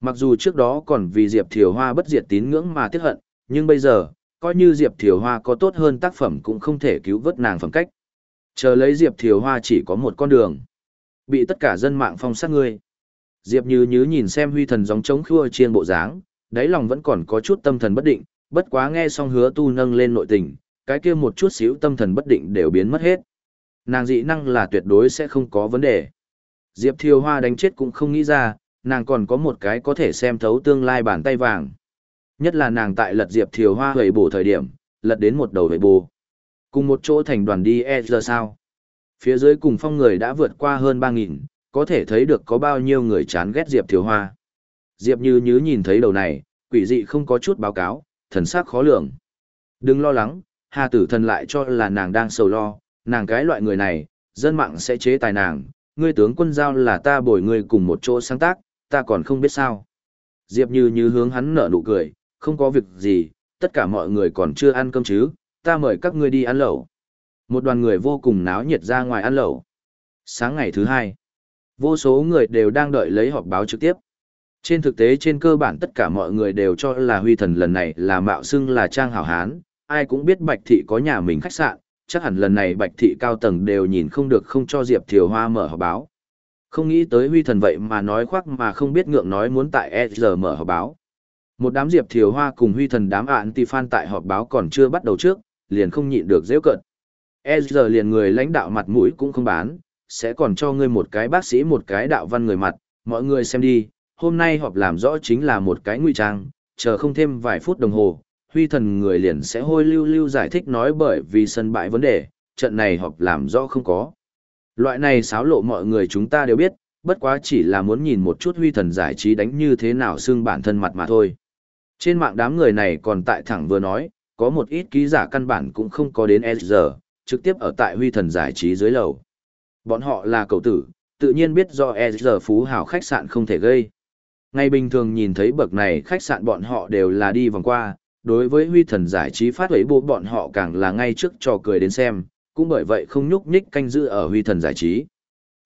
Mặc dù trước đó còn vì Diệp Thiều Hoa bất diệt tín ngưỡng mà tiếc hận, nhưng bây giờ, coi như Diệp Thiều Hoa có tốt hơn tác phẩm cũng không thể cứu vớt nàng phẩm cách. Chờ lấy Diệp Thiều Hoa chỉ có một con đường. Bị tất cả dân mạng phong sát ngươi. Diệp Như Nhứ nhìn xem huy thần gióng trống khua chiên bộ dáng, đáy lòng vẫn còn có chút tâm thần bất định, bất quá nghe xong hứa tu nâng lên nội tình, cái kia một chút xíu tâm thần bất định đều biến mất hết. Nàng dị năng là tuyệt đối sẽ không có vấn đề. Diệp Thiều Hoa đánh chết cũng không nghĩ ra, nàng còn có một cái có thể xem thấu tương lai bàn tay vàng. Nhất là nàng tại lật Diệp Thiều Hoa hầy bổ thời điểm, lật đến một đầu hầy bổ. Cùng một chỗ thành đoàn đi e giờ sao. Phía dưới cùng phong người đã vượt qua hơn 3.000, có thể thấy được có bao nhiêu người chán ghét Diệp Thiều Hoa. Diệp Như Nhứ nhìn thấy đầu này, quỷ dị không có chút báo cáo, thần sắc khó lường. Đừng lo lắng, Hà Tử Thần lại cho là nàng đang sầu lo, nàng cái loại người này, dân mạng sẽ chế tài nàng, ngươi tướng quân giao là ta bồi ngươi cùng một chỗ sáng tác, ta còn không biết sao. Diệp Như Như hướng hắn nở nụ cười, không có việc gì, tất cả mọi người còn chưa ăn cơm chứ, ta mời các ngươi đi ăn lẩu. Một đoàn người vô cùng náo nhiệt ra ngoài ăn lẩu. Sáng ngày thứ hai, vô số người đều đang đợi lấy họp báo trực tiếp. Trên thực tế trên cơ bản tất cả mọi người đều cho là huy thần lần này là mạo xưng là trang hảo hán, ai cũng biết Bạch Thị có nhà mình khách sạn, chắc hẳn lần này Bạch Thị cao tầng đều nhìn không được không cho Diệp Thiều Hoa mở họp báo. Không nghĩ tới huy thần vậy mà nói khoác mà không biết ngượng nói muốn tại e mở họp báo. Một đám Diệp Thiều Hoa cùng huy thần đám ạn tì tại họp báo còn chưa bắt đầu trước, liền không nhịn được dễ cận. E liền người lãnh đạo mặt mũi cũng không bán, sẽ còn cho ngươi một cái bác sĩ một cái đạo văn người mặt, mọi người xem đi, hôm nay họp làm rõ chính là một cái ngụy trang, chờ không thêm vài phút đồng hồ, huy thần người liền sẽ hôi lưu lưu giải thích nói bởi vì sân bãi vấn đề, trận này họp làm rõ không có. Loại này xáo lộ mọi người chúng ta đều biết, bất quá chỉ là muốn nhìn một chút huy thần giải trí đánh như thế nào xưng bản thân mặt mà thôi. Trên mạng đám người này còn tại thẳng vừa nói, có một ít ký giả căn bản cũng không có đến S giờ, trực tiếp ở tại huy thần giải trí dưới lầu. Bọn họ là cầu tử, tự nhiên biết do e giờ phú hào khách sạn không thể gây. Ngày bình thường nhìn thấy bậc này khách sạn bọn họ đều là đi vòng qua, đối với huy thần giải trí phát huấy bộ bọn họ càng là ngay trước trò cười đến xem, cũng bởi vậy không nhúc nhích canh giữ ở huy thần giải trí.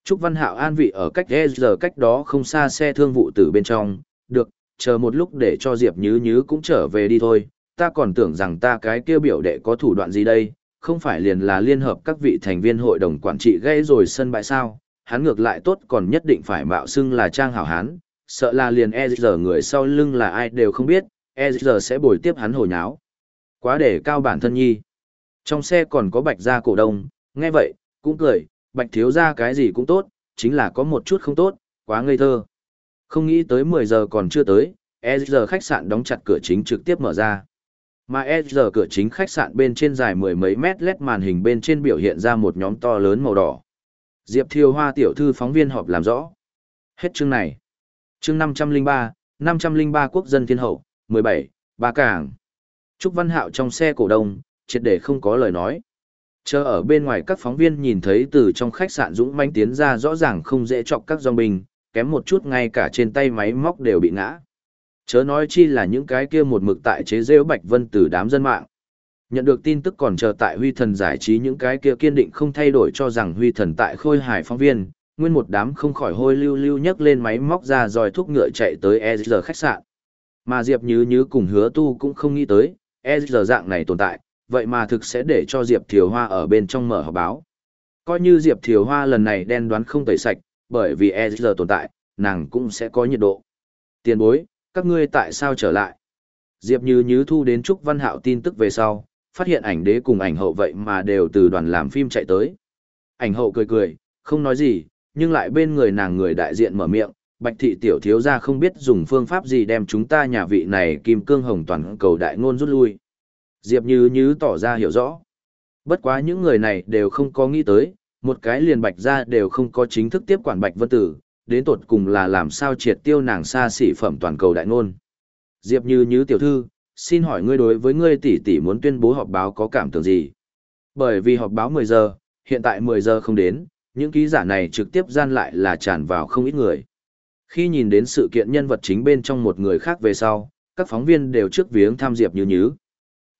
Trúc Văn Hạo an vị ở cách e giờ cách đó không xa xe thương vụ từ bên trong, được, chờ một lúc để cho Diệp Nhứ Nhứ cũng trở về đi thôi, ta còn tưởng rằng ta cái kia biểu đệ có thủ đoạn gì đây, không phải liền là liên hợp các vị thành viên hội đồng quản trị gây rồi sân bãi sao, hắn ngược lại tốt còn nhất định phải mạo xưng là trang hảo hán, sợ là liền e giờ người sau lưng là ai đều không biết, e giờ sẽ bồi tiếp hắn hồi nháo. Quá để cao bản thân nhi. Trong xe còn có bạch gia cổ đông, nghe vậy, cũng cười, bạch thiếu gia cái gì cũng tốt, chính là có một chút không tốt, quá ngây thơ. Không nghĩ tới 10 giờ còn chưa tới, e giờ khách sạn đóng chặt cửa chính trực tiếp mở ra. Mà e giờ cửa chính khách sạn bên trên dài mười mấy mét led màn hình bên trên biểu hiện ra một nhóm to lớn màu đỏ. Diệp Thiêu Hoa tiểu thư phóng viên họp làm rõ. Hết chương này. Chương 503, 503 quốc dân thiên hậu, 17, ba cảng. Trúc Văn Hạo trong xe cổ đông, triệt để không có lời nói. Chờ ở bên ngoài các phóng viên nhìn thấy từ trong khách sạn Dũng manh tiến ra rõ ràng không dễ chọc các dòng bình, kém một chút ngay cả trên tay máy móc đều bị ngã. Chớ nói chi là những cái kia một mực tại chế rêu Bạch Vân từ đám dân mạng. Nhận được tin tức còn chờ tại huy thần giải trí những cái kia kiên định không thay đổi cho rằng huy thần tại khôi hải phóng viên, nguyên một đám không khỏi hôi lưu lưu nhấc lên máy móc ra rồi thúc ngựa chạy tới e giờ khách sạn. Mà Diệp Như Như cùng hứa tu cũng không nghĩ tới, e giờ dạng này tồn tại, vậy mà thực sẽ để cho Diệp Thiều Hoa ở bên trong mở họp báo. Coi như Diệp Thiều Hoa lần này đen đoán không tẩy sạch, bởi vì e giờ tồn tại, nàng cũng sẽ có nhiệt độ. Tiền bối, các ngươi tại sao trở lại? Diệp Như Như thu đến Trúc Văn Hạo tin tức về sau, phát hiện ảnh đế cùng ảnh hậu vậy mà đều từ đoàn làm phim chạy tới. Ảnh hậu cười cười, không nói gì, nhưng lại bên người nàng người đại diện mở miệng, Bạch thị tiểu thiếu gia không biết dùng phương pháp gì đem chúng ta nhà vị này kim cương hồng toàn cầu đại ngôn rút lui. Diệp Như Như tỏ ra hiểu rõ. Bất quá những người này đều không có nghĩ tới, một cái liền bạch ra đều không có chính thức tiếp quản bạch vân tử, đến tột cùng là làm sao triệt tiêu nàng xa xỉ phẩm toàn cầu đại ngôn. Diệp Như Như tiểu thư, xin hỏi ngươi đối với ngươi tỷ tỷ muốn tuyên bố họp báo có cảm tưởng gì? Bởi vì họp báo 10 giờ, hiện tại 10 giờ không đến, những ký giả này trực tiếp gian lại là tràn vào không ít người. Khi nhìn đến sự kiện nhân vật chính bên trong một người khác về sau, các phóng viên đều trước viếng tham Diệp Như Như.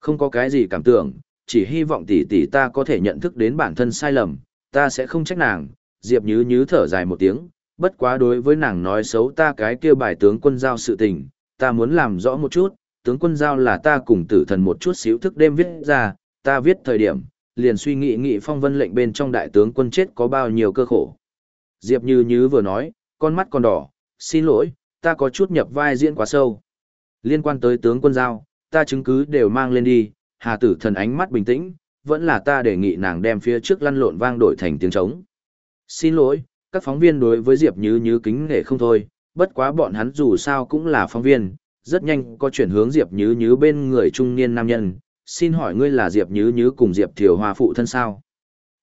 Không có cái gì cảm tưởng, chỉ hy vọng tỷ tỷ ta có thể nhận thức đến bản thân sai lầm, ta sẽ không trách nàng. Diệp Như Như thở dài một tiếng, bất quá đối với nàng nói xấu ta cái kia bài tướng quân giao sự tình, ta muốn làm rõ một chút, tướng quân giao là ta cùng tử thần một chút xíu thức đêm viết ra, ta viết thời điểm, liền suy nghĩ nghị phong vân lệnh bên trong đại tướng quân chết có bao nhiêu cơ khổ. Diệp Như Như vừa nói, con mắt còn đỏ, xin lỗi, ta có chút nhập vai diễn quá sâu. Liên quan tới tướng quân giao, ta chứng cứ đều mang lên đi, hà tử thần ánh mắt bình tĩnh, vẫn là ta đề nghị nàng đem phía trước lăn lộn vang đổi thành tiếng trống. Xin lỗi, các phóng viên đối với Diệp Như Như kính nể không thôi, bất quá bọn hắn dù sao cũng là phóng viên, rất nhanh có chuyển hướng Diệp Như Như bên người trung niên nam nhân, xin hỏi ngươi là Diệp Như Như cùng Diệp Thiều Hoa phụ thân sao?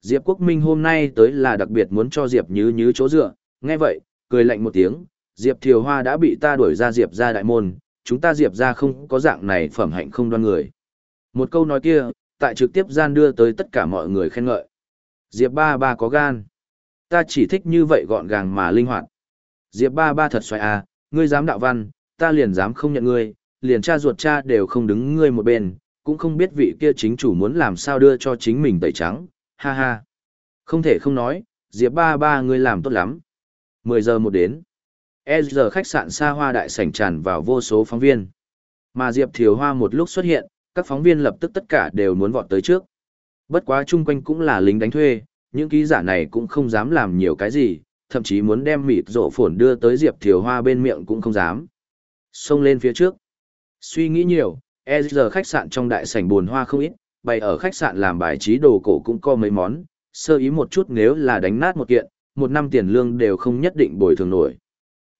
Diệp Quốc Minh hôm nay tới là đặc biệt muốn cho Diệp Như Như chỗ dựa, nghe vậy, cười lạnh một tiếng, Diệp Thiều Hoa đã bị ta đuổi ra Diệp ra đại môn, chúng ta Diệp ra không có dạng này phẩm hạnh không đoan người. Một câu nói kia, tại trực tiếp gian đưa tới tất cả mọi người khen ngợi. Diệp ba ba có gan. Ta chỉ thích như vậy gọn gàng mà linh hoạt. Diệp ba ba thật xoay à, ngươi dám đạo văn, ta liền dám không nhận ngươi, liền cha ruột cha đều không đứng ngươi một bên, cũng không biết vị kia chính chủ muốn làm sao đưa cho chính mình tẩy trắng, ha ha. Không thể không nói, Diệp ba ba ngươi làm tốt lắm. 10 giờ một đến. E giờ khách sạn xa hoa đại sảnh tràn vào vô số phóng viên. Mà Diệp Thiều Hoa một lúc xuất hiện, các phóng viên lập tức tất cả đều muốn vọt tới trước. Bất quá chung quanh cũng là lính đánh thuê, những ký giả này cũng không dám làm nhiều cái gì, thậm chí muốn đem mịt rộ phồn đưa tới Diệp Thiều Hoa bên miệng cũng không dám. Xông lên phía trước. Suy nghĩ nhiều, e giờ khách sạn trong đại sảnh buồn hoa không ít, bày ở khách sạn làm bài trí đồ cổ cũng có mấy món, sơ ý một chút nếu là đánh nát một kiện, một năm tiền lương đều không nhất định bồi thường nổi.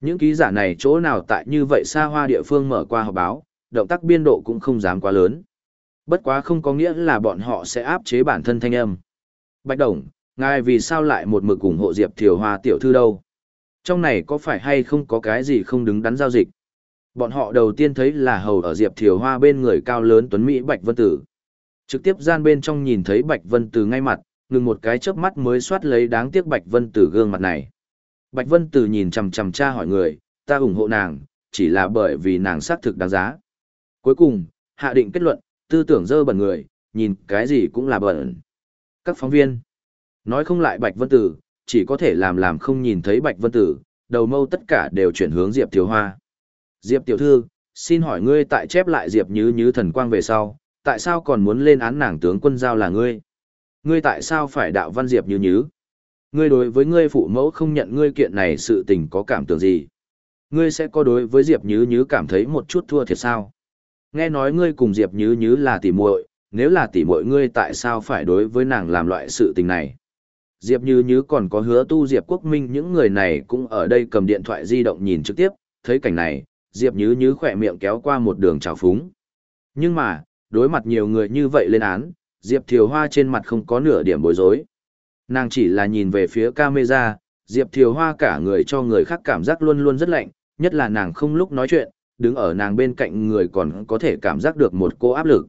Những ký giả này chỗ nào tại như vậy xa hoa địa phương mở qua họp báo, động tác biên độ cũng không dám quá lớn. Bất quá không có nghĩa là bọn họ sẽ áp chế bản thân thanh âm. Bạch Đồng, ngài vì sao lại một mực ủng hộ Diệp Thiều Hoa tiểu thư đâu? Trong này có phải hay không có cái gì không đứng đắn giao dịch? Bọn họ đầu tiên thấy là hầu ở Diệp Thiều Hoa bên người cao lớn tuấn Mỹ Bạch Vân Tử. Trực tiếp gian bên trong nhìn thấy Bạch Vân Tử ngay mặt, ngừng một cái chớp mắt mới soát lấy đáng tiếc Bạch Vân Tử gương mặt này. Bạch Vân Tử nhìn chằm chằm cha hỏi người, ta ủng hộ nàng, chỉ là bởi vì nàng xác thực đáng giá. Cuối cùng, hạ định kết luận, tư tưởng dơ bẩn người, nhìn cái gì cũng là bẩn. Các phóng viên, nói không lại Bạch Vân Tử, chỉ có thể làm làm không nhìn thấy Bạch Vân Tử, đầu mâu tất cả đều chuyển hướng Diệp Tiểu Hoa. Diệp Tiểu Thư, xin hỏi ngươi tại chép lại Diệp Như Như thần quang về sau, tại sao còn muốn lên án nàng tướng quân giao là ngươi? Ngươi tại sao phải đạo văn Diệp Như Như? Ngươi đối với ngươi phụ mẫu không nhận ngươi kiện này sự tình có cảm tưởng gì? Ngươi sẽ có đối với Diệp Như Như cảm thấy một chút thua thiệt sao? Nghe nói ngươi cùng Diệp Như Như là tỉ muội, nếu là tỉ muội ngươi tại sao phải đối với nàng làm loại sự tình này? Diệp Như Như còn có hứa tu Diệp Quốc Minh những người này cũng ở đây cầm điện thoại di động nhìn trực tiếp, thấy cảnh này, Diệp Như Như khỏe miệng kéo qua một đường trào phúng. Nhưng mà, đối mặt nhiều người như vậy lên án, Diệp Thiều Hoa trên mặt không có nửa điểm bối rối. Nàng chỉ là nhìn về phía camera, Diệp Thiều Hoa cả người cho người khác cảm giác luôn luôn rất lạnh, nhất là nàng không lúc nói chuyện, đứng ở nàng bên cạnh người còn có thể cảm giác được một cô áp lực.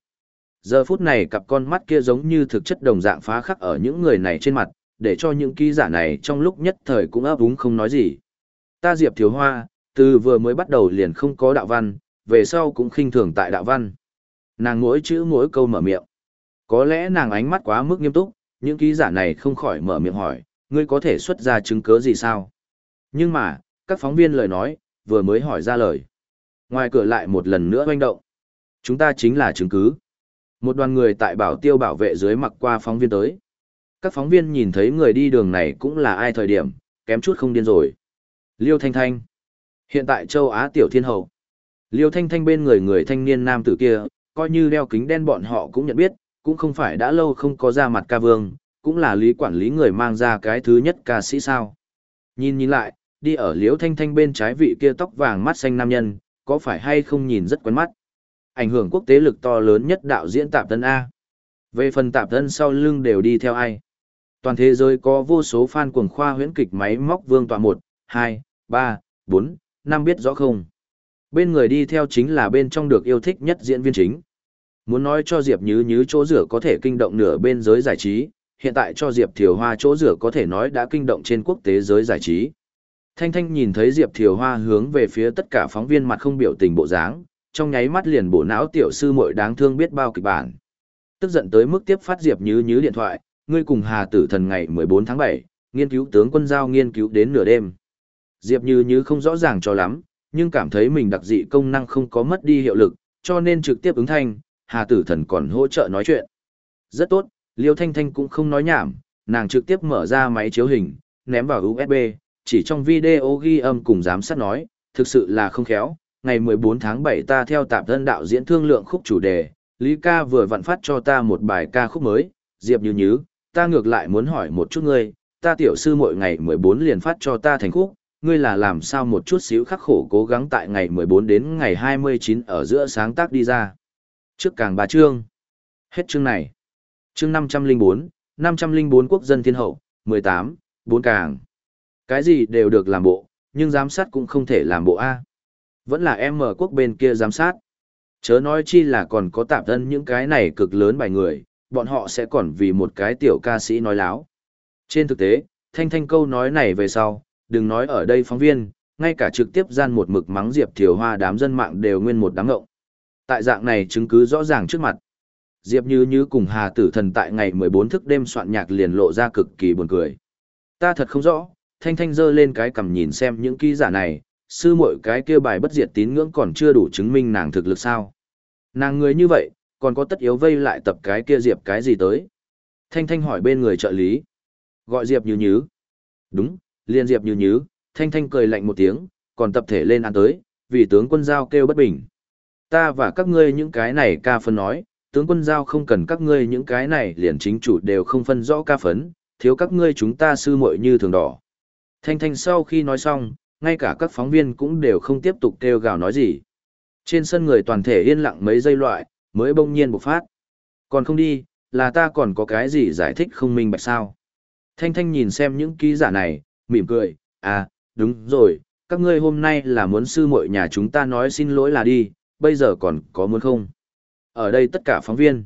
Giờ phút này cặp con mắt kia giống như thực chất đồng dạng phá khắc ở những người này trên mặt, để cho những ký giả này trong lúc nhất thời cũng ấp úng không nói gì. Ta Diệp Thiếu Hoa, từ vừa mới bắt đầu liền không có đạo văn, về sau cũng khinh thường tại đạo văn. Nàng mỗi chữ mỗi câu mở miệng. Có lẽ nàng ánh mắt quá mức nghiêm túc, những ký giả này không khỏi mở miệng hỏi, ngươi có thể xuất ra chứng cứ gì sao? Nhưng mà, các phóng viên lời nói, vừa mới hỏi ra lời. Ngoài cửa lại một lần nữa hoanh động. Chúng ta chính là chứng cứ. Một đoàn người tại bảo tiêu bảo vệ dưới mặc qua phóng viên tới. Các phóng viên nhìn thấy người đi đường này cũng là ai thời điểm, kém chút không điên rồi. Liêu Thanh Thanh. Hiện tại châu Á tiểu thiên hậu. Liêu Thanh Thanh bên người người thanh niên nam tử kia, coi như đeo kính đen bọn họ cũng nhận biết, cũng không phải đã lâu không có ra mặt ca vương, cũng là lý quản lý người mang ra cái thứ nhất ca sĩ sao. Nhìn nhìn lại, đi ở liễu Thanh Thanh bên trái vị kia tóc vàng mắt xanh nam nhân, có phải hay không nhìn rất quen mắt. Ảnh hưởng quốc tế lực to lớn nhất đạo diễn tạp tân A. Về phần tạp tân sau lưng đều đi theo ai. Toàn thế giới có vô số fan cuồng khoa huyễn kịch máy móc vương tọa 1, 2, 3, 4, năm biết rõ không. Bên người đi theo chính là bên trong được yêu thích nhất diễn viên chính. Muốn nói cho Diệp Nhứ Nhứ chỗ rửa có thể kinh động nửa bên giới giải trí, hiện tại cho Diệp Thiều Hoa chỗ rửa có thể nói đã kinh động trên quốc tế giới giải trí. Thanh Thanh nhìn thấy Diệp Thiều Hoa hướng về phía tất cả phóng viên mặt không biểu tình bộ dáng, trong nháy mắt liền bổ não tiểu sư muội đáng thương biết bao kịch bản. Tức giận tới mức tiếp phát Diệp Nhứ Nhứ điện thoại, ngươi cùng Hà Tử Thần ngày 14 tháng 7, nghiên cứu tướng quân giao nghiên cứu đến nửa đêm. Diệp Như Như không rõ ràng cho lắm, nhưng cảm thấy mình đặc dị công năng không có mất đi hiệu lực, cho nên trực tiếp ứng thanh, Hà Tử Thần còn hỗ trợ nói chuyện. Rất tốt, Liêu Thanh Thanh cũng không nói nhảm, nàng trực tiếp mở ra máy chiếu hình, ném vào USB, chỉ trong video ghi âm cùng giám sát nói, thực sự là không khéo. Ngày 14 tháng 7 ta theo tạp thân đạo diễn thương lượng khúc chủ đề, Lý ca vừa vặn phát cho ta một bài ca khúc mới, Diệp Như Nhứ, ta ngược lại muốn hỏi một chút ngươi, ta tiểu sư mỗi ngày 14 liền phát cho ta thành khúc, ngươi là làm sao một chút xíu khắc khổ cố gắng tại ngày 14 đến ngày 29 ở giữa sáng tác đi ra. Trước càng ba chương. Hết chương này. Chương 504, 504 quốc dân thiên hậu, 18, 4 càng. Cái gì đều được làm bộ, nhưng giám sát cũng không thể làm bộ A. Vẫn là em mở quốc bên kia giám sát. Chớ nói chi là còn có tạp thân những cái này cực lớn bài người, bọn họ sẽ còn vì một cái tiểu ca sĩ nói láo. Trên thực tế, thanh thanh câu nói này về sau, đừng nói ở đây phóng viên, ngay cả trực tiếp gian một mực mắng Diệp Thiều Hoa đám dân mạng đều nguyên một đám ngộng. Tại dạng này chứng cứ rõ ràng trước mặt. Diệp Như Như cùng Hà Tử Thần tại ngày 14 thức đêm soạn nhạc liền lộ ra cực kỳ buồn cười. Ta thật không rõ, Thanh Thanh giơ lên cái cầm nhìn xem những ký giả này, sư muội cái kia bài bất diệt tín ngưỡng còn chưa đủ chứng minh nàng thực lực sao. Nàng người như vậy, còn có tất yếu vây lại tập cái kia Diệp cái gì tới. Thanh Thanh hỏi bên người trợ lý. Gọi Diệp Như Như. Đúng, liền Diệp Như Như, Thanh Thanh cười lạnh một tiếng, còn tập thể lên ăn tới, vì tướng quân giao kêu bất bình. Ta và các ngươi những cái này ca phân nói, tướng quân giao không cần các ngươi những cái này liền chính chủ đều không phân rõ ca phấn, thiếu các ngươi chúng ta sư muội như thường đỏ. Thanh Thanh sau khi nói xong, ngay cả các phóng viên cũng đều không tiếp tục kêu gào nói gì. Trên sân người toàn thể yên lặng mấy giây loại, mới bỗng nhiên bộc phát. Còn không đi, là ta còn có cái gì giải thích không minh bạch sao. Thanh Thanh nhìn xem những ký giả này, mỉm cười, à, đúng rồi, các ngươi hôm nay là muốn sư muội nhà chúng ta nói xin lỗi là đi, bây giờ còn có muốn không? Ở đây tất cả phóng viên.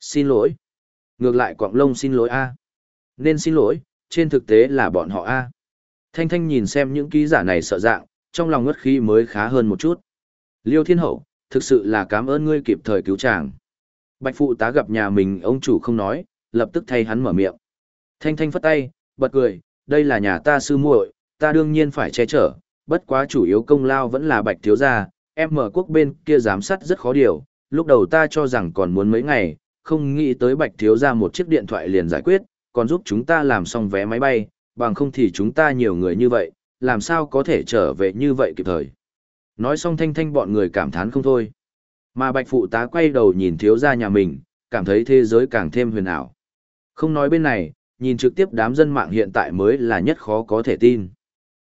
Xin lỗi. Ngược lại quạng lông xin lỗi a Nên xin lỗi, trên thực tế là bọn họ a Thanh Thanh nhìn xem những ký giả này sợ dạng, trong lòng ngất khí mới khá hơn một chút. Liêu Thiên Hậu, thực sự là cảm ơn ngươi kịp thời cứu chàng. Bạch phụ tá gặp nhà mình ông chủ không nói, lập tức thay hắn mở miệng. Thanh Thanh phất tay, bật cười, đây là nhà ta sư muội, ta đương nhiên phải che chở, bất quá chủ yếu công lao vẫn là Bạch thiếu gia, em mở quốc bên kia giám sát rất khó điều, lúc đầu ta cho rằng còn muốn mấy ngày, không nghĩ tới Bạch thiếu gia một chiếc điện thoại liền giải quyết, còn giúp chúng ta làm xong vé máy bay, bằng không thì chúng ta nhiều người như vậy, làm sao có thể trở về như vậy kịp thời. Nói xong thanh thanh bọn người cảm thán không thôi. Mà bạch phụ tá quay đầu nhìn thiếu gia nhà mình, cảm thấy thế giới càng thêm huyền ảo. Không nói bên này, nhìn trực tiếp đám dân mạng hiện tại mới là nhất khó có thể tin.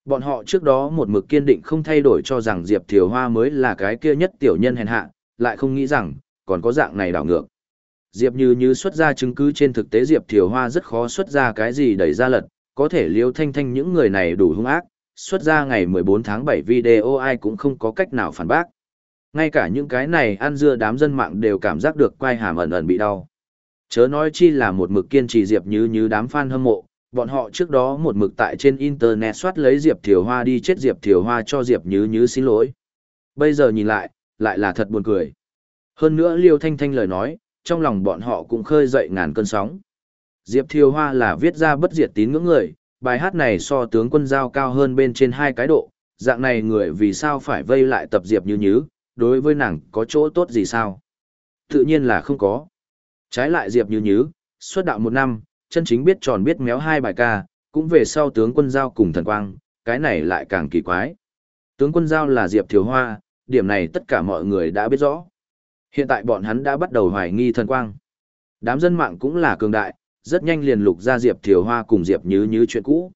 Bọn họ trước đó một mực kiên định không thay đổi cho rằng Diệp Thiều Hoa mới là cái kia nhất tiểu nhân hèn hạ, lại không nghĩ rằng, còn có dạng này đảo ngược. Diệp Như Như xuất ra chứng cứ trên thực tế Diệp Thiều Hoa rất khó xuất ra cái gì đẩy ra lật, có thể liêu thanh thanh những người này đủ hung ác, xuất ra ngày 14 tháng 7 video ai cũng không có cách nào phản bác. Ngay cả những cái này ăn dưa đám dân mạng đều cảm giác được quai hàm ẩn ẩn bị đau. Chớ nói chi là một mực kiên trì Diệp như như đám fan hâm mộ, bọn họ trước đó một mực tại trên internet soát lấy Diệp Thiều Hoa đi chết Diệp Thiều Hoa cho Diệp như như xin lỗi. Bây giờ nhìn lại, lại là thật buồn cười. Hơn nữa Liêu Thanh Thanh lời nói, trong lòng bọn họ cũng khơi dậy ngàn cơn sóng. Diệp Thiều Hoa là viết ra bất diệt tín ngưỡng người, bài hát này so tướng quân giao cao hơn bên trên hai cái độ, dạng này người vì sao phải vây lại tập Diệp như nhứ, đối với nàng có chỗ tốt gì sao? Tự nhiên là không có. Trái lại Diệp như nhứ, xuất đạo một năm, chân chính biết tròn biết méo hai bài ca, cũng về sau tướng quân giao cùng thần quang, cái này lại càng kỳ quái. Tướng quân giao là Diệp Thiều Hoa, điểm này tất cả mọi người đã biết rõ. Hiện tại bọn hắn đã bắt đầu hoài nghi thần quang. Đám dân mạng cũng là cường đại, rất nhanh liền lục ra Diệp Thiều Hoa cùng Diệp Nhứ Nhứ chuyện cũ.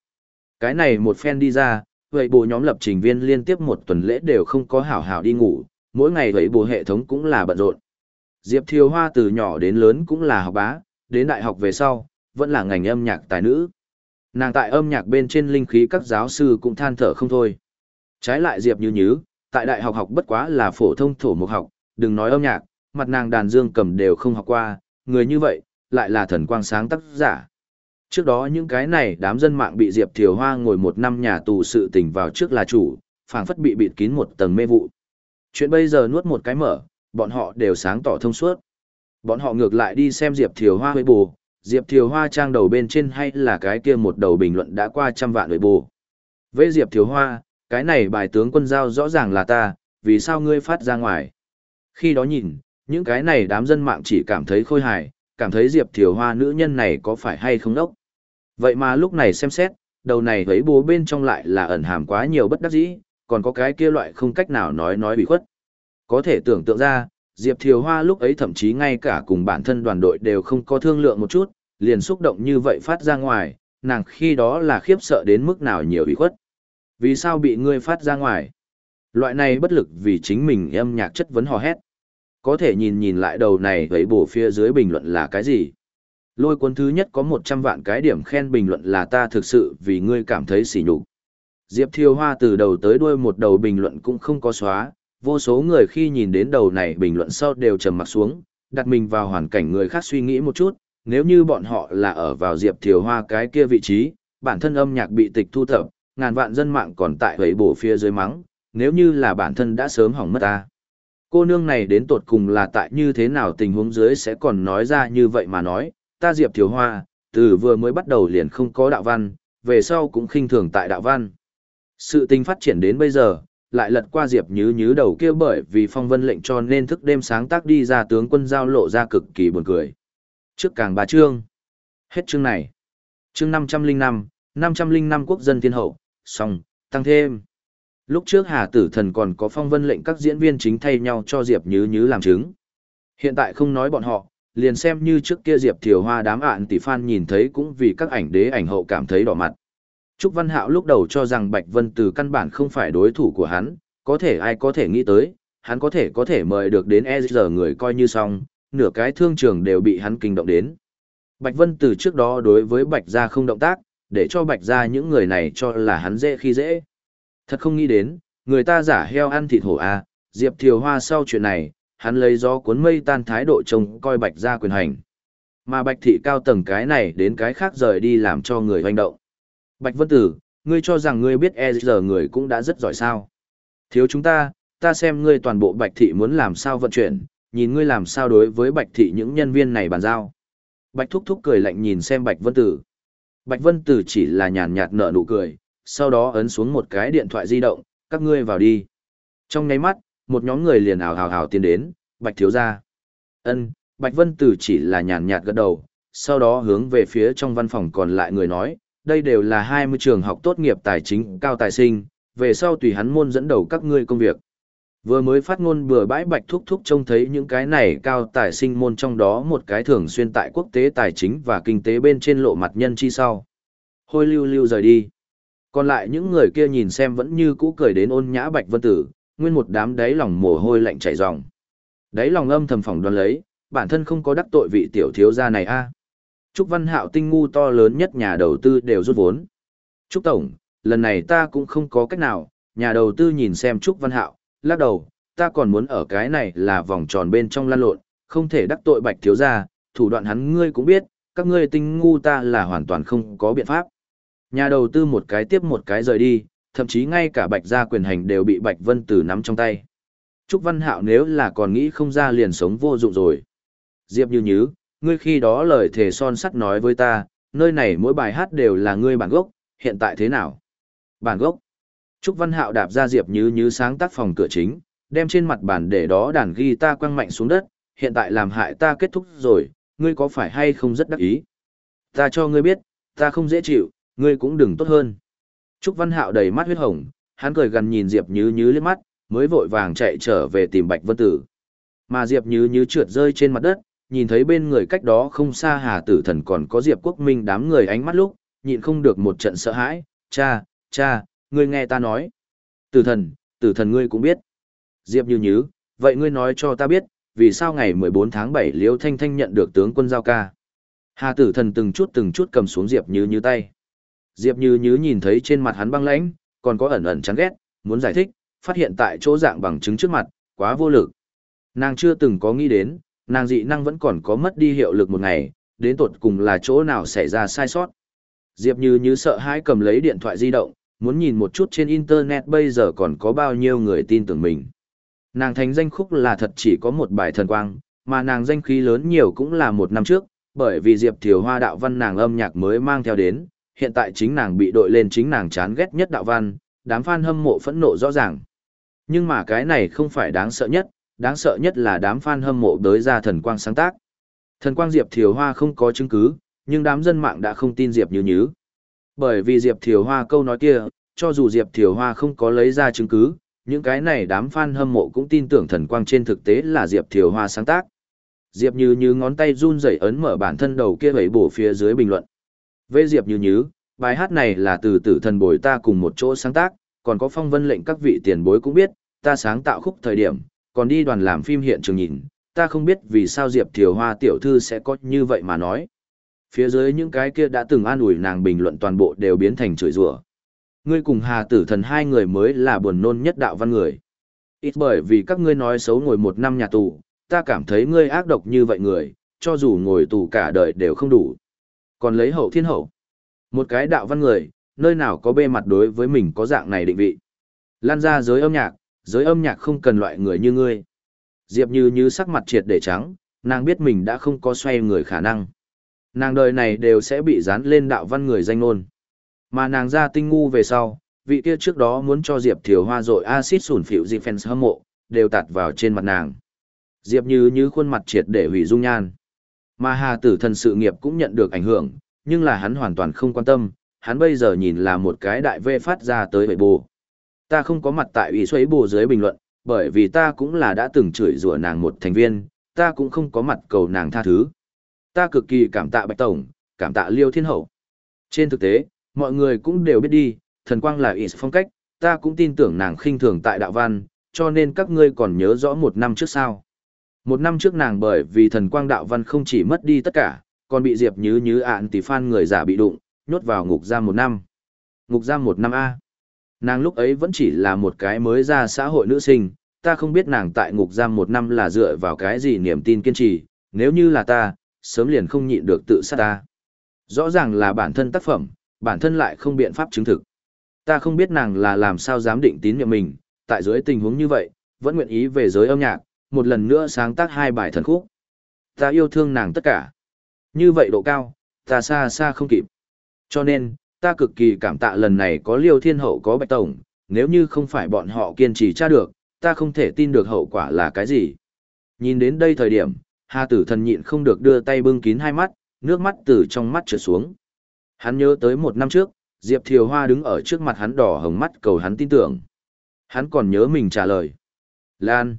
Cái này một phen đi ra, vậy bộ nhóm lập trình viên liên tiếp một tuần lễ đều không có hảo hảo đi ngủ, mỗi ngày vậy bộ hệ thống cũng là bận rộn. Diệp Thiều Hoa từ nhỏ đến lớn cũng là học bá, đến đại học về sau, vẫn là ngành âm nhạc tài nữ. Nàng tại âm nhạc bên trên linh khí các giáo sư cũng than thở không thôi. Trái lại Diệp Như Nhứ, tại đại học học bất quá là phổ thông thổ mục học, đừng nói âm nhạc, mặt nàng đàn dương cầm đều không học qua, người như vậy, lại là thần quang sáng tác giả. Trước đó những cái này đám dân mạng bị Diệp Thiều Hoa ngồi một năm nhà tù sự tình vào trước là chủ, phảng phất bị bịt kín một tầng mê vụ. Chuyện bây giờ nuốt một cái mở, bọn họ đều sáng tỏ thông suốt. Bọn họ ngược lại đi xem Diệp Thiều Hoa với bù, Diệp Thiều Hoa trang đầu bên trên hay là cái kia một đầu bình luận đã qua trăm vạn lời bù. Với Diệp Thiều Hoa, cái này bài tướng quân giao rõ ràng là ta, vì sao ngươi phát ra ngoài? Khi đó nhìn, những cái này đám dân mạng chỉ cảm thấy khôi hài, cảm thấy Diệp Thiều Hoa nữ nhân này có phải hay không đốc. Vậy mà lúc này xem xét, đầu này thấy bố bên trong lại là ẩn hàm quá nhiều bất đắc dĩ, còn có cái kia loại không cách nào nói nói bị khuất. Có thể tưởng tượng ra, Diệp Thiều Hoa lúc ấy thậm chí ngay cả cùng bản thân đoàn đội đều không có thương lượng một chút, liền xúc động như vậy phát ra ngoài, nàng khi đó là khiếp sợ đến mức nào nhiều bị khuất. Vì sao bị ngươi phát ra ngoài? Loại này bất lực vì chính mình âm nhạc chất vấn hò hét. Có thể nhìn nhìn lại đầu này thấy bổ phía dưới bình luận là cái gì? Lôi cuốn thứ nhất có 100 vạn cái điểm khen bình luận là ta thực sự vì ngươi cảm thấy sỉ nhục. Diệp Thiều Hoa từ đầu tới đuôi một đầu bình luận cũng không có xóa, vô số người khi nhìn đến đầu này bình luận sau đều trầm mặt xuống, đặt mình vào hoàn cảnh người khác suy nghĩ một chút, nếu như bọn họ là ở vào Diệp Thiều Hoa cái kia vị trí, bản thân âm nhạc bị tịch thu thập, ngàn vạn dân mạng còn tại hấy bổ phía dưới mắng, nếu như là bản thân đã sớm hỏng mất ta. Cô nương này đến tột cùng là tại như thế nào tình huống dưới sẽ còn nói ra như vậy mà nói, ta Diệp Thiều Hoa, từ vừa mới bắt đầu liền không có đạo văn, về sau cũng khinh thường tại đạo văn. Sự tình phát triển đến bây giờ, lại lật qua Diệp Nhứ Nhứ đầu kia bởi vì phong vân lệnh cho nên thức đêm sáng tác đi ra tướng quân giao lộ ra cực kỳ buồn cười. Trước càng ba chương. Hết chương này. Chương 505, 505 quốc dân thiên hậu, song tăng thêm. Lúc trước Hà Tử Thần còn có phong vân lệnh các diễn viên chính thay nhau cho Diệp Nhứ Nhứ làm chứng. Hiện tại không nói bọn họ, liền xem như trước kia Diệp Thiều Hoa đám ạn tỷ fan nhìn thấy cũng vì các ảnh đế ảnh hậu cảm thấy đỏ mặt. Trúc Văn Hạo lúc đầu cho rằng Bạch Vân Từ căn bản không phải đối thủ của hắn, có thể ai có thể nghĩ tới, hắn có thể có thể mời được đến EZ người coi như xong, nửa cái thương trường đều bị hắn kinh động đến. Bạch Vân từ trước đó đối với Bạch Gia không động tác, để cho Bạch Gia những người này cho là hắn dễ khi dễ. Thật không nghĩ đến, người ta giả heo ăn thịt hổ à, Diệp Thiều Hoa sau chuyện này, hắn lấy gió cuốn mây tan thái độ trông coi Bạch Gia quyền hành. Mà Bạch Thị cao tầng cái này đến cái khác rời đi làm cho người hoành động. Bạch Vân Tử, ngươi cho rằng ngươi biết e giờ người cũng đã rất giỏi sao. Thiếu chúng ta, ta xem ngươi toàn bộ Bạch Thị muốn làm sao vận chuyển, nhìn ngươi làm sao đối với Bạch Thị những nhân viên này bàn giao. Bạch Thúc Thúc cười lạnh nhìn xem Bạch Vân Tử. Bạch Vân Tử chỉ là nhàn nhạt nở nụ cười, sau đó ấn xuống một cái điện thoại di động, các ngươi vào đi. Trong nháy mắt, một nhóm người liền ảo hào hào tiến đến, Bạch Thiếu Gia. Ân, Bạch Vân Tử chỉ là nhàn nhạt gật đầu, sau đó hướng về phía trong văn phòng còn lại người nói, đây đều là 20 trường học tốt nghiệp tài chính cao tài sinh, về sau tùy hắn môn dẫn đầu các ngươi công việc. Vừa mới phát ngôn bừa bãi bạch thúc thúc trông thấy những cái này cao tài sinh môn trong đó một cái thường xuyên tại quốc tế tài chính và kinh tế bên trên lộ mặt nhân chi sau. Hôi lưu lưu rời đi. Còn lại những người kia nhìn xem vẫn như cũ cười đến ôn nhã bạch vân tử, nguyên một đám đáy lòng mồ hôi lạnh chảy ròng. Đáy lòng âm thầm phỏng đoán lấy, bản thân không có đắc tội vị tiểu thiếu gia này a. Trúc Văn Hạo tinh ngu to lớn nhất nhà đầu tư đều rút vốn. Trúc Tổng, lần này ta cũng không có cách nào, nhà đầu tư nhìn xem Trúc Văn Hạo, lắc đầu, ta còn muốn ở cái này là vòng tròn bên trong lan lộn, không thể đắc tội bạch thiếu gia, thủ đoạn hắn ngươi cũng biết, các ngươi tinh ngu ta là hoàn toàn không có biện pháp. Nhà đầu tư một cái tiếp một cái rời đi, thậm chí ngay cả bạch gia quyền hành đều bị bạch vân tử nắm trong tay. Trúc Văn Hạo nếu là còn nghĩ không ra liền sống vô dụng rồi. Diệp như nhứ, ngươi khi đó lời thề son sắt nói với ta, nơi này mỗi bài hát đều là ngươi bản gốc, hiện tại thế nào? Bản gốc. Trúc Văn Hạo đạp ra Diệp Như Như sáng tác phòng cửa chính, đem trên mặt bàn để đó đàn guitar quăng mạnh xuống đất, hiện tại làm hại ta kết thúc rồi, ngươi có phải hay không rất đắc ý? Ta cho ngươi biết, ta không dễ chịu, ngươi cũng đừng tốt hơn. Trúc Văn Hạo đầy mắt huyết hồng, hắn cười gần nhìn Diệp Như Như liếc mắt, mới vội vàng chạy trở về tìm Bạch Vân Tử. Mà Diệp Như Như trượt rơi trên mặt đất, nhìn thấy bên người cách đó không xa Hà Tử Thần còn có Diệp Quốc Minh đám người ánh mắt lúc, nhịn không được một trận sợ hãi, cha, cha, ngươi nghe ta nói. Tử thần, tử thần ngươi cũng biết. Diệp như nhứ, vậy ngươi nói cho ta biết, vì sao ngày 14 tháng 7 Liêu Thanh Thanh nhận được tướng quân giao ca. Hà tử thần từng chút từng chút cầm xuống Diệp như như tay. Diệp như như nhìn thấy trên mặt hắn băng lãnh, còn có ẩn ẩn chán ghét, muốn giải thích, phát hiện tại chỗ dạng bằng chứng trước mặt, quá vô lực. Nàng chưa từng có nghĩ đến, nàng dị năng vẫn còn có mất đi hiệu lực một ngày, đến tột cùng là chỗ nào xảy ra sai sót. Diệp Như Như sợ hãi cầm lấy điện thoại di động, muốn nhìn một chút trên Internet bây giờ còn có bao nhiêu người tin tưởng mình. Nàng Thánh danh khúc là thật chỉ có một bài thần quang, mà nàng danh khí lớn nhiều cũng là một năm trước, bởi vì Diệp Thiều Hoa đạo văn nàng âm nhạc mới mang theo đến, hiện tại chính nàng bị đội lên chính nàng chán ghét nhất đạo văn, đám fan hâm mộ phẫn nộ rõ ràng. Nhưng mà cái này không phải đáng sợ nhất, đáng sợ nhất là đám fan hâm mộ đới ra thần quang sáng tác. Thần quang Diệp Thiều Hoa không có chứng cứ, nhưng đám dân mạng đã không tin Diệp Như Nhứ. Bởi vì Diệp Thiều Hoa câu nói kia, cho dù Diệp Thiều Hoa không có lấy ra chứng cứ, những cái này đám fan hâm mộ cũng tin tưởng thần quang trên thực tế là Diệp Thiều Hoa sáng tác. Diệp Như Như ngón tay run rẩy ấn mở bản thân đầu kia vẩy bổ phía dưới bình luận. Về Diệp Như Như, bài hát này là từ tử thần bồi ta cùng một chỗ sáng tác, còn có phong vân lệnh các vị tiền bối cũng biết, ta sáng tạo khúc thời điểm, còn đi đoàn làm phim hiện trường nhìn, ta không biết vì sao Diệp Thiều Hoa tiểu thư sẽ có như vậy mà nói. Phía dưới những cái kia đã từng an ủi nàng bình luận toàn bộ đều biến thành chửi rủa. Ngươi cùng Hà Tử Thần hai người mới là buồn nôn nhất đạo văn người. Ít bởi vì các ngươi nói xấu ngồi một năm nhà tù, ta cảm thấy ngươi ác độc như vậy người, cho dù ngồi tù cả đời đều không đủ. Còn lấy hậu thiên hậu. Một cái đạo văn người, nơi nào có bê mặt đối với mình có dạng này định vị. Lan ra giới âm nhạc, giới âm nhạc không cần loại người như ngươi. Diệp Như như sắc mặt triệt để trắng, nàng biết mình đã không có xoay người khả năng. Nàng đời này đều sẽ bị dán lên đạo văn người danh nôn. Mà nàng ra tinh ngu về sau, vị kia trước đó muốn cho Diệp Thiều Hoa rồi axit sủn phịu dị fans hâm mộ, đều tạt vào trên mặt nàng. Diệp Như như khuôn mặt triệt để hủy dung nhan. Mà Hà Tử thần sự nghiệp cũng nhận được ảnh hưởng, nhưng là hắn hoàn toàn không quan tâm, hắn bây giờ nhìn là một cái đại vê phát ra tới bệ bồ. Ta không có mặt tại ủy xoáy bồ dưới bình luận, bởi vì ta cũng là đã từng chửi rủa nàng một thành viên, ta cũng không có mặt cầu nàng tha thứ. Ta cực kỳ cảm tạ Bạch Tổng, cảm tạ Liêu Thiên Hậu. Trên thực tế, mọi người cũng đều biết đi, thần quang là ủy phong cách, ta cũng tin tưởng nàng khinh thường tại đạo văn, cho nên các ngươi còn nhớ rõ một năm trước sao. Một năm trước nàng bởi vì thần quang đạo văn không chỉ mất đi tất cả, còn bị Diệp Nhứ Nhứ ạn tỷ phan người giả bị đụng, nhốt vào ngục giam một năm. Ngục giam một năm A. Nàng lúc ấy vẫn chỉ là một cái mới ra xã hội nữ sinh, ta không biết nàng tại ngục giam một năm là dựa vào cái gì niềm tin kiên trì, nếu như là ta, sớm liền không nhịn được tự sát ta. Rõ ràng là bản thân tác phẩm, bản thân lại không biện pháp chứng thực. Ta không biết nàng là làm sao dám định tín nhiệm mình, tại dưới tình huống như vậy, vẫn nguyện ý về giới âm nhạc, một lần nữa sáng tác hai bài thần khúc. Ta yêu thương nàng tất cả. Như vậy độ cao, ta xa xa không kịp. Cho nên, ta cực kỳ cảm tạ lần này có Liêu Thiên Hậu có Bạch Tổng, nếu như không phải bọn họ kiên trì tra được, ta không thể tin được hậu quả là cái gì. Nhìn đến đây thời điểm, Hà Tử Thần nhịn không được đưa tay bưng kín hai mắt, nước mắt từ trong mắt trượt xuống. Hắn nhớ tới một năm trước, Diệp Thiều Hoa đứng ở trước mặt hắn đỏ hồng mắt cầu hắn tin tưởng. Hắn còn nhớ mình trả lời. Lan.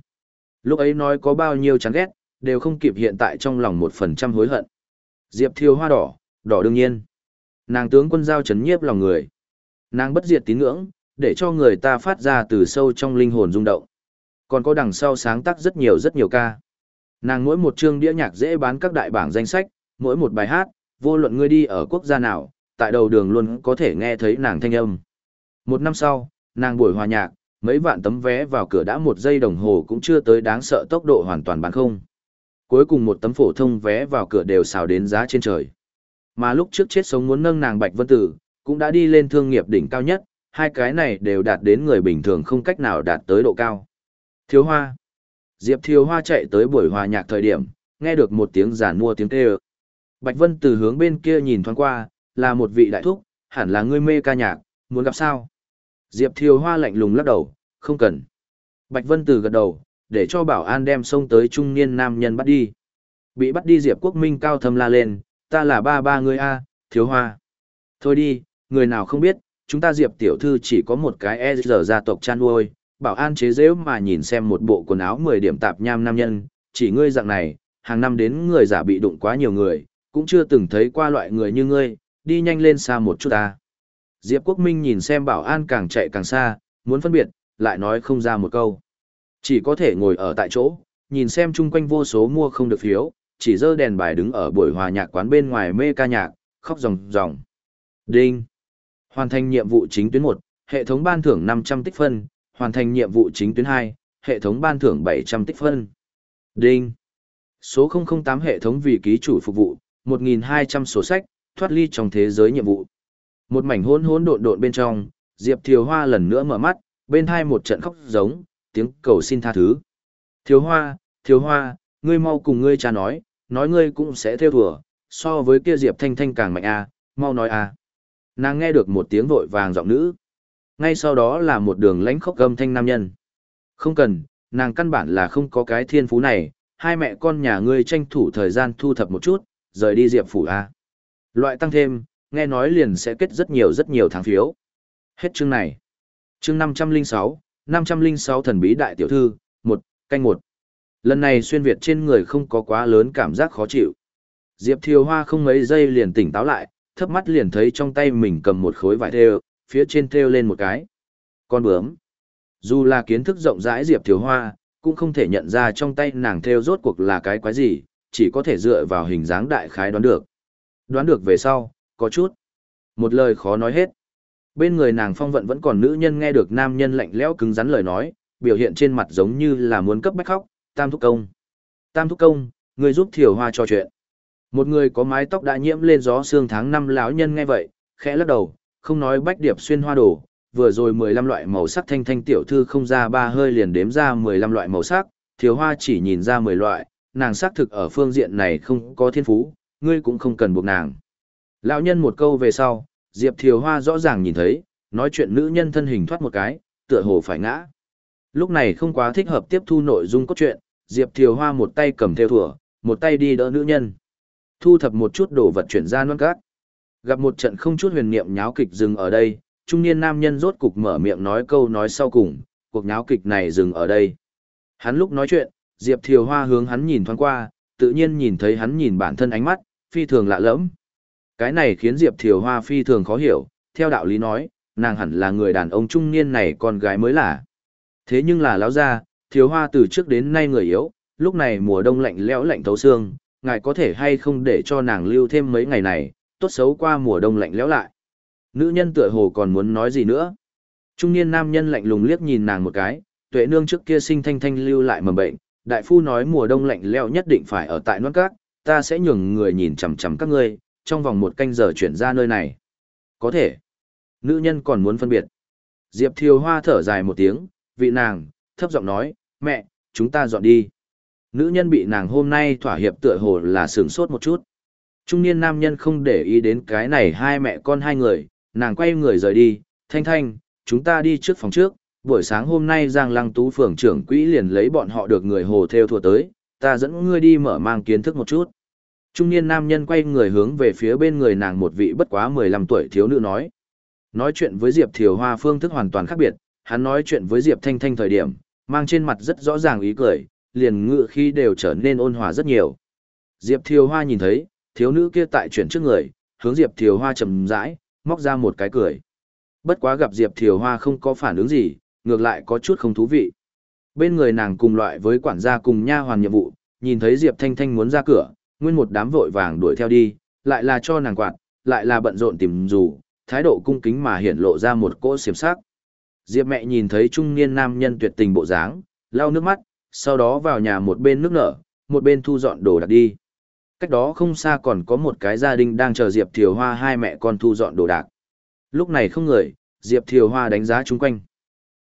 Lúc ấy nói có bao nhiêu chán ghét, đều không kịp hiện tại trong lòng một phần trăm hối hận. Diệp Thiều Hoa đỏ, đỏ đương nhiên. Nàng tướng quân giao chấn nhiếp lòng người. Nàng bất diệt tín ngưỡng, để cho người ta phát ra từ sâu trong linh hồn rung động. Còn có đằng sau sáng tác rất nhiều rất nhiều ca. Nàng mỗi một chương đĩa nhạc dễ bán các đại bảng danh sách, mỗi một bài hát, vô luận ngươi đi ở quốc gia nào, tại đầu đường luôn có thể nghe thấy nàng thanh âm. Một năm sau, nàng buổi hòa nhạc, mấy vạn tấm vé vào cửa đã một giây đồng hồ cũng chưa tới đáng sợ tốc độ hoàn toàn bán không. Cuối cùng một tấm phổ thông vé vào cửa đều xào đến giá trên trời. Mà lúc trước chết sống muốn nâng nàng Bạch Vân Tử, cũng đã đi lên thương nghiệp đỉnh cao nhất, hai cái này đều đạt đến người bình thường không cách nào đạt tới độ cao. Thiếu Hoa Diệp Thiếu Hoa chạy tới buổi hòa nhạc thời điểm, nghe được một tiếng giàn mua tiếng kêu. Bạch Vân từ hướng bên kia nhìn thoáng qua, là một vị đại thúc, hẳn là người mê ca nhạc, muốn gặp sao? Diệp Thiều Hoa lạnh lùng lắc đầu, không cần. Bạch Vân từ gật đầu, để cho bảo an đem xông tới trung niên nam nhân bắt đi. Bị bắt đi Diệp Quốc Minh cao thâm la lên, ta là ba ba người A, Thiếu Hoa. Thôi đi, người nào không biết, chúng ta Diệp tiểu thư chỉ có một cái e giờ gia tộc chăn nuôi, bảo an chế dễ mà nhìn xem một bộ quần áo 10 điểm tạp nham nam nhân, chỉ ngươi dạng này, hàng năm đến người giả bị đụng quá nhiều người, cũng chưa từng thấy qua loại người như ngươi, đi nhanh lên xa một chút ta. Diệp Quốc Minh nhìn xem bảo an càng chạy càng xa, muốn phân biệt, lại nói không ra một câu. Chỉ có thể ngồi ở tại chỗ, nhìn xem chung quanh vô số mua không được phiếu, chỉ dơ đèn bài đứng ở buổi hòa nhạc quán bên ngoài mê ca nhạc, khóc ròng ròng. Đinh! Hoàn thành nhiệm vụ chính tuyến 1, hệ thống ban thưởng 500 tích phân, hoàn thành nhiệm vụ chính tuyến 2, hệ thống ban thưởng 700 tích phân. Đinh! Số 008 hệ thống vì ký chủ phục vụ, 1.200 sổ sách, thoát ly trong thế giới nhiệm vụ. Một mảnh hỗn hỗn độn độn bên trong, Diệp Thiều Hoa lần nữa mở mắt, bên hai một trận khóc giống, tiếng cầu xin tha thứ. Thiếu Hoa, Thiếu Hoa, ngươi mau cùng ngươi cha nói, nói ngươi cũng sẽ theo thùa, so với kia Diệp Thanh Thanh càng mạnh a, mau nói a. Nàng nghe được một tiếng vội vàng giọng nữ. Ngay sau đó là một đường lãnh khốc gầm thanh nam nhân. Không cần, nàng căn bản là không có cái thiên phú này, hai mẹ con nhà ngươi tranh thủ thời gian thu thập một chút, rời đi diệp phủ A. Loại tăng thêm, nghe nói liền sẽ kết rất nhiều rất nhiều tháng phiếu. Hết chương này. Chương 506, 506 thần bí đại tiểu thư, một canh một Lần này xuyên Việt trên người không có quá lớn cảm giác khó chịu. Diệp Thiều Hoa không mấy giây liền tỉnh táo lại, thấp mắt liền thấy trong tay mình cầm một khối vải thêu, phía trên thêu lên một cái. Con bướm. Dù là kiến thức rộng rãi Diệp Thiều Hoa, cũng không thể nhận ra trong tay nàng thêu rốt cuộc là cái quái gì, chỉ có thể dựa vào hình dáng đại khái đoán được. Đoán được về sau, có chút. Một lời khó nói hết. Bên người nàng phong vận vẫn còn nữ nhân nghe được nam nhân lạnh lẽo cứng rắn lời nói, biểu hiện trên mặt giống như là muốn cấp bách khóc, tam thúc công. Tam thúc công, người giúp thiểu hoa cho chuyện. Một người có mái tóc đã nhiễm lên gió xương tháng năm lão nhân nghe vậy, khẽ lắc đầu, không nói bách điệp xuyên hoa đồ, vừa rồi 15 loại màu sắc thanh thanh tiểu thư không ra ba hơi liền đếm ra 15 loại màu sắc, Thiều hoa chỉ nhìn ra 10 loại, nàng xác thực ở phương diện này không có thiên phú, ngươi cũng không cần buộc nàng. Lão nhân một câu về sau, Diệp Thiều Hoa rõ ràng nhìn thấy, nói chuyện nữ nhân thân hình thoát một cái, tựa hồ phải ngã. Lúc này không quá thích hợp tiếp thu nội dung cốt truyện, Diệp Thiều Hoa một tay cầm theo thủa, một tay đi đỡ nữ nhân. Thu thập một chút đồ vật chuyển ra non cát. Gặp một trận không chút huyền niệm nháo kịch dừng ở đây, trung niên nam nhân rốt cục mở miệng nói câu nói sau cùng, cuộc nháo kịch này dừng ở đây. Hắn lúc nói chuyện, Diệp Thiều Hoa hướng hắn nhìn thoáng qua, tự nhiên nhìn thấy hắn nhìn bản thân ánh mắt, phi thường lạ lẫm. Cái này khiến Diệp Thiều Hoa phi thường khó hiểu, theo đạo lý nói, nàng hẳn là người đàn ông trung niên này con gái mới là. Thế nhưng là lão gia, thiếu Hoa từ trước đến nay người yếu, lúc này mùa đông lạnh lẽo lạnh thấu xương, ngài có thể hay không để cho nàng lưu thêm mấy ngày này, tốt xấu qua mùa đông lạnh lẽo lại. Nữ nhân tựa hồ còn muốn nói gì nữa. Trung niên nam nhân lạnh lùng liếc nhìn nàng một cái, tuệ nương trước kia sinh thanh thanh lưu lại mầm bệnh, đại phu nói mùa đông lạnh lẽo nhất định phải ở tại nuốt cát, ta sẽ nhường người nhìn chằm chằm các ngươi, trong vòng một canh giờ chuyển ra nơi này. Có thể. Nữ nhân còn muốn phân biệt. Diệp Thiều Hoa thở dài một tiếng, vị nàng, thấp giọng nói, mẹ, chúng ta dọn đi. Nữ nhân bị nàng hôm nay thỏa hiệp tựa hồ là sướng sốt một chút. Trung niên nam nhân không để ý đến cái này hai mẹ con hai người, nàng quay người rời đi, thanh thanh, chúng ta đi trước phòng trước, buổi sáng hôm nay Giang Lăng Tú phường trưởng quỹ liền lấy bọn họ được người hồ theo thua tới, ta dẫn ngươi đi mở mang kiến thức một chút. Trung niên nam nhân quay người hướng về phía bên người nàng một vị bất quá 15 tuổi thiếu nữ nói. Nói chuyện với Diệp Thiều Hoa phương thức hoàn toàn khác biệt, hắn nói chuyện với Diệp Thanh Thanh thời điểm, mang trên mặt rất rõ ràng ý cười, liền ngự khi đều trở nên ôn hòa rất nhiều. Diệp Thiều Hoa nhìn thấy, thiếu nữ kia tại chuyển trước người, hướng Diệp Thiều Hoa chầm rãi, móc ra một cái cười. Bất quá gặp Diệp Thiều Hoa không có phản ứng gì, ngược lại có chút không thú vị. Bên người nàng cùng loại với quản gia cùng nha hoàn nhiệm vụ, nhìn thấy Diệp Thanh Thanh muốn ra cửa, nguyên một đám vội vàng đuổi theo đi, lại là cho nàng quạt, lại là bận rộn tìm dù, thái độ cung kính mà hiển lộ ra một cỗ xiểm sắc. Diệp mẹ nhìn thấy trung niên nam nhân tuyệt tình bộ dáng, lau nước mắt, sau đó vào nhà một bên nước nở, một bên thu dọn đồ đạc đi. Cách đó không xa còn có một cái gia đình đang chờ Diệp Thiều Hoa hai mẹ con thu dọn đồ đạc. Lúc này không người, Diệp Thiều Hoa đánh giá chung quanh.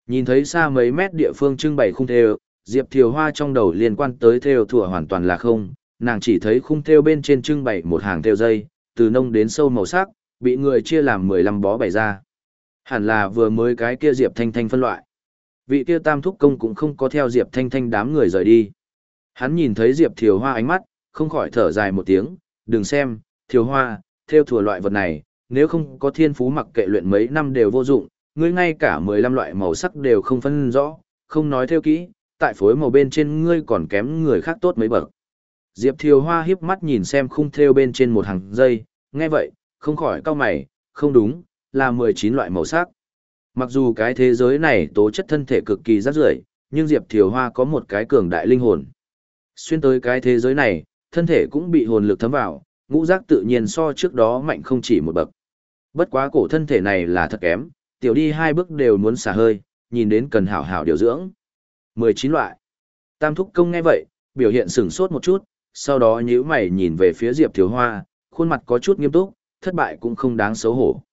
Nhìn thấy xa mấy mét địa phương trưng bày khung theo, Diệp Thiều Hoa trong đầu liên quan tới theo thủa hoàn toàn là không, nàng chỉ thấy khung theo bên trên trưng bày một hàng theo dây, từ nông đến sâu màu sắc, bị người chia làm 15 bó bày ra. Hẳn là vừa mới cái kia Diệp Thanh Thanh phân loại. Vị kia tam thúc công cũng không có theo Diệp Thanh Thanh đám người rời đi. Hắn nhìn thấy Diệp Thiều Hoa ánh mắt, không khỏi thở dài một tiếng, đừng xem, Thiều Hoa, theo thừa loại vật này, nếu không có thiên phú mặc kệ luyện mấy năm đều vô dụng, ngươi ngay cả 15 loại màu sắc đều không phân rõ, không nói theo kỹ, tại phối màu bên trên ngươi còn kém người khác tốt mấy bậc. Diệp Thiều Hoa hiếp mắt nhìn xem khung theo bên trên một hàng dây, nghe vậy, không khỏi cau mày, không đúng, là 19 loại màu sắc. Mặc dù cái thế giới này tố chất thân thể cực kỳ rác rưởi, nhưng Diệp Thiều Hoa có một cái cường đại linh hồn. Xuyên tới cái thế giới này, thân thể cũng bị hồn lực thấm vào, ngũ giác tự nhiên so trước đó mạnh không chỉ một bậc. Bất quá cổ thân thể này là thật kém, tiểu đi hai bước đều muốn xả hơi, nhìn đến cần hảo hảo điều dưỡng. 19 loại. Tam thúc công nghe vậy, biểu hiện sửng sốt một chút, sau đó nhíu mày nhìn về phía Diệp Thiếu Hoa, khuôn mặt có chút nghiêm túc, thất bại cũng không đáng xấu hổ.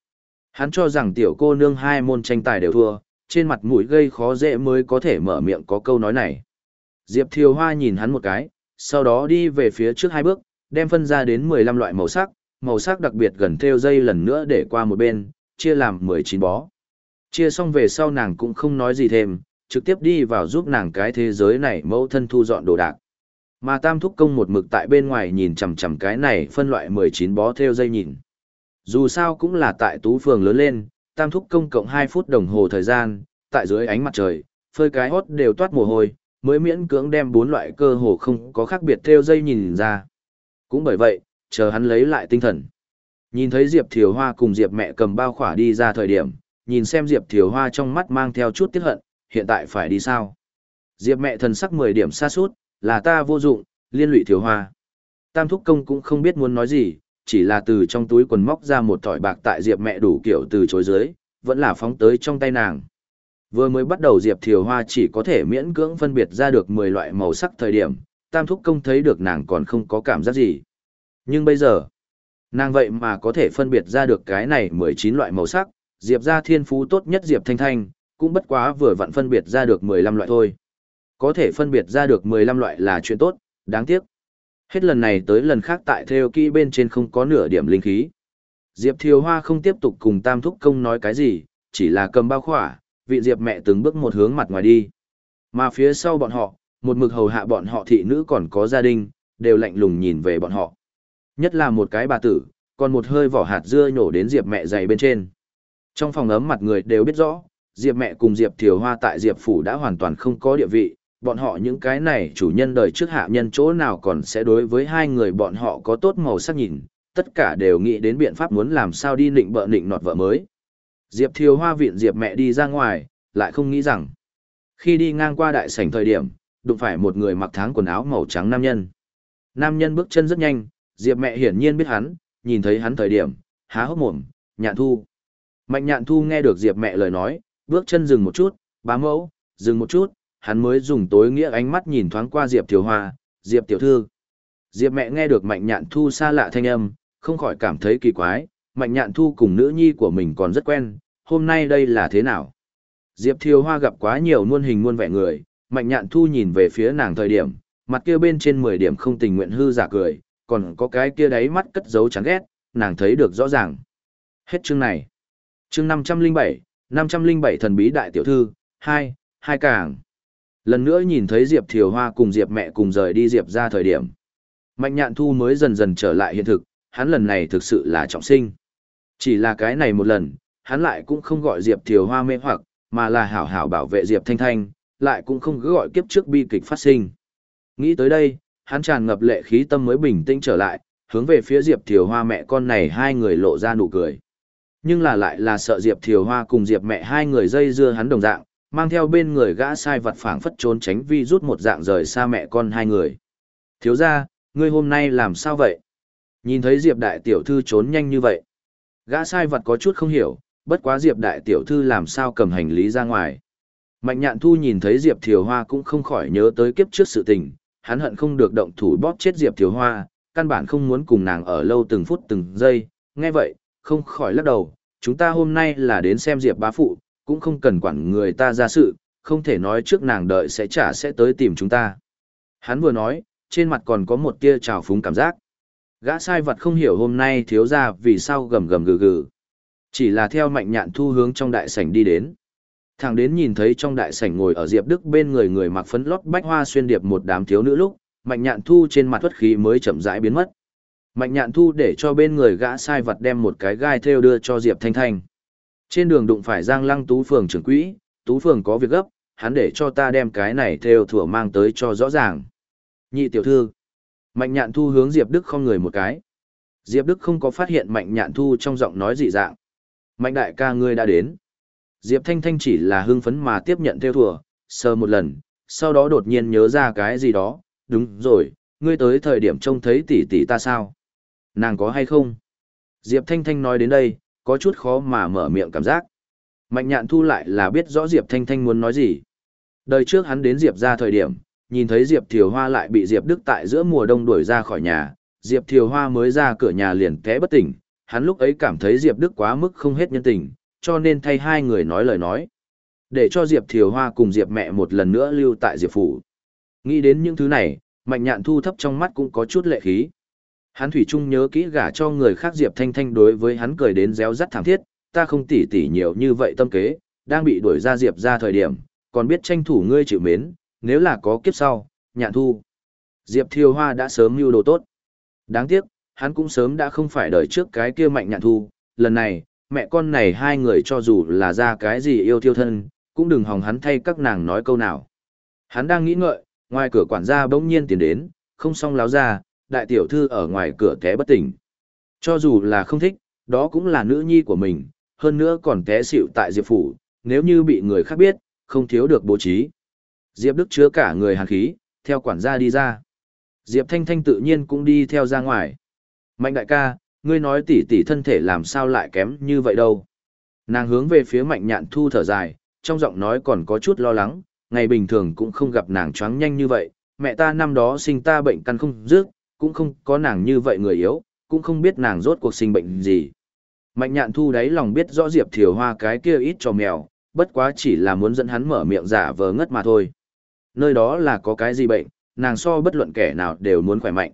Hắn cho rằng tiểu cô nương hai môn tranh tài đều thua, trên mặt mũi gây khó dễ mới có thể mở miệng có câu nói này. Diệp Thiều Hoa nhìn hắn một cái, sau đó đi về phía trước hai bước, đem phân ra đến 15 loại màu sắc, màu sắc đặc biệt gần theo dây lần nữa để qua một bên, chia làm 19 bó. Chia xong về sau nàng cũng không nói gì thêm, trực tiếp đi vào giúp nàng cái thế giới này mẫu thân thu dọn đồ đạc. Mà tam thúc công một mực tại bên ngoài nhìn chằm chằm cái này phân loại 19 bó theo dây nhìn. Dù sao cũng là tại tú phường lớn lên, tam thúc công cộng 2 phút đồng hồ thời gian, tại dưới ánh mặt trời, phơi cái hót đều toát mồ hôi, mới miễn cưỡng đem bốn loại cơ hồ không có khác biệt theo dây nhìn ra. Cũng bởi vậy, chờ hắn lấy lại tinh thần. Nhìn thấy Diệp Thiều Hoa cùng Diệp mẹ cầm bao khỏa đi ra thời điểm, nhìn xem Diệp Thiều Hoa trong mắt mang theo chút tiếc hận, hiện tại phải đi sao? Diệp mẹ thần sắc 10 điểm xa suốt, là ta vô dụng, liên lụy Thiều Hoa. Tam thúc công cũng không biết muốn nói gì, chỉ là từ trong túi quần móc ra một thỏi bạc tại Diệp mẹ đủ kiểu từ chối dưới, vẫn là phóng tới trong tay nàng. Vừa mới bắt đầu Diệp Thiều Hoa chỉ có thể miễn cưỡng phân biệt ra được 10 loại màu sắc thời điểm, Tam Thúc Công thấy được nàng còn không có cảm giác gì. Nhưng bây giờ, nàng vậy mà có thể phân biệt ra được cái này 19 loại màu sắc, Diệp ra thiên phú tốt nhất Diệp Thanh Thanh, cũng bất quá vừa vặn phân biệt ra được 15 loại thôi. Có thể phân biệt ra được 15 loại là chuyện tốt, đáng tiếc. Hết lần này tới lần khác tại theo kỹ bên trên không có nửa điểm linh khí. Diệp Thiều Hoa không tiếp tục cùng Tam Thúc Công nói cái gì, chỉ là cầm bao khỏa, vị Diệp mẹ từng bước một hướng mặt ngoài đi. Mà phía sau bọn họ, một mực hầu hạ bọn họ thị nữ còn có gia đình, đều lạnh lùng nhìn về bọn họ. Nhất là một cái bà tử, còn một hơi vỏ hạt dưa nhổ đến Diệp mẹ dày bên trên. Trong phòng ấm mặt người đều biết rõ, Diệp mẹ cùng Diệp Thiều Hoa tại Diệp Phủ đã hoàn toàn không có địa vị, bọn họ những cái này chủ nhân đời trước hạ nhân chỗ nào còn sẽ đối với hai người bọn họ có tốt màu sắc nhìn, tất cả đều nghĩ đến biện pháp muốn làm sao đi nịnh bợ nịnh nọt vợ mới. Diệp Thiều Hoa viện Diệp mẹ đi ra ngoài, lại không nghĩ rằng, khi đi ngang qua đại sảnh thời điểm, đụng phải một người mặc tháng quần áo màu trắng nam nhân. Nam nhân bước chân rất nhanh, Diệp mẹ hiển nhiên biết hắn, nhìn thấy hắn thời điểm, há hốc mồm, nhạn thu. Mạnh nhạn thu nghe được Diệp mẹ lời nói, bước chân dừng một chút, bá mẫu, dừng một chút, hắn mới dùng tối nghĩa ánh mắt nhìn thoáng qua Diệp Thiều Hoa, Diệp Tiểu Thư. Diệp mẹ nghe được mạnh nhạn thu xa lạ thanh âm, không khỏi cảm thấy kỳ quái, mạnh nhạn thu cùng nữ nhi của mình còn rất quen, hôm nay đây là thế nào? Diệp Thiều Hoa gặp quá nhiều muôn hình muôn vẻ người, mạnh nhạn thu nhìn về phía nàng thời điểm, mặt kia bên trên 10 điểm không tình nguyện hư giả cười, còn có cái kia đáy mắt cất giấu chán ghét, nàng thấy được rõ ràng. Hết chương này. Chương 507, 507 thần bí đại tiểu thư, 2, hai càng. Lần nữa nhìn thấy Diệp Thiều Hoa cùng Diệp mẹ cùng rời đi Diệp ra thời điểm. Mạnh nhạn thu mới dần dần trở lại hiện thực, hắn lần này thực sự là trọng sinh. Chỉ là cái này một lần, hắn lại cũng không gọi Diệp Thiều Hoa mê hoặc, mà là hảo hảo bảo vệ Diệp Thanh Thanh, lại cũng không cứ gọi kiếp trước bi kịch phát sinh. Nghĩ tới đây, hắn tràn ngập lệ khí tâm mới bình tĩnh trở lại, hướng về phía Diệp Thiều Hoa mẹ con này hai người lộ ra nụ cười. Nhưng là lại là sợ Diệp Thiều Hoa cùng Diệp mẹ hai người dây dưa hắn đồng dạng, mang theo bên người gã sai vật phảng phất trốn tránh vi rút một dạng rời xa mẹ con hai người. Thiếu ra, ngươi hôm nay làm sao vậy? Nhìn thấy Diệp đại tiểu thư trốn nhanh như vậy. Gã sai vật có chút không hiểu, bất quá Diệp đại tiểu thư làm sao cầm hành lý ra ngoài. Mạnh nhạn thu nhìn thấy Diệp Thiều Hoa cũng không khỏi nhớ tới kiếp trước sự tình, hắn hận không được động thủ bóp chết Diệp Thiều Hoa, căn bản không muốn cùng nàng ở lâu từng phút từng giây, nghe vậy, không khỏi lắc đầu, chúng ta hôm nay là đến xem Diệp bá phụ, cũng không cần quản người ta ra sự, không thể nói trước nàng đợi sẽ trả sẽ tới tìm chúng ta. Hắn vừa nói, trên mặt còn có một tia trào phúng cảm giác. Gã sai vật không hiểu hôm nay thiếu ra vì sao gầm gầm gừ gừ. Chỉ là theo mạnh nhạn thu hướng trong đại sảnh đi đến. Thằng đến nhìn thấy trong đại sảnh ngồi ở Diệp Đức bên người người mặc phấn lót bách hoa xuyên điệp một đám thiếu nữ lúc, mạnh nhạn thu trên mặt thuất khí mới chậm rãi biến mất. Mạnh nhạn thu để cho bên người gã sai vật đem một cái gai theo đưa cho Diệp Thanh Thanh. Trên đường đụng phải Giang Lăng Tú Phường trưởng quỹ, Tú Phường có việc gấp, hắn để cho ta đem cái này theo thủa mang tới cho rõ ràng. Nhị tiểu thư. Mạnh nhạn thu hướng Diệp Đức không người một cái. Diệp Đức không có phát hiện mạnh nhạn thu trong giọng nói dị dạng. Mạnh đại ca ngươi đã đến. Diệp Thanh Thanh chỉ là hưng phấn mà tiếp nhận theo thùa, sờ một lần, sau đó đột nhiên nhớ ra cái gì đó, đúng rồi, ngươi tới thời điểm trông thấy tỷ tỷ ta sao? Nàng có hay không? Diệp Thanh Thanh nói đến đây, có chút khó mà mở miệng cảm giác. Mạnh nhạn thu lại là biết rõ Diệp Thanh Thanh muốn nói gì. Đời trước hắn đến Diệp ra thời điểm, nhìn thấy Diệp Thiều Hoa lại bị Diệp Đức tại giữa mùa đông đuổi ra khỏi nhà, Diệp Thiều Hoa mới ra cửa nhà liền té bất tỉnh, hắn lúc ấy cảm thấy Diệp Đức quá mức không hết nhân tình, cho nên thay hai người nói lời nói. Để cho Diệp Thiều Hoa cùng Diệp mẹ một lần nữa lưu tại Diệp Phủ. Nghĩ đến những thứ này, Mạnh Nhạn Thu thấp trong mắt cũng có chút lệ khí. Hắn thủy chung nhớ kỹ gả cho người khác Diệp Thanh Thanh đối với hắn cười đến réo rắt thảm thiết, ta không tỉ tỉ nhiều như vậy tâm kế, đang bị đuổi ra Diệp ra thời điểm, còn biết tranh thủ ngươi chịu mến, nếu là có kiếp sau, nhạn thu. Diệp Thiều Hoa đã sớm mưu đồ tốt. Đáng tiếc, hắn cũng sớm đã không phải đợi trước cái kia mạnh nhạn thu, lần này, mẹ con này hai người cho dù là ra cái gì yêu thiêu thân, cũng đừng hòng hắn thay các nàng nói câu nào. Hắn đang nghĩ ngợi, ngoài cửa quản gia bỗng nhiên tiến đến, không xong láo ra, đại tiểu thư ở ngoài cửa té bất tỉnh. Cho dù là không thích, đó cũng là nữ nhi của mình, hơn nữa còn té xịu tại Diệp Phủ, nếu như bị người khác biết, không thiếu được bố trí. Diệp Đức chứa cả người hàn khí, theo quản gia đi ra. Diệp Thanh Thanh tự nhiên cũng đi theo ra ngoài. Mạnh đại ca, ngươi nói tỷ tỷ thân thể làm sao lại kém như vậy đâu. Nàng hướng về phía mạnh nhạn thu thở dài, trong giọng nói còn có chút lo lắng, ngày bình thường cũng không gặp nàng choáng nhanh như vậy, mẹ ta năm đó sinh ta bệnh căn không dứt, cũng không có nàng như vậy người yếu, cũng không biết nàng rốt cuộc sinh bệnh gì. Mạnh nhạn thu đáy lòng biết rõ Diệp Thiều Hoa cái kia ít cho mèo, bất quá chỉ là muốn dẫn hắn mở miệng giả vờ ngất mà thôi. Nơi đó là có cái gì bệnh, nàng so bất luận kẻ nào đều muốn khỏe mạnh.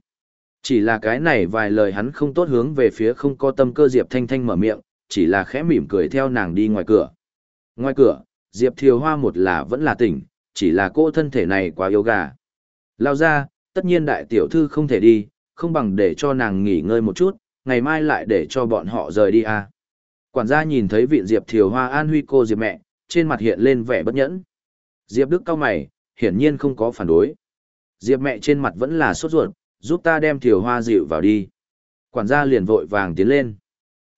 Chỉ là cái này vài lời hắn không tốt hướng về phía không có tâm cơ Diệp Thanh Thanh mở miệng, chỉ là khẽ mỉm cười theo nàng đi ngoài cửa. Ngoài cửa, Diệp Thiều Hoa một là vẫn là tỉnh, chỉ là cô thân thể này quá yếu gà. Lao ra, tất nhiên đại tiểu thư không thể đi, không bằng để cho nàng nghỉ ngơi một chút, ngày mai lại để cho bọn họ rời đi à. Quản gia nhìn thấy vị Diệp Thiều Hoa an huy cô Diệp mẹ, trên mặt hiện lên vẻ bất nhẫn. Diệp Đức cao mày, hiển nhiên không có phản đối. Diệp mẹ trên mặt vẫn là sốt ruột, giúp ta đem Thiều Hoa dịu vào đi. Quản gia liền vội vàng tiến lên.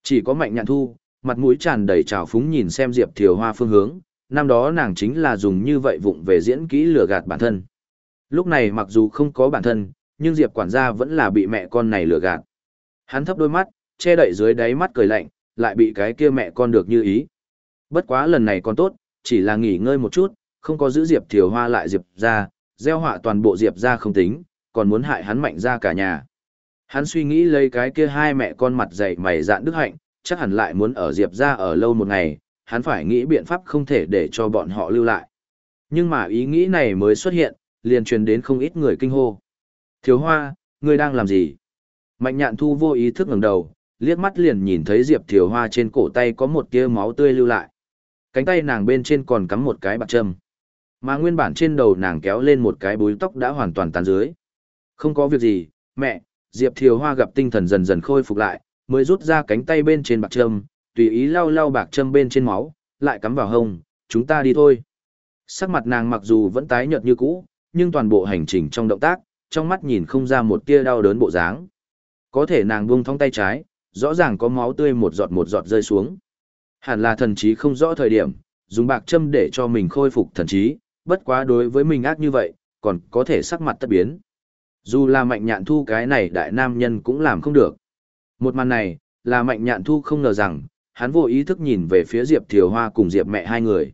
Chỉ có mạnh nhạn thu, mặt mũi tràn đầy trào phúng nhìn xem Diệp Thiều Hoa phương hướng, năm đó nàng chính là dùng như vậy vụng về diễn kỹ lừa gạt bản thân. Lúc này mặc dù không có bản thân, nhưng Diệp quản gia vẫn là bị mẹ con này lừa gạt. Hắn thấp đôi mắt, che đậy dưới đáy mắt cười lạnh, lại bị cái kia mẹ con được như ý. Bất quá lần này còn tốt, chỉ là nghỉ ngơi một chút, không có giữ Diệp Thiều Hoa lại Diệp ra, gieo họa toàn bộ Diệp ra không tính, còn muốn hại hắn mạnh ra cả nhà. Hắn suy nghĩ lấy cái kia hai mẹ con mặt dày mày dạn đức hạnh, chắc hẳn lại muốn ở Diệp ra ở lâu một ngày, hắn phải nghĩ biện pháp không thể để cho bọn họ lưu lại. Nhưng mà ý nghĩ này mới xuất hiện, liền truyền đến không ít người kinh hô. Thiếu hoa, ngươi đang làm gì? Mạnh nhạn thu vô ý thức ngẩng đầu, liếc mắt liền nhìn thấy Diệp Thiều Hoa trên cổ tay có một tia máu tươi lưu lại. Cánh tay nàng bên trên còn cắm một cái bạc châm. Mà nguyên bản trên đầu nàng kéo lên một cái búi tóc đã hoàn toàn tàn dưới. Không có việc gì, mẹ, Diệp Thiều Hoa gặp tinh thần dần dần khôi phục lại, mới rút ra cánh tay bên trên bạc châm, tùy ý lau lau bạc châm bên trên máu, lại cắm vào hông, chúng ta đi thôi. Sắc mặt nàng mặc dù vẫn tái nhợt như cũ, nhưng toàn bộ hành trình trong động tác, trong mắt nhìn không ra một tia đau đớn bộ dáng. Có thể nàng buông thong tay trái, rõ ràng có máu tươi một giọt một giọt rơi xuống. Hẳn là thần trí không rõ thời điểm, dùng bạc châm để cho mình khôi phục thần trí, bất quá đối với mình ác như vậy, còn có thể sắc mặt tất biến. Dù là mạnh nhạn thu cái này đại nam nhân cũng làm không được. Một màn này, là mạnh nhạn thu không ngờ rằng, hắn vô ý thức nhìn về phía Diệp Thiều Hoa cùng Diệp mẹ hai người.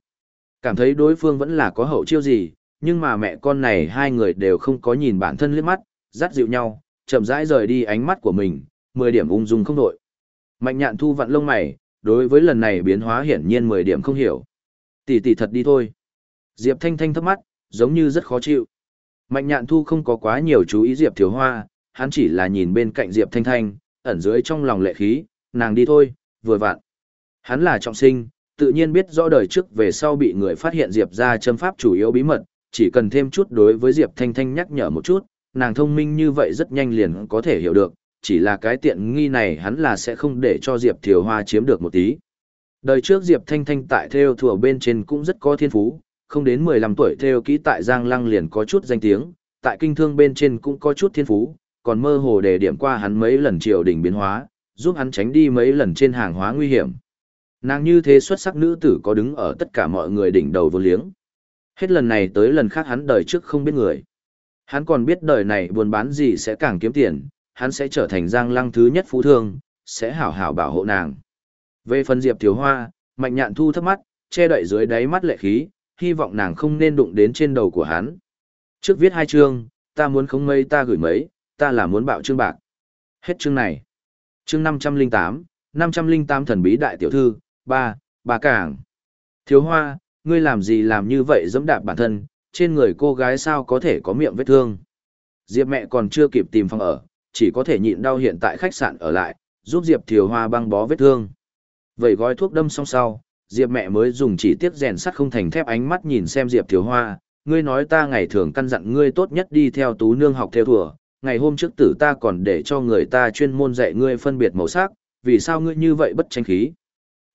Cảm thấy đối phương vẫn là có hậu chiêu gì, nhưng mà mẹ con này hai người đều không có nhìn bản thân liếc mắt, dắt dịu nhau, chậm rãi rời đi ánh mắt của mình, mười điểm ung dung không đội. Mạnh nhạn thu vặn lông mày, đối với lần này biến hóa hiển nhiên mười điểm không hiểu. Tỷ tỷ thật đi thôi. Diệp Thanh Thanh thấp mắt, giống như rất khó chịu. Mạnh nhạn thu không có quá nhiều chú ý Diệp Thiếu Hoa, hắn chỉ là nhìn bên cạnh Diệp Thanh Thanh, ẩn dưới trong lòng lệ khí, nàng đi thôi, vừa vặn. Hắn là trọng sinh, tự nhiên biết rõ đời trước về sau bị người phát hiện Diệp ra châm pháp chủ yếu bí mật, chỉ cần thêm chút đối với Diệp Thanh Thanh nhắc nhở một chút, nàng thông minh như vậy rất nhanh liền có thể hiểu được, chỉ là cái tiện nghi này hắn là sẽ không để cho Diệp Thiều Hoa chiếm được một tí. Đời trước Diệp Thanh Thanh tại theo thùa bên trên cũng rất có thiên phú, không đến 15 tuổi theo kỹ tại Giang Lăng liền có chút danh tiếng, tại kinh thương bên trên cũng có chút thiên phú, còn mơ hồ đề điểm qua hắn mấy lần triều đình biến hóa, giúp hắn tránh đi mấy lần trên hàng hóa nguy hiểm. Nàng như thế xuất sắc nữ tử có đứng ở tất cả mọi người đỉnh đầu vô liếng. Hết lần này tới lần khác hắn đời trước không biết người. Hắn còn biết đời này buôn bán gì sẽ càng kiếm tiền, hắn sẽ trở thành giang lăng thứ nhất phú thương, sẽ hảo hảo bảo hộ nàng. Về phần Diệp Thiếu Hoa, mạnh nhạn thu thấp mắt, che đậy dưới đáy mắt lệ khí, hy vọng nàng không nên đụng đến trên đầu của hắn. Trước viết hai chương, ta muốn không mây ta gửi mấy, ta là muốn bạo chương bạc. Hết chương này. Chương 508, 508 thần bí đại tiểu thư, ba, bà cảng. Thiếu Hoa, ngươi làm gì làm như vậy dẫm đạp bản thân, trên người cô gái sao có thể có miệng vết thương. Diệp mẹ còn chưa kịp tìm phòng ở, chỉ có thể nhịn đau hiện tại khách sạn ở lại, giúp Diệp Thiều Hoa băng bó vết thương. Vậy gói thuốc đâm xong sau, Diệp mẹ mới dùng chỉ tiết rèn sắt không thành thép ánh mắt nhìn xem Diệp Thiều Hoa, ngươi nói ta ngày thường căn dặn ngươi tốt nhất đi theo tú nương học theo thùa, ngày hôm trước tử ta còn để cho người ta chuyên môn dạy ngươi phân biệt màu sắc, vì sao ngươi như vậy bất tranh khí.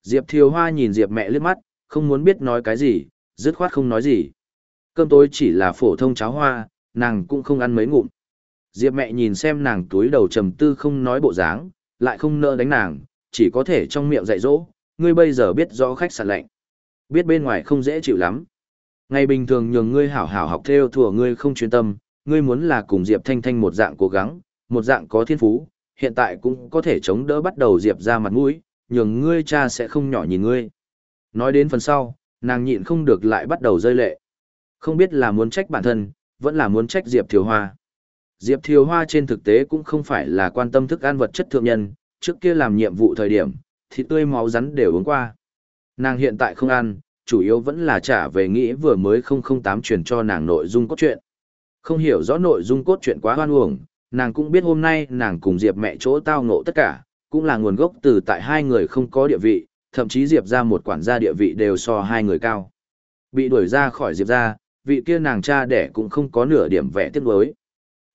Diệp Thiều Hoa nhìn Diệp mẹ liếc mắt, không muốn biết nói cái gì, dứt khoát không nói gì. Cơm tối chỉ là phổ thông cháo hoa, nàng cũng không ăn mấy ngụm. Diệp mẹ nhìn xem nàng túi đầu trầm tư không nói bộ dáng, lại không nỡ đánh nàng, chỉ có thể trong miệng dạy dỗ, ngươi bây giờ biết rõ khách sạn lạnh. Biết bên ngoài không dễ chịu lắm. Ngày bình thường nhường ngươi hảo hảo học theo thùa ngươi không chuyên tâm, ngươi muốn là cùng Diệp Thanh Thanh một dạng cố gắng, một dạng có thiên phú, hiện tại cũng có thể chống đỡ bắt đầu Diệp ra mặt mũi, nhường ngươi cha sẽ không nhỏ nhìn ngươi. Nói đến phần sau, nàng nhịn không được lại bắt đầu rơi lệ. Không biết là muốn trách bản thân, vẫn là muốn trách Diệp Thiều Hoa. Diệp Thiều Hoa trên thực tế cũng không phải là quan tâm thức ăn vật chất thượng nhân, trước kia làm nhiệm vụ thời điểm, thịt tươi máu rắn đều uống qua. Nàng hiện tại không ăn, chủ yếu vẫn là trả về nghĩ vừa mới 008 truyền cho nàng nội dung cốt truyện. Không hiểu rõ nội dung cốt truyện quá hoan uổng, nàng cũng biết hôm nay nàng cùng Diệp mẹ chỗ tao ngộ tất cả, cũng là nguồn gốc từ tại hai người không có địa vị, thậm chí Diệp ra một quản gia địa vị đều so hai người cao. Bị đuổi ra khỏi Diệp ra, vị kia nàng cha đẻ cũng không có nửa điểm vẻ tiếc nuối.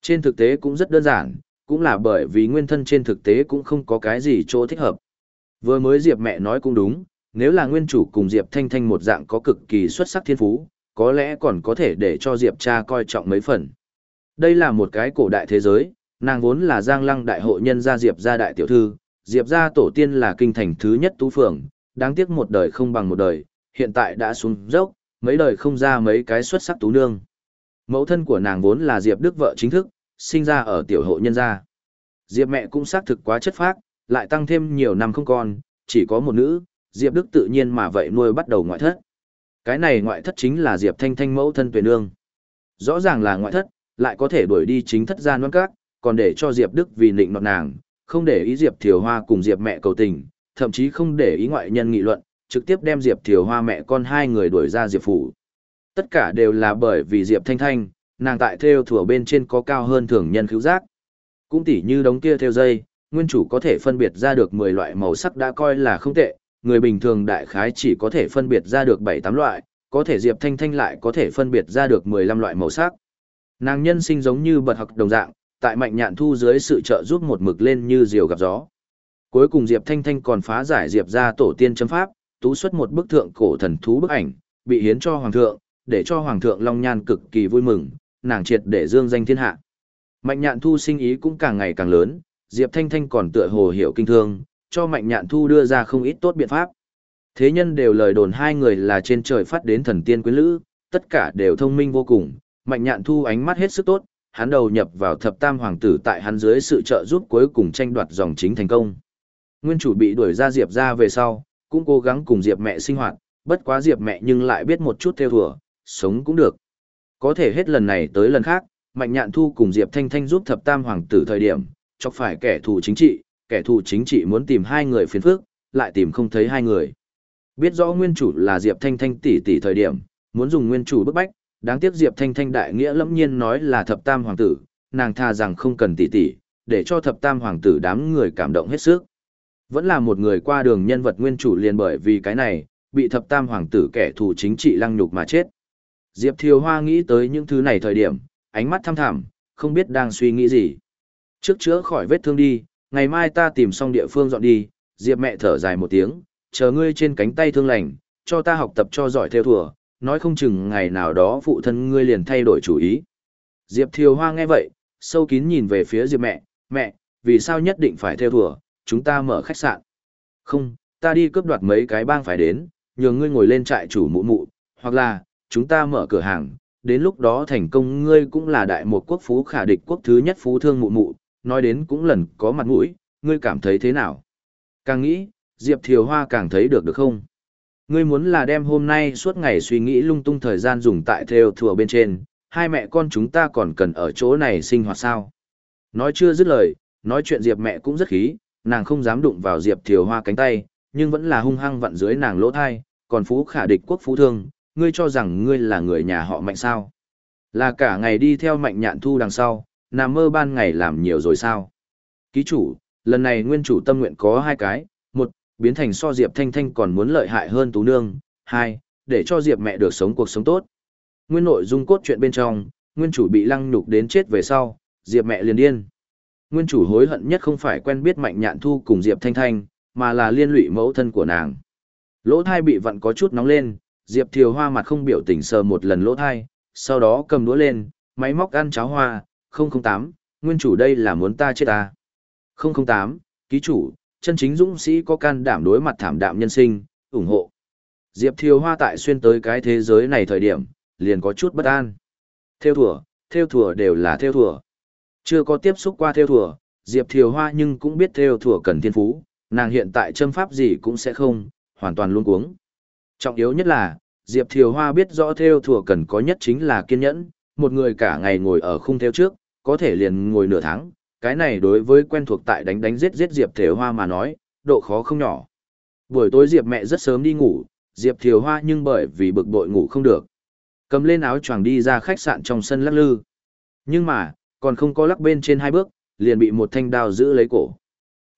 Trên thực tế cũng rất đơn giản, cũng là bởi vì nguyên thân trên thực tế cũng không có cái gì chỗ thích hợp. Vừa mới Diệp mẹ nói cũng đúng, nếu là nguyên chủ cùng Diệp Thanh Thanh một dạng có cực kỳ xuất sắc thiên phú, có lẽ còn có thể để cho Diệp cha coi trọng mấy phần. Đây là một cái cổ đại thế giới, nàng vốn là giang lăng đại hội nhân gia Diệp gia đại tiểu thư, Diệp gia tổ tiên là kinh thành thứ nhất tú phường, đáng tiếc một đời không bằng một đời, hiện tại đã xuống dốc, mấy đời không ra mấy cái xuất sắc tú nương. Mẫu thân của nàng vốn là Diệp Đức vợ chính thức, sinh ra ở tiểu hộ nhân gia. Diệp mẹ cũng xác thực quá chất phác, lại tăng thêm nhiều năm không con, chỉ có một nữ, Diệp Đức tự nhiên mà vậy nuôi bắt đầu ngoại thất. Cái này ngoại thất chính là Diệp Thanh Thanh mẫu thân tuyển nương. Rõ ràng là ngoại thất, lại có thể đuổi đi chính thất gia non các, còn để cho Diệp Đức vì nịnh nọt nàng, không để ý Diệp Thiều Hoa cùng Diệp mẹ cầu tình, thậm chí không để ý ngoại nhân nghị luận, trực tiếp đem Diệp Thiều Hoa mẹ con hai người đuổi ra Diệp phủ. Tất cả đều là bởi vì Diệp Thanh Thanh, nàng tại theo thủa bên trên có cao hơn thường nhân cứu giác. Cũng tỉ như đống kia theo dây, nguyên chủ có thể phân biệt ra được 10 loại màu sắc đã coi là không tệ, người bình thường đại khái chỉ có thể phân biệt ra được 7-8 loại, có thể Diệp Thanh Thanh lại có thể phân biệt ra được 15 loại màu sắc. Nàng nhân sinh giống như bật học đồng dạng, tại mạnh nhạn thu dưới sự trợ giúp một mực lên như diều gặp gió. Cuối cùng Diệp Thanh Thanh còn phá giải Diệp ra tổ tiên châm pháp, tú xuất một bức thượng cổ thần thú bức ảnh, bị hiến cho hoàng thượng, để cho hoàng thượng Long Nhan cực kỳ vui mừng, nàng triệt để dương danh thiên hạ. Mạnh nhạn thu sinh ý cũng càng ngày càng lớn, Diệp Thanh Thanh còn tựa hồ hiểu kinh thương, cho Mạnh nhạn thu đưa ra không ít tốt biện pháp. Thế nhân đều lời đồn hai người là trên trời phát đến thần tiên quyến lữ, tất cả đều thông minh vô cùng, Mạnh nhạn thu ánh mắt hết sức tốt, hắn đầu nhập vào thập tam hoàng tử tại hắn dưới sự trợ giúp cuối cùng tranh đoạt dòng chính thành công. Nguyên chủ bị đuổi ra Diệp ra về sau, cũng cố gắng cùng Diệp mẹ sinh hoạt, bất quá Diệp mẹ nhưng lại biết một chút theo thừa, sống cũng được. Có thể hết lần này tới lần khác, Mạnh Nhạn Thu cùng Diệp Thanh Thanh giúp thập tam hoàng tử thời điểm, chọc phải kẻ thù chính trị, kẻ thù chính trị muốn tìm hai người phiền phức, lại tìm không thấy hai người. Biết rõ nguyên chủ là Diệp Thanh Thanh tỷ tỷ thời điểm, muốn dùng nguyên chủ bức bách, đáng tiếc Diệp Thanh Thanh đại nghĩa lẫm nhiên nói là thập tam hoàng tử, nàng tha rằng không cần tỷ tỷ, để cho thập tam hoàng tử đám người cảm động hết sức. Vẫn là một người qua đường nhân vật nguyên chủ liền bởi vì cái này, bị thập tam hoàng tử kẻ thù chính trị lăng nhục mà chết. Diệp Thiều Hoa nghĩ tới những thứ này thời điểm, ánh mắt thăm thẳm, không biết đang suy nghĩ gì. Trước chữa khỏi vết thương đi, ngày mai ta tìm xong địa phương dọn đi, Diệp mẹ thở dài một tiếng, chờ ngươi trên cánh tay thương lành, cho ta học tập cho giỏi theo thùa, nói không chừng ngày nào đó phụ thân ngươi liền thay đổi chủ ý. Diệp Thiều Hoa nghe vậy, sâu kín nhìn về phía Diệp mẹ, mẹ, vì sao nhất định phải theo thùa, chúng ta mở khách sạn. Không, ta đi cướp đoạt mấy cái bang phải đến, nhường ngươi ngồi lên trại chủ mụ mụ, hoặc là, chúng ta mở cửa hàng, đến lúc đó thành công ngươi cũng là đại một quốc phú khả địch quốc thứ nhất phú thương mụ mụ, nói đến cũng lần có mặt mũi, ngươi cảm thấy thế nào? Càng nghĩ, Diệp Thiều Hoa càng thấy được được không? Ngươi muốn là đem hôm nay suốt ngày suy nghĩ lung tung thời gian dùng tại theo thừa bên trên, hai mẹ con chúng ta còn cần ở chỗ này sinh hoạt sao? Nói chưa dứt lời, nói chuyện Diệp mẹ cũng rất khí, nàng không dám đụng vào Diệp Thiều Hoa cánh tay, nhưng vẫn là hung hăng vặn dưới nàng lỗ thai, còn phú khả địch quốc phú thương, ngươi cho rằng ngươi là người nhà họ mạnh sao? Là cả ngày đi theo mạnh nhạn thu đằng sau, nằm mơ ban ngày làm nhiều rồi sao? Ký chủ, lần này nguyên chủ tâm nguyện có hai cái, một, biến thành so Diệp Thanh Thanh còn muốn lợi hại hơn Tú Nương, hai, để cho Diệp mẹ được sống cuộc sống tốt. Nguyên nội dung cốt truyện bên trong, nguyên chủ bị lăng nhục đến chết về sau, Diệp mẹ liền điên. Nguyên chủ hối hận nhất không phải quen biết Mạnh Nhạn Thu cùng Diệp Thanh Thanh, mà là liên lụy mẫu thân của nàng. Lỗ thai bị vặn có chút nóng lên, Diệp Thiều Hoa mặt không biểu tình sờ một lần lỗ thai, sau đó cầm đũa lên, máy móc ăn cháo hoa, 008, nguyên chủ đây là muốn ta chết à? ta. 008, ký chủ, chân chính dũng sĩ có can đảm đối mặt thảm đạm nhân sinh, ủng hộ. Diệp Thiều Hoa tại xuyên tới cái thế giới này thời điểm, liền có chút bất an. Theo thùa, theo thùa đều là theo thùa. Chưa có tiếp xúc qua theo thùa, Diệp Thiều Hoa nhưng cũng biết theo thùa cần thiên phú, nàng hiện tại châm pháp gì cũng sẽ không, hoàn toàn luôn cuống. Trọng yếu nhất là, Diệp Thiều Hoa biết rõ theo thùa cần có nhất chính là kiên nhẫn, một người cả ngày ngồi ở khung theo trước, có thể liền ngồi nửa tháng, cái này đối với quen thuộc tại đánh đánh giết giết Diệp Thiều Hoa mà nói, độ khó không nhỏ. Buổi tối Diệp mẹ rất sớm đi ngủ, Diệp Thiều Hoa nhưng bởi vì bực bội ngủ không được. Cầm lên áo choàng đi ra khách sạn trong sân lắc lư. Nhưng mà, còn không có lắc bên trên hai bước, liền bị một thanh đao giữ lấy cổ.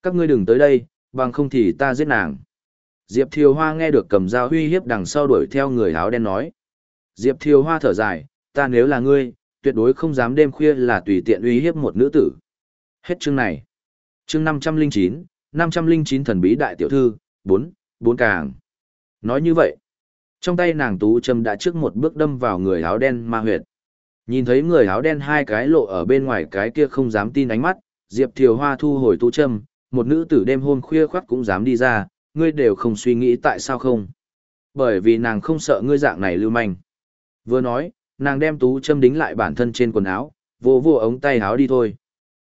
Các ngươi đừng tới đây, bằng không thì ta giết nàng. Diệp Thiều Hoa nghe được cầm dao uy hiếp đằng sau đuổi theo người áo đen nói. Diệp Thiều Hoa thở dài, ta nếu là ngươi, tuyệt đối không dám đêm khuya là tùy tiện uy hiếp một nữ tử. Hết chương này. Chương 509, 509 thần bí đại tiểu thư, 4, 4 càng. Nói như vậy, trong tay nàng tú châm đã trước một bước đâm vào người áo đen ma huyệt. Nhìn thấy người áo đen hai cái lộ ở bên ngoài cái kia không dám tin ánh mắt, Diệp Thiều Hoa thu hồi tú châm, một nữ tử đêm hôm khuya khoắt cũng dám đi ra, ngươi đều không suy nghĩ tại sao không. Bởi vì nàng không sợ ngươi dạng này lưu manh. Vừa nói, nàng đem tú châm đính lại bản thân trên quần áo, vô vô ống tay áo đi thôi.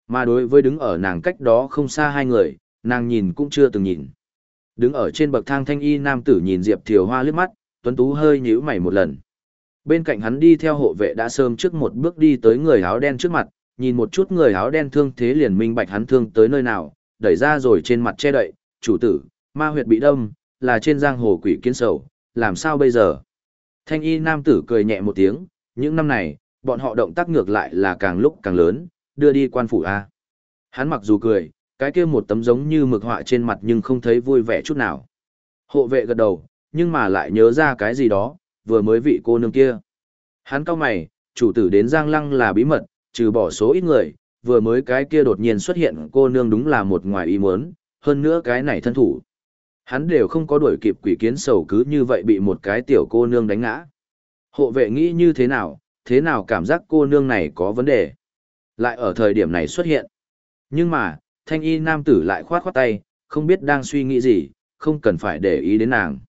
Mà đối với đứng ở nàng cách đó không xa hai người, nàng nhìn cũng chưa từng nhìn. Đứng ở trên bậc thang thanh y nam tử nhìn Diệp Thiều Hoa liếc mắt, tuấn tú hơi nhíu mày một lần. Bên cạnh hắn đi theo hộ vệ đã sớm trước một bước đi tới người áo đen trước mặt, nhìn một chút người áo đen thương thế liền minh bạch hắn thương tới nơi nào, đẩy ra rồi trên mặt che đậy, chủ tử, ma huyệt bị đâm, là trên giang hồ quỷ kiến sầu, làm sao bây giờ? Thanh y nam tử cười nhẹ một tiếng, những năm này, bọn họ động tác ngược lại là càng lúc càng lớn, đưa đi quan phủ A. Hắn mặc dù cười, cái kia một tấm giống như mực họa trên mặt nhưng không thấy vui vẻ chút nào. Hộ vệ gật đầu, nhưng mà lại nhớ ra cái gì đó, vừa mới vị cô nương kia. Hắn cao mày, chủ tử đến Giang Lăng là bí mật, trừ bỏ số ít người, vừa mới cái kia đột nhiên xuất hiện cô nương đúng là một ngoài ý muốn, hơn nữa cái này thân thủ. Hắn đều không có đuổi kịp quỷ kiến sầu cứ như vậy bị một cái tiểu cô nương đánh ngã. Hộ vệ nghĩ như thế nào, thế nào cảm giác cô nương này có vấn đề. Lại ở thời điểm này xuất hiện. Nhưng mà, thanh y nam tử lại khoát khoát tay, không biết đang suy nghĩ gì, không cần phải để ý đến nàng.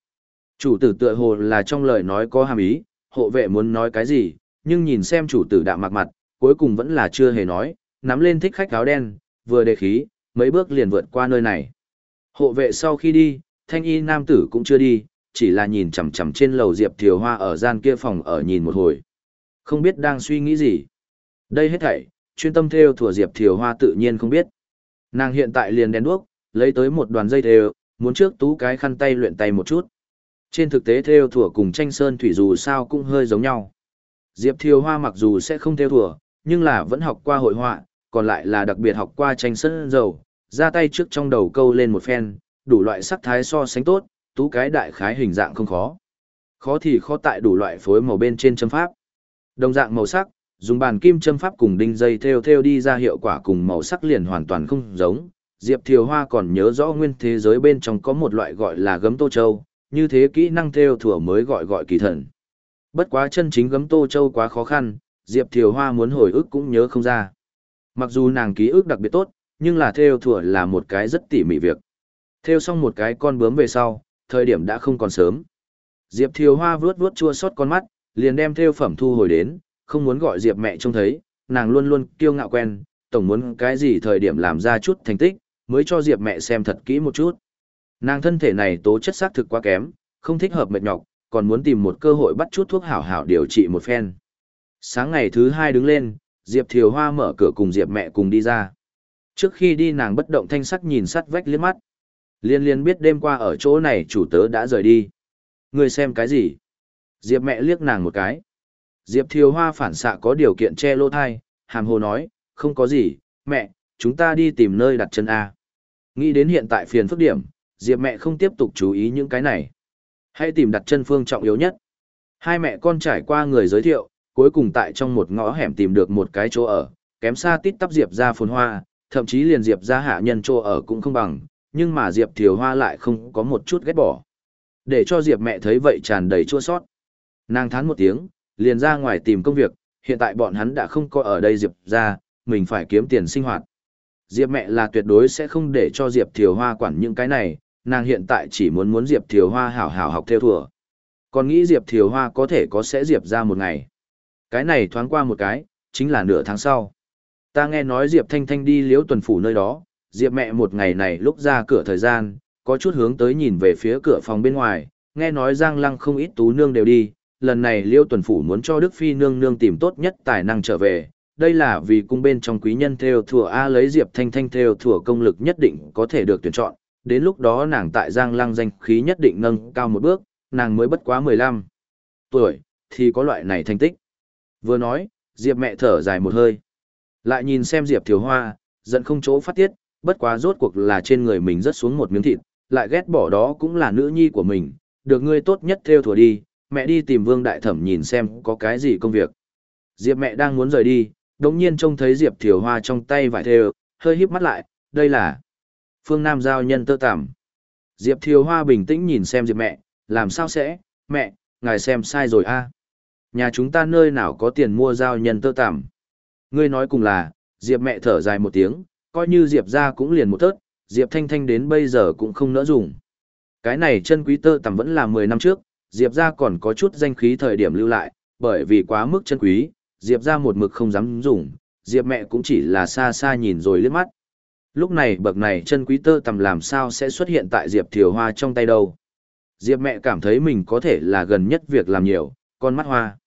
Chủ tử tựa hồ là trong lời nói có hàm ý, hộ vệ muốn nói cái gì, nhưng nhìn xem chủ tử đạm mặt mặt, cuối cùng vẫn là chưa hề nói, nắm lên thích khách áo đen, vừa đề khí, mấy bước liền vượt qua nơi này. Hộ vệ sau khi đi, thanh y nam tử cũng chưa đi, chỉ là nhìn chằm chằm trên lầu Diệp Thiều Hoa ở gian kia phòng ở nhìn một hồi. Không biết đang suy nghĩ gì. Đây hết thảy, chuyên tâm theo thủa Diệp Thiều Hoa tự nhiên không biết. Nàng hiện tại liền đèn đuốc, lấy tới một đoàn dây thêu, muốn trước tú cái khăn tay luyện tay một chút. Trên thực tế theo thủa cùng tranh sơn thủy dù sao cũng hơi giống nhau. Diệp Thiều Hoa mặc dù sẽ không theo thủa, nhưng là vẫn học qua hội họa, còn lại là đặc biệt học qua tranh sơn dầu, ra tay trước trong đầu câu lên một phen, đủ loại sắc thái so sánh tốt, tú cái đại khái hình dạng không khó. Khó thì khó tại đủ loại phối màu bên trên châm pháp. Đồng dạng màu sắc, dùng bàn kim châm pháp cùng đinh dây theo theo đi ra hiệu quả cùng màu sắc liền hoàn toàn không giống. Diệp Thiều Hoa còn nhớ rõ nguyên thế giới bên trong có một loại gọi là gấm tô châu, như thế kỹ năng theo thừa mới gọi gọi kỳ thần. Bất quá chân chính gấm tô châu quá khó khăn, Diệp Thiều Hoa muốn hồi ức cũng nhớ không ra. Mặc dù nàng ký ức đặc biệt tốt, nhưng là theo thừa là một cái rất tỉ mỉ việc. Theo xong một cái con bướm về sau, thời điểm đã không còn sớm. Diệp Thiều Hoa vuốt vuốt chua xót con mắt, liền đem theo phẩm thu hồi đến, không muốn gọi Diệp mẹ trông thấy, nàng luôn luôn kiêu ngạo quen, tổng muốn cái gì thời điểm làm ra chút thành tích, mới cho Diệp mẹ xem thật kỹ một chút. Nàng thân thể này tố chất xác thực quá kém, không thích hợp mệt nhọc, còn muốn tìm một cơ hội bắt chút thuốc hảo hảo điều trị một phen. Sáng ngày thứ hai đứng lên, Diệp Thiều Hoa mở cửa cùng Diệp mẹ cùng đi ra. Trước khi đi nàng bất động thanh sắc nhìn sắt vách liếc mắt. Liên liên biết đêm qua ở chỗ này chủ tớ đã rời đi. Người xem cái gì? Diệp mẹ liếc nàng một cái. Diệp Thiều Hoa phản xạ có điều kiện che lỗ thai, hàm hồ nói, không có gì, mẹ, chúng ta đi tìm nơi đặt chân A. Nghĩ đến hiện tại phiền phức điểm, Diệp mẹ không tiếp tục chú ý những cái này. Hãy tìm đặt chân phương trọng yếu nhất. Hai mẹ con trải qua người giới thiệu, cuối cùng tại trong một ngõ hẻm tìm được một cái chỗ ở, kém xa tít tắp Diệp ra phồn hoa, thậm chí liền Diệp ra hạ nhân chỗ ở cũng không bằng, nhưng mà Diệp Thiều Hoa lại không có một chút ghét bỏ. Để cho Diệp mẹ thấy vậy tràn đầy chua sót. Nàng thán một tiếng, liền ra ngoài tìm công việc, hiện tại bọn hắn đã không có ở đây Diệp ra, mình phải kiếm tiền sinh hoạt. Diệp mẹ là tuyệt đối sẽ không để cho Diệp Thiều Hoa quản những cái này, nàng hiện tại chỉ muốn muốn Diệp Thiều Hoa hảo hảo học theo thùa. Còn nghĩ Diệp Thiều Hoa có thể có sẽ Diệp ra một ngày. Cái này thoáng qua một cái, chính là nửa tháng sau. Ta nghe nói Diệp Thanh Thanh đi liếu tuần phủ nơi đó, Diệp mẹ một ngày này lúc ra cửa thời gian, có chút hướng tới nhìn về phía cửa phòng bên ngoài, nghe nói Giang Lăng không ít tú nương đều đi, lần này liêu tuần phủ muốn cho Đức Phi nương nương tìm tốt nhất tài năng trở về. Đây là vì cung bên trong quý nhân theo thừa A lấy Diệp Thanh Thanh theo thừa công lực nhất định có thể được tuyển chọn, đến lúc đó nàng tại Giang Lăng danh khí nhất định nâng cao một bước, nàng mới bất quá 15 tuổi, thì có loại này thành tích. Vừa nói, Diệp mẹ thở dài một hơi. Lại nhìn xem Diệp Thiều Hoa, giận không chỗ phát tiết, bất quá rốt cuộc là trên người mình rớt xuống một miếng thịt, lại ghét bỏ đó cũng là nữ nhi của mình, được ngươi tốt nhất theo thùa đi, mẹ đi tìm Vương Đại Thẩm nhìn xem có cái gì công việc. Diệp mẹ đang muốn rời đi, đống nhiên trông thấy Diệp Thiều Hoa trong tay vải thêu, hơi híp mắt lại, đây là phương Nam giao nhân tơ tằm. Diệp Thiều Hoa bình tĩnh nhìn xem Diệp mẹ, làm sao sẽ, mẹ, ngài xem sai rồi a à? Nhà chúng ta nơi nào có tiền mua giao nhân tơ tằm. Ngươi nói cùng là, Diệp mẹ thở dài một tiếng, coi như Diệp ra cũng liền một tớt, Diệp Thanh Thanh đến bây giờ cũng không nỡ dùng. Cái này chân quý tơ tằm vẫn là 10 năm trước, Diệp ra còn có chút danh khí thời điểm lưu lại, bởi vì quá mức chân quý, Diệp ra một mực không dám dùng, Diệp mẹ cũng chỉ là xa xa nhìn rồi liếc mắt. Lúc này bậc này chân quý tơ tầm làm sao sẽ xuất hiện tại Diệp Thiều Hoa trong tay đâu. Diệp mẹ cảm thấy mình có thể là gần nhất việc làm nhiều, con mắt hoa.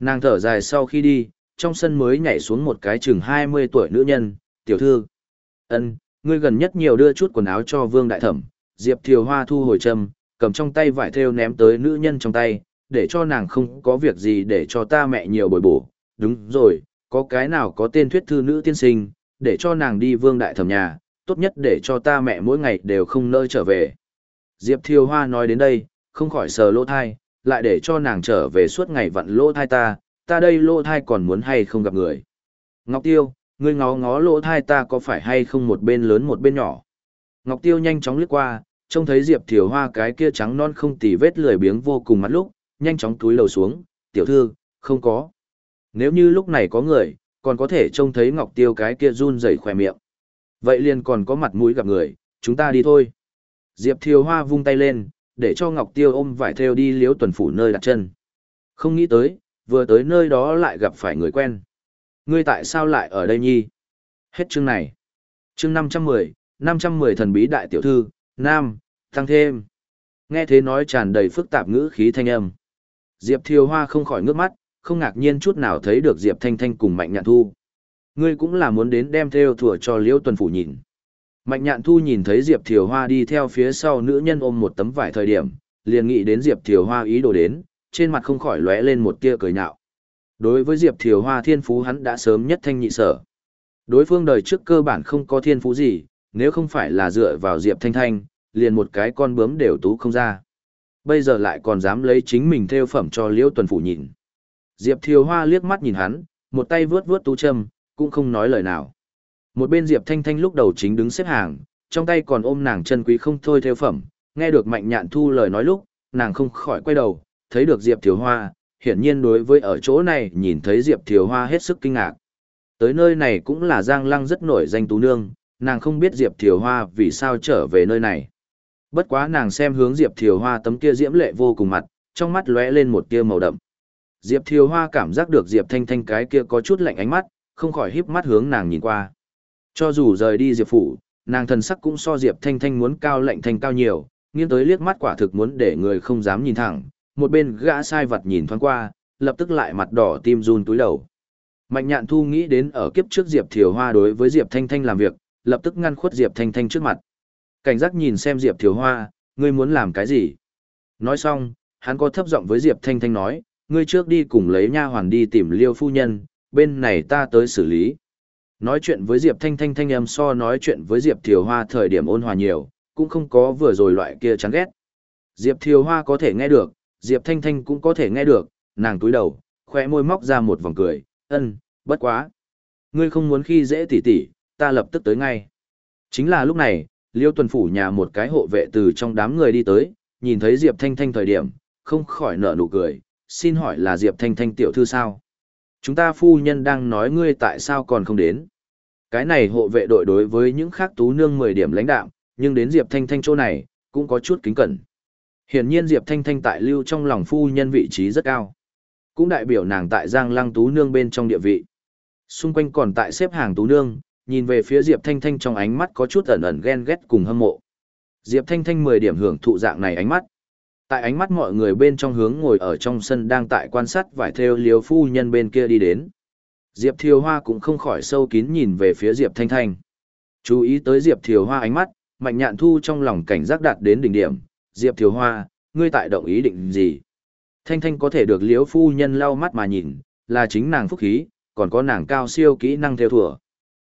Nàng thở dài sau khi đi, trong sân mới nhảy xuống một cái chừng 20 tuổi nữ nhân, tiểu thư. ân ngươi gần nhất nhiều đưa chút quần áo cho vương đại thẩm, Diệp Thiều Hoa thu hồi châm, cầm trong tay vải thêu ném tới nữ nhân trong tay, để cho nàng không có việc gì để cho ta mẹ nhiều bồi bổ. Đúng rồi, có cái nào có tên thuyết thư nữ tiên sinh, để cho nàng đi vương đại thẩm nhà, tốt nhất để cho ta mẹ mỗi ngày đều không nơi trở về. Diệp Thiều Hoa nói đến đây, không khỏi sờ lỗ thai, lại để cho nàng trở về suốt ngày vặn lỗ thai ta, ta đây lỗ thai còn muốn hay không gặp người. Ngọc Tiêu, ngươi ngó ngó lỗ thai ta có phải hay không một bên lớn một bên nhỏ. Ngọc Tiêu nhanh chóng lướt qua, trông thấy Diệp Thiều Hoa cái kia trắng non không tì vết lười biếng vô cùng mắt lúc, nhanh chóng túi lầu xuống, tiểu thư, không có. Nếu như lúc này có người, còn có thể trông thấy Ngọc Tiêu cái kia run rẩy khỏe miệng. Vậy liền còn có mặt mũi gặp người, chúng ta đi thôi. Diệp Thiều Hoa vung tay lên, để cho Ngọc Tiêu ôm vải theo đi liếu tuần phủ nơi đặt chân. Không nghĩ tới, vừa tới nơi đó lại gặp phải người quen. Ngươi tại sao lại ở đây nhi? Hết chương này. Chương 510, 510 thần bí đại tiểu thư, Nam, tăng thêm. Nghe thế nói tràn đầy phức tạp ngữ khí thanh âm. Diệp Thiều Hoa không khỏi ngước mắt, không ngạc nhiên chút nào thấy được Diệp Thanh Thanh cùng Mạnh Nhạn Thu. Ngươi cũng là muốn đến đem theo thủa cho Liễu Tuần Phủ nhìn. Mạnh Nhạn Thu nhìn thấy Diệp Thiều Hoa đi theo phía sau nữ nhân ôm một tấm vải thời điểm, liền nghĩ đến Diệp Thiều Hoa ý đồ đến, trên mặt không khỏi lóe lên một tia cười nhạo. Đối với Diệp Thiều Hoa thiên phú hắn đã sớm nhất thanh nhị sở. Đối phương đời trước cơ bản không có thiên phú gì, nếu không phải là dựa vào Diệp Thanh Thanh, liền một cái con bướm đều tú không ra. Bây giờ lại còn dám lấy chính mình theo phẩm cho Liễu Tuần Phủ nhìn. Diệp Thiều Hoa liếc mắt nhìn hắn, một tay vướt vướt tú châm, cũng không nói lời nào. Một bên Diệp Thanh Thanh lúc đầu chính đứng xếp hàng, trong tay còn ôm nàng chân quý không thôi theo phẩm, nghe được Mạnh Nhạn Thu lời nói lúc, nàng không khỏi quay đầu, thấy được Diệp Thiều Hoa, hiển nhiên đối với ở chỗ này nhìn thấy Diệp Thiều Hoa hết sức kinh ngạc. Tới nơi này cũng là Giang Lăng rất nổi danh tú nương, nàng không biết Diệp Thiều Hoa vì sao trở về nơi này. Bất quá nàng xem hướng Diệp Thiều Hoa tấm kia diễm lệ vô cùng mặt, trong mắt lóe lên một tia màu đậm. Diệp Thiều Hoa cảm giác được Diệp Thanh Thanh cái kia có chút lạnh ánh mắt, không khỏi híp mắt hướng nàng nhìn qua. Cho dù rời đi Diệp phủ, nàng thần sắc cũng so Diệp Thanh Thanh muốn cao lạnh thanh cao nhiều, nghiêng tới liếc mắt quả thực muốn để người không dám nhìn thẳng, một bên gã sai vật nhìn thoáng qua, lập tức lại mặt đỏ tim run túi đầu. Mạnh nhạn thu nghĩ đến ở kiếp trước Diệp Thiều Hoa đối với Diệp Thanh Thanh làm việc, lập tức ngăn khuất Diệp Thanh Thanh trước mặt. Cảnh giác nhìn xem Diệp Thiều Hoa, ngươi muốn làm cái gì? Nói xong, hắn có thấp giọng với Diệp Thanh Thanh nói, ngươi trước đi cùng lấy nha hoàn đi tìm liêu phu nhân, bên này ta tới xử lý. Nói chuyện với Diệp Thanh Thanh thanh âm so nói chuyện với Diệp Thiều Hoa thời điểm ôn hòa nhiều, cũng không có vừa rồi loại kia chán ghét. Diệp Thiều Hoa có thể nghe được, Diệp Thanh Thanh cũng có thể nghe được, nàng túi đầu, khoe môi móc ra một vòng cười, ân, bất quá. Ngươi không muốn khi dễ tỉ tỉ, ta lập tức tới ngay. Chính là lúc này, Liêu Tuần Phủ nhà một cái hộ vệ từ trong đám người đi tới, nhìn thấy Diệp Thanh Thanh thời điểm, không khỏi nở nụ cười, xin hỏi là Diệp Thanh Thanh tiểu thư sao? Chúng ta phu nhân đang nói ngươi tại sao còn không đến. Cái này hộ vệ đội đối với những khác tú nương 10 điểm lãnh đạo, nhưng đến Diệp Thanh Thanh chỗ này, cũng có chút kính cẩn. Hiển nhiên Diệp Thanh Thanh tại lưu trong lòng phu nhân vị trí rất cao. Cũng đại biểu nàng tại Giang Lăng Tú Nương bên trong địa vị. Xung quanh còn tại xếp hàng Tú Nương, nhìn về phía Diệp Thanh Thanh trong ánh mắt có chút ẩn ẩn ghen ghét cùng hâm mộ. Diệp Thanh Thanh 10 điểm hưởng thụ dạng này ánh mắt. Tại ánh mắt mọi người bên trong hướng ngồi ở trong sân đang tại quan sát vải theo liều phu nhân bên kia đi đến. Diệp Thiều Hoa cũng không khỏi sâu kín nhìn về phía Diệp Thanh Thanh. Chú ý tới Diệp Thiều Hoa ánh mắt, Mạnh Nhạn Thu trong lòng cảnh giác đạt đến đỉnh điểm. Diệp Thiều Hoa, ngươi tại động ý định gì? Thanh Thanh có thể được liếu phu nhân lau mắt mà nhìn, là chính nàng phúc khí, còn có nàng cao siêu kỹ năng theo thùa.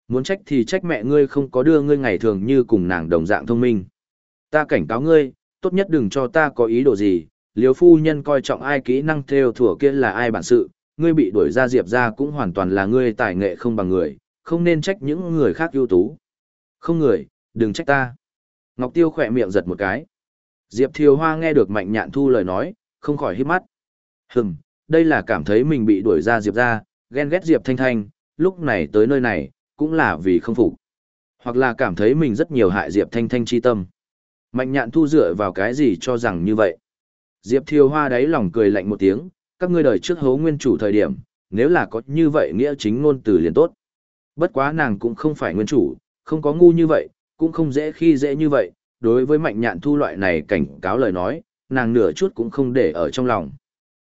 Muốn trách thì trách mẹ ngươi không có đưa ngươi ngày thường như cùng nàng đồng dạng thông minh. Ta cảnh cáo ngươi, tốt nhất đừng cho ta có ý đồ gì, liều phu nhân coi trọng ai kỹ năng theo thủa kia là ai bản sự, ngươi bị đuổi ra diệp ra cũng hoàn toàn là ngươi tài nghệ không bằng người, không nên trách những người khác ưu tú. Không người, đừng trách ta. Ngọc Tiêu khỏe miệng giật một cái. Diệp Thiều Hoa nghe được Mạnh Nhạn Thu lời nói, không khỏi hít mắt. Hừm, đây là cảm thấy mình bị đuổi ra Diệp ra, ghen ghét Diệp Thanh Thanh, lúc này tới nơi này, cũng là vì không phục. Hoặc là cảm thấy mình rất nhiều hại Diệp Thanh Thanh chi tâm. Mạnh Nhạn Thu dựa vào cái gì cho rằng như vậy. Diệp thiêu Hoa đáy lòng cười lạnh một tiếng, các ngươi đời trước hố nguyên chủ thời điểm, nếu là có như vậy nghĩa chính ngôn từ liền tốt. Bất quá nàng cũng không phải nguyên chủ, không có ngu như vậy, cũng không dễ khi dễ như vậy, đối với mạnh nhạn thu loại này cảnh cáo lời nói, nàng nửa chút cũng không để ở trong lòng.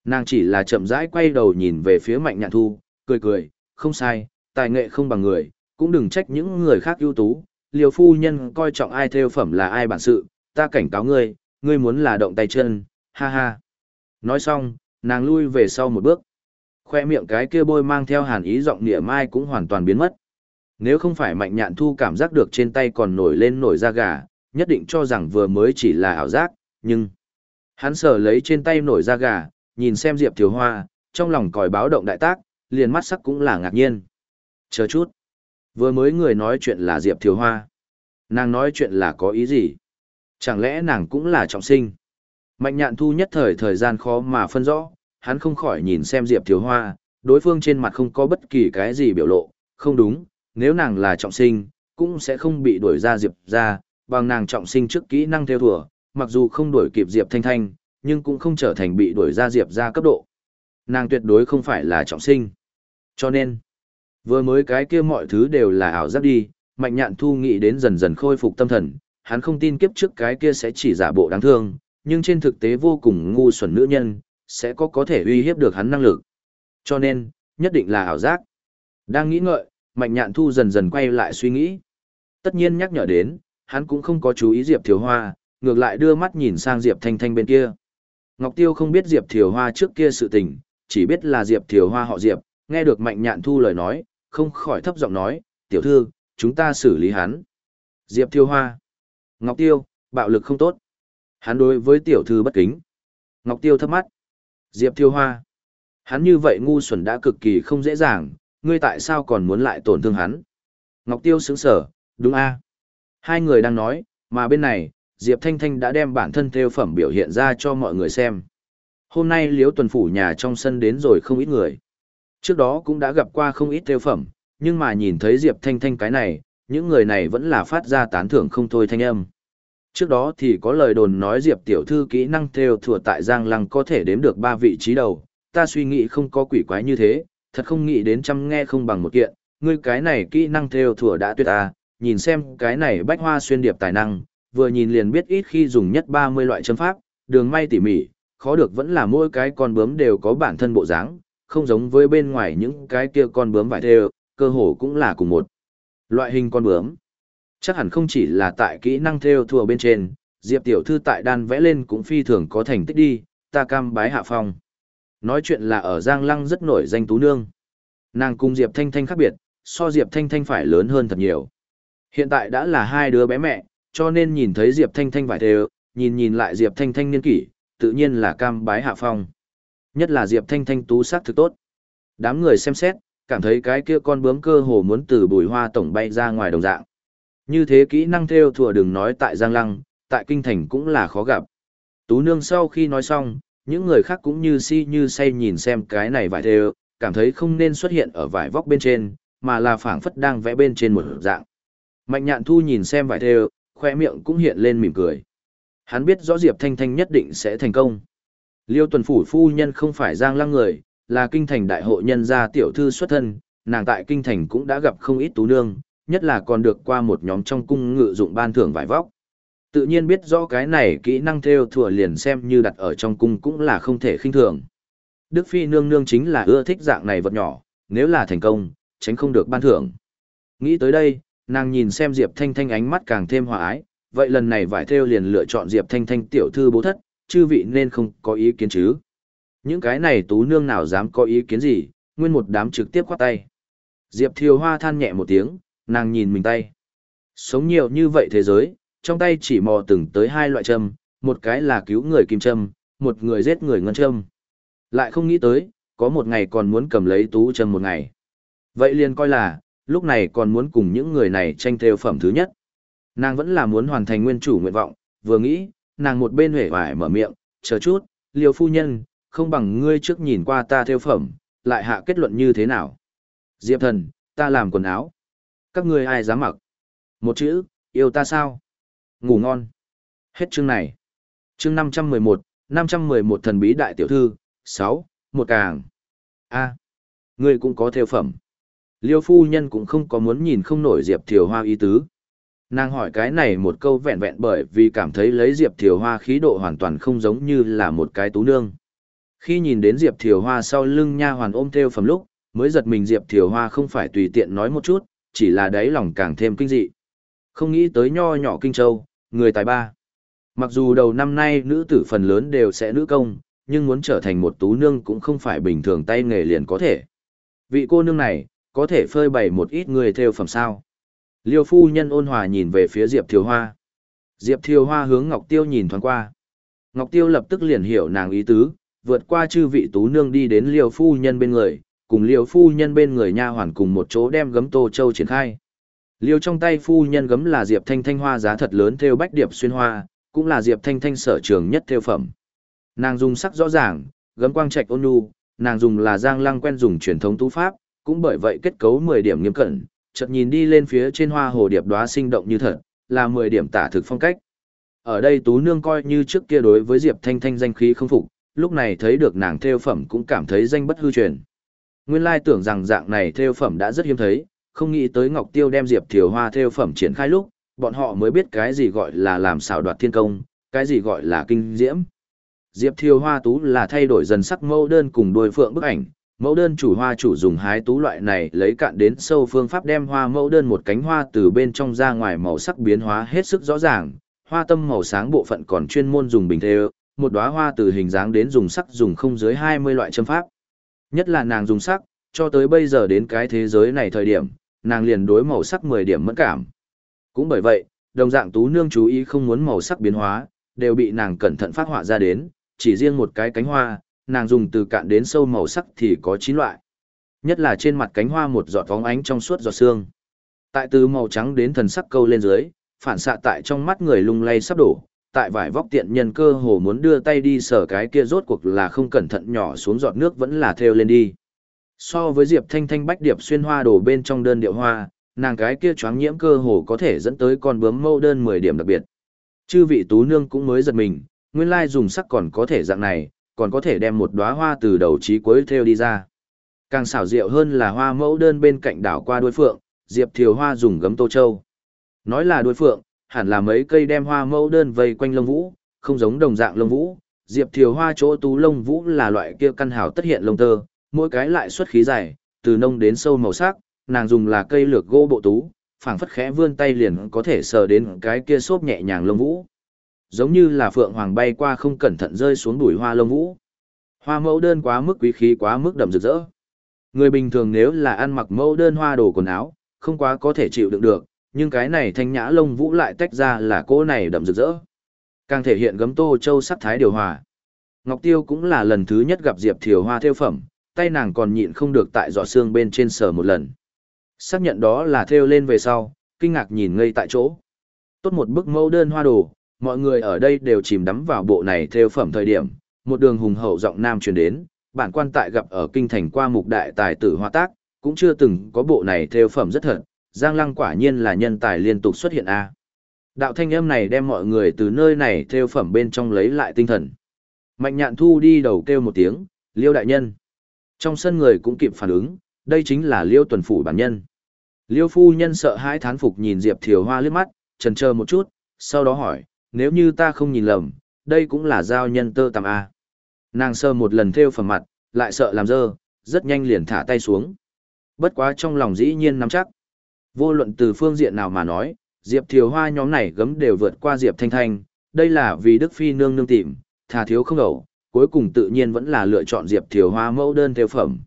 Nàng chỉ là chậm rãi quay đầu nhìn về phía mạnh nhạn thu, cười cười, không sai, tài nghệ không bằng người, cũng đừng trách những người khác ưu tú, liều phu nhân coi trọng ai theo phẩm là ai bản sự, ta cảnh cáo ngươi, ngươi muốn là động tay chân, ha ha. Nói xong, nàng lui về sau một bước. Khoe miệng cái kia bôi mang theo hàn ý giọng nịa mai cũng hoàn toàn biến mất. Nếu không phải mạnh nhạn thu cảm giác được trên tay còn nổi lên nổi da gà, nhất định cho rằng vừa mới chỉ là ảo giác, nhưng... Hắn sờ lấy trên tay nổi da gà, nhìn xem Diệp Thiều Hoa, trong lòng còi báo động đại tác, liền mắt sắc cũng là ngạc nhiên. Chờ chút. Vừa mới người nói chuyện là Diệp Thiều Hoa. Nàng nói chuyện là có ý gì? Chẳng lẽ nàng cũng là trọng sinh? Mạnh nhạn thu nhất thời thời gian khó mà phân rõ, hắn không khỏi nhìn xem Diệp Thiếu Hoa, đối phương trên mặt không có bất kỳ cái gì biểu lộ, không đúng, nếu nàng là trọng sinh, cũng sẽ không bị đuổi ra Diệp ra, bằng nàng trọng sinh trước kỹ năng theo thùa, mặc dù không đuổi kịp Diệp Thanh Thanh, nhưng cũng không trở thành bị đuổi ra Diệp ra cấp độ. Nàng tuyệt đối không phải là trọng sinh. Cho nên, vừa mới cái kia mọi thứ đều là ảo giác đi, mạnh nhạn thu nghĩ đến dần dần khôi phục tâm thần, hắn không tin kiếp trước cái kia sẽ chỉ giả bộ đáng thương, nhưng trên thực tế vô cùng ngu xuẩn nữ nhân, sẽ có có thể uy hiếp được hắn năng lực. Cho nên, nhất định là ảo giác. Đang nghĩ ngợi, Mạnh Nhạn Thu dần dần quay lại suy nghĩ. Tất nhiên nhắc nhở đến, hắn cũng không có chú ý Diệp Thiều Hoa, ngược lại đưa mắt nhìn sang Diệp Thanh Thanh bên kia. Ngọc Tiêu không biết Diệp Thiều Hoa trước kia sự tình, chỉ biết là Diệp Thiều Hoa họ Diệp, nghe được Mạnh Nhạn Thu lời nói, không khỏi thấp giọng nói, tiểu thư, chúng ta xử lý hắn. Diệp Thiêu Hoa. Ngọc Tiêu, bạo lực không tốt. Hắn đối với tiểu thư bất kính. Ngọc Tiêu thấp mắt. Diệp Thiêu Hoa. Hắn như vậy ngu xuẩn đã cực kỳ không dễ dàng, ngươi tại sao còn muốn lại tổn thương hắn? Ngọc Tiêu sững sở, đúng a Hai người đang nói, mà bên này, Diệp Thanh Thanh đã đem bản thân theo phẩm biểu hiện ra cho mọi người xem. Hôm nay Liễu Tuần Phủ nhà trong sân đến rồi không ít người. Trước đó cũng đã gặp qua không ít theo phẩm, nhưng mà nhìn thấy Diệp Thanh Thanh cái này, những người này vẫn là phát ra tán thưởng không thôi thanh âm. Trước đó thì có lời đồn nói Diệp tiểu thư kỹ năng theo thừa tại Giang Lăng có thể đếm được ba vị trí đầu, ta suy nghĩ không có quỷ quái như thế, thật không nghĩ đến trăm nghe không bằng một kiện, ngươi cái này kỹ năng theo thừa đã tuyệt à, nhìn xem cái này bách hoa xuyên điệp tài năng, vừa nhìn liền biết ít khi dùng nhất 30 loại châm pháp, đường may tỉ mỉ, khó được vẫn là mỗi cái con bướm đều có bản thân bộ dáng, không giống với bên ngoài những cái kia con bướm vải thêu, cơ hồ cũng là cùng một loại hình con bướm. Chắc hẳn không chỉ là tại kỹ năng thêu thùa bên trên, Diệp tiểu thư tại đan vẽ lên cũng phi thường có thành tích đi, ta cam bái hạ phong. Nói chuyện là ở Giang Lăng rất nổi danh tú nương. Nàng cùng Diệp Thanh Thanh khác biệt, so Diệp Thanh Thanh phải lớn hơn thật nhiều. Hiện tại đã là hai đứa bé mẹ, cho nên nhìn thấy Diệp Thanh Thanh vải thêu, nhìn nhìn lại Diệp Thanh Thanh niên kỷ, tự nhiên là cam bái hạ phong. Nhất là Diệp Thanh Thanh tú sắc thực tốt. Đám người xem xét, cảm thấy cái kia con bướm cơ hồ muốn từ bùi hoa tổng bay ra ngoài đồng dạng. Như thế kỹ năng theo thừa đừng nói tại Giang Lăng, tại Kinh Thành cũng là khó gặp. Tú nương sau khi nói xong, những người khác cũng như si như say nhìn xem cái này vải theo, cảm thấy không nên xuất hiện ở vải vóc bên trên, mà là phảng phất đang vẽ bên trên một dạng. Mạnh nhạn thu nhìn xem vải theo, khoe miệng cũng hiện lên mỉm cười. Hắn biết rõ Diệp Thanh Thanh nhất định sẽ thành công. Liêu tuần phủ phu nhân không phải giang lăng người, là kinh thành đại hộ nhân gia tiểu thư xuất thân, nàng tại kinh thành cũng đã gặp không ít tú nương, nhất là còn được qua một nhóm trong cung ngự dụng ban thưởng vải vóc. Tự nhiên biết rõ cái này kỹ năng theo thừa liền xem như đặt ở trong cung cũng là không thể khinh thường. Đức Phi nương nương chính là ưa thích dạng này vật nhỏ, nếu là thành công, tránh không được ban thưởng. Nghĩ tới đây, nàng nhìn xem Diệp Thanh Thanh ánh mắt càng thêm hòa ái, vậy lần này vải theo liền lựa chọn Diệp Thanh Thanh tiểu thư bố thất, chư vị nên không có ý kiến chứ. Những cái này tú nương nào dám có ý kiến gì, nguyên một đám trực tiếp khoát tay. Diệp Thiều Hoa than nhẹ một tiếng, nàng nhìn mình tay. Sống nhiều như vậy thế giới, trong tay chỉ mò từng tới hai loại châm, một cái là cứu người kim châm, một người giết người ngân châm. Lại không nghĩ tới, có một ngày còn muốn cầm lấy tú châm một ngày. Vậy liền coi là, lúc này còn muốn cùng những người này tranh theo phẩm thứ nhất. Nàng vẫn là muốn hoàn thành nguyên chủ nguyện vọng, vừa nghĩ, nàng một bên hể vải mở miệng, chờ chút, liều phu nhân, không bằng ngươi trước nhìn qua ta theo phẩm, lại hạ kết luận như thế nào. Diệp thần, ta làm quần áo. Các ngươi ai dám mặc? Một chữ, yêu ta sao? Ngủ ngon. Hết chương này. Chương 511, 511 thần bí đại tiểu thư, 6, một càng. a ngươi cũng có theo phẩm. Liêu phu nhân cũng không có muốn nhìn không nổi Diệp Thiều Hoa ý tứ. Nàng hỏi cái này một câu vẹn vẹn bởi vì cảm thấy lấy Diệp Thiều Hoa khí độ hoàn toàn không giống như là một cái tú nương. Khi nhìn đến Diệp Thiều Hoa sau lưng nha hoàn ôm theo phẩm lúc, mới giật mình Diệp Thiều Hoa không phải tùy tiện nói một chút, chỉ là đáy lòng càng thêm kinh dị. Không nghĩ tới nho nhỏ kinh châu, người tài ba. Mặc dù đầu năm nay nữ tử phần lớn đều sẽ nữ công, nhưng muốn trở thành một tú nương cũng không phải bình thường tay nghề liền có thể. Vị cô nương này, có thể phơi bày một ít người theo phẩm sao. Liêu phu nhân ôn hòa nhìn về phía Diệp Thiều Hoa. Diệp Thiều Hoa hướng Ngọc Tiêu nhìn thoáng qua. Ngọc Tiêu lập tức liền hiểu nàng ý tứ, vượt qua chư vị tú nương đi đến Liêu phu nhân bên người, cùng Liêu phu nhân bên người nha hoàn cùng một chỗ đem gấm tô châu triển khai. Liêu trong tay phu nhân gấm là Diệp Thanh Thanh hoa giá thật lớn theo bách điệp xuyên hoa, cũng là Diệp Thanh Thanh sở trường nhất theo phẩm. Nàng dùng sắc rõ ràng, gấm quang trạch ôn nhu, nàng dùng là giang lăng quen dùng truyền thống tú pháp, cũng bởi vậy kết cấu 10 điểm nghiêm cẩn, chợt nhìn đi lên phía trên hoa hồ điệp đóa sinh động như thật, là 10 điểm tả thực phong cách. Ở đây Tú Nương coi như trước kia đối với Diệp Thanh Thanh danh khí không phục, lúc này thấy được nàng theo phẩm cũng cảm thấy danh bất hư truyền. Nguyên lai tưởng rằng dạng này theo phẩm đã rất hiếm thấy, không nghĩ tới Ngọc Tiêu đem Diệp Thiều Hoa theo phẩm triển khai lúc, bọn họ mới biết cái gì gọi là làm xảo đoạt thiên công, cái gì gọi là kinh diễm. Diệp Thiều Hoa tú là thay đổi dần sắc mẫu đơn cùng đôi phượng bức ảnh, mẫu đơn chủ hoa chủ dùng hái tú loại này lấy cạn đến sâu phương pháp đem hoa mẫu đơn một cánh hoa từ bên trong ra ngoài màu sắc biến hóa hết sức rõ ràng, hoa tâm màu sáng bộ phận còn chuyên môn dùng bình thêu, một đóa hoa từ hình dáng đến dùng sắc dùng không dưới 20 loại châm pháp. Nhất là nàng dùng sắc, cho tới bây giờ đến cái thế giới này thời điểm, nàng liền đối màu sắc 10 điểm mẫn cảm. Cũng bởi vậy, đồng dạng tú nương chú ý không muốn màu sắc biến hóa, đều bị nàng cẩn thận phát họa ra đến, chỉ riêng một cái cánh hoa, nàng dùng từ cạn đến sâu màu sắc thì có chín loại. Nhất là trên mặt cánh hoa một giọt vóng ánh trong suốt giọt xương. Tại từ màu trắng đến thần sắc câu lên dưới, phản xạ tại trong mắt người lung lay sắp đổ, tại vải vóc tiện nhân cơ hồ muốn đưa tay đi sờ cái kia rốt cuộc là không cẩn thận nhỏ xuống giọt nước vẫn là theo lên đi. So với Diệp Thanh Thanh bách điệp xuyên hoa đổ bên trong đơn điệu hoa, nàng cái kia choáng nhiễm cơ hồ có thể dẫn tới con bướm mâu đơn 10 điểm đặc biệt. Chư vị tú nương cũng mới giật mình, nguyên lai dùng sắc còn có thể dạng này, còn có thể đem một đóa hoa từ đầu chí cuối theo đi ra. Càng xảo diệu hơn là hoa mẫu đơn bên cạnh đảo qua đuôi phượng, Diệp Thiều Hoa dùng gấm tô châu. Nói là đuôi phượng, hẳn là mấy cây đem hoa mẫu đơn vây quanh lông vũ, không giống đồng dạng lông vũ. Diệp Thiều Hoa chỗ tú lông vũ là loại kia căn hào tất hiện lông tơ, mỗi cái lại xuất khí dài, từ nông đến sâu màu sắc, nàng dùng là cây lược gỗ bộ tú, phảng phất khẽ vươn tay liền có thể sờ đến cái kia xốp nhẹ nhàng lông vũ giống như là phượng hoàng bay qua không cẩn thận rơi xuống đùi hoa lông vũ. Hoa mẫu đơn quá mức quý khí quá mức đậm rực rỡ. Người bình thường nếu là ăn mặc mẫu đơn hoa đồ quần áo, không quá có thể chịu đựng được, nhưng cái này thanh nhã lông vũ lại tách ra là cô này đậm rực rỡ. Càng thể hiện gấm tô châu sắc thái điều hòa. Ngọc Tiêu cũng là lần thứ nhất gặp Diệp Thiều Hoa theo phẩm, tay nàng còn nhịn không được tại giọt xương bên trên sờ một lần. Xác nhận đó là theo lên về sau, kinh ngạc nhìn ngây tại chỗ. Tốt một bức mẫu đơn hoa đồ, mọi người ở đây đều chìm đắm vào bộ này theo phẩm thời điểm, một đường hùng hậu giọng nam truyền đến, bản quan tại gặp ở kinh thành qua mục đại tài tử hoa tác, cũng chưa từng có bộ này theo phẩm rất thật, Giang Lăng quả nhiên là nhân tài liên tục xuất hiện a. Đạo thanh âm này đem mọi người từ nơi này theo phẩm bên trong lấy lại tinh thần. Mạnh nhạn thu đi đầu kêu một tiếng, liêu đại nhân. Trong sân người cũng kịp phản ứng, đây chính là liêu tuần phủ bản nhân. Liêu phu nhân sợ hãi thán phục nhìn Diệp Thiều Hoa liếc mắt, trần chờ một chút, sau đó hỏi, nếu như ta không nhìn lầm, đây cũng là giao nhân tơ tằm A. Nàng sơ một lần theo phẩm mặt, lại sợ làm dơ, rất nhanh liền thả tay xuống. Bất quá trong lòng dĩ nhiên nắm chắc. Vô luận từ phương diện nào mà nói, Diệp Thiều Hoa nhóm này gấm đều vượt qua Diệp Thanh Thanh, đây là vì Đức Phi nương nương tìm, thà thiếu không ẩu, cuối cùng tự nhiên vẫn là lựa chọn Diệp Thiều Hoa mẫu đơn theo phẩm.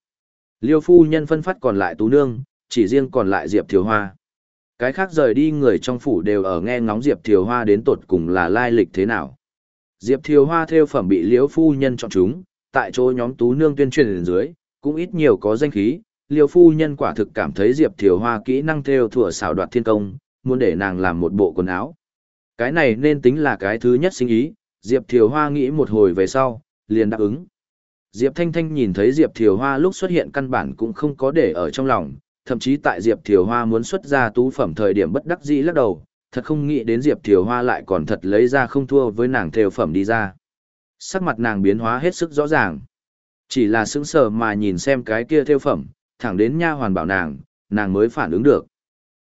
Liêu phu nhân phân phát còn lại tú nương, chỉ riêng còn lại Diệp Thiều Hoa. Cái khác rời đi người trong phủ đều ở nghe ngóng Diệp Thiều Hoa đến tột cùng là lai lịch thế nào. Diệp Thiều Hoa theo phẩm bị Liêu phu nhân chọn chúng, tại chỗ nhóm tú nương tuyên truyền dưới, cũng ít nhiều có danh khí. Liêu phu nhân quả thực cảm thấy Diệp Thiều Hoa kỹ năng theo thủa xảo đoạt thiên công, muốn để nàng làm một bộ quần áo. Cái này nên tính là cái thứ nhất sinh ý, Diệp Thiều Hoa nghĩ một hồi về sau, liền đáp ứng. Diệp Thanh Thanh nhìn thấy Diệp Thiều Hoa lúc xuất hiện căn bản cũng không có để ở trong lòng, thậm chí tại Diệp Thiều Hoa muốn xuất ra tú phẩm thời điểm bất đắc dĩ lắc đầu, thật không nghĩ đến Diệp Thiều Hoa lại còn thật lấy ra không thua với nàng theo phẩm đi ra. Sắc mặt nàng biến hóa hết sức rõ ràng. Chỉ là sững sờ mà nhìn xem cái kia thêu phẩm, thẳng đến nha hoàn bảo nàng, nàng mới phản ứng được.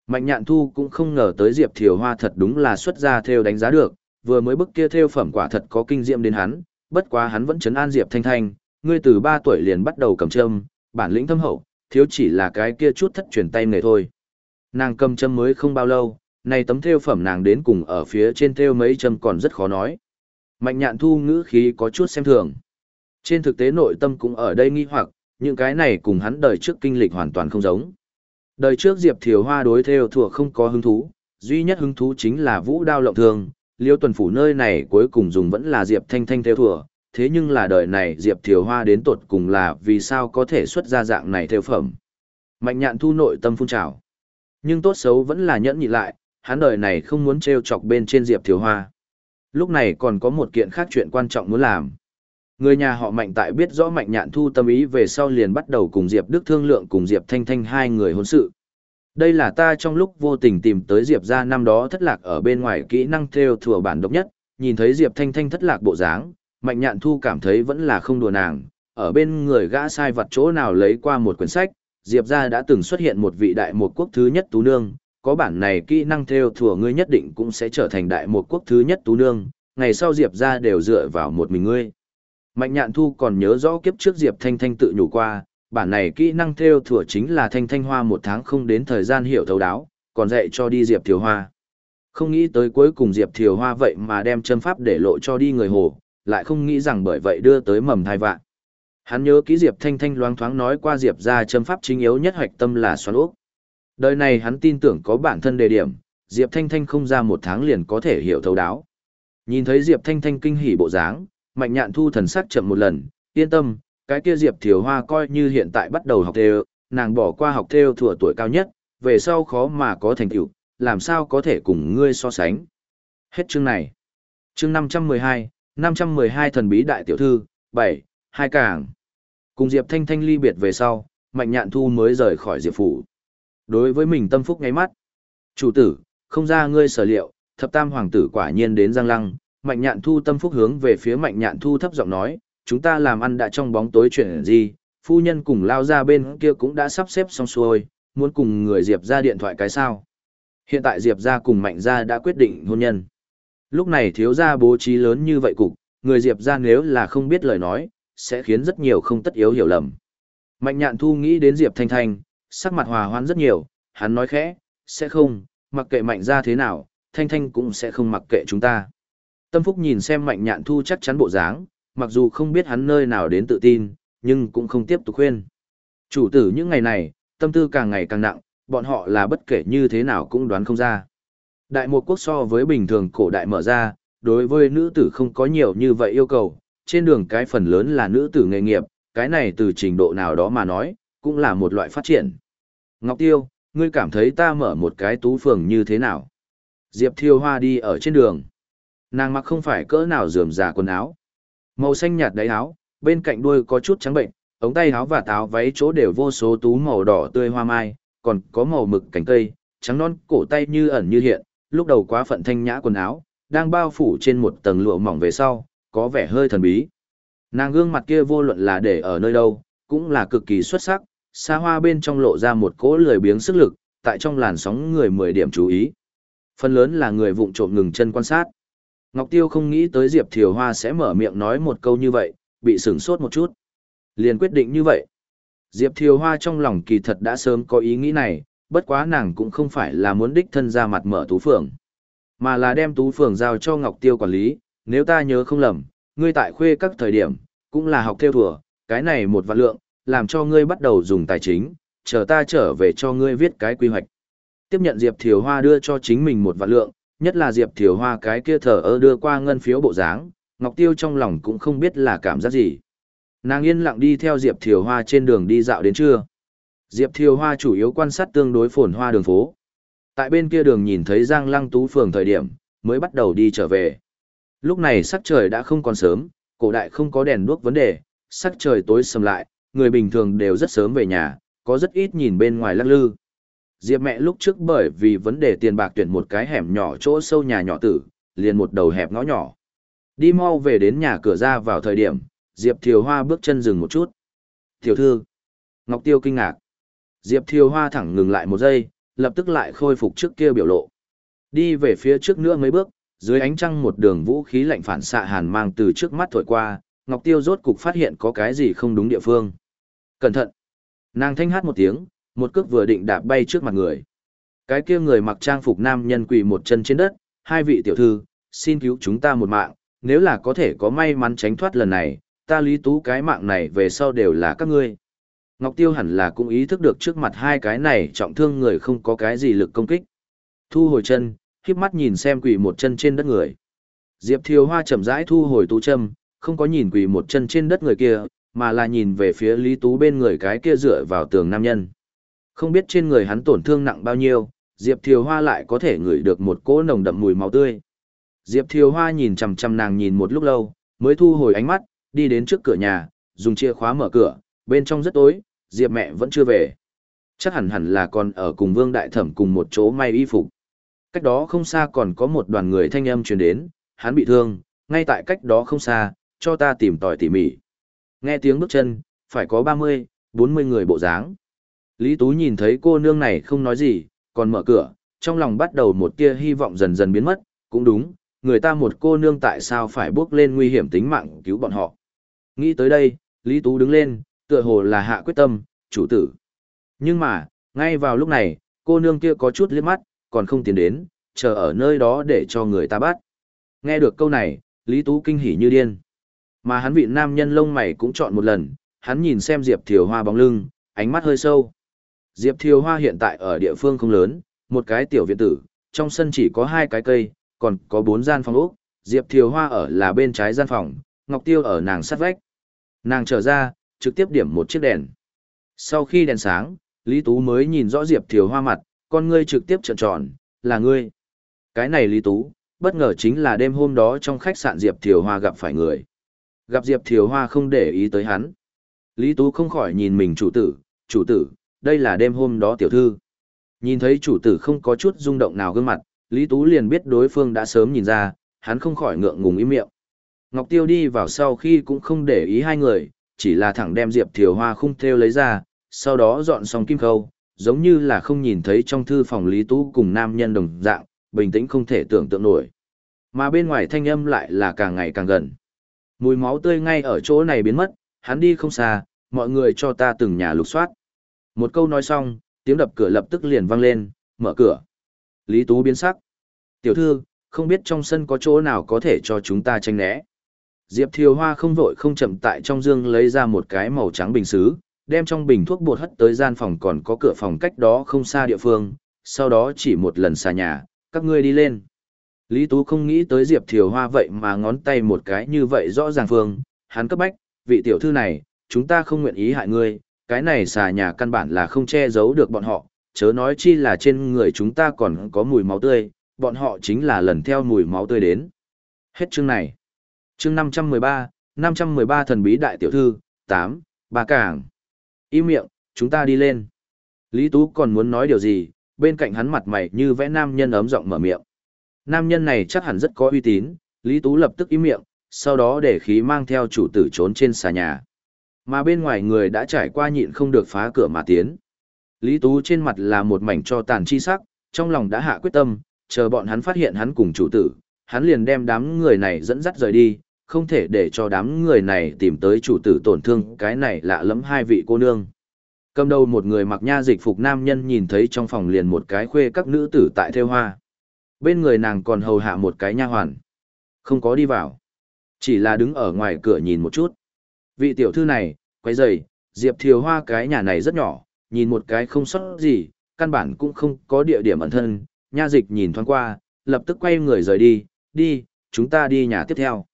Mạnh nhạn thu cũng không ngờ tới Diệp Thiều Hoa thật đúng là xuất ra thêu đánh giá được, vừa mới bức kia thêu phẩm quả thật có kinh diệm đến hắn, bất quá hắn vẫn chấn an Diệp Thanh Thanh, ngươi từ 3 tuổi liền bắt đầu cầm châm, bản lĩnh thâm hậu, thiếu chỉ là cái kia chút thất truyền tay nghề thôi. Nàng cầm châm mới không bao lâu, này tấm thêu phẩm nàng đến cùng ở phía trên thêu mấy châm còn rất khó nói. Mạnh nhạn thu ngữ khí có chút xem thường. Trên thực tế nội tâm cũng ở đây nghi hoặc, những cái này cùng hắn đời trước kinh lịch hoàn toàn không giống. Đời trước Diệp Thiều Hoa đối theo thủa không có hứng thú, duy nhất hứng thú chính là vũ đao lộng thường, liêu tuần phủ nơi này cuối cùng dùng vẫn là Diệp Thanh Thanh theo thủa thế nhưng là đời này Diệp Thiều Hoa đến tột cùng là vì sao có thể xuất ra dạng này theo phẩm. Mạnh nhạn thu nội tâm phun trào. Nhưng tốt xấu vẫn là nhẫn nhịn lại, hắn đời này không muốn treo chọc bên trên Diệp Thiều Hoa. Lúc này còn có một kiện khác chuyện quan trọng muốn làm. Người nhà họ Mạnh tại biết rõ Mạnh Nhạn Thu tâm ý về sau liền bắt đầu cùng Diệp Đức thương lượng cùng Diệp Thanh Thanh hai người hôn sự. Đây là ta trong lúc vô tình tìm tới Diệp ra năm đó thất lạc ở bên ngoài kỹ năng theo thừa bản độc nhất, nhìn thấy Diệp Thanh Thanh thất lạc bộ dáng, Mạnh Nhạn Thu cảm thấy vẫn là không đùa nàng, ở bên người gã sai vật chỗ nào lấy qua một quyển sách, Diệp ra đã từng xuất hiện một vị đại một quốc thứ nhất tú nương, có bản này kỹ năng theo thừa ngươi nhất định cũng sẽ trở thành đại một quốc thứ nhất tú nương, ngày sau Diệp ra đều dựa vào một mình ngươi. Mạnh Nhạn Thu còn nhớ rõ kiếp trước Diệp Thanh Thanh tự nhủ qua, bản này kỹ năng theo thừa chính là thanh thanh hoa một tháng không đến thời gian hiểu thấu đáo, còn dạy cho đi Diệp Thiều Hoa. Không nghĩ tới cuối cùng Diệp Thiều Hoa vậy mà đem chân pháp để lộ cho đi người hồ, lại không nghĩ rằng bởi vậy đưa tới mầm thai vạn. Hắn nhớ kỹ Diệp Thanh Thanh loáng thoáng nói qua Diệp ra châm pháp chính yếu nhất hoạch tâm là xoắn ốc. Đời này hắn tin tưởng có bản thân đề điểm, Diệp Thanh Thanh không ra một tháng liền có thể hiểu thấu đáo. Nhìn thấy Diệp Thanh Thanh kinh hỉ bộ dáng, Mạnh Nhạn Thu thần sắc chậm một lần, yên tâm, cái kia Diệp Thiều Hoa coi như hiện tại bắt đầu học theo, nàng bỏ qua học theo thừa tuổi cao nhất, về sau khó mà có thành tựu, làm sao có thể cùng ngươi so sánh. Hết chương này. Chương 512, 512 thần bí đại tiểu thư, 7, hai cảng, Cùng Diệp Thanh Thanh ly biệt về sau, Mạnh Nhạn Thu mới rời khỏi Diệp phủ. Đối với mình tâm phúc ngay mắt. Chủ tử, không ra ngươi sở liệu, thập tam hoàng tử quả nhiên đến Giang Lăng, Mạnh Nhạn Thu tâm phúc hướng về phía Mạnh Nhạn Thu thấp giọng nói, chúng ta làm ăn đã trong bóng tối chuyện gì, phu nhân cùng lao ra bên kia cũng đã sắp xếp xong xuôi, muốn cùng người Diệp ra điện thoại cái sao. Hiện tại Diệp ra cùng Mạnh ra đã quyết định hôn nhân. Lúc này thiếu gia bố trí lớn như vậy cục, người Diệp ra nếu là không biết lời nói, sẽ khiến rất nhiều không tất yếu hiểu lầm. Mạnh nhạn thu nghĩ đến Diệp Thanh Thanh, sắc mặt hòa hoãn rất nhiều, hắn nói khẽ, sẽ không, mặc kệ mạnh ra thế nào, Thanh Thanh cũng sẽ không mặc kệ chúng ta. Tâm Phúc nhìn xem mạnh nhạn thu chắc chắn bộ dáng, mặc dù không biết hắn nơi nào đến tự tin, nhưng cũng không tiếp tục khuyên. Chủ tử những ngày này, tâm tư càng ngày càng nặng, bọn họ là bất kể như thế nào cũng đoán không ra. Đại một quốc so với bình thường cổ đại mở ra, đối với nữ tử không có nhiều như vậy yêu cầu, trên đường cái phần lớn là nữ tử nghề nghiệp, cái này từ trình độ nào đó mà nói, cũng là một loại phát triển. Ngọc Tiêu, ngươi cảm thấy ta mở một cái tú phường như thế nào? Diệp Thiêu Hoa đi ở trên đường. Nàng mặc không phải cỡ nào rườm rà quần áo. Màu xanh nhạt đáy áo, bên cạnh đuôi có chút trắng bệnh, ống tay áo và táo váy chỗ đều vô số tú màu đỏ tươi hoa mai, còn có màu mực cánh cây, trắng non cổ tay như ẩn như hiện, lúc đầu quá phận thanh nhã quần áo, đang bao phủ trên một tầng lụa mỏng về sau, có vẻ hơi thần bí. Nàng gương mặt kia vô luận là để ở nơi đâu, cũng là cực kỳ xuất sắc, xa hoa bên trong lộ ra một cỗ lười biếng sức lực, tại trong làn sóng người mười điểm chú ý. Phần lớn là người vụng trộm ngừng chân quan sát. Ngọc Tiêu không nghĩ tới Diệp Thiều Hoa sẽ mở miệng nói một câu như vậy, bị sửng sốt một chút. Liền quyết định như vậy. Diệp Thiều Hoa trong lòng kỳ thật đã sớm có ý nghĩ này, bất quá nàng cũng không phải là muốn đích thân ra mặt mở tú phường, mà là đem tú phường giao cho Ngọc Tiêu quản lý, nếu ta nhớ không lầm, ngươi tại khuê các thời điểm, cũng là học theo thừa, cái này một vạn lượng, làm cho ngươi bắt đầu dùng tài chính, chờ ta trở về cho ngươi viết cái quy hoạch. Tiếp nhận Diệp Thiều Hoa đưa cho chính mình một vạn lượng, nhất là Diệp Thiều Hoa cái kia thở ơ đưa qua ngân phiếu bộ dáng, Ngọc Tiêu trong lòng cũng không biết là cảm giác gì. Nàng yên lặng đi theo Diệp Thiều Hoa trên đường đi dạo đến trưa. Diệp Thiều Hoa chủ yếu quan sát tương đối phồn hoa đường phố. Tại bên kia đường nhìn thấy Giang Lăng Tú phường thời điểm, mới bắt đầu đi trở về. Lúc này sắc trời đã không còn sớm, cổ đại không có đèn đuốc vấn đề, sắc trời tối sầm lại, người bình thường đều rất sớm về nhà, có rất ít nhìn bên ngoài lắc lư. Diệp mẹ lúc trước bởi vì vấn đề tiền bạc tuyển một cái hẻm nhỏ chỗ sâu nhà nhỏ tử, liền một đầu hẹp ngõ nhỏ. Đi mau về đến nhà cửa ra vào thời điểm, Diệp Thiều Hoa bước chân dừng một chút. Tiểu thư. Ngọc Tiêu kinh ngạc. Diệp Thiều Hoa thẳng ngừng lại một giây, lập tức lại khôi phục trước kia biểu lộ. Đi về phía trước nữa mấy bước, dưới ánh trăng một đường vũ khí lạnh phản xạ hàn mang từ trước mắt thổi qua, Ngọc Tiêu rốt cục phát hiện có cái gì không đúng địa phương. Cẩn thận! Nàng thanh hát một tiếng, một cước vừa định đạp bay trước mặt người. Cái kia người mặc trang phục nam nhân quỳ một chân trên đất, hai vị tiểu thư, xin cứu chúng ta một mạng, nếu là có thể có may mắn tránh thoát lần này, ta lý tú cái mạng này về sau đều là các ngươi. Ngọc Tiêu hẳn là cũng ý thức được trước mặt hai cái này trọng thương người không có cái gì lực công kích. Thu hồi chân, khiếp mắt nhìn xem quỳ một chân trên đất người. Diệp Thiều Hoa chậm rãi thu hồi tú châm, không có nhìn quỳ một chân trên đất người kia, mà là nhìn về phía Lý Tú bên người cái kia dựa vào tường nam nhân. Không biết trên người hắn tổn thương nặng bao nhiêu, Diệp Thiều Hoa lại có thể ngửi được một cỗ nồng đậm mùi máu tươi. Diệp Thiều Hoa nhìn chằm chằm nàng nhìn một lúc lâu, mới thu hồi ánh mắt, đi đến trước cửa nhà, dùng chìa khóa mở cửa, bên trong rất tối, Diệp mẹ vẫn chưa về. Chắc hẳn hẳn là còn ở cùng Vương Đại Thẩm cùng một chỗ may y phục. Cách đó không xa còn có một đoàn người thanh âm truyền đến, hắn bị thương, ngay tại cách đó không xa, cho ta tìm tòi tỉ mỉ. Nghe tiếng bước chân, phải có 30, 40 người bộ dáng. Lý Tú nhìn thấy cô nương này không nói gì, còn mở cửa, trong lòng bắt đầu một tia hy vọng dần dần biến mất, cũng đúng, người ta một cô nương tại sao phải bước lên nguy hiểm tính mạng cứu bọn họ. Nghĩ tới đây, Lý Tú đứng lên, tựa hồ là hạ quyết tâm, chủ tử. Nhưng mà, ngay vào lúc này, cô nương kia có chút liếc mắt, còn không tiến đến, chờ ở nơi đó để cho người ta bắt. Nghe được câu này, Lý Tú kinh hỉ như điên. Mà hắn vị nam nhân lông mày cũng chọn một lần, hắn nhìn xem Diệp Thiều Hoa bóng lưng, ánh mắt hơi sâu. Diệp Thiều Hoa hiện tại ở địa phương không lớn, một cái tiểu viện tử, trong sân chỉ có hai cái cây, còn có bốn gian phòng ốc. Diệp Thiều Hoa ở là bên trái gian phòng, Ngọc Tiêu ở nàng sát vách. Nàng trở ra, trực tiếp điểm một chiếc đèn. Sau khi đèn sáng, Lý Tú mới nhìn rõ Diệp Thiều Hoa mặt, con ngươi trực tiếp trợn tròn, là ngươi. Cái này Lý Tú, bất ngờ chính là đêm hôm đó trong khách sạn Diệp Thiều Hoa gặp phải người. Gặp Diệp Thiều Hoa không để ý tới hắn. Lý Tú không khỏi nhìn mình chủ tử, chủ tử, đây là đêm hôm đó tiểu thư. Nhìn thấy chủ tử không có chút rung động nào gương mặt, Lý Tú liền biết đối phương đã sớm nhìn ra, hắn không khỏi ngượng ngùng im miệng. Ngọc Tiêu đi vào sau khi cũng không để ý hai người, chỉ là thẳng đem Diệp Thiều Hoa khung theo lấy ra, sau đó dọn xong kim khâu, giống như là không nhìn thấy trong thư phòng Lý Tú cùng nam nhân đồng dạng, bình tĩnh không thể tưởng tượng nổi. Mà bên ngoài thanh âm lại là càng ngày càng gần. Mùi máu tươi ngay ở chỗ này biến mất, hắn đi không xa, mọi người cho ta từng nhà lục soát. Một câu nói xong, tiếng đập cửa lập tức liền vang lên, mở cửa. Lý Tú biến sắc. Tiểu thư, không biết trong sân có chỗ nào có thể cho chúng ta tranh né. Diệp Thiều Hoa không vội không chậm tại trong dương lấy ra một cái màu trắng bình xứ, đem trong bình thuốc bột hất tới gian phòng còn có cửa phòng cách đó không xa địa phương, sau đó chỉ một lần xà nhà, các ngươi đi lên. Lý Tú không nghĩ tới Diệp Thiều Hoa vậy mà ngón tay một cái như vậy rõ ràng phương, hắn cấp bách, vị tiểu thư này, chúng ta không nguyện ý hại ngươi, cái này xà nhà căn bản là không che giấu được bọn họ, chớ nói chi là trên người chúng ta còn có mùi máu tươi, bọn họ chính là lần theo mùi máu tươi đến. Hết chương này. Chương 513, 513 thần bí đại tiểu thư, 8, ba cảng. Im miệng, chúng ta đi lên. Lý Tú còn muốn nói điều gì, bên cạnh hắn mặt mày như vẽ nam nhân ấm giọng mở miệng. Nam nhân này chắc hẳn rất có uy tín, Lý Tú lập tức im miệng, sau đó để khí mang theo chủ tử trốn trên xà nhà. Mà bên ngoài người đã trải qua nhịn không được phá cửa mà tiến. Lý Tú trên mặt là một mảnh cho tàn chi sắc, trong lòng đã hạ quyết tâm, chờ bọn hắn phát hiện hắn cùng chủ tử, hắn liền đem đám người này dẫn dắt rời đi, không thể để cho đám người này tìm tới chủ tử tổn thương cái này lạ lắm hai vị cô nương. Cầm đầu một người mặc nha dịch phục nam nhân nhìn thấy trong phòng liền một cái khuê các nữ tử tại theo hoa. Bên người nàng còn hầu hạ một cái nha hoàn. Không có đi vào. Chỉ là đứng ở ngoài cửa nhìn một chút. Vị tiểu thư này, quay dày, Diệp Thiều Hoa cái nhà này rất nhỏ, nhìn một cái không sót gì, căn bản cũng không có địa điểm ẩn thân. Nha dịch nhìn thoáng qua, lập tức quay người rời đi, đi, chúng ta đi nhà tiếp theo.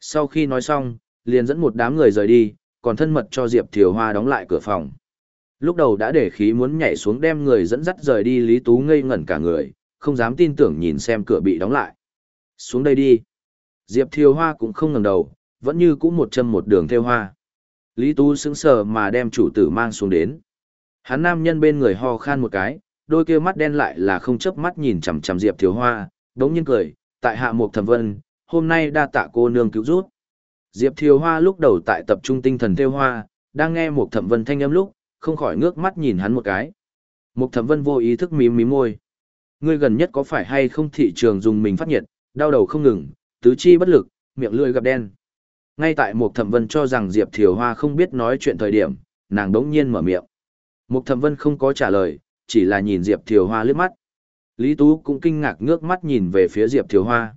Sau khi nói xong, liền dẫn một đám người rời đi, còn thân mật cho Diệp Thiều Hoa đóng lại cửa phòng. Lúc đầu đã để khí muốn nhảy xuống đem người dẫn dắt rời đi Lý Tú ngây ngẩn cả người, không dám tin tưởng nhìn xem cửa bị đóng lại. Xuống đây đi. Diệp Thiều Hoa cũng không ngẩng đầu, vẫn như cũ một châm một đường theo hoa. Lý Tú sững sờ mà đem chủ tử mang xuống đến. Hắn nam nhân bên người ho khan một cái, đôi kia mắt đen lại là không chớp mắt nhìn chằm chằm Diệp Thiều Hoa, đống nhiên cười, tại hạ một thẩm vân, hôm nay đa tạ cô nương cứu rút. Diệp Thiều Hoa lúc đầu tại tập trung tinh thần theo hoa, đang nghe một thẩm vân thanh âm lúc, không khỏi ngước mắt nhìn hắn một cái. Một thẩm vân vô ý thức mím mím môi. Ngươi gần nhất có phải hay không thị trường dùng mình phát nhiệt, đau đầu không ngừng, tứ chi bất lực, miệng lưỡi gặp đen. Ngay tại một thẩm vân cho rằng Diệp Thiều Hoa không biết nói chuyện thời điểm, nàng đống nhiên mở miệng. Một thẩm vân không có trả lời, chỉ là nhìn Diệp Thiều Hoa lướt mắt. Lý Tú cũng kinh ngạc ngước mắt nhìn về phía Diệp Thiều Hoa.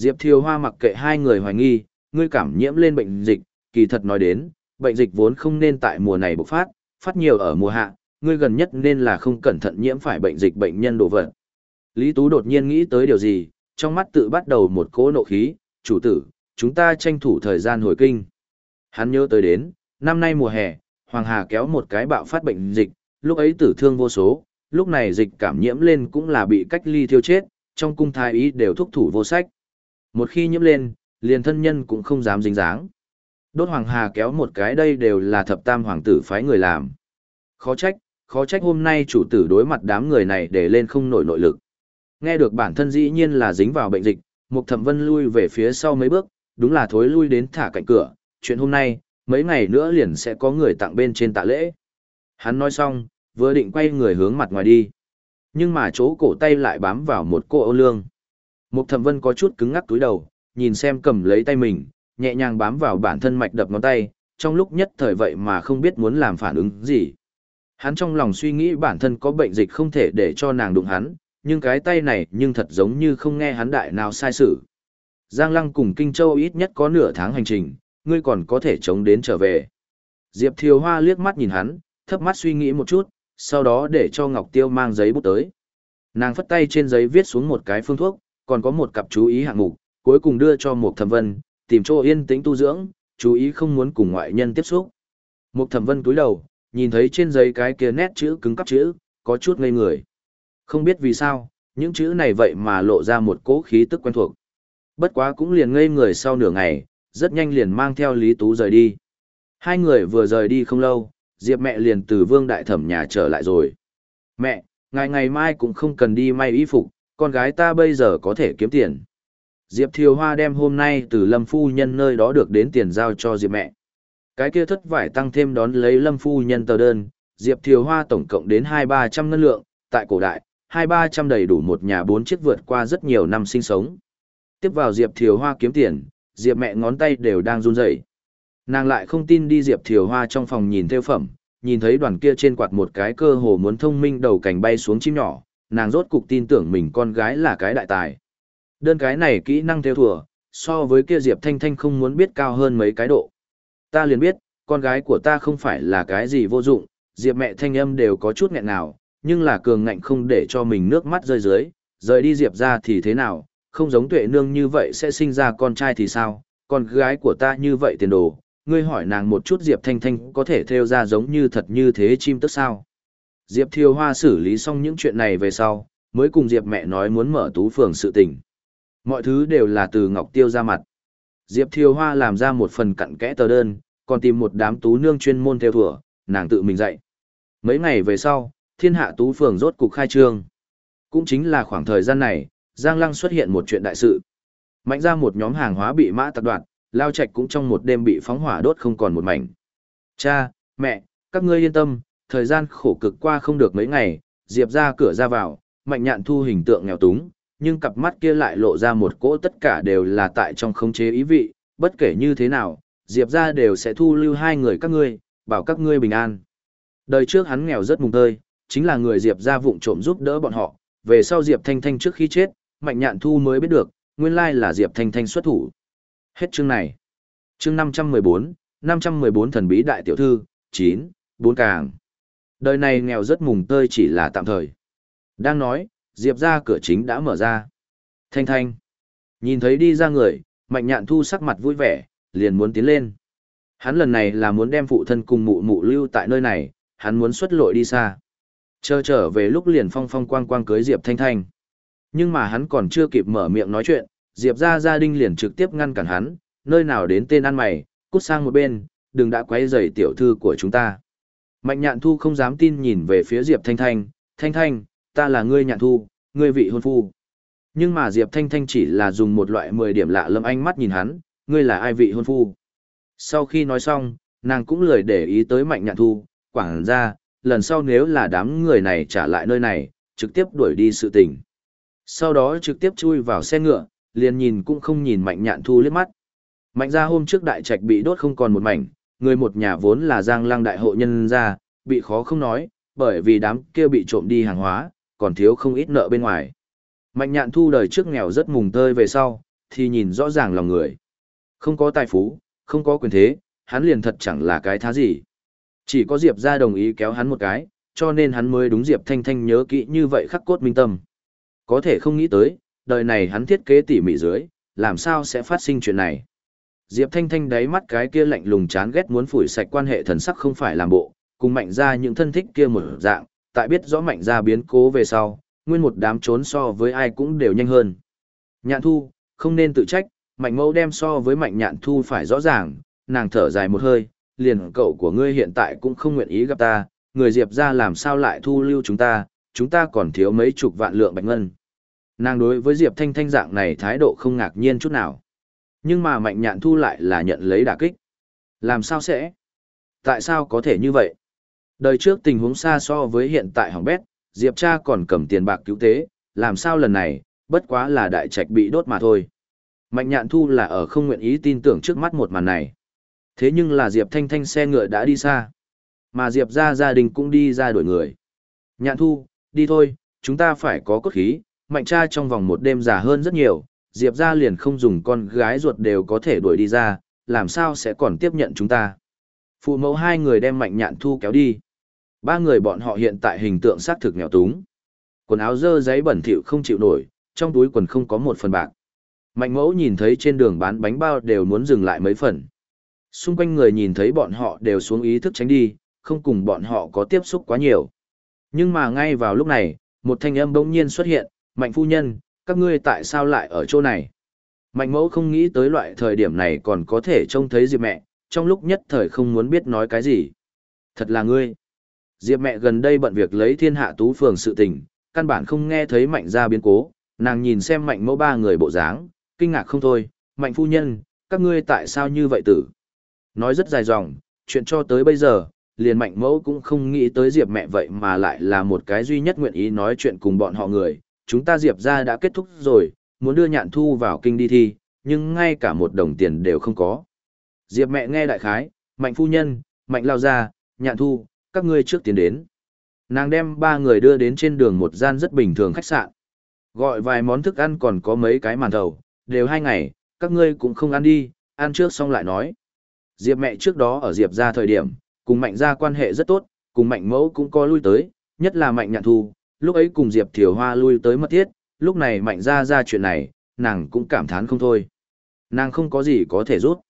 Diệp Thiều Hoa mặc kệ hai người hoài nghi, ngươi cảm nhiễm lên bệnh dịch, kỳ thật nói đến, bệnh dịch vốn không nên tại mùa này bộc phát, phát nhiều ở mùa hạ, ngươi gần nhất nên là không cẩn thận nhiễm phải bệnh dịch bệnh nhân đổ vật. Lý Tú đột nhiên nghĩ tới điều gì, trong mắt tự bắt đầu một cỗ nộ khí, chủ tử, chúng ta tranh thủ thời gian hồi kinh. Hắn nhớ tới đến, năm nay mùa hè, Hoàng Hà kéo một cái bạo phát bệnh dịch, lúc ấy tử thương vô số, lúc này dịch cảm nhiễm lên cũng là bị cách ly thiêu chết, trong cung thái ý đều thúc thủ vô sách. Một khi nhiễm lên, liền thân nhân cũng không dám dính dáng. Đốt Hoàng Hà kéo một cái đây đều là thập tam hoàng tử phái người làm. Khó trách, khó trách hôm nay chủ tử đối mặt đám người này để lên không nổi nội lực. Nghe được bản thân dĩ nhiên là dính vào bệnh dịch, Mục Thẩm Vân lui về phía sau mấy bước, đúng là thối lui đến thả cạnh cửa, chuyện hôm nay, mấy ngày nữa liền sẽ có người tặng bên trên tạ lễ. Hắn nói xong, vừa định quay người hướng mặt ngoài đi. Nhưng mà chỗ cổ tay lại bám vào một cô ô lương. Mục Thẩm Vân có chút cứng ngắc túi đầu, nhìn xem cầm lấy tay mình, nhẹ nhàng bám vào bản thân mạch đập ngón tay, trong lúc nhất thời vậy mà không biết muốn làm phản ứng gì. Hắn trong lòng suy nghĩ bản thân có bệnh dịch không thể để cho nàng đụng hắn, nhưng cái tay này nhưng thật giống như không nghe hắn đại nào sai sự. Giang Lăng cùng Kinh Châu ít nhất có nửa tháng hành trình, ngươi còn có thể chống đến trở về. Diệp Thiều Hoa liếc mắt nhìn hắn, thấp mắt suy nghĩ một chút, sau đó để cho Ngọc Tiêu mang giấy bút tới. Nàng phất tay trên giấy viết xuống một cái phương thuốc, còn có một cặp chú ý hạng mục, cuối cùng đưa cho một thẩm vân, tìm chỗ yên tĩnh tu dưỡng, chú ý không muốn cùng ngoại nhân tiếp xúc. Một thẩm vân cúi đầu, nhìn thấy trên giấy cái kia nét chữ cứng cắp chữ, có chút ngây người. Không biết vì sao, những chữ này vậy mà lộ ra một cỗ khí tức quen thuộc. Bất quá cũng liền ngây người sau nửa ngày, rất nhanh liền mang theo Lý Tú rời đi. Hai người vừa rời đi không lâu, Diệp mẹ liền từ vương đại thẩm nhà trở lại rồi. Mẹ, ngày ngày mai cũng không cần đi may y phục, con gái ta bây giờ có thể kiếm tiền. Diệp Thiều Hoa đem hôm nay từ Lâm Phu Nhân nơi đó được đến tiền giao cho Diệp mẹ. Cái kia thất vải tăng thêm đón lấy Lâm Phu Nhân tờ đơn, Diệp Thiều Hoa tổng cộng đến hai ba trăm ngân lượng, tại cổ đại, hai ba trăm đầy đủ một nhà bốn chiếc vượt qua rất nhiều năm sinh sống. Tiếp vào Diệp Thiều Hoa kiếm tiền, Diệp mẹ ngón tay đều đang run rẩy. Nàng lại không tin đi Diệp Thiều Hoa trong phòng nhìn theo phẩm, nhìn thấy đoàn kia trên quạt một cái cơ hồ muốn thông minh đầu cảnh bay xuống chim nhỏ, nàng rốt cục tin tưởng mình con gái là cái đại tài. Đơn cái này kỹ năng theo thùa, so với kia Diệp Thanh Thanh không muốn biết cao hơn mấy cái độ. Ta liền biết, con gái của ta không phải là cái gì vô dụng, Diệp mẹ thanh âm đều có chút nghẹn nào, nhưng là cường ngạnh không để cho mình nước mắt rơi dưới, rời đi Diệp ra thì thế nào, không giống tuệ nương như vậy sẽ sinh ra con trai thì sao, con gái của ta như vậy tiền đồ, ngươi hỏi nàng một chút Diệp Thanh Thanh có thể theo ra giống như thật như thế chim tức sao. Diệp Thiều Hoa xử lý xong những chuyện này về sau, mới cùng Diệp mẹ nói muốn mở tú phường sự tình. Mọi thứ đều là từ Ngọc Tiêu ra mặt. Diệp Thiều Hoa làm ra một phần cặn kẽ tờ đơn, còn tìm một đám tú nương chuyên môn theo thủa, nàng tự mình dạy. Mấy ngày về sau, thiên hạ tú phường rốt cục khai trương. Cũng chính là khoảng thời gian này, Giang Lăng xuất hiện một chuyện đại sự. Mạnh ra một nhóm hàng hóa bị mã tạc đoạn, lao Trạch cũng trong một đêm bị phóng hỏa đốt không còn một mảnh. Cha, mẹ, các ngươi yên tâm, thời gian khổ cực qua không được mấy ngày, Diệp ra cửa ra vào, mạnh nhạn thu hình tượng nghèo túng, nhưng cặp mắt kia lại lộ ra một cỗ tất cả đều là tại trong khống chế ý vị, bất kể như thế nào, Diệp ra đều sẽ thu lưu hai người các ngươi, bảo các ngươi bình an. Đời trước hắn nghèo rất mùng tơi, chính là người Diệp ra vụng trộm giúp đỡ bọn họ, về sau Diệp Thanh Thanh trước khi chết, Mạnh Nhạn Thu mới biết được, nguyên lai là Diệp Thanh Thanh xuất thủ. Hết chương này. Chương 514, 514 thần bí đại tiểu thư, 9, 4 càng. Đời này nghèo rất mùng tơi chỉ là tạm thời. Đang nói, Diệp ra cửa chính đã mở ra. Thanh Thanh. Nhìn thấy đi ra người, Mạnh Nhạn Thu sắc mặt vui vẻ, liền muốn tiến lên. Hắn lần này là muốn đem phụ thân cùng mụ mụ lưu tại nơi này, hắn muốn xuất lội đi xa. Chờ trở về lúc liền phong phong quang quang cưới Diệp Thanh Thanh. Nhưng mà hắn còn chưa kịp mở miệng nói chuyện, Diệp ra gia đình liền trực tiếp ngăn cản hắn, nơi nào đến tên ăn mày, cút sang một bên, đừng đã quấy rầy tiểu thư của chúng ta. Mạnh nhạn thu không dám tin nhìn về phía Diệp Thanh Thanh, Thanh Thanh, ta là ngươi nhạn thu, ngươi vị hôn phu. Nhưng mà Diệp Thanh Thanh chỉ là dùng một loại 10 điểm lạ lâm ánh mắt nhìn hắn, ngươi là ai vị hôn phu. Sau khi nói xong, nàng cũng lười để ý tới mạnh nhạn thu, quảng ra, lần sau nếu là đám người này trả lại nơi này, trực tiếp đuổi đi sự tình. Sau đó trực tiếp chui vào xe ngựa, liền nhìn cũng không nhìn mạnh nhạn thu liếc mắt. Mạnh ra hôm trước đại trạch bị đốt không còn một mảnh, người một nhà vốn là giang lăng đại hộ nhân ra, bị khó không nói, bởi vì đám kia bị trộm đi hàng hóa, còn thiếu không ít nợ bên ngoài. Mạnh nhạn thu đời trước nghèo rất mùng tơi về sau, thì nhìn rõ ràng lòng người. Không có tài phú, không có quyền thế, hắn liền thật chẳng là cái thá gì. Chỉ có Diệp ra đồng ý kéo hắn một cái, cho nên hắn mới đúng Diệp Thanh Thanh nhớ kỹ như vậy khắc cốt minh tâm. Có thể không nghĩ tới, đời này hắn thiết kế tỉ mỉ dưới, làm sao sẽ phát sinh chuyện này. Diệp Thanh Thanh đáy mắt cái kia lạnh lùng chán ghét muốn phủi sạch quan hệ thần sắc không phải làm bộ, cùng mạnh ra những thân thích kia một dạng, tại biết rõ mạnh ra biến cố về sau, nguyên một đám trốn so với ai cũng đều nhanh hơn. Nhạn thu, không nên tự trách, mạnh mẫu đem so với mạnh nhạn thu phải rõ ràng, nàng thở dài một hơi, liền cậu của ngươi hiện tại cũng không nguyện ý gặp ta, người Diệp ra làm sao lại thu lưu chúng ta, chúng ta còn thiếu mấy chục vạn lượng bạch ngân. Nàng đối với Diệp Thanh Thanh dạng này thái độ không ngạc nhiên chút nào. Nhưng mà mạnh nhạn thu lại là nhận lấy đả kích. Làm sao sẽ? Tại sao có thể như vậy? Đời trước tình huống xa so với hiện tại hỏng bét, Diệp cha còn cầm tiền bạc cứu tế, làm sao lần này, bất quá là đại trạch bị đốt mà thôi. Mạnh nhạn thu là ở không nguyện ý tin tưởng trước mắt một màn này. Thế nhưng là Diệp Thanh Thanh xe ngựa đã đi xa. Mà Diệp ra gia đình cũng đi ra đổi người. Nhạn thu, đi thôi, chúng ta phải có cốt khí, mạnh cha trong vòng một đêm già hơn rất nhiều, Diệp ra liền không dùng con gái ruột đều có thể đuổi đi ra, làm sao sẽ còn tiếp nhận chúng ta. Phụ mẫu hai người đem mạnh nhạn thu kéo đi. Ba người bọn họ hiện tại hình tượng xác thực nghèo túng. Quần áo dơ giấy bẩn thỉu không chịu nổi, trong túi quần không có một phần bạc. Mạnh mẫu nhìn thấy trên đường bán bánh bao đều muốn dừng lại mấy phần. Xung quanh người nhìn thấy bọn họ đều xuống ý thức tránh đi, không cùng bọn họ có tiếp xúc quá nhiều. Nhưng mà ngay vào lúc này, một thanh âm bỗng nhiên xuất hiện, mạnh phu nhân, các ngươi tại sao lại ở chỗ này? Mạnh mẫu không nghĩ tới loại thời điểm này còn có thể trông thấy Diệp mẹ, trong lúc nhất thời không muốn biết nói cái gì. Thật là ngươi. Diệp mẹ gần đây bận việc lấy thiên hạ tú phường sự tình, căn bản không nghe thấy mạnh ra biến cố, nàng nhìn xem mạnh mẫu ba người bộ dáng, kinh ngạc không thôi, mạnh phu nhân, các ngươi tại sao như vậy tử? Nói rất dài dòng, chuyện cho tới bây giờ, liền mạnh mẫu cũng không nghĩ tới Diệp mẹ vậy mà lại là một cái duy nhất nguyện ý nói chuyện cùng bọn họ người. Chúng ta Diệp ra đã kết thúc rồi, muốn đưa nhạn thu vào kinh đi thi, nhưng ngay cả một đồng tiền đều không có. Diệp mẹ nghe đại khái, mạnh phu nhân, mạnh lao ra, nhạn thu, các ngươi trước tiến đến. Nàng đem ba người đưa đến trên đường một gian rất bình thường khách sạn. Gọi vài món thức ăn còn có mấy cái màn thầu, đều hai ngày, các ngươi cũng không ăn đi, ăn trước xong lại nói. Diệp mẹ trước đó ở Diệp ra thời điểm, cùng mạnh ra quan hệ rất tốt, cùng mạnh mẫu cũng có lui tới, nhất là mạnh nhạn thu, lúc ấy cùng Diệp Thiều Hoa lui tới mất thiết, lúc này mạnh ra ra chuyện này, nàng cũng cảm thán không thôi. Nàng không có gì có thể rút.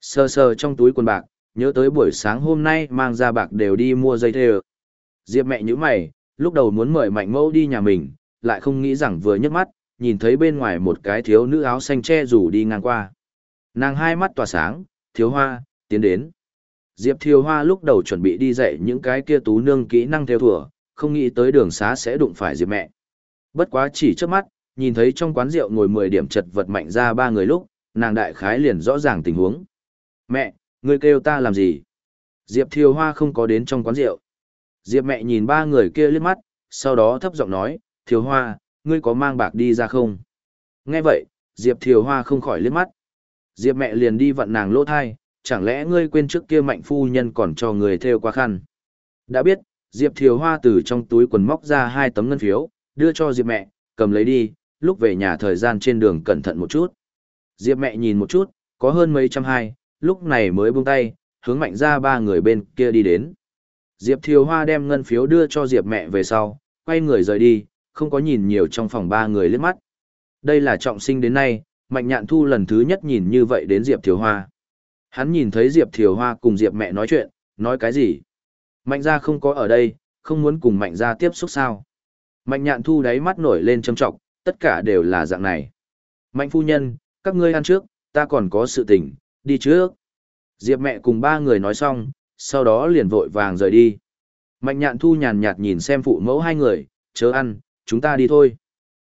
Sơ sơ trong túi quần bạc, nhớ tới buổi sáng hôm nay mang ra bạc đều đi mua dây thê Diệp mẹ như mày, lúc đầu muốn mời mạnh mẫu đi nhà mình, lại không nghĩ rằng vừa nhấc mắt, nhìn thấy bên ngoài một cái thiếu nữ áo xanh che rủ đi ngang qua. Nàng hai mắt tỏa sáng, thiếu hoa, tiến đến. Diệp Thiều Hoa lúc đầu chuẩn bị đi dạy những cái kia tú nương kỹ năng theo thùa, không nghĩ tới đường xá sẽ đụng phải Diệp mẹ. Bất quá chỉ trước mắt, nhìn thấy trong quán rượu ngồi 10 điểm chật vật mạnh ra ba người lúc, nàng đại khái liền rõ ràng tình huống. Mẹ, ngươi kêu ta làm gì? Diệp Thiều Hoa không có đến trong quán rượu. Diệp mẹ nhìn ba người kia liếc mắt, sau đó thấp giọng nói, Thiều Hoa, ngươi có mang bạc đi ra không? Nghe vậy, Diệp Thiều Hoa không khỏi liếc mắt. Diệp mẹ liền đi vặn nàng lỗ thai, chẳng lẽ ngươi quên trước kia mạnh phu nhân còn cho người theo qua khăn? Đã biết, Diệp Thiều Hoa từ trong túi quần móc ra hai tấm ngân phiếu, đưa cho Diệp mẹ, cầm lấy đi, lúc về nhà thời gian trên đường cẩn thận một chút. Diệp mẹ nhìn một chút, có hơn mấy trăm hai, lúc này mới buông tay, hướng mạnh ra ba người bên kia đi đến. Diệp Thiều Hoa đem ngân phiếu đưa cho Diệp mẹ về sau, quay người rời đi, không có nhìn nhiều trong phòng ba người liếc mắt. Đây là trọng sinh đến nay, Mạnh Nhạn Thu lần thứ nhất nhìn như vậy đến Diệp Thiều Hoa. Hắn nhìn thấy Diệp Thiều Hoa cùng Diệp mẹ nói chuyện, nói cái gì? Mạnh gia không có ở đây, không muốn cùng Mạnh gia tiếp xúc sao? Mạnh Nhạn Thu đáy mắt nổi lên châm trọng, tất cả đều là dạng này. Mạnh phu nhân, các ngươi ăn trước, ta còn có sự tình, đi trước. Diệp mẹ cùng ba người nói xong, sau đó liền vội vàng rời đi. Mạnh nhạn thu nhàn nhạt nhìn xem phụ mẫu hai người, chớ ăn, chúng ta đi thôi.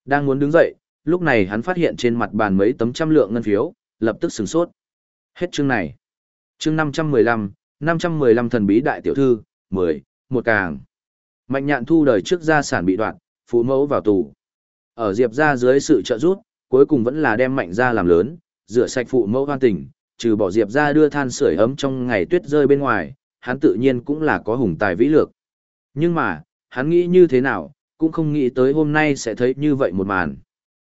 Đang muốn đứng dậy, lúc này hắn phát hiện trên mặt bàn mấy tấm trăm lượng ngân phiếu, lập tức sửng sốt. Hết chương này. Chương 515, 515 thần bí đại tiểu thư, 10, một càng. Mạnh nhạn thu đời trước gia sản bị đoạn, phú mẫu vào tù. Ở Diệp ra dưới sự trợ giúp, cuối cùng vẫn là đem mạnh ra làm lớn, rửa sạch phụ mẫu hoan tình, trừ bỏ Diệp ra đưa than sưởi ấm trong ngày tuyết rơi bên ngoài, hắn tự nhiên cũng là có hùng tài vĩ lược. Nhưng mà, hắn nghĩ như thế nào, cũng không nghĩ tới hôm nay sẽ thấy như vậy một màn.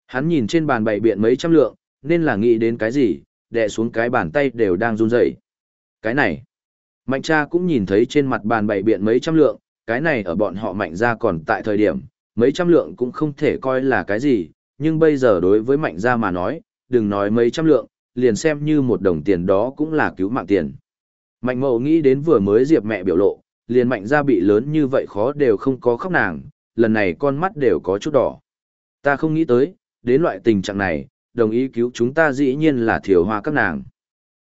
Hắn nhìn trên bàn bày biện mấy trăm lượng, nên là nghĩ đến cái gì, đè xuống cái bàn tay đều đang run rẩy. Cái này, mạnh cha cũng nhìn thấy trên mặt bàn bày biện mấy trăm lượng, cái này ở bọn họ mạnh ra còn tại thời điểm, mấy trăm lượng cũng không thể coi là cái gì, nhưng bây giờ đối với mạnh gia mà nói, đừng nói mấy trăm lượng, liền xem như một đồng tiền đó cũng là cứu mạng tiền. Mạnh mậu nghĩ đến vừa mới diệp mẹ biểu lộ, liền mạnh gia bị lớn như vậy khó đều không có khóc nàng, lần này con mắt đều có chút đỏ. Ta không nghĩ tới, đến loại tình trạng này, đồng ý cứu chúng ta dĩ nhiên là thiểu hoa các nàng.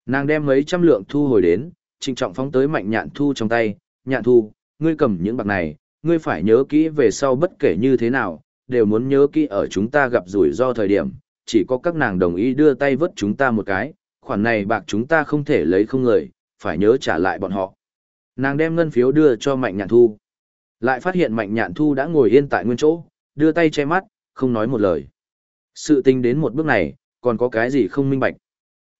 Nàng đem mấy trăm lượng thu hồi đến, trịnh trọng phóng tới mạnh nhạn thu trong tay, nhạn thu, ngươi cầm những bạc này, ngươi phải nhớ kỹ về sau bất kể như thế nào, đều muốn nhớ kỹ ở chúng ta gặp rủi ro thời điểm, chỉ có các nàng đồng ý đưa tay vớt chúng ta một cái, khoản này bạc chúng ta không thể lấy không người, phải nhớ trả lại bọn họ. Nàng đem ngân phiếu đưa cho Mạnh Nhạn Thu. Lại phát hiện Mạnh Nhạn Thu đã ngồi yên tại nguyên chỗ, đưa tay che mắt, không nói một lời. Sự tình đến một bước này, còn có cái gì không minh bạch.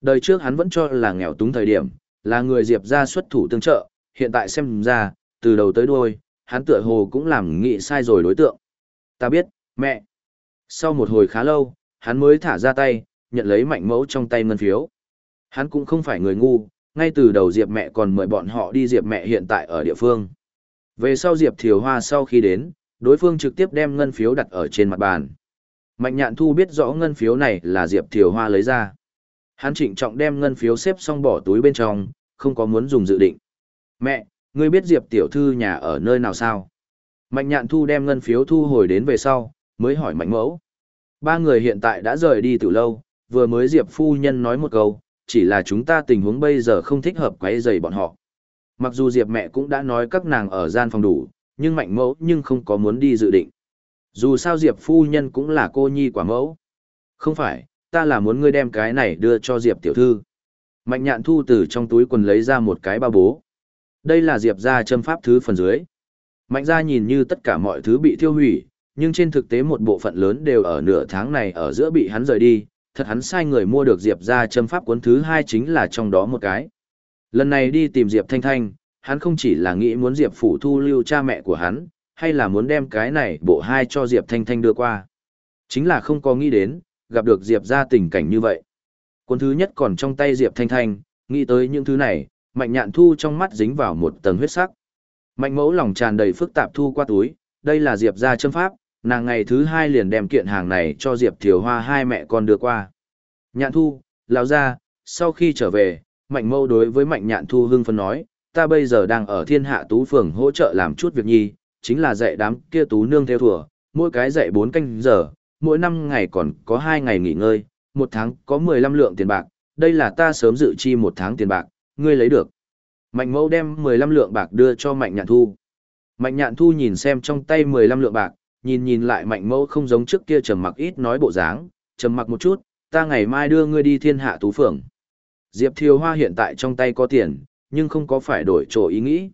Đời trước hắn vẫn cho là nghèo túng thời điểm, là người Diệp ra xuất thủ tương trợ, hiện tại xem ra, từ đầu tới đuôi, hắn tựa hồ cũng làm nghị sai rồi đối tượng. Ta biết, mẹ. Sau một hồi khá lâu, hắn mới thả ra tay, nhận lấy mạnh mẫu trong tay ngân phiếu. Hắn cũng không phải người ngu, ngay từ đầu Diệp mẹ còn mời bọn họ đi Diệp mẹ hiện tại ở địa phương. Về sau Diệp Thiều Hoa sau khi đến, đối phương trực tiếp đem ngân phiếu đặt ở trên mặt bàn. Mạnh nhạn thu biết rõ ngân phiếu này là Diệp Thiều Hoa lấy ra. Hắn trịnh trọng đem ngân phiếu xếp xong bỏ túi bên trong, không có muốn dùng dự định. Mẹ, ngươi biết Diệp tiểu thư nhà ở nơi nào sao? Mạnh nhạn thu đem ngân phiếu thu hồi đến về sau, mới hỏi mạnh mẫu. Ba người hiện tại đã rời đi từ lâu, vừa mới Diệp phu nhân nói một câu, chỉ là chúng ta tình huống bây giờ không thích hợp quấy rầy bọn họ. Mặc dù Diệp mẹ cũng đã nói các nàng ở gian phòng đủ, nhưng mạnh mẫu nhưng không có muốn đi dự định. Dù sao Diệp phu nhân cũng là cô nhi quả mẫu. Không phải, ta là muốn ngươi đem cái này đưa cho Diệp tiểu thư. Mạnh nhạn thu từ trong túi quần lấy ra một cái ba bố. Đây là Diệp ra châm pháp thứ phần dưới. Mạnh ra nhìn như tất cả mọi thứ bị thiêu hủy, nhưng trên thực tế một bộ phận lớn đều ở nửa tháng này ở giữa bị hắn rời đi, thật hắn sai người mua được Diệp ra châm pháp cuốn thứ hai chính là trong đó một cái. Lần này đi tìm Diệp Thanh Thanh, hắn không chỉ là nghĩ muốn Diệp phủ thu lưu cha mẹ của hắn, hay là muốn đem cái này bộ hai cho Diệp Thanh Thanh đưa qua. Chính là không có nghĩ đến, gặp được Diệp ra tình cảnh như vậy. Cuốn thứ nhất còn trong tay Diệp Thanh Thanh, nghĩ tới những thứ này, mạnh nhạn thu trong mắt dính vào một tầng huyết sắc. Mạnh mẫu lòng tràn đầy phức tạp thu qua túi, đây là Diệp ra châm pháp, nàng ngày thứ hai liền đem kiện hàng này cho Diệp Thiều Hoa hai mẹ con đưa qua. Nhạn thu, lão ra, sau khi trở về, mạnh mẫu đối với mạnh nhạn thu hưng phân nói, ta bây giờ đang ở thiên hạ tú phường hỗ trợ làm chút việc nhi, chính là dạy đám kia tú nương theo thùa, mỗi cái dạy bốn canh giờ, mỗi năm ngày còn có 2 ngày nghỉ ngơi, một tháng có 15 lượng tiền bạc, đây là ta sớm dự chi một tháng tiền bạc, ngươi lấy được. Mạnh mẫu đem 15 lượng bạc đưa cho mạnh nhạn thu. Mạnh nhạn thu nhìn xem trong tay 15 lượng bạc, nhìn nhìn lại mạnh mẫu không giống trước kia trầm mặc ít nói bộ dáng, trầm mặc một chút, ta ngày mai đưa ngươi đi thiên hạ tú phường. Diệp Thiều Hoa hiện tại trong tay có tiền, nhưng không có phải đổi chỗ ý nghĩ.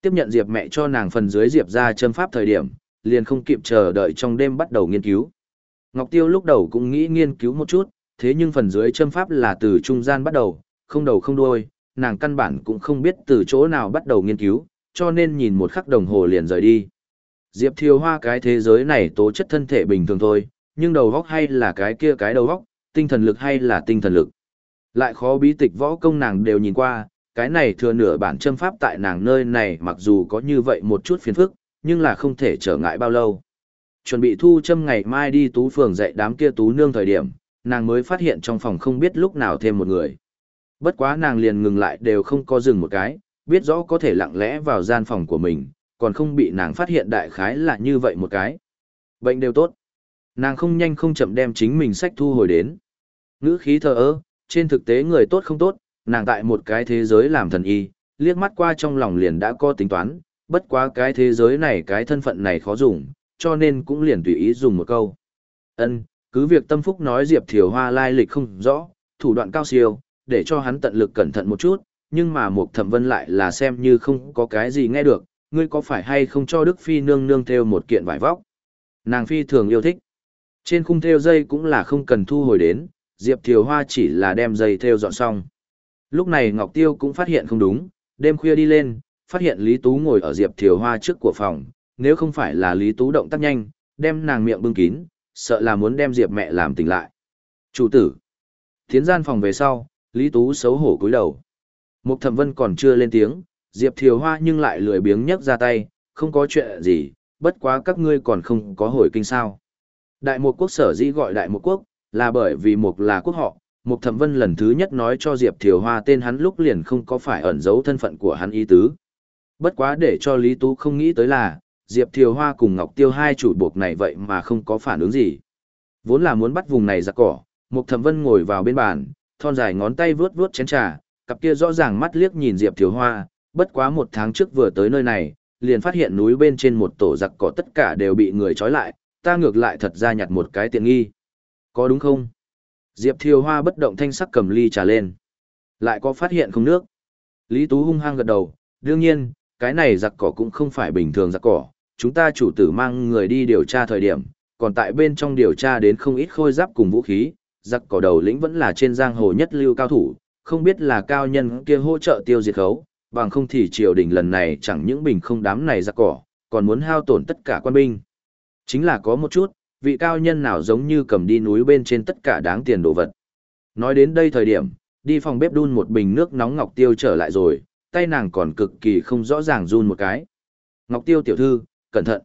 Tiếp nhận Diệp mẹ cho nàng phần dưới Diệp ra châm pháp thời điểm, liền không kịp chờ đợi trong đêm bắt đầu nghiên cứu. Ngọc Tiêu lúc đầu cũng nghĩ nghiên cứu một chút, thế nhưng phần dưới châm pháp là từ trung gian bắt đầu, không đầu không đuôi, nàng căn bản cũng không biết từ chỗ nào bắt đầu nghiên cứu, cho nên nhìn một khắc đồng hồ liền rời đi. Diệp Thiều Hoa cái thế giới này tố chất thân thể bình thường thôi, nhưng đầu góc hay là cái kia cái đầu góc, tinh thần lực hay là tinh thần lực. Lại khó bí tịch võ công nàng đều nhìn qua, cái này thừa nửa bản châm pháp tại nàng nơi này mặc dù có như vậy một chút phiền phức, nhưng là không thể trở ngại bao lâu. Chuẩn bị thu châm ngày mai đi tú phường dạy đám kia tú nương thời điểm, nàng mới phát hiện trong phòng không biết lúc nào thêm một người. Bất quá nàng liền ngừng lại đều không có dừng một cái, biết rõ có thể lặng lẽ vào gian phòng của mình, còn không bị nàng phát hiện đại khái là như vậy một cái. Bệnh đều tốt. Nàng không nhanh không chậm đem chính mình sách thu hồi đến. Ngữ khí thờ ơ, trên thực tế người tốt không tốt, nàng tại một cái thế giới làm thần y, liếc mắt qua trong lòng liền đã có tính toán, bất quá cái thế giới này cái thân phận này khó dùng, cho nên cũng liền tùy ý dùng một câu. Ân, cứ việc tâm phúc nói Diệp Thiều Hoa lai lịch không rõ, thủ đoạn cao siêu, để cho hắn tận lực cẩn thận một chút, nhưng mà Mục thẩm vân lại là xem như không có cái gì nghe được, ngươi có phải hay không cho Đức Phi nương nương theo một kiện vải vóc. Nàng Phi thường yêu thích. Trên khung theo dây cũng là không cần thu hồi đến, Diệp Thiều Hoa chỉ là đem dây theo dọn xong. Lúc này Ngọc Tiêu cũng phát hiện không đúng, đêm khuya đi lên, phát hiện Lý Tú ngồi ở Diệp Thiều Hoa trước của phòng, nếu không phải là Lý Tú động tác nhanh, đem nàng miệng bưng kín, sợ là muốn đem Diệp mẹ làm tỉnh lại. Chủ tử. Tiến gian phòng về sau, Lý Tú xấu hổ cúi đầu. Mục Thẩm Vân còn chưa lên tiếng, Diệp Thiều Hoa nhưng lại lười biếng nhấc ra tay, không có chuyện gì, bất quá các ngươi còn không có hồi kinh sao. Đại Mục Quốc sở dĩ gọi Đại Mục Quốc, là bởi vì Mục là quốc họ, Mục Thẩm Vân lần thứ nhất nói cho Diệp Thiều Hoa tên hắn lúc liền không có phải ẩn giấu thân phận của hắn ý tứ. Bất quá để cho Lý Tú không nghĩ tới là, Diệp Thiều Hoa cùng Ngọc Tiêu hai chủ buộc này vậy mà không có phản ứng gì. Vốn là muốn bắt vùng này ra cỏ, Mục Thẩm Vân ngồi vào bên bàn, thon dài ngón tay vuốt vuốt chén trà, cặp kia rõ ràng mắt liếc nhìn Diệp Thiều Hoa, bất quá một tháng trước vừa tới nơi này, liền phát hiện núi bên trên một tổ giặc cỏ tất cả đều bị người trói lại, ta ngược lại thật ra nhặt một cái tiện nghi. Có đúng không? Diệp Thiều Hoa bất động thanh sắc cầm ly trà lên. Lại có phát hiện không nước? Lý Tú hung hăng gật đầu, đương nhiên, cái này giặc cỏ cũng không phải bình thường giặc cỏ, chúng ta chủ tử mang người đi điều tra thời điểm, còn tại bên trong điều tra đến không ít khôi giáp cùng vũ khí, giặc cỏ đầu lĩnh vẫn là trên giang hồ nhất lưu cao thủ, không biết là cao nhân kia hỗ trợ tiêu diệt khấu, bằng không thì triều đình lần này chẳng những bình không đám này giặc cỏ, còn muốn hao tổn tất cả quan binh. Chính là có một chút, vị cao nhân nào giống như cầm đi núi bên trên tất cả đáng tiền đồ vật. Nói đến đây thời điểm, đi phòng bếp đun một bình nước nóng ngọc tiêu trở lại rồi, tay nàng còn cực kỳ không rõ ràng run một cái. Ngọc tiêu tiểu thư, cẩn thận.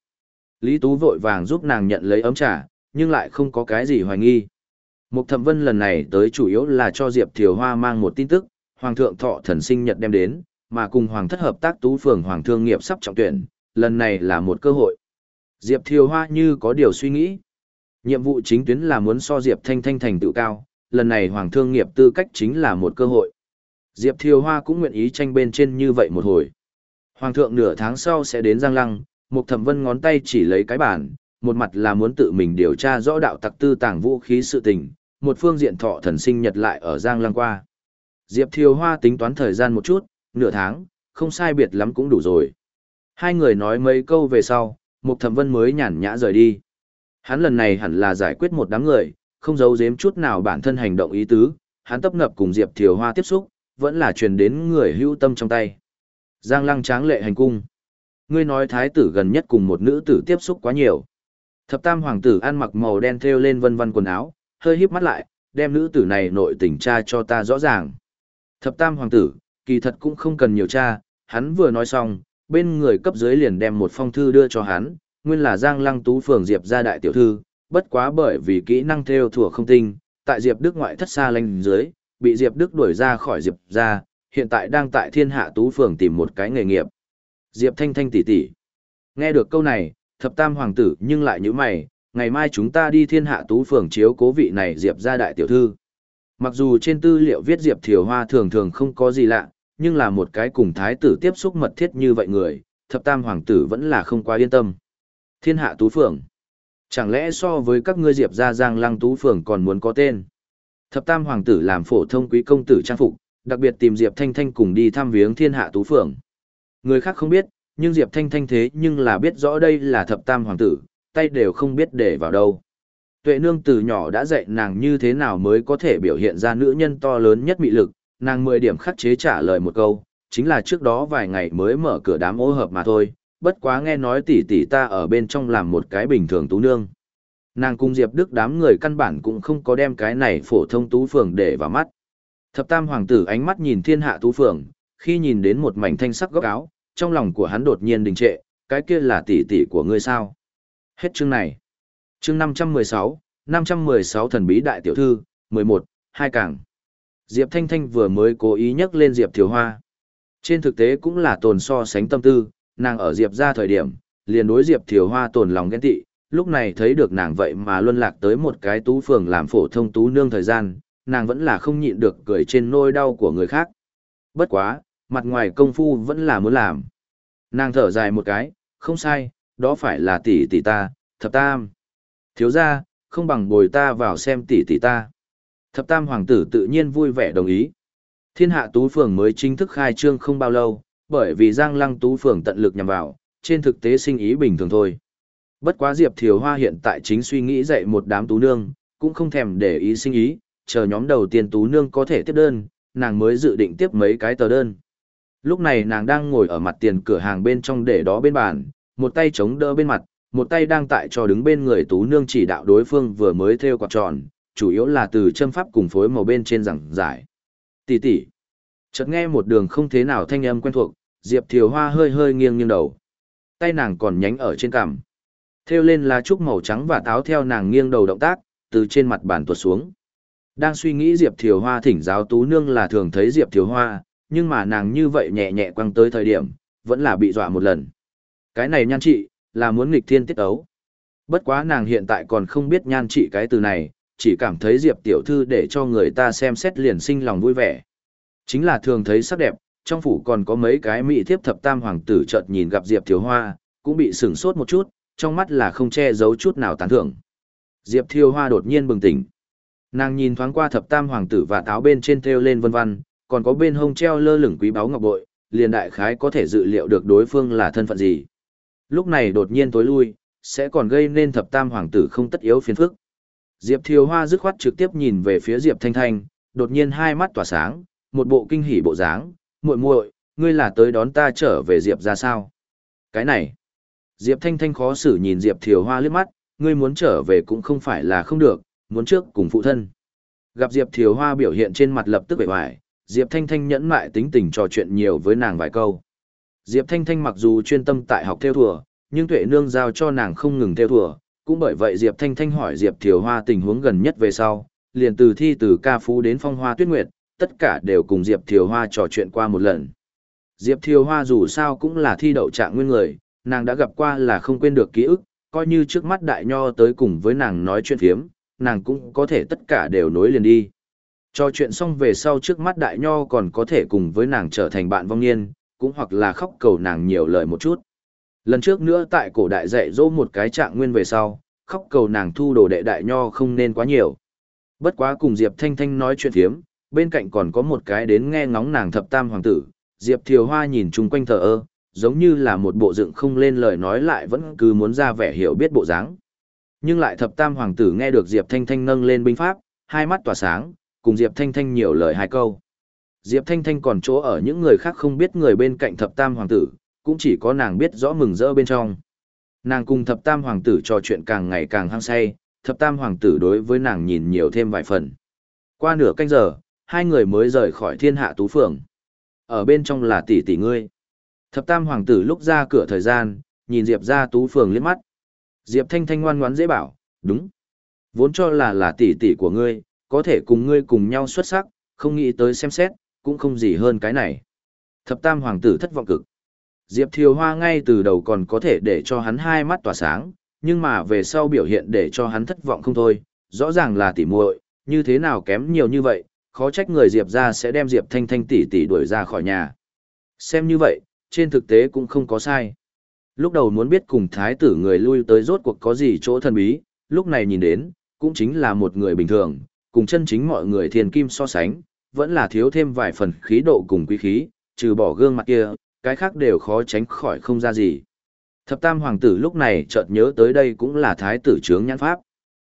Lý Tú vội vàng giúp nàng nhận lấy ấm trà, nhưng lại không có cái gì hoài nghi. Mục Thẩm Vân lần này tới chủ yếu là cho Diệp Thiều Hoa mang một tin tức, Hoàng thượng thọ thần sinh nhật đem đến, mà cùng Hoàng thất hợp tác tú phường Hoàng thương nghiệp sắp trọng tuyển, lần này là một cơ hội. Diệp Thiều Hoa như có điều suy nghĩ. Nhiệm vụ chính tuyến là muốn so Diệp Thanh Thanh thành tựu cao, lần này Hoàng thương nghiệp tư cách chính là một cơ hội. Diệp Thiều Hoa cũng nguyện ý tranh bên trên như vậy một hồi. Hoàng thượng nửa tháng sau sẽ đến Giang Lăng, Mục Thẩm Vân ngón tay chỉ lấy cái bản, một mặt là muốn tự mình điều tra rõ đạo tặc tư tàng vũ khí sự tình, một phương diện thọ thần sinh nhật lại ở Giang Lăng qua. Diệp Thiều Hoa tính toán thời gian một chút, nửa tháng, không sai biệt lắm cũng đủ rồi. Hai người nói mấy câu về sau, Mục Thẩm Vân mới nhàn nhã rời đi. Hắn lần này hẳn là giải quyết một đám người, không giấu giếm chút nào bản thân hành động ý tứ, hắn tấp ngập cùng Diệp Thiều Hoa tiếp xúc, vẫn là truyền đến người hữu tâm trong tay. Giang Lăng tráng lệ hành cung. Ngươi nói thái tử gần nhất cùng một nữ tử tiếp xúc quá nhiều. Thập tam hoàng tử ăn mặc màu đen thêu lên vân vân quần áo, hơi híp mắt lại, đem nữ tử này nội tình tra cho ta rõ ràng. Thập tam hoàng tử, kỳ thật cũng không cần nhiều cha, hắn vừa nói xong, bên người cấp dưới liền đem một phong thư đưa cho hắn, nguyên là Giang Lăng Tú Phường Diệp gia đại tiểu thư, bất quá bởi vì kỹ năng theo thủa không tinh, tại Diệp Đức ngoại thất xa lanh dưới, bị Diệp Đức đuổi ra khỏi Diệp gia, hiện tại đang tại Thiên Hạ Tú Phường tìm một cái nghề nghiệp. Diệp Thanh Thanh tỷ tỷ. Nghe được câu này, thập tam hoàng tử nhưng lại như mày, ngày mai chúng ta đi Thiên Hạ Tú Phường chiếu cố vị này Diệp gia đại tiểu thư. Mặc dù trên tư liệu viết Diệp Thiều Hoa thường thường không có gì lạ, nhưng là một cái cùng thái tử tiếp xúc mật thiết như vậy người, thập tam hoàng tử vẫn là không quá yên tâm. Thiên hạ tú phường. Chẳng lẽ so với các ngươi diệp gia giang lăng tú phường còn muốn có tên? Thập tam hoàng tử làm phổ thông quý công tử trang phục, đặc biệt tìm Diệp Thanh Thanh cùng đi thăm viếng thiên hạ tú phường. Người khác không biết, nhưng Diệp Thanh Thanh thế nhưng là biết rõ đây là thập tam hoàng tử, tay đều không biết để vào đâu. Tuệ nương từ nhỏ đã dạy nàng như thế nào mới có thể biểu hiện ra nữ nhân to lớn nhất mị lực, nàng mười điểm khắc chế trả lời một câu, chính là trước đó vài ngày mới mở cửa đám ô hợp mà thôi, bất quá nghe nói tỷ tỷ ta ở bên trong làm một cái bình thường tú nương. Nàng cung Diệp Đức đám người căn bản cũng không có đem cái này phổ thông tú phường để vào mắt. Thập tam hoàng tử ánh mắt nhìn thiên hạ tú phường, khi nhìn đến một mảnh thanh sắc góc áo, trong lòng của hắn đột nhiên đình trệ, cái kia là tỷ tỷ của ngươi sao? Hết chương này. Chương 516, 516 thần bí đại tiểu thư, 11, hai càng. Diệp Thanh Thanh vừa mới cố ý nhắc lên Diệp Thiều Hoa. Trên thực tế cũng là tồn so sánh tâm tư, nàng ở Diệp ra thời điểm, liền đối Diệp Thiều Hoa tồn lòng ghen tị, lúc này thấy được nàng vậy mà luân lạc tới một cái tú phường làm phổ thông tú nương thời gian, nàng vẫn là không nhịn được cười trên nôi đau của người khác. Bất quá, mặt ngoài công phu vẫn là muốn làm. Nàng thở dài một cái, không sai, đó phải là tỷ tỷ ta, thập tam. Thiếu ra, không bằng bồi ta vào xem tỷ tỷ ta. Thập tam hoàng tử tự nhiên vui vẻ đồng ý. Thiên hạ tú phường mới chính thức khai trương không bao lâu, bởi vì Giang Lăng tú phường tận lực nhằm vào, trên thực tế sinh ý bình thường thôi. Bất quá Diệp Thiều Hoa hiện tại chính suy nghĩ dạy một đám tú nương, cũng không thèm để ý sinh ý, chờ nhóm đầu tiên tú nương có thể tiếp đơn, nàng mới dự định tiếp mấy cái tờ đơn. Lúc này nàng đang ngồi ở mặt tiền cửa hàng bên trong để đó bên bàn, một tay chống đỡ bên mặt, một tay đang tại cho đứng bên người tú nương chỉ đạo đối phương vừa mới theo quạt tròn, chủ yếu là từ châm pháp cùng phối màu bên trên giảng giải. Tỷ tỷ. Chợt nghe một đường không thế nào thanh âm quen thuộc, Diệp Thiều Hoa hơi hơi nghiêng nghiêng đầu. Tay nàng còn nhánh ở trên cằm. Theo lên lá trúc màu trắng và táo theo nàng nghiêng đầu động tác, từ trên mặt bàn tuột xuống. Đang suy nghĩ Diệp Thiều Hoa thỉnh giáo tú nương là thường thấy Diệp Thiều Hoa, nhưng mà nàng như vậy nhẹ nhẹ quăng tới thời điểm, vẫn là bị dọa một lần. Cái này nhan trị, là muốn nghịch thiên tiết ấu. Bất quá nàng hiện tại còn không biết nhan trị cái từ này, chỉ cảm thấy Diệp tiểu thư để cho người ta xem xét liền sinh lòng vui vẻ. Chính là thường thấy sắc đẹp, trong phủ còn có mấy cái mỹ thiếp thập tam hoàng tử chợt nhìn gặp Diệp Thiều Hoa, cũng bị sửng sốt một chút, trong mắt là không che giấu chút nào tán thưởng. Diệp Thiều Hoa đột nhiên bừng tỉnh. Nàng nhìn thoáng qua thập tam hoàng tử và táo bên trên treo lên vân vân, còn có bên hông treo lơ lửng quý báu ngọc bội, liền đại khái có thể dự liệu được đối phương là thân phận gì. Lúc này đột nhiên tối lui, sẽ còn gây nên thập tam hoàng tử không tất yếu phiền phức. Diệp Thiều Hoa dứt khoát trực tiếp nhìn về phía Diệp Thanh Thanh, đột nhiên hai mắt tỏa sáng, một bộ kinh hỉ bộ dáng, muội muội, ngươi là tới đón ta trở về Diệp ra sao? Cái này, Diệp Thanh Thanh khó xử nhìn Diệp Thiều Hoa liếc mắt, ngươi muốn trở về cũng không phải là không được, muốn trước cùng phụ thân. Gặp Diệp Thiều Hoa biểu hiện trên mặt lập tức vẻ hoài, Diệp Thanh Thanh nhẫn mại tính tình trò chuyện nhiều với nàng vài câu. Diệp Thanh Thanh mặc dù chuyên tâm tại học theo thùa, nhưng tuệ nương giao cho nàng không ngừng theo thùa, cũng bởi vậy Diệp Thanh Thanh hỏi Diệp Thiều Hoa tình huống gần nhất về sau, liền từ thi từ ca phú đến phong hoa tuyết nguyệt, tất cả đều cùng Diệp Thiều Hoa trò chuyện qua một lần. Diệp Thiều Hoa dù sao cũng là thi đậu trạng nguyên người, nàng đã gặp qua là không quên được ký ức, coi như trước mắt đại nho tới cùng với nàng nói chuyện phiếm, nàng cũng có thể tất cả đều nối liền đi. Trò chuyện xong về sau trước mắt đại nho còn có thể cùng với nàng trở thành bạn vong niên, cũng hoặc là khóc cầu nàng nhiều lời một chút. Lần trước nữa tại cổ đại dạy dỗ một cái trạng nguyên về sau, khóc cầu nàng thu đồ đệ đại nho không nên quá nhiều. Bất quá cùng Diệp Thanh Thanh nói chuyện thiếm, bên cạnh còn có một cái đến nghe ngóng nàng thập tam hoàng tử, Diệp Thiều Hoa nhìn chung quanh thờ ơ, giống như là một bộ dựng không lên lời nói lại vẫn cứ muốn ra vẻ hiểu biết bộ dáng. Nhưng lại thập tam hoàng tử nghe được Diệp Thanh Thanh nâng lên binh pháp, hai mắt tỏa sáng, cùng Diệp Thanh Thanh nhiều lời hai câu. Diệp Thanh Thanh còn chỗ ở những người khác không biết người bên cạnh thập tam hoàng tử, cũng chỉ có nàng biết rõ mừng rỡ bên trong. Nàng cùng thập tam hoàng tử trò chuyện càng ngày càng hăng say, thập tam hoàng tử đối với nàng nhìn nhiều thêm vài phần. Qua nửa canh giờ, hai người mới rời khỏi thiên hạ tú phường. Ở bên trong là tỷ tỷ ngươi. Thập tam hoàng tử lúc ra cửa thời gian, nhìn Diệp ra tú phường liếc mắt. Diệp thanh thanh ngoan ngoãn dễ bảo, đúng. Vốn cho là là tỷ tỷ của ngươi, có thể cùng ngươi cùng nhau xuất sắc, không nghĩ tới xem xét, cũng không gì hơn cái này. Thập tam hoàng tử thất vọng cực. Diệp Thiều Hoa ngay từ đầu còn có thể để cho hắn hai mắt tỏa sáng, nhưng mà về sau biểu hiện để cho hắn thất vọng không thôi, rõ ràng là tỉ muội, như thế nào kém nhiều như vậy, khó trách người Diệp ra sẽ đem Diệp Thanh Thanh tỷ tỷ đuổi ra khỏi nhà. Xem như vậy, trên thực tế cũng không có sai. Lúc đầu muốn biết cùng thái tử người lui tới rốt cuộc có gì chỗ thần bí, lúc này nhìn đến, cũng chính là một người bình thường, cùng chân chính mọi người thiền kim so sánh, vẫn là thiếu thêm vài phần khí độ cùng quý khí, trừ bỏ gương mặt kia, cái khác đều khó tránh khỏi không ra gì. Thập tam hoàng tử lúc này chợt nhớ tới đây cũng là thái tử trướng nhãn pháp.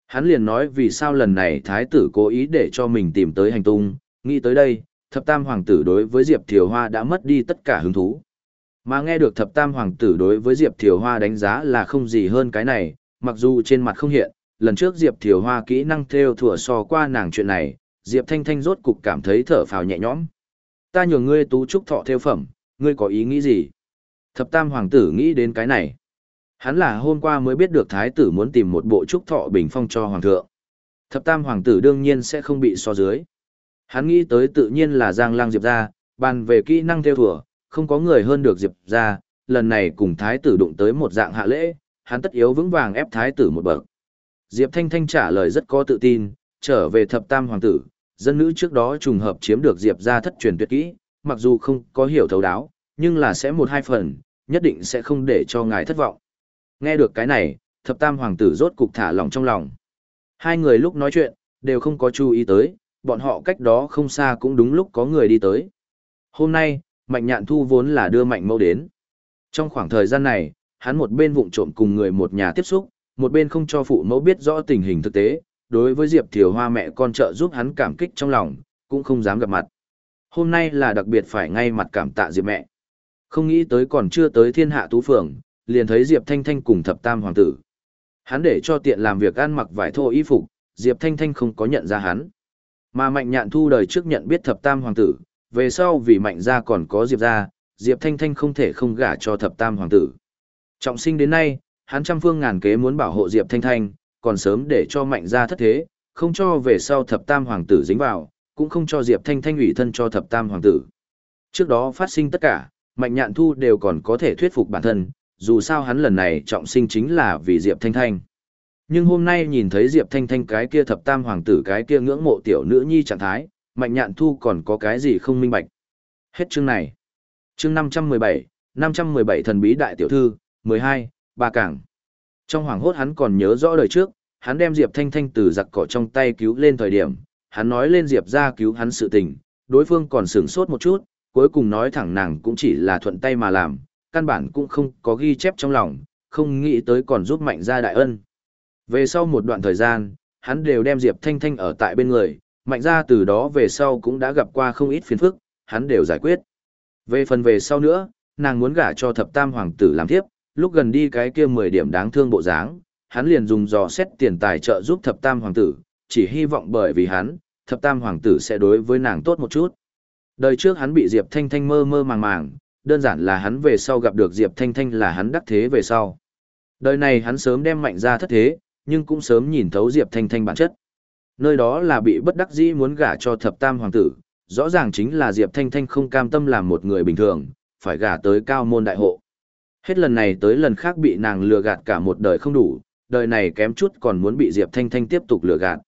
Hắn liền nói vì sao lần này thái tử cố ý để cho mình tìm tới hành tung, nghĩ tới đây, thập tam hoàng tử đối với Diệp Thiều Hoa đã mất đi tất cả hứng thú. Mà nghe được thập tam hoàng tử đối với Diệp Thiều Hoa đánh giá là không gì hơn cái này, mặc dù trên mặt không hiện, lần trước Diệp Thiều Hoa kỹ năng theo thủa so qua nàng chuyện này, Diệp Thanh Thanh rốt cục cảm thấy thở phào nhẹ nhõm. Ta nhường ngươi tú trúc thọ theo phẩm, ngươi có ý nghĩ gì? Thập tam hoàng tử nghĩ đến cái này. Hắn là hôm qua mới biết được thái tử muốn tìm một bộ trúc thọ bình phong cho hoàng thượng. Thập tam hoàng tử đương nhiên sẽ không bị so dưới. Hắn nghĩ tới tự nhiên là Giang Lang Diệp ra, bàn về kỹ năng theo thủa, không có người hơn được Diệp ra, lần này cùng thái tử đụng tới một dạng hạ lễ, hắn tất yếu vững vàng ép thái tử một bậc. Diệp Thanh Thanh trả lời rất có tự tin, trở về thập tam hoàng tử, dân nữ trước đó trùng hợp chiếm được Diệp ra thất truyền tuyệt kỹ, mặc dù không có hiểu thấu đáo, nhưng là sẽ một hai phần, nhất định sẽ không để cho ngài thất vọng. Nghe được cái này, thập tam hoàng tử rốt cục thả lòng trong lòng. Hai người lúc nói chuyện, đều không có chú ý tới, bọn họ cách đó không xa cũng đúng lúc có người đi tới. Hôm nay, Mạnh Nhạn Thu vốn là đưa Mạnh Mẫu đến. Trong khoảng thời gian này, hắn một bên vụng trộm cùng người một nhà tiếp xúc, một bên không cho phụ mẫu biết rõ tình hình thực tế, đối với Diệp Thiều Hoa mẹ con trợ giúp hắn cảm kích trong lòng, cũng không dám gặp mặt. Hôm nay là đặc biệt phải ngay mặt cảm tạ Diệp mẹ. Không nghĩ tới còn chưa tới thiên hạ tú phường, liền thấy Diệp Thanh Thanh cùng thập tam hoàng tử. Hắn để cho tiện làm việc ăn mặc vải thô y phục, Diệp Thanh Thanh không có nhận ra hắn. Mà Mạnh Nhạn Thu đời trước nhận biết thập tam hoàng tử, về sau vì Mạnh gia còn có Diệp gia, Diệp Thanh Thanh không thể không gả cho thập tam hoàng tử. Trọng sinh đến nay, hắn trăm phương ngàn kế muốn bảo hộ Diệp Thanh Thanh, còn sớm để cho Mạnh gia thất thế, không cho về sau thập tam hoàng tử dính vào, cũng không cho Diệp Thanh Thanh ủy thân cho thập tam hoàng tử. Trước đó phát sinh tất cả, Mạnh Nhạn Thu đều còn có thể thuyết phục bản thân, dù sao hắn lần này trọng sinh chính là vì Diệp Thanh Thanh. Nhưng hôm nay nhìn thấy Diệp Thanh Thanh cái kia thập tam hoàng tử cái kia ngưỡng mộ tiểu nữ nhi trạng thái, Mạnh Nhạn Thu còn có cái gì không minh bạch. Hết chương này. Chương 517, 517 thần bí đại tiểu thư, 12, ba càng. Trong hoàng hốt hắn còn nhớ rõ đời trước, hắn đem Diệp Thanh Thanh từ giặc cỏ trong tay cứu lên thời điểm, hắn nói lên Diệp ra cứu hắn sự tình, đối phương còn sửng sốt một chút, cuối cùng nói thẳng nàng cũng chỉ là thuận tay mà làm, căn bản cũng không có ghi chép trong lòng, không nghĩ tới còn giúp mạnh ra đại ân. Về sau một đoạn thời gian, hắn đều đem Diệp Thanh Thanh ở tại bên người, mạnh ra từ đó về sau cũng đã gặp qua không ít phiền phức, hắn đều giải quyết. Về phần về sau nữa, nàng muốn gả cho thập tam hoàng tử làm thiếp lúc gần đi cái kia 10 điểm đáng thương bộ dáng, hắn liền dùng dò xét tiền tài trợ giúp thập tam hoàng tử, chỉ hy vọng bởi vì hắn, thập tam hoàng tử sẽ đối với nàng tốt một chút. Đời trước hắn bị Diệp Thanh Thanh mơ mơ màng màng, đơn giản là hắn về sau gặp được Diệp Thanh Thanh là hắn đắc thế về sau. Đời này hắn sớm đem mạnh ra thất thế, nhưng cũng sớm nhìn thấu Diệp Thanh Thanh bản chất. Nơi đó là bị bất đắc dĩ muốn gả cho thập tam hoàng tử, rõ ràng chính là Diệp Thanh Thanh không cam tâm làm một người bình thường, phải gả tới cao môn đại hộ. Hết lần này tới lần khác bị nàng lừa gạt cả một đời không đủ, đời này kém chút còn muốn bị Diệp Thanh Thanh tiếp tục lừa gạt.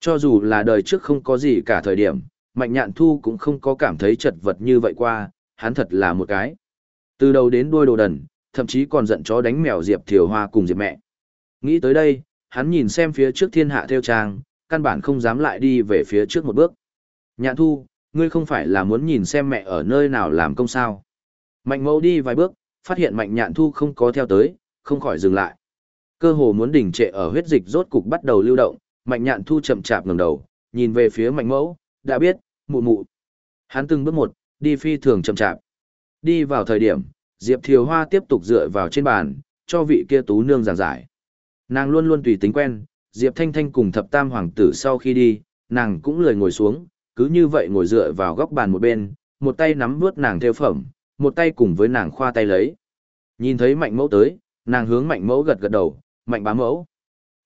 Cho dù là đời trước không có gì cả thời điểm, Mạnh Nhạn Thu cũng không có cảm thấy chật vật như vậy qua, hắn thật là một cái. Từ đầu đến đuôi đồ đần, thậm chí còn giận chó đánh mèo Diệp Thiều Hoa cùng Diệp mẹ. Nghĩ tới đây, hắn nhìn xem phía trước thiên hạ theo trang, căn bản không dám lại đi về phía trước một bước. Nhạn Thu, ngươi không phải là muốn nhìn xem mẹ ở nơi nào làm công sao. Mạnh mẫu đi vài bước, phát hiện mạnh nhạn thu không có theo tới, không khỏi dừng lại. Cơ hồ muốn đỉnh trệ ở huyết dịch rốt cục bắt đầu lưu động, mạnh nhạn thu chậm chạp ngẩng đầu, nhìn về phía mạnh mẫu, đã biết, mụ mụ. Hắn từng bước một, đi phi thường chậm chạp. Đi vào thời điểm, Diệp Thiều Hoa tiếp tục dựa vào trên bàn, cho vị kia tú nương giảng giải. Nàng luôn luôn tùy tính quen, Diệp Thanh Thanh cùng thập tam hoàng tử sau khi đi, nàng cũng lười ngồi xuống, cứ như vậy ngồi dựa vào góc bàn một bên, một tay nắm vuốt nàng theo phẩm, một tay cùng với nàng khoa tay lấy. Nhìn thấy mạnh mẫu tới, nàng hướng mạnh mẫu gật gật đầu, mạnh bá mẫu.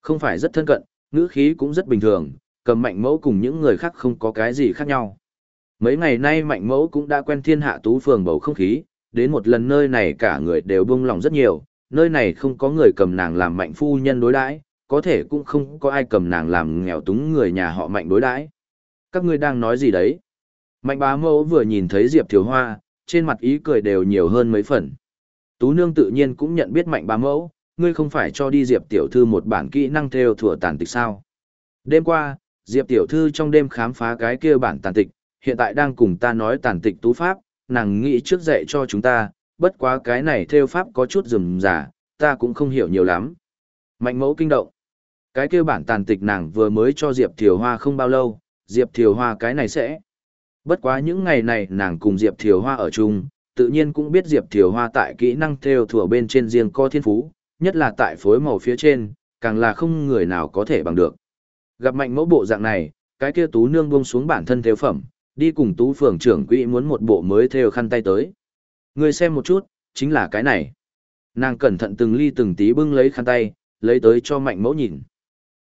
Không phải rất thân cận, ngữ khí cũng rất bình thường, cầm mạnh mẫu cùng những người khác không có cái gì khác nhau. Mấy ngày nay mạnh mẫu cũng đã quen thiên hạ tú phường bầu không khí, đến một lần nơi này cả người đều buông lòng rất nhiều, nơi này không có người cầm nàng làm mạnh phu nhân đối đãi, có thể cũng không có ai cầm nàng làm nghèo túng người nhà họ mạnh đối đãi. Các ngươi đang nói gì đấy? Mạnh bá mẫu vừa nhìn thấy Diệp Thiếu Hoa, trên mặt ý cười đều nhiều hơn mấy phần. Tú nương tự nhiên cũng nhận biết mạnh bá mẫu, ngươi không phải cho đi Diệp tiểu thư một bản kỹ năng theo thừa tàn tịch sao? Đêm qua, Diệp tiểu thư trong đêm khám phá cái kia bản tàn tịch, hiện tại đang cùng ta nói tàn tịch tú pháp, nàng nghĩ trước dạy cho chúng ta, bất quá cái này theo pháp có chút rườm rà, ta cũng không hiểu nhiều lắm. Mạnh mẫu kinh động. Cái kia bản tàn tịch nàng vừa mới cho Diệp Thiều Hoa không bao lâu, Diệp Thiều Hoa cái này sẽ. Bất quá những ngày này nàng cùng Diệp Thiều Hoa ở chung, tự nhiên cũng biết Diệp Thiều Hoa tại kỹ năng theo thủa bên trên riêng co thiên phú, nhất là tại phối màu phía trên, càng là không người nào có thể bằng được. Gặp mạnh mẫu bộ dạng này, cái kia tú nương buông xuống bản thân theo phẩm, đi cùng tú phường trưởng quỹ muốn một bộ mới theo khăn tay tới. Người xem một chút, chính là cái này. Nàng cẩn thận từng ly từng tí bưng lấy khăn tay, lấy tới cho mạnh mẫu nhìn.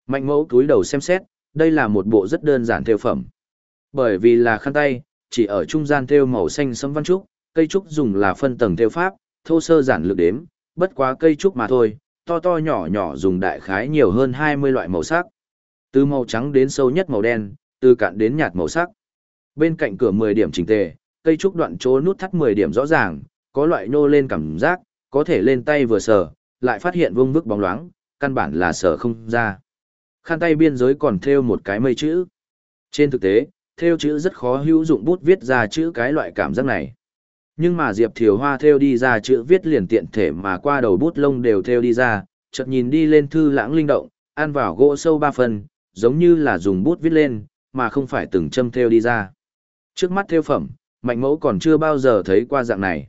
Mạnh mẫu túi đầu xem xét, đây là một bộ rất đơn giản theo phẩm. Bởi vì là khăn tay, chỉ ở trung gian theo màu xanh sẫm văn trúc, cây trúc dùng là phân tầng theo pháp, thô sơ giản lược đếm, bất quá cây trúc mà thôi, to to nhỏ nhỏ dùng đại khái nhiều hơn 20 loại màu sắc. Từ màu trắng đến sâu nhất màu đen, từ cạn đến nhạt màu sắc. Bên cạnh cửa 10 điểm chỉnh tề, cây trúc đoạn chỗ nút thắt 10 điểm rõ ràng, có loại nô lên cảm giác, có thể lên tay vừa sờ, lại phát hiện vung vức bóng loáng, căn bản là sờ không ra. Khăn tay biên giới còn thêu một cái mây chữ. Trên thực tế, theo chữ rất khó hữu dụng bút viết ra chữ cái loại cảm giác này. Nhưng mà Diệp Thiều Hoa theo đi ra chữ viết liền tiện thể mà qua đầu bút lông đều theo đi ra, chợt nhìn đi lên thư lãng linh động, ăn vào gỗ sâu ba phần, giống như là dùng bút viết lên, mà không phải từng châm theo đi ra. Trước mắt theo phẩm, mạnh mẫu còn chưa bao giờ thấy qua dạng này.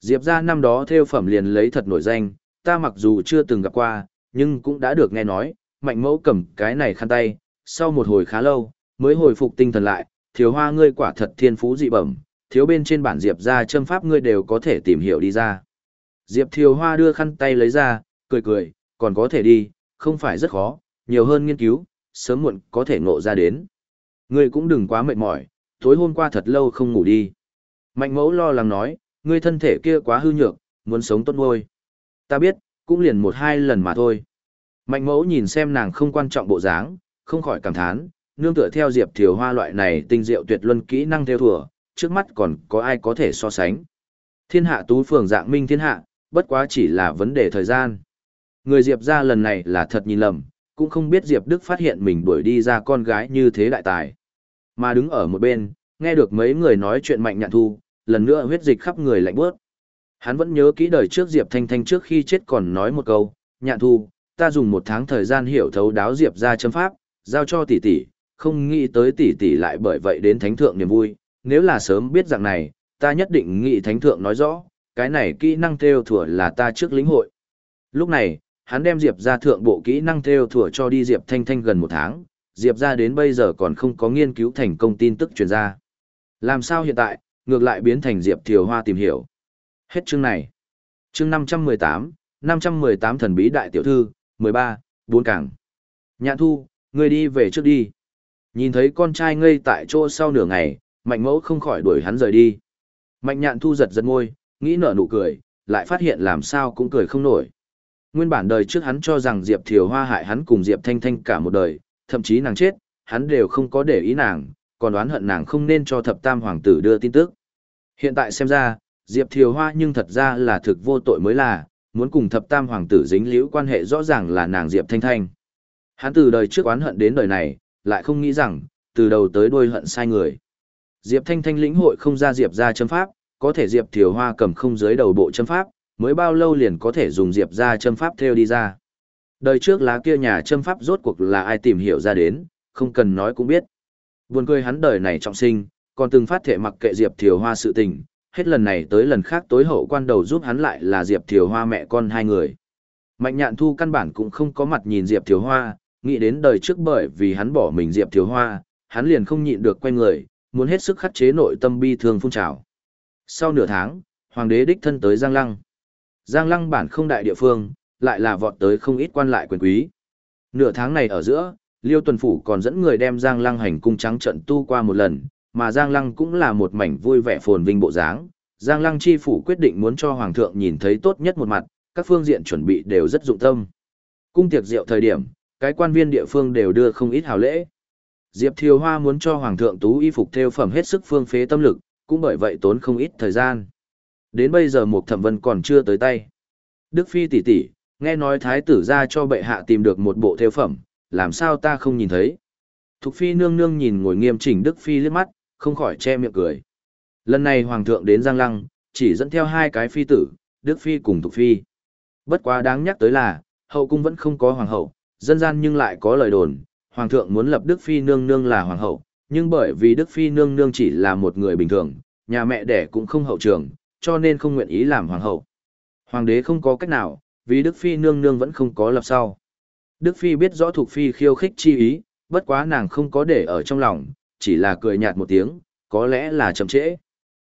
Diệp ra năm đó theo phẩm liền lấy thật nổi danh, ta mặc dù chưa từng gặp qua, nhưng cũng đã được nghe nói, mạnh mẫu cầm cái này khăn tay, sau một hồi khá lâu, mới hồi phục tinh thần lại, thiếu hoa ngươi quả thật thiên phú dị bẩm, thiếu bên trên bản Diệp ra châm pháp ngươi đều có thể tìm hiểu đi ra. Diệp thiếu hoa đưa khăn tay lấy ra, cười cười, còn có thể đi, không phải rất khó, nhiều hơn nghiên cứu, sớm muộn có thể ngộ ra đến. Ngươi cũng đừng quá mệt mỏi, tối hôm qua thật lâu không ngủ đi. Mạnh mẫu lo lắng nói, ngươi thân thể kia quá hư nhược, muốn sống tốt ngôi. Ta biết, cũng liền một hai lần mà thôi. Mạnh mẫu nhìn xem nàng không quan trọng bộ dáng, không khỏi cảm thán, nương tựa theo Diệp Thiều Hoa loại này tinh diệu tuyệt luân kỹ năng theo thùa, trước mắt còn có ai có thể so sánh. Thiên hạ tú phường dạng minh thiên hạ, bất quá chỉ là vấn đề thời gian. Người Diệp ra lần này là thật nhìn lầm, cũng không biết Diệp Đức phát hiện mình đuổi đi ra con gái như thế đại tài. Mà đứng ở một bên, nghe được mấy người nói chuyện mạnh nhạn thu, lần nữa huyết dịch khắp người lạnh bước. Hắn vẫn nhớ kỹ đời trước Diệp Thanh Thanh trước khi chết còn nói một câu, nhạn thu, ta dùng một tháng thời gian hiểu thấu đáo Diệp ra châm pháp, giao cho tỷ tỷ, không nghĩ tới tỷ tỷ lại bởi vậy đến thánh thượng niềm vui, nếu là sớm biết dạng này, ta nhất định nghĩ thánh thượng nói rõ, cái này kỹ năng theo thủa là ta trước lĩnh hội. Lúc này, hắn đem Diệp ra thượng bộ kỹ năng theo thủa cho đi Diệp Thanh Thanh gần một tháng, Diệp ra đến bây giờ còn không có nghiên cứu thành công tin tức truyền ra. Làm sao hiện tại, ngược lại biến thành Diệp Thiều Hoa tìm hiểu. Hết chương này. Chương 518, 518 thần bí đại tiểu thư, 13, bốn càng. Nhạn thu, người đi về trước đi. Nhìn thấy con trai ngây tại chỗ sau nửa ngày, mạnh mẫu không khỏi đuổi hắn rời đi. Mạnh nhạn thu giật giật ngôi, nghĩ nở nụ cười, lại phát hiện làm sao cũng cười không nổi. Nguyên bản đời trước hắn cho rằng Diệp Thiều Hoa hại hắn cùng Diệp Thanh Thanh cả một đời, thậm chí nàng chết, hắn đều không có để ý nàng, còn đoán hận nàng không nên cho thập tam hoàng tử đưa tin tức. Hiện tại xem ra, Diệp Thiều Hoa nhưng thật ra là thực vô tội mới là, muốn cùng thập tam hoàng tử dính liễu quan hệ rõ ràng là nàng Diệp Thanh Thanh. Hắn từ đời trước oán hận đến đời này, lại không nghĩ rằng, từ đầu tới đuôi hận sai người. Diệp Thanh Thanh lĩnh hội không ra Diệp ra châm pháp, có thể Diệp Thiều Hoa cầm không dưới đầu bộ châm pháp, mới bao lâu liền có thể dùng Diệp ra châm pháp theo đi ra. Đời trước lá kia nhà châm pháp rốt cuộc là ai tìm hiểu ra đến, không cần nói cũng biết. Buồn cười hắn đời này trọng sinh, còn từng phát thể mặc kệ Diệp Thiều Hoa sự tình, hết lần này tới lần khác tối hậu quan đầu giúp hắn lại là Diệp Thiều Hoa mẹ con hai người. Mạnh nhạn thu căn bản cũng không có mặt nhìn Diệp Thiều Hoa, nghĩ đến đời trước bởi vì hắn bỏ mình Diệp thiếu Hoa, hắn liền không nhịn được quay người, muốn hết sức khắc chế nội tâm bi thương phun trào. Sau nửa tháng, hoàng đế đích thân tới Giang Lăng. Giang Lăng bản không đại địa phương, lại là vọt tới không ít quan lại quyền quý. Nửa tháng này ở giữa, Liêu Tuần Phủ còn dẫn người đem Giang Lăng hành cung trắng trận tu qua một lần, mà Giang Lăng cũng là một mảnh vui vẻ phồn vinh bộ dáng. Giang Lăng chi phủ quyết định muốn cho Hoàng thượng nhìn thấy tốt nhất một mặt, các phương diện chuẩn bị đều rất dụng tâm. Cung tiệc rượu thời điểm, cái quan viên địa phương đều đưa không ít hào lễ. Diệp Thiều Hoa muốn cho Hoàng thượng tú y phục theo phẩm hết sức phương phế tâm lực, cũng bởi vậy tốn không ít thời gian. Đến bây giờ một thẩm vân còn chưa tới tay. Đức Phi tỷ tỷ, nghe nói thái tử ra cho bệ hạ tìm được một bộ theo phẩm, làm sao ta không nhìn thấy. Thục Phi nương nương nhìn ngồi nghiêm chỉnh Đức Phi liếc mắt, không khỏi che miệng cười. Lần này Hoàng thượng đến Giang Lăng, chỉ dẫn theo hai cái phi tử, Đức Phi cùng Thục Phi. Bất quá đáng nhắc tới là, hậu cung vẫn không có hoàng hậu, dân gian nhưng lại có lời đồn, Hoàng thượng muốn lập Đức Phi nương nương là hoàng hậu, nhưng bởi vì Đức Phi nương nương chỉ là một người bình thường, nhà mẹ đẻ cũng không hậu trường, cho nên không nguyện ý làm hoàng hậu. Hoàng đế không có cách nào, vì Đức Phi nương nương vẫn không có lập sau. Đức Phi biết rõ thuộc Phi khiêu khích chi ý, bất quá nàng không có để ở trong lòng, chỉ là cười nhạt một tiếng, có lẽ là chậm trễ.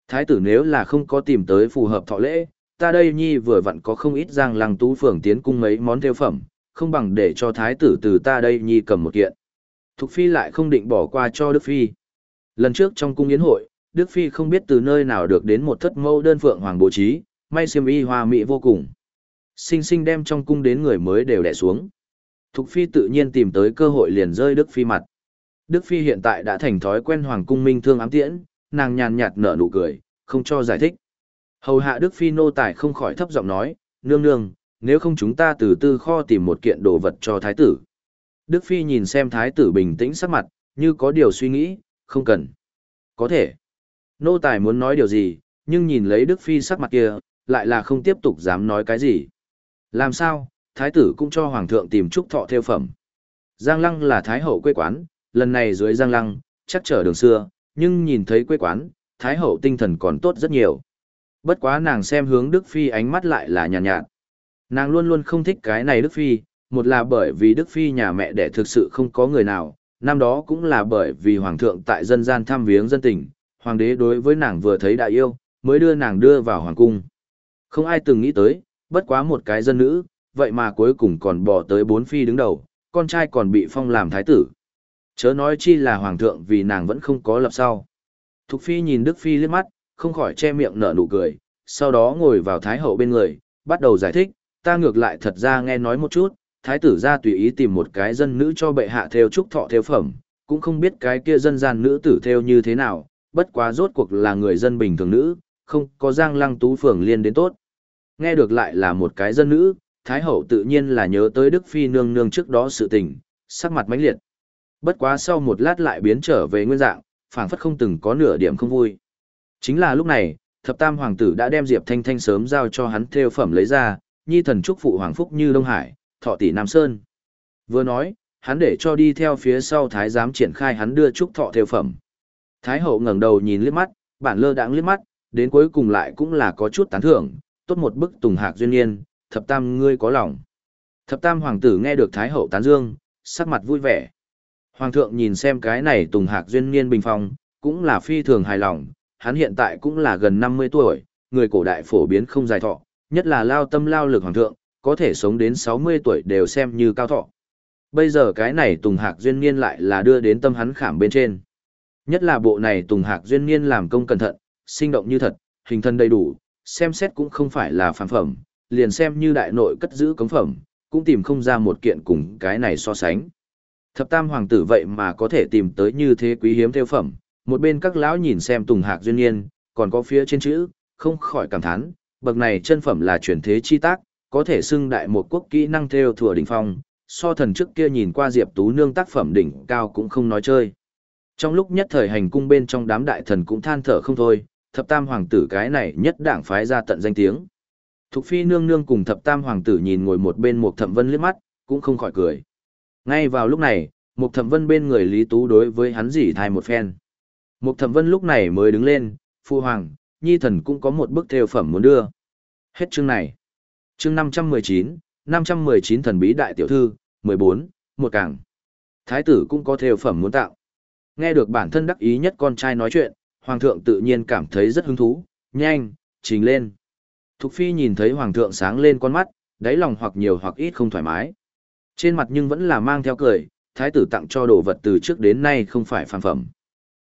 Thái tử nếu là không có tìm tới phù hợp thọ lễ, ta đây nhi vừa vặn có không ít giang lăng tú phường tiến cung mấy món theo phẩm, không bằng để cho thái tử từ ta đây nhi cầm một kiện. Thục Phi lại không định bỏ qua cho Đức Phi. Lần trước trong cung yến hội, Đức Phi không biết từ nơi nào được đến một thất mâu đơn phượng hoàng bố trí, may xiêm y hoa mỹ vô cùng. Sinh sinh đem trong cung đến người mới đều đẻ xuống. Thục Phi tự nhiên tìm tới cơ hội liền rơi Đức Phi mặt. Đức Phi hiện tại đã thành thói quen Hoàng cung minh thương ám tiễn, nàng nhàn nhạt nở nụ cười, không cho giải thích. Hầu hạ Đức Phi nô tài không khỏi thấp giọng nói, nương nương, nếu không chúng ta từ tư kho tìm một kiện đồ vật cho thái tử. Đức Phi nhìn xem thái tử bình tĩnh sắc mặt, như có điều suy nghĩ, không cần. Có thể. Nô tài muốn nói điều gì, nhưng nhìn lấy Đức Phi sắc mặt kia, lại là không tiếp tục dám nói cái gì. Làm sao, thái tử cũng cho hoàng thượng tìm trúc thọ theo phẩm. Giang Lăng là thái hậu quê quán, lần này dưới Giang Lăng, chắc trở đường xưa, nhưng nhìn thấy quê quán, thái hậu tinh thần còn tốt rất nhiều. Bất quá nàng xem hướng Đức Phi ánh mắt lại là nhàn nhạt, nhạt. Nàng luôn luôn không thích cái này Đức Phi, một là bởi vì Đức Phi nhà mẹ đẻ thực sự không có người nào, năm đó cũng là bởi vì Hoàng thượng tại dân gian thăm viếng dân tình, Hoàng đế đối với nàng vừa thấy đại yêu, mới đưa nàng đưa vào Hoàng cung. Không ai từng nghĩ tới, bất quá một cái dân nữ, vậy mà cuối cùng còn bỏ tới bốn phi đứng đầu, con trai còn bị phong làm thái tử. Chớ nói chi là hoàng thượng vì nàng vẫn không có lập sau. Thục phi nhìn Đức phi liếc mắt, không khỏi che miệng nở nụ cười, sau đó ngồi vào thái hậu bên người, bắt đầu giải thích, ta ngược lại thật ra nghe nói một chút, thái tử ra tùy ý tìm một cái dân nữ cho bệ hạ theo trúc thọ theo phẩm, cũng không biết cái kia dân gian nữ tử theo như thế nào, bất quá rốt cuộc là người dân bình thường nữ, không có giang lăng tú phường liên đến tốt. Nghe được lại là một cái dân nữ, Thái Hậu tự nhiên là nhớ tới Đức Phi nương nương trước đó sự tình, sắc mặt mãnh liệt. Bất quá sau một lát lại biến trở về nguyên dạng, phảng phất không từng có nửa điểm không vui. Chính là lúc này, thập tam hoàng tử đã đem Diệp Thanh Thanh sớm giao cho hắn theo phẩm lấy ra, nhi thần chúc phụ hoàng phúc như Đông Hải, thọ tỷ Nam Sơn. Vừa nói, hắn để cho đi theo phía sau thái giám triển khai hắn đưa chúc thọ theo phẩm. Thái hậu ngẩng đầu nhìn liếc mắt, bản lơ đãng liếc mắt, đến cuối cùng lại cũng là có chút tán thưởng, tốt một bức tùng hạc duyên niên, thập tam ngươi có lòng. Thập tam hoàng tử nghe được Thái hậu tán dương, sắc mặt vui vẻ. Hoàng thượng nhìn xem cái này tùng hạc duyên niên bình phong, cũng là phi thường hài lòng, hắn hiện tại cũng là gần 50 tuổi, người cổ đại phổ biến không dài thọ, nhất là lao tâm lao lực hoàng thượng, có thể sống đến 60 tuổi đều xem như cao thọ. Bây giờ cái này tùng hạc duyên niên lại là đưa đến tâm hắn khảm bên trên. Nhất là bộ này tùng hạc duyên niên làm công cẩn thận, sinh động như thật, hình thân đầy đủ, xem xét cũng không phải là phản phẩm, liền xem như đại nội cất giữ cống phẩm, cũng tìm không ra một kiện cùng cái này so sánh. Thập tam hoàng tử vậy mà có thể tìm tới như thế quý hiếm theo phẩm, một bên các lão nhìn xem tùng hạc duyên niên còn có phía trên chữ, không khỏi cảm thán, bậc này chân phẩm là chuyển thế chi tác, có thể xưng đại một quốc kỹ năng theo thừa đỉnh phong, so thần trước kia nhìn qua diệp tú nương tác phẩm đỉnh cao cũng không nói chơi. Trong lúc nhất thời hành cung bên trong đám đại thần cũng than thở không thôi, thập tam hoàng tử cái này nhất đảng phái ra tận danh tiếng. Thục phi nương nương cùng thập tam hoàng tử nhìn ngồi một bên một thẩm vân liếc mắt, cũng không khỏi cười. Ngay vào lúc này, một thẩm vân bên người Lý Tú đối với hắn dỉ thai một phen. Một thẩm vân lúc này mới đứng lên, phu hoàng, nhi thần cũng có một bức theo phẩm muốn đưa. Hết chương này. Chương 519, 519 thần bí đại tiểu thư, 14, một càng. Thái tử cũng có theo phẩm muốn tạo. Nghe được bản thân đắc ý nhất con trai nói chuyện, hoàng thượng tự nhiên cảm thấy rất hứng thú, nhanh, trình lên. Thục phi nhìn thấy hoàng thượng sáng lên con mắt, đáy lòng hoặc nhiều hoặc ít không thoải mái. Trên mặt nhưng vẫn là mang theo cười, thái tử tặng cho đồ vật từ trước đến nay không phải phàm phẩm.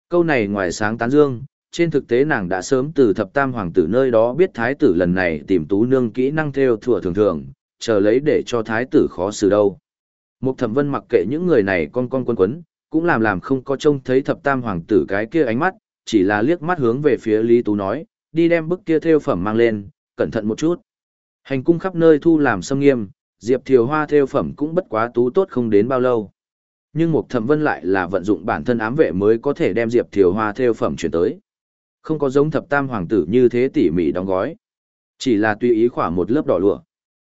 Câu này ngoài sáng tán dương, trên thực tế nàng đã sớm từ thập tam hoàng tử nơi đó biết thái tử lần này tìm tú nương kỹ năng theo thừa thường thường, chờ lấy để cho thái tử khó xử đâu. Một thẩm vân mặc kệ những người này con con quân quấn, cũng làm làm không có trông thấy thập tam hoàng tử cái kia ánh mắt, chỉ là liếc mắt hướng về phía Lý Tú nói, đi đem bức kia theo phẩm mang lên, cẩn thận một chút. Hành cung khắp nơi thu làm xâm nghiêm, Diệp Thiều Hoa theo phẩm cũng bất quá tú tốt không đến bao lâu. Nhưng một thẩm vân lại là vận dụng bản thân ám vệ mới có thể đem Diệp Thiều Hoa theo phẩm chuyển tới. Không có giống thập tam hoàng tử như thế tỉ mỉ đóng gói. Chỉ là tùy ý khỏa một lớp đỏ lụa.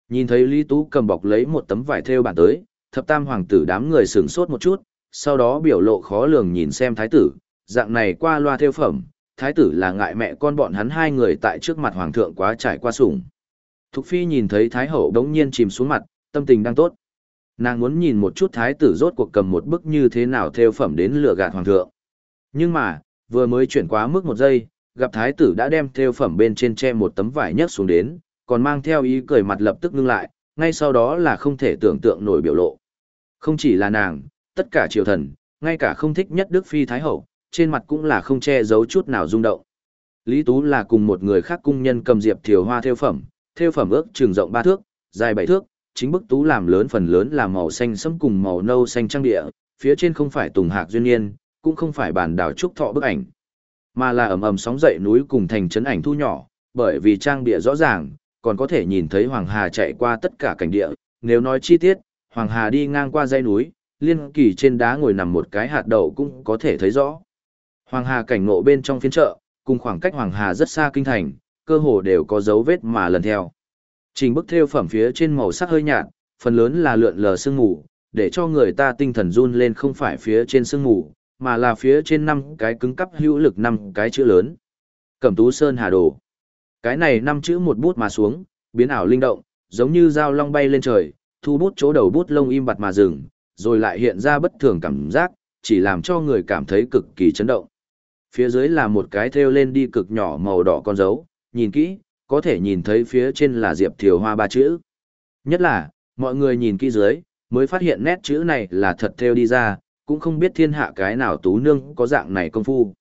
Nhìn thấy Lý Tú cầm bọc lấy một tấm vải theo bản tới, thập tam hoàng tử đám người sửng sốt một chút, sau đó biểu lộ khó lường nhìn xem thái tử, dạng này qua loa theo phẩm, thái tử là ngại mẹ con bọn hắn hai người tại trước mặt hoàng thượng quá trải qua sủng. Thục phi nhìn thấy thái hậu đống nhiên chìm xuống mặt, tâm tình đang tốt. Nàng muốn nhìn một chút thái tử rốt cuộc cầm một bức như thế nào theo phẩm đến lừa gạt hoàng thượng. Nhưng mà, vừa mới chuyển quá mức một giây, gặp thái tử đã đem theo phẩm bên trên che một tấm vải nhấc xuống đến, còn mang theo ý cười mặt lập tức ngưng lại, ngay sau đó là không thể tưởng tượng nổi biểu lộ. Không chỉ là nàng, tất cả triều thần, ngay cả không thích nhất Đức Phi Thái Hậu, trên mặt cũng là không che giấu chút nào rung động. Lý Tú là cùng một người khác cung nhân cầm diệp thiều hoa theo phẩm, theo phẩm ước trường rộng ba thước, dài bảy thước, chính bức tú làm lớn phần lớn là màu xanh sẫm cùng màu nâu xanh trang địa, phía trên không phải tùng hạc duyên niên, cũng không phải bản đảo trúc thọ bức ảnh, mà là ầm ầm sóng dậy núi cùng thành trấn ảnh thu nhỏ, bởi vì trang bìa rõ ràng, còn có thể nhìn thấy Hoàng Hà chạy qua tất cả cảnh địa, nếu nói chi tiết, Hoàng Hà đi ngang qua dãy núi, liên kỳ trên đá ngồi nằm một cái hạt đậu cũng có thể thấy rõ. Hoàng Hà cảnh ngộ bên trong phiên chợ, cùng khoảng cách Hoàng Hà rất xa kinh thành, cơ hồ đều có dấu vết mà lần theo. Trình bức theo phẩm phía trên màu sắc hơi nhạt, phần lớn là lượn lờ sương mù, để cho người ta tinh thần run lên không phải phía trên sương mù, mà là phía trên năm cái cứng cắp hữu lực năm cái chữ lớn. Cẩm tú sơn hà đồ. Cái này năm chữ một bút mà xuống, biến ảo linh động, giống như dao long bay lên trời, thu bút chỗ đầu bút lông im bặt mà dừng, rồi lại hiện ra bất thường cảm giác, chỉ làm cho người cảm thấy cực kỳ chấn động. Phía dưới là một cái thêu lên đi cực nhỏ màu đỏ con dấu, nhìn kỹ, có thể nhìn thấy phía trên là Diệp Thiều Hoa ba chữ. Nhất là, mọi người nhìn kỹ dưới, mới phát hiện nét chữ này là thật thêu đi ra, cũng không biết thiên hạ cái nào tú nương có dạng này công phu.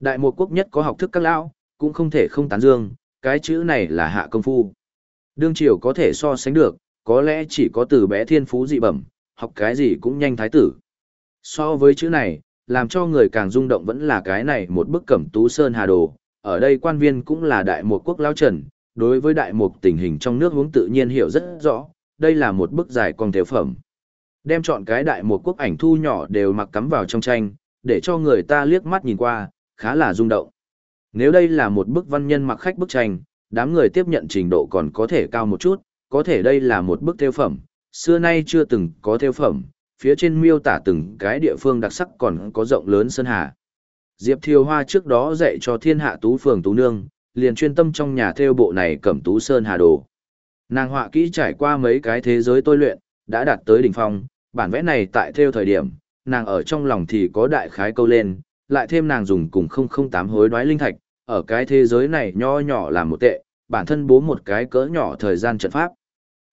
Đại một quốc nhất có học thức các lão, cũng không thể không tán dương, cái chữ này là hạ công phu. Đương triều có thể so sánh được, có lẽ chỉ có từ bé thiên phú dị bẩm, học cái gì cũng nhanh thái tử. So với chữ này, làm cho người càng rung động vẫn là cái này một bức cẩm tú sơn hà đồ. Ở đây quan viên cũng là đại một quốc lao trần, đối với đại một tình hình trong nước hướng tự nhiên hiểu rất rõ, đây là một bức dài con tiểu phẩm. Đem chọn cái đại một quốc ảnh thu nhỏ đều mặc cắm vào trong tranh, để cho người ta liếc mắt nhìn qua, khá là rung động. Nếu đây là một bức văn nhân mặc khách bức tranh, đám người tiếp nhận trình độ còn có thể cao một chút, có thể đây là một bức theo phẩm, xưa nay chưa từng có theo phẩm, phía trên miêu tả từng cái địa phương đặc sắc còn có rộng lớn sơn hà. Diệp Thiều Hoa trước đó dạy cho thiên hạ tú phường tú nương, liền chuyên tâm trong nhà theo bộ này cẩm tú sơn hà đồ. Nàng họa kỹ trải qua mấy cái thế giới tôi luyện, đã đạt tới đỉnh phong, bản vẽ này tại theo thời điểm, nàng ở trong lòng thì có đại khái câu lên, lại thêm nàng dùng cùng 008 hối đoái linh thạch, ở cái thế giới này nho nhỏ là một tệ, bản thân bố một cái cỡ nhỏ thời gian trận pháp.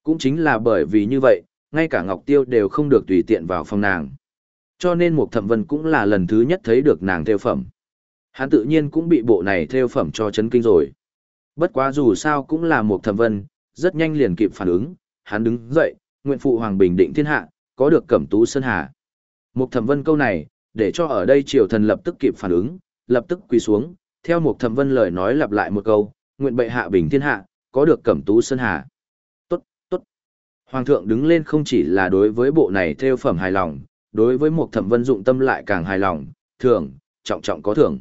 Cũng chính là bởi vì như vậy, ngay cả Ngọc Tiêu đều không được tùy tiện vào phòng nàng. Cho nên một thẩm vân cũng là lần thứ nhất thấy được nàng theo phẩm. Hắn tự nhiên cũng bị bộ này theo phẩm cho chấn kinh rồi. Bất quá dù sao cũng là một thẩm vân, rất nhanh liền kịp phản ứng, hắn đứng dậy, nguyện phụ hoàng bình định thiên hạ, có được cẩm tú sơn hà. Một thẩm vân câu này, để cho ở đây triều thần lập tức kịp phản ứng, lập tức quỳ xuống, theo một thẩm vân lời nói lặp lại một câu, nguyện bệ hạ bình thiên hạ, có được cẩm tú sơn hà. Tốt, tốt. Hoàng thượng đứng lên không chỉ là đối với bộ này theo phẩm hài lòng, đối với một thẩm vân dụng tâm lại càng hài lòng, thường, trọng trọng có thưởng.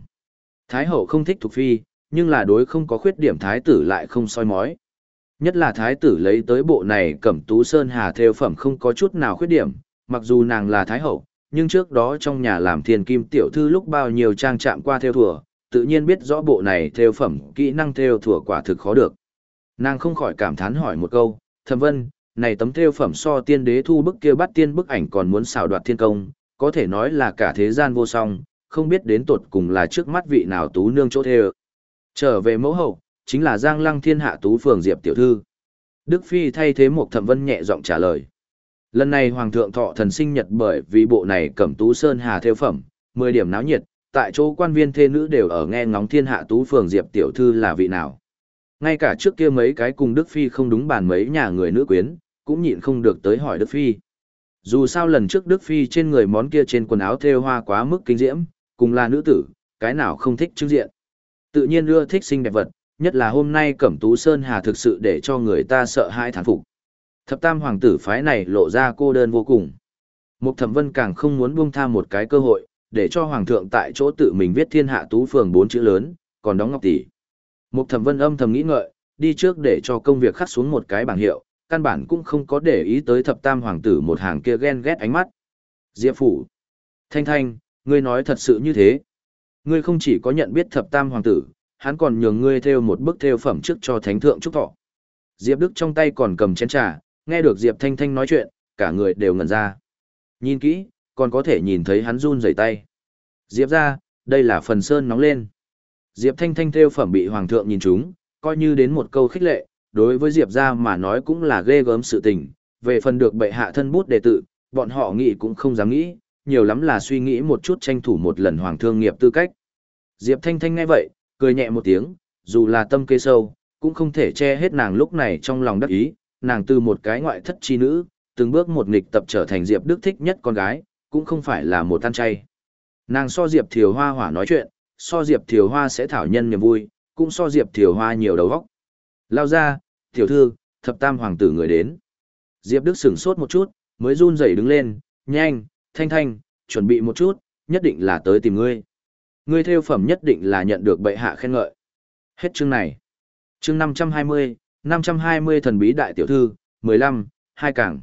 Thái hậu không thích thuộc phi, nhưng là đối không có khuyết điểm thái tử lại không soi mói. Nhất là thái tử lấy tới bộ này cẩm tú sơn hà theo phẩm không có chút nào khuyết điểm, mặc dù nàng là thái hậu, nhưng trước đó trong nhà làm thiên kim tiểu thư lúc bao nhiêu trang chạm qua theo thùa, tự nhiên biết rõ bộ này theo phẩm kỹ năng theo thùa quả thực khó được. Nàng không khỏi cảm thán hỏi một câu, thầm vân, này tấm theo phẩm so tiên đế thu bức kia bắt tiên bức ảnh còn muốn xảo đoạt thiên công, có thể nói là cả thế gian vô song, không biết đến tột cùng là trước mắt vị nào tú nương chỗ thê Trở về mẫu hậu, chính là Giang Lăng Thiên Hạ Tú Phường Diệp Tiểu Thư. Đức Phi thay thế một thẩm vân nhẹ giọng trả lời. Lần này Hoàng thượng thọ thần sinh nhật bởi vì bộ này cẩm tú sơn hà theo phẩm, 10 điểm náo nhiệt, tại chỗ quan viên thê nữ đều ở nghe ngóng Thiên Hạ Tú Phường Diệp Tiểu Thư là vị nào. Ngay cả trước kia mấy cái cùng Đức Phi không đúng bàn mấy nhà người nữ quyến, cũng nhịn không được tới hỏi Đức Phi. Dù sao lần trước Đức Phi trên người món kia trên quần áo thêu hoa quá mức kinh diễm, cùng là nữ tử, cái nào không thích trước diện. Tự nhiên ưa thích xinh đẹp vật, nhất là hôm nay Cẩm Tú Sơn Hà thực sự để cho người ta sợ hãi thán phục. Thập tam hoàng tử phái này lộ ra cô đơn vô cùng. Mục thẩm vân càng không muốn buông tha một cái cơ hội, để cho hoàng thượng tại chỗ tự mình viết thiên hạ tú phường bốn chữ lớn, còn đóng ngọc tỷ. Mục thẩm vân âm thầm nghĩ ngợi, đi trước để cho công việc khắc xuống một cái bảng hiệu, căn bản cũng không có để ý tới thập tam hoàng tử một hàng kia ghen ghét ánh mắt. Diệp phủ. Thanh thanh, ngươi nói thật sự như thế. Ngươi không chỉ có nhận biết thập tam hoàng tử, hắn còn nhường ngươi theo một bức theo phẩm trước cho thánh thượng trúc thọ. Diệp Đức trong tay còn cầm chén trà, nghe được Diệp Thanh Thanh nói chuyện, cả người đều ngẩn ra. Nhìn kỹ, còn có thể nhìn thấy hắn run rẩy tay. Diệp ra, đây là phần sơn nóng lên. Diệp Thanh Thanh theo phẩm bị hoàng thượng nhìn chúng, coi như đến một câu khích lệ, đối với Diệp ra mà nói cũng là ghê gớm sự tình. Về phần được bệ hạ thân bút đề tự, bọn họ nghĩ cũng không dám nghĩ, nhiều lắm là suy nghĩ một chút tranh thủ một lần hoàng thương nghiệp tư cách. Diệp Thanh Thanh nghe vậy, cười nhẹ một tiếng, dù là tâm kê sâu, cũng không thể che hết nàng lúc này trong lòng đắc ý, nàng từ một cái ngoại thất chi nữ, từng bước một nghịch tập trở thành Diệp Đức thích nhất con gái, cũng không phải là một tan chay. Nàng so Diệp Thiều Hoa hỏa nói chuyện, so Diệp Thiều Hoa sẽ thảo nhân niềm vui, cũng so Diệp Thiều Hoa nhiều đầu óc. Lao ra, tiểu thư, thập tam hoàng tử người đến. Diệp Đức sửng sốt một chút, mới run rẩy đứng lên, nhanh, thanh thanh, chuẩn bị một chút, nhất định là tới tìm ngươi. Ngươi theo phẩm nhất định là nhận được bệ hạ khen ngợi. Hết chương này. Chương 520, 520 thần bí đại tiểu thư, 15, hai càng.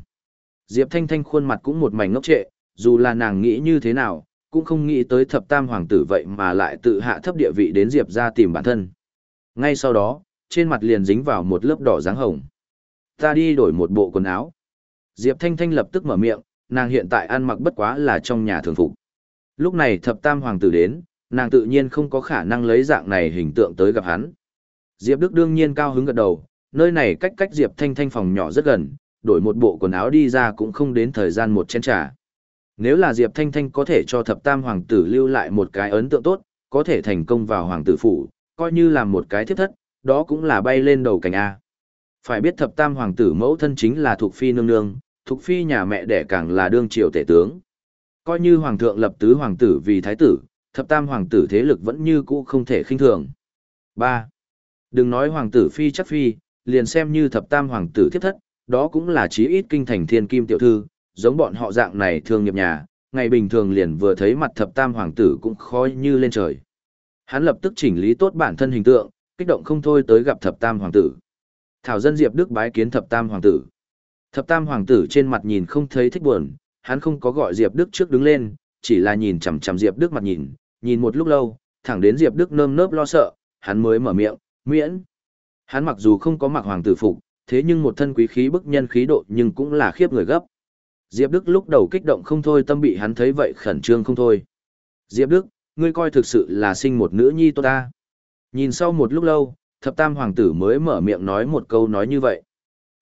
Diệp Thanh Thanh khuôn mặt cũng một mảnh ngốc trệ, dù là nàng nghĩ như thế nào, cũng không nghĩ tới thập tam hoàng tử vậy mà lại tự hạ thấp địa vị đến Diệp ra tìm bản thân. Ngay sau đó, trên mặt liền dính vào một lớp đỏ dáng hồng. Ta đi đổi một bộ quần áo. Diệp Thanh Thanh lập tức mở miệng, nàng hiện tại ăn mặc bất quá là trong nhà thường phục. Lúc này thập tam hoàng tử đến, nàng tự nhiên không có khả năng lấy dạng này hình tượng tới gặp hắn. Diệp Đức đương nhiên cao hứng gật đầu, nơi này cách cách Diệp Thanh Thanh phòng nhỏ rất gần, đổi một bộ quần áo đi ra cũng không đến thời gian một chén trà. Nếu là Diệp Thanh Thanh có thể cho thập tam hoàng tử lưu lại một cái ấn tượng tốt, có thể thành công vào hoàng tử phủ, coi như là một cái thiết thất, đó cũng là bay lên đầu cảnh A. Phải biết thập tam hoàng tử mẫu thân chính là thuộc Phi nương nương, thuộc Phi nhà mẹ đẻ càng là đương triều tể tướng. Coi như hoàng thượng lập tứ hoàng tử vì thái tử, thập tam hoàng tử thế lực vẫn như cũ không thể khinh thường. 3. Đừng nói hoàng tử phi chắc phi, liền xem như thập tam hoàng tử thiết thất, đó cũng là chí ít kinh thành thiên kim tiểu thư, giống bọn họ dạng này thường nghiệp nhà, ngày bình thường liền vừa thấy mặt thập tam hoàng tử cũng khó như lên trời. Hắn lập tức chỉnh lý tốt bản thân hình tượng, kích động không thôi tới gặp thập tam hoàng tử. Thảo dân Diệp Đức bái kiến thập tam hoàng tử. Thập tam hoàng tử trên mặt nhìn không thấy thích buồn, hắn không có gọi Diệp Đức trước đứng lên, chỉ là nhìn chằm chằm Diệp Đức mặt nhìn, nhìn một lúc lâu, thẳng đến Diệp Đức nơm nớp lo sợ, hắn mới mở miệng, miễn. Hắn mặc dù không có mặc hoàng tử phục, thế nhưng một thân quý khí bức nhân khí độ nhưng cũng là khiếp người gấp. Diệp Đức lúc đầu kích động không thôi tâm bị hắn thấy vậy khẩn trương không thôi. Diệp Đức, ngươi coi thực sự là sinh một nữ nhi tốt ta. Nhìn sau một lúc lâu, thập tam hoàng tử mới mở miệng nói một câu nói như vậy.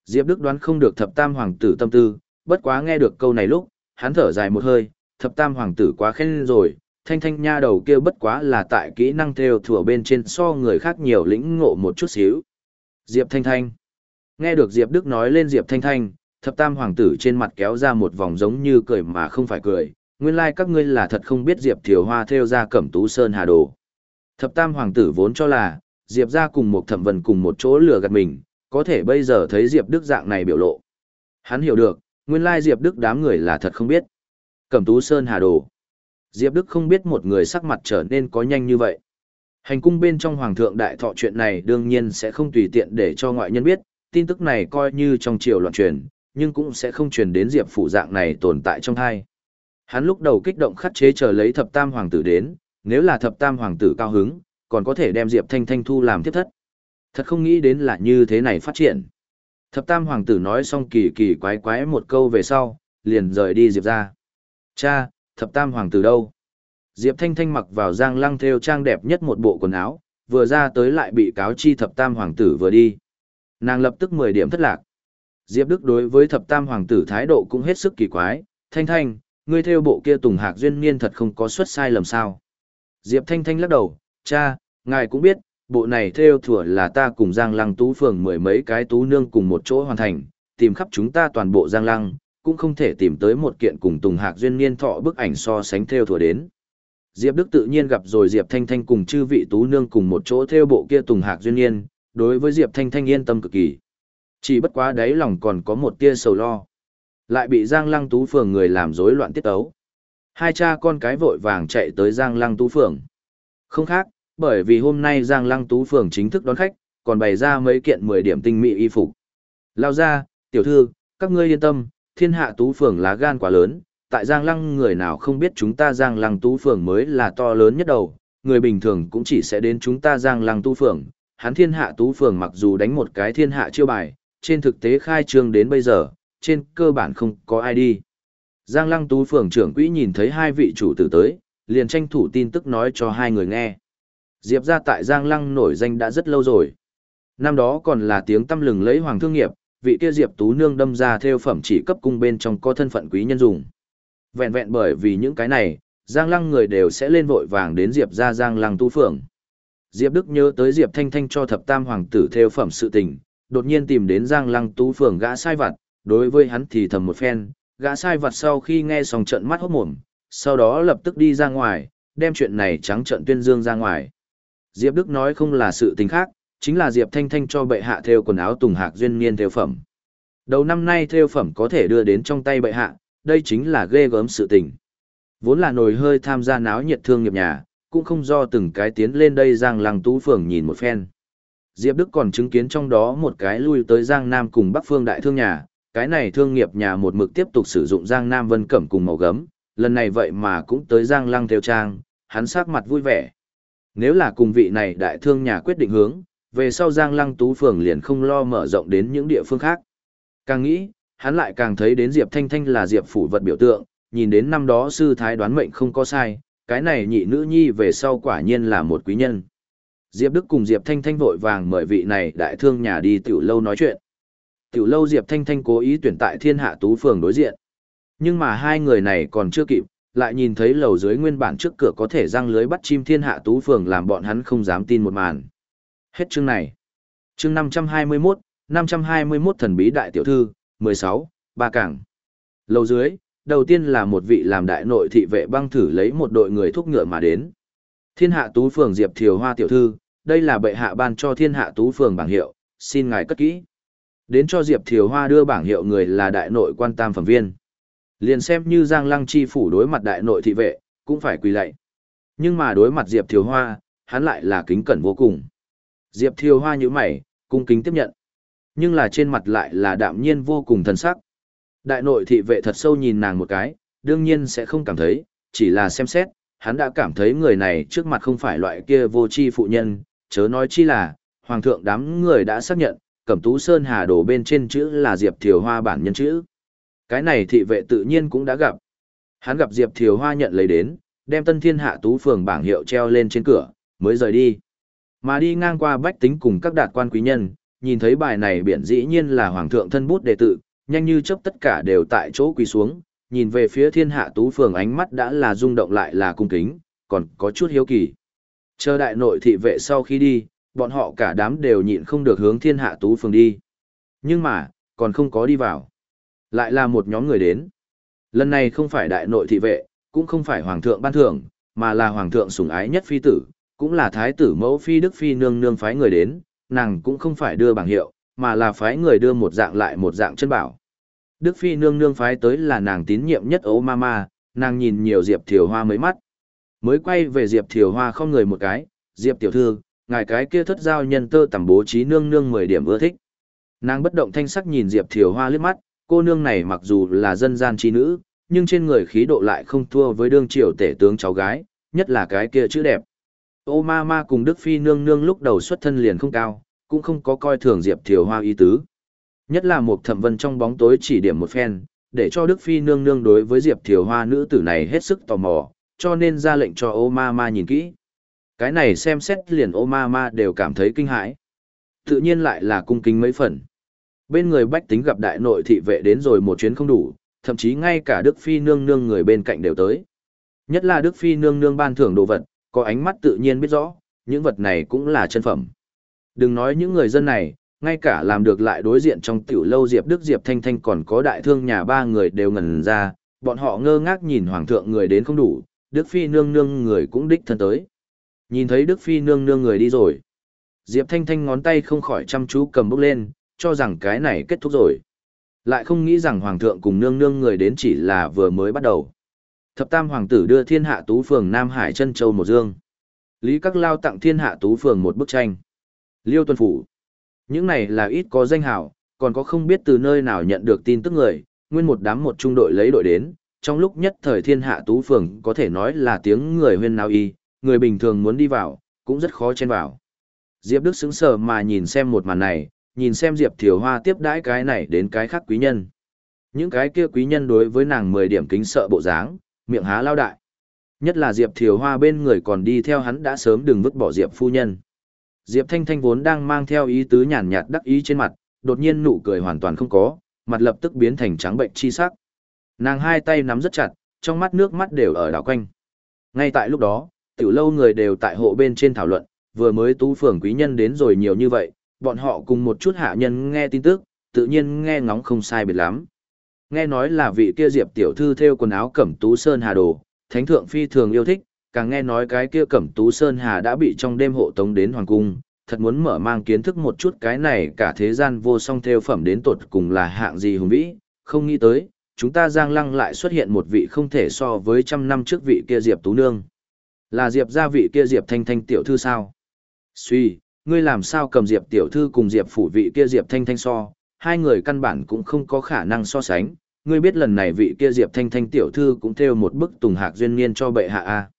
Diệp Đức đoán không được thập tam hoàng tử tâm tư, bất quá nghe được câu này lúc, hắn thở dài một hơi, thập tam hoàng tử quá khen rồi, thanh thanh nha đầu kia bất quá là tại kỹ năng theo thủa bên trên so người khác nhiều lĩnh ngộ một chút xíu. Diệp Thanh Thanh. Nghe được Diệp Đức nói lên Diệp Thanh Thanh, thập tam hoàng tử trên mặt kéo ra một vòng giống như cười mà không phải cười, nguyên lai like các ngươi là thật không biết Diệp Thiều Hoa theo ra cẩm tú sơn hà đồ. Thập tam hoàng tử vốn cho là, Diệp ra cùng một thẩm vần cùng một chỗ lừa gạt mình, có thể bây giờ thấy Diệp Đức dạng này biểu lộ. Hắn hiểu được, nguyên lai Diệp Đức đám người là thật không biết. Cẩm tú sơn hà đồ. Diệp Đức không biết một người sắc mặt trở nên có nhanh như vậy. Hành cung bên trong hoàng thượng đại thọ chuyện này đương nhiên sẽ không tùy tiện để cho ngoại nhân biết, tin tức này coi như trong triều loạn truyền, nhưng cũng sẽ không truyền đến Diệp phủ dạng này tồn tại trong hai. Hắn lúc đầu kích động khắc chế chờ lấy thập tam hoàng tử đến, nếu là thập tam hoàng tử cao hứng, còn có thể đem Diệp Thanh Thanh thu làm tiếp thất. Thật không nghĩ đến là như thế này phát triển. Thập tam hoàng tử nói xong kỳ kỳ quái quái một câu về sau, liền rời đi Diệp ra. Cha, thập tam hoàng tử đâu? Diệp Thanh Thanh mặc vào Giang Lăng theo trang đẹp nhất một bộ quần áo, vừa ra tới lại bị cáo chi thập tam hoàng tử vừa đi. Nàng lập tức 10 điểm thất lạc. Diệp Đức đối với thập tam hoàng tử thái độ cũng hết sức kỳ quái, Thanh Thanh, ngươi theo bộ kia tùng hạc duyên niên thật không có suất sai lầm sao. Diệp Thanh Thanh lắc đầu, cha, ngài cũng biết, bộ này theo thừa là ta cùng Giang Lăng tú phường mười mấy cái tú nương cùng một chỗ hoàn thành, tìm khắp chúng ta toàn bộ Giang Lăng, cũng không thể tìm tới một kiện cùng Tùng Hạc duyên niên thọ bức ảnh so sánh theo thừa đến. Diệp Đức tự nhiên gặp rồi Diệp Thanh Thanh cùng chư vị tú nương cùng một chỗ theo bộ kia Tùng Hạc duyên niên, đối với Diệp Thanh Thanh yên tâm cực kỳ. Chỉ bất quá đấy lòng còn có một tia sầu lo. Lại bị Giang Lăng Tú Phường người làm rối loạn tiết tấu. Hai cha con cái vội vàng chạy tới Giang Lăng Tú Phường. Không khác, bởi vì hôm nay Giang Lăng Tú Phường chính thức đón khách, còn bày ra mấy kiện 10 điểm tinh mỹ y phục. Lao ra, tiểu thư, các ngươi yên tâm, thiên hạ Tú Phường lá gan quá lớn, tại Giang Lăng người nào không biết chúng ta Giang Lăng Tú Phường mới là to lớn nhất đầu, người bình thường cũng chỉ sẽ đến chúng ta Giang Lăng Tú Phường. Hắn thiên hạ Tú Phường mặc dù đánh một cái thiên hạ chiêu bài, trên thực tế khai trương đến bây giờ, trên cơ bản không có ai đi. Giang Lăng Tú Phường trưởng quỹ nhìn thấy hai vị chủ tử tới, liền tranh thủ tin tức nói cho hai người nghe. Diệp ra tại Giang Lăng nổi danh đã rất lâu rồi. Năm đó còn là tiếng tâm lừng lấy hoàng thương nghiệp, vị kia Diệp Tú Nương đâm ra theo phẩm chỉ cấp cung bên trong có thân phận quý nhân dùng. Vẹn vẹn bởi vì những cái này, Giang Lăng người đều sẽ lên vội vàng đến Diệp ra Giang Lăng Tu phượng. Diệp Đức nhớ tới Diệp Thanh Thanh cho thập tam hoàng tử theo phẩm sự tình, đột nhiên tìm đến Giang Lăng Tu phượng gã sai vặt, đối với hắn thì thầm một phen, gã sai vặt sau khi nghe xong trận mắt hốt mồm, sau đó lập tức đi ra ngoài, đem chuyện này trắng trận tuyên dương ra ngoài. Diệp Đức nói không là sự tình khác, chính là Diệp Thanh Thanh cho bệ hạ theo quần áo tùng hạc duyên niên theo phẩm. Đầu năm nay theo phẩm có thể đưa đến trong tay bệ hạ, đây chính là ghê gớm sự tình. Vốn là nồi hơi tham gia náo nhiệt thương nghiệp nhà, cũng không do từng cái tiến lên đây Giang Lăng Tú Phường nhìn một phen. Diệp Đức còn chứng kiến trong đó một cái lui tới Giang Nam cùng Bắc Phương Đại Thương Nhà, cái này thương nghiệp nhà một mực tiếp tục sử dụng Giang Nam Vân Cẩm cùng màu gấm, lần này vậy mà cũng tới Giang Lăng theo trang, hắn sắc mặt vui vẻ. Nếu là cùng vị này đại thương nhà quyết định hướng, về sau Giang Lăng Tú Phường liền không lo mở rộng đến những địa phương khác. Càng nghĩ, hắn lại càng thấy đến Diệp Thanh Thanh là Diệp phủ vật biểu tượng, nhìn đến năm đó sư thái đoán mệnh không có sai, cái này nhị nữ nhi về sau quả nhiên là một quý nhân. Diệp Đức cùng Diệp Thanh Thanh vội vàng mời vị này đại thương nhà đi tiểu lâu nói chuyện. Tiểu lâu Diệp Thanh Thanh cố ý tuyển tại thiên hạ tú phường đối diện. Nhưng mà hai người này còn chưa kịp, lại nhìn thấy lầu dưới nguyên bản trước cửa có thể răng lưới bắt chim thiên hạ tú phường làm bọn hắn không dám tin một màn. Hết chương này. Chương 521, 521 thần bí đại tiểu thư, 16, ba cảng. Lầu dưới, đầu tiên là một vị làm đại nội thị vệ băng thử lấy một đội người thúc ngựa mà đến. Thiên hạ tú phường Diệp Thiều Hoa tiểu thư, đây là bệ hạ ban cho thiên hạ tú phường bảng hiệu, xin ngài cất kỹ. Đến cho Diệp Thiều Hoa đưa bảng hiệu người là đại nội quan tam phẩm viên. Liền xem như Giang Lăng chi phủ đối mặt đại nội thị vệ, cũng phải quỳ lạy. Nhưng mà đối mặt Diệp Thiều Hoa, hắn lại là kính cẩn vô cùng. Diệp Thiều Hoa như mày, cung kính tiếp nhận. Nhưng là trên mặt lại là đạm nhiên vô cùng thần sắc. Đại nội thị vệ thật sâu nhìn nàng một cái, đương nhiên sẽ không cảm thấy, chỉ là xem xét, hắn đã cảm thấy người này trước mặt không phải loại kia vô tri phụ nhân, chớ nói chi là, hoàng thượng đám người đã xác nhận, cẩm tú sơn hà đổ bên trên chữ là Diệp Thiều Hoa bản nhân chữ. Cái này thị vệ tự nhiên cũng đã gặp. Hắn gặp Diệp Thiều Hoa nhận lấy đến, đem tân thiên hạ tú phường bảng hiệu treo lên trên cửa, mới rời đi. Mà đi ngang qua bách tính cùng các đạt quan quý nhân, nhìn thấy bài này biển dĩ nhiên là hoàng thượng thân bút đệ tử nhanh như chớp tất cả đều tại chỗ quỳ xuống, nhìn về phía thiên hạ tú phường ánh mắt đã là rung động lại là cung kính, còn có chút hiếu kỳ. Chờ đại nội thị vệ sau khi đi, bọn họ cả đám đều nhịn không được hướng thiên hạ tú phường đi. Nhưng mà, còn không có đi vào. Lại là một nhóm người đến. Lần này không phải đại nội thị vệ, cũng không phải hoàng thượng ban thưởng, mà là hoàng thượng sủng ái nhất phi tử, cũng là thái tử mẫu phi đức phi nương nương phái người đến, nàng cũng không phải đưa bảng hiệu, mà là phái người đưa một dạng lại một dạng chân bảo. Đức phi nương nương phái tới là nàng tín nhiệm nhất ấu mama, nàng nhìn nhiều Diệp Thiều Hoa mấy mắt. Mới quay về Diệp Thiều Hoa không người một cái, Diệp tiểu thư, ngài cái kia thất giao nhân tơ tầm bố trí nương nương 10 điểm ưa thích. Nàng bất động thanh sắc nhìn Diệp Thiều Hoa liếc mắt, cô nương này mặc dù là dân gian trí nữ, nhưng trên người khí độ lại không thua với đương triều tể tướng cháu gái, nhất là cái kia chữ đẹp. Ô ma ma cùng Đức Phi nương nương lúc đầu xuất thân liền không cao, cũng không có coi thường Diệp Thiều Hoa ý tứ. Nhất là một thẩm vân trong bóng tối chỉ điểm một phen, để cho Đức Phi nương nương đối với Diệp Thiều Hoa nữ tử này hết sức tò mò, cho nên ra lệnh cho Ô Ma Ma nhìn kỹ. Cái này xem xét liền Ô Ma Ma đều cảm thấy kinh hãi. Tự nhiên lại là cung kính mấy phần. Bên người bách tính gặp đại nội thị vệ đến rồi một chuyến không đủ, thậm chí ngay cả Đức Phi nương nương người bên cạnh đều tới. Nhất là Đức Phi nương nương ban thưởng đồ vật, có ánh mắt tự nhiên biết rõ, những vật này cũng là chân phẩm. Đừng nói những người dân này, ngay cả làm được lại đối diện trong tiểu lâu Diệp Đức Diệp Thanh Thanh còn có đại thương nhà ba người đều ngẩn ra, bọn họ ngơ ngác nhìn hoàng thượng người đến không đủ, Đức Phi nương nương người cũng đích thân tới. Nhìn thấy Đức Phi nương nương người đi rồi. Diệp Thanh Thanh ngón tay không khỏi chăm chú cầm bốc lên, cho rằng cái này kết thúc rồi. Lại không nghĩ rằng hoàng thượng cùng nương nương người đến chỉ là vừa mới bắt đầu. Thập tam hoàng tử đưa thiên hạ tú phường Nam Hải chân châu một dương. Lý Các Lao tặng thiên hạ tú phường một bức tranh. Liêu tuần phủ. Những này là ít có danh hào, còn có không biết từ nơi nào nhận được tin tức người, nguyên một đám một trung đội lấy đội đến, trong lúc nhất thời thiên hạ tú phường có thể nói là tiếng người huyên nào y, người bình thường muốn đi vào, cũng rất khó chen vào. Diệp Đức sững sờ mà nhìn xem một màn này, nhìn xem Diệp Thiều Hoa tiếp đãi cái này đến cái khác quý nhân. Những cái kia quý nhân đối với nàng 10 điểm kính sợ bộ dáng, miệng há lao đại. Nhất là Diệp Thiều Hoa bên người còn đi theo hắn đã sớm đừng vứt bỏ Diệp phu nhân. Diệp Thanh Thanh vốn đang mang theo ý tứ nhàn nhạt đắc ý trên mặt, đột nhiên nụ cười hoàn toàn không có, mặt lập tức biến thành trắng bệnh chi sắc. Nàng hai tay nắm rất chặt, trong mắt nước mắt đều ở đảo quanh. Ngay tại lúc đó, tiểu lâu người đều tại hộ bên trên thảo luận, vừa mới tú phường quý nhân đến rồi nhiều như vậy, bọn họ cùng một chút hạ nhân nghe tin tức, tự nhiên nghe ngóng không sai biệt lắm. Nghe nói là vị kia Diệp tiểu thư theo quần áo cẩm tú sơn hà đồ, thánh thượng phi thường yêu thích, càng nghe nói cái kia cẩm tú sơn hà đã bị trong đêm hộ tống đến hoàng cung, thật muốn mở mang kiến thức một chút cái này cả thế gian vô song theo phẩm đến tột cùng là hạng gì hùng vĩ, không nghĩ tới, chúng ta giang lăng lại xuất hiện một vị không thể so với trăm năm trước vị kia Diệp Tú Nương. Là Diệp gia vị kia Diệp Thanh Thanh tiểu thư sao? Suy, ngươi làm sao cầm Diệp tiểu thư cùng Diệp phủ vị kia Diệp Thanh Thanh so, hai người căn bản cũng không có khả năng so sánh. Ngươi biết lần này vị kia Diệp Thanh Thanh tiểu thư cũng theo một bức tùng hạc duyên niên cho bệ hạ a.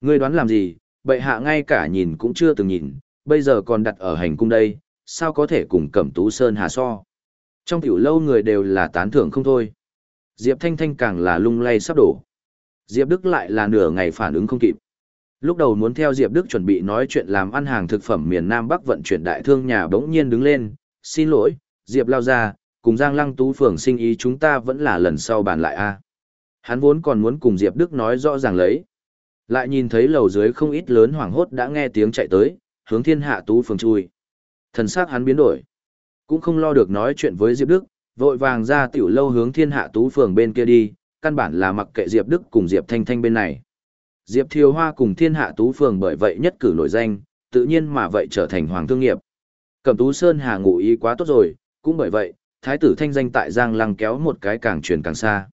Ngươi đoán làm gì, bệ hạ ngay cả nhìn cũng chưa từng nhìn, bây giờ còn đặt ở hành cung đây, sao có thể cùng Cẩm Tú Sơn hà so. Trong tiểu lâu người đều là tán thưởng không thôi. Diệp Thanh Thanh càng là lung lay sắp đổ. Diệp Đức lại là nửa ngày phản ứng không kịp. Lúc đầu muốn theo Diệp Đức chuẩn bị nói chuyện làm ăn hàng thực phẩm miền Nam Bắc vận chuyển đại thương nhà bỗng nhiên đứng lên, xin lỗi, Diệp lao ra, cùng Giang Lăng Tú Phường sinh ý chúng ta vẫn là lần sau bàn lại a. Hắn vốn còn muốn cùng Diệp Đức nói rõ ràng lấy. Lại nhìn thấy lầu dưới không ít lớn hoảng hốt đã nghe tiếng chạy tới, hướng thiên hạ Tú Phường chui. Thần sắc hắn biến đổi. Cũng không lo được nói chuyện với Diệp Đức, vội vàng ra tiểu lâu hướng thiên hạ Tú Phường bên kia đi, căn bản là mặc kệ Diệp Đức cùng Diệp Thanh Thanh bên này. Diệp Thiều Hoa cùng thiên hạ tú phường bởi vậy nhất cử nổi danh, tự nhiên mà vậy trở thành hoàng thương nghiệp. Cẩm tú Sơn Hà ngụ ý quá tốt rồi, cũng bởi vậy, thái tử thanh danh tại Giang Lăng kéo một cái càng truyền càng xa.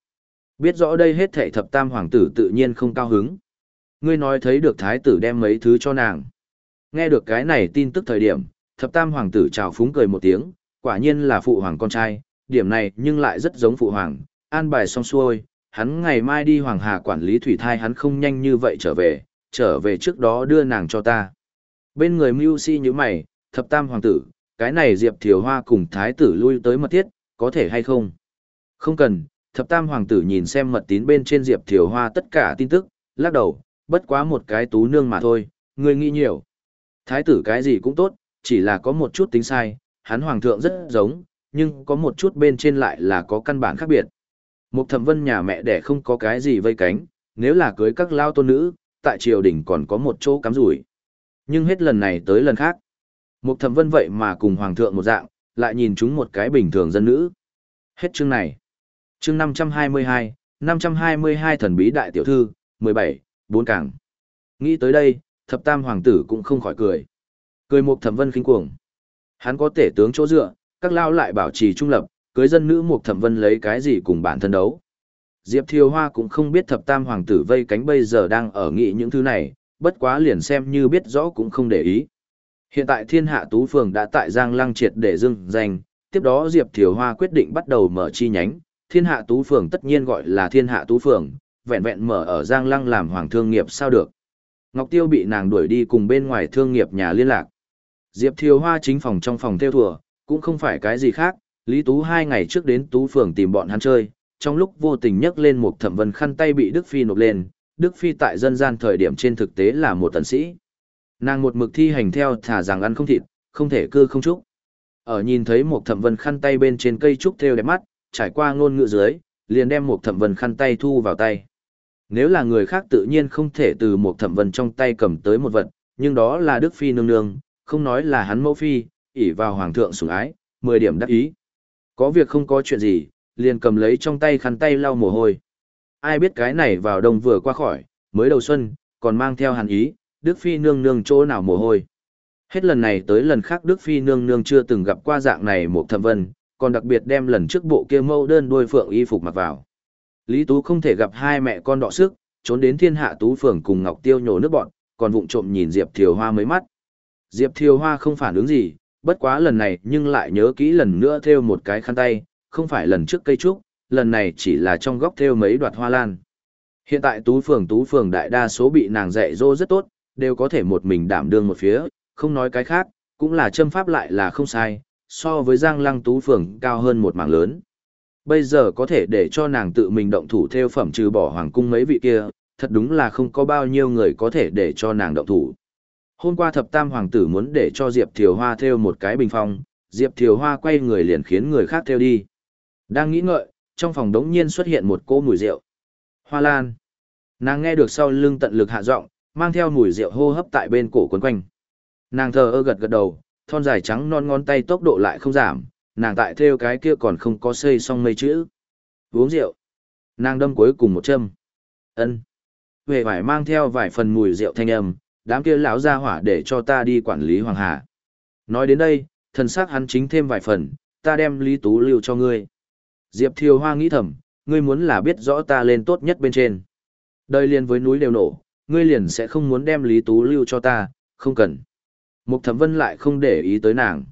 Biết rõ đây hết thảy thập tam hoàng tử tự nhiên không cao hứng. Ngươi nói thấy được thái tử đem mấy thứ cho nàng. Nghe được cái này tin tức thời điểm, thập tam hoàng tử chào phúng cười một tiếng, quả nhiên là phụ hoàng con trai, điểm này nhưng lại rất giống phụ hoàng, an bài xong xuôi, hắn ngày mai đi Hoàng Hà quản lý thủy thai hắn không nhanh như vậy trở về, trở về trước đó đưa nàng cho ta. Bên người mưu si như mày, thập tam hoàng tử, cái này Diệp Thiều Hoa cùng thái tử lui tới mật thiết, có thể hay không? Không cần, thập tam hoàng tử nhìn xem mật tín bên trên Diệp Thiều Hoa tất cả tin tức, lắc đầu, bất quá một cái tú nương mà thôi, người nghĩ nhiều. Thái tử cái gì cũng tốt, chỉ là có một chút tính sai, hắn hoàng thượng rất giống, nhưng có một chút bên trên lại là có căn bản khác biệt. Một thẩm vân nhà mẹ đẻ không có cái gì vây cánh, nếu là cưới các lao tôn nữ, tại triều đình còn có một chỗ cắm rủi. Nhưng hết lần này tới lần khác. Một thẩm vân vậy mà cùng hoàng thượng một dạng, lại nhìn chúng một cái bình thường dân nữ. Hết chương này. Chương 522, 522 thần bí đại tiểu thư, 17, bốn càng. Nghĩ tới đây, thập tam hoàng tử cũng không khỏi cười. Cười một thẩm vân kinh cuồng. Hắn có tể tướng chỗ dựa, các lao lại bảo trì trung lập, cưới dân nữ Mục Thẩm Vân lấy cái gì cùng bản thân đấu. Diệp Thiều Hoa cũng không biết thập tam hoàng tử vây cánh bây giờ đang ở nghị những thứ này, bất quá liền xem như biết rõ cũng không để ý. Hiện tại thiên hạ tú phường đã tại Giang Lăng triệt để dưng danh, tiếp đó Diệp Thiều Hoa quyết định bắt đầu mở chi nhánh, thiên hạ tú phường tất nhiên gọi là thiên hạ tú phường, vẹn vẹn mở ở Giang Lăng làm hoàng thương nghiệp sao được. Ngọc Tiêu bị nàng đuổi đi cùng bên ngoài thương nghiệp nhà liên lạc. Diệp Thiều Hoa chính phòng trong phòng theo thùa, cũng không phải cái gì khác, Lý Tú hai ngày trước đến Tú Phường tìm bọn hắn chơi, trong lúc vô tình nhấc lên một thẩm vân khăn tay bị Đức Phi nộp lên, Đức Phi tại dân gian thời điểm trên thực tế là một tần sĩ. Nàng một mực thi hành theo thả rằng ăn không thịt, không thể cư không trúc. Ở nhìn thấy một thẩm vân khăn tay bên trên cây trúc theo đẹp mắt, trải qua ngôn ngữ dưới, liền đem một thẩm vân khăn tay thu vào tay. Nếu là người khác tự nhiên không thể từ một thẩm vân trong tay cầm tới một vật, nhưng đó là Đức Phi nương nương, không nói là hắn mẫu phi, ỷ vào hoàng thượng sủng ái, mười điểm đắc ý. Có việc không có chuyện gì, liền cầm lấy trong tay khăn tay lau mồ hôi. Ai biết cái này vào đông vừa qua khỏi, mới đầu xuân, còn mang theo hàn ý, Đức Phi nương nương chỗ nào mồ hôi. Hết lần này tới lần khác Đức Phi nương nương chưa từng gặp qua dạng này một thẩm vân, còn đặc biệt đem lần trước bộ kia mâu đơn đuôi phượng y phục mặc vào. Lý Tú không thể gặp hai mẹ con đọ sức, trốn đến thiên hạ tú phường cùng Ngọc Tiêu nhổ nước bọn, còn vụng trộm nhìn Diệp Thiều Hoa mấy mắt. Diệp Thiều Hoa không phản ứng gì, bất quá lần này nhưng lại nhớ kỹ lần nữa theo một cái khăn tay, không phải lần trước cây trúc, lần này chỉ là trong góc theo mấy đoạt hoa lan. Hiện tại tú phường tú phường đại đa số bị nàng dạy dỗ rất tốt, đều có thể một mình đảm đương một phía, không nói cái khác, cũng là châm pháp lại là không sai, so với giang lăng tú phường cao hơn một mảng lớn. Bây giờ có thể để cho nàng tự mình động thủ theo phẩm trừ bỏ hoàng cung mấy vị kia, thật đúng là không có bao nhiêu người có thể để cho nàng động thủ. Hôm qua thập tam hoàng tử muốn để cho Diệp Thiều Hoa theo một cái bình phong, Diệp Thiều Hoa quay người liền khiến người khác theo đi. Đang nghĩ ngợi, trong phòng đống nhiên xuất hiện một cô mùi rượu. Hoa lan. Nàng nghe được sau lưng tận lực hạ giọng, mang theo mùi rượu hô hấp tại bên cổ quấn quanh. Nàng thờ ơ gật gật đầu, thon dài trắng non ngón tay tốc độ lại không giảm, nàng tại theo cái kia còn không có xây xong mấy chữ. Uống rượu. Nàng đâm cuối cùng một châm. ân Về vải mang theo vài phần mùi rượu thanh âm, đám kia lão ra hỏa để cho ta đi quản lý Hoàng Hà. Nói đến đây, thần sắc hắn chính thêm vài phần, ta đem Lý Tú lưu cho ngươi. Diệp Thiều Hoa nghĩ thầm, ngươi muốn là biết rõ ta lên tốt nhất bên trên. Đời liền với núi đều nổ, ngươi liền sẽ không muốn đem Lý Tú lưu cho ta, không cần. Mục Thẩm Vân lại không để ý tới nàng.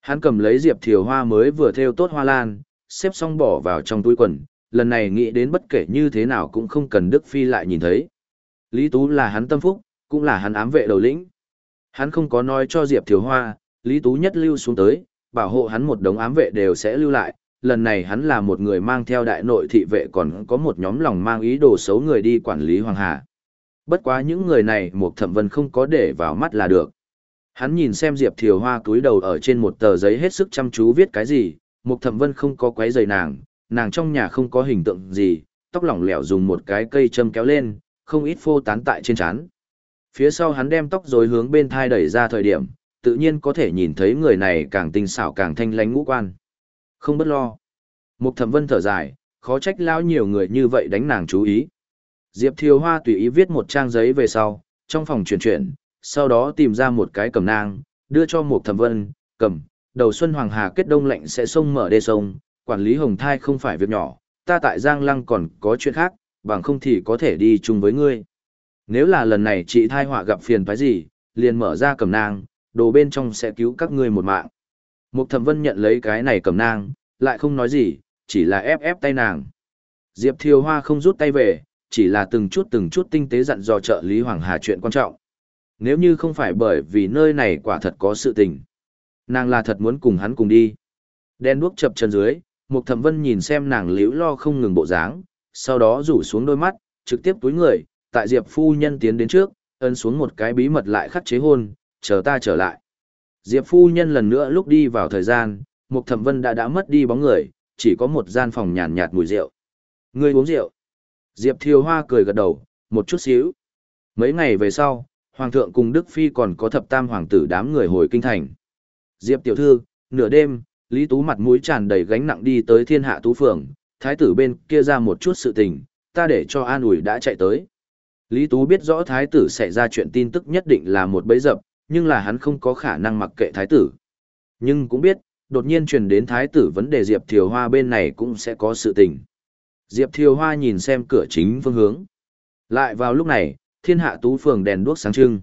Hắn cầm lấy Diệp Thiều Hoa mới vừa theo tốt hoa lan, xếp xong bỏ vào trong túi quần, lần này nghĩ đến bất kể như thế nào cũng không cần Đức Phi lại nhìn thấy. Lý Tú là hắn tâm phúc, cũng là hắn ám vệ đầu lĩnh. Hắn không có nói cho Diệp Thiều Hoa, Lý Tú nhất lưu xuống tới, bảo hộ hắn một đống ám vệ đều sẽ lưu lại, lần này hắn là một người mang theo đại nội thị vệ còn có một nhóm lòng mang ý đồ xấu người đi quản lý Hoàng Hà. Bất quá những người này một thẩm vân không có để vào mắt là được. Hắn nhìn xem Diệp Thiều Hoa túi đầu ở trên một tờ giấy hết sức chăm chú viết cái gì, Mục Thẩm Vân không có quấy giày nàng, nàng trong nhà không có hình tượng gì, tóc lỏng lẻo dùng một cái cây châm kéo lên, không ít phô tán tại trên trán. Phía sau hắn đem tóc rối hướng bên thai đẩy ra thời điểm, tự nhiên có thể nhìn thấy người này càng tinh xảo càng thanh lánh ngũ quan. Không bất lo. Mục Thẩm Vân thở dài, khó trách lao nhiều người như vậy đánh nàng chú ý. Diệp Thiều Hoa tùy ý viết một trang giấy về sau, trong phòng chuyển chuyển, sau đó tìm ra một cái cầm nang, đưa cho một thẩm vân, cầm, đầu xuân hoàng hà kết đông lạnh sẽ sông mở đê sông, quản lý hồng thai không phải việc nhỏ, ta tại Giang Lăng còn có chuyện khác, bằng không thì có thể đi chung với ngươi. Nếu là lần này chị thai họa gặp phiền phải gì, liền mở ra cầm nang, đồ bên trong sẽ cứu các ngươi một mạng. Mục thẩm vân nhận lấy cái này cầm nang, lại không nói gì, chỉ là ép ép tay nàng. Diệp Thiều Hoa không rút tay về, chỉ là từng chút từng chút tinh tế dặn dò trợ Lý Hoàng Hà chuyện quan trọng. Nếu như không phải bởi vì nơi này quả thật có sự tình. Nàng là thật muốn cùng hắn cùng đi. Đen đuốc chập chân dưới, Mục Thẩm Vân nhìn xem nàng liễu lo không ngừng bộ dáng, sau đó rủ xuống đôi mắt, trực tiếp túi người, tại Diệp phu nhân tiến đến trước, ấn xuống một cái bí mật lại khắc chế hôn, chờ ta trở lại. Diệp phu nhân lần nữa lúc đi vào thời gian, Mục Thẩm Vân đã đã mất đi bóng người, chỉ có một gian phòng nhàn nhạt mùi rượu. Ngươi uống rượu. Diệp Thiều Hoa cười gật đầu, một chút xíu. Mấy ngày về sau, Hoàng thượng cùng Đức Phi còn có thập tam hoàng tử đám người hồi kinh thành. Diệp tiểu thư, nửa đêm, Lý Tú mặt mũi tràn đầy gánh nặng đi tới thiên hạ tú phường, thái tử bên kia ra một chút sự tình, ta để cho an ủi đã chạy tới. Lý Tú biết rõ thái tử sẽ ra chuyện tin tức nhất định là một bẫy dập, nhưng là hắn không có khả năng mặc kệ thái tử. Nhưng cũng biết, đột nhiên truyền đến thái tử vấn đề Diệp Thiều Hoa bên này cũng sẽ có sự tình. Diệp Thiều Hoa nhìn xem cửa chính phương hướng. Lại vào lúc này, thiên hạ tú phường đèn đuốc sáng trưng.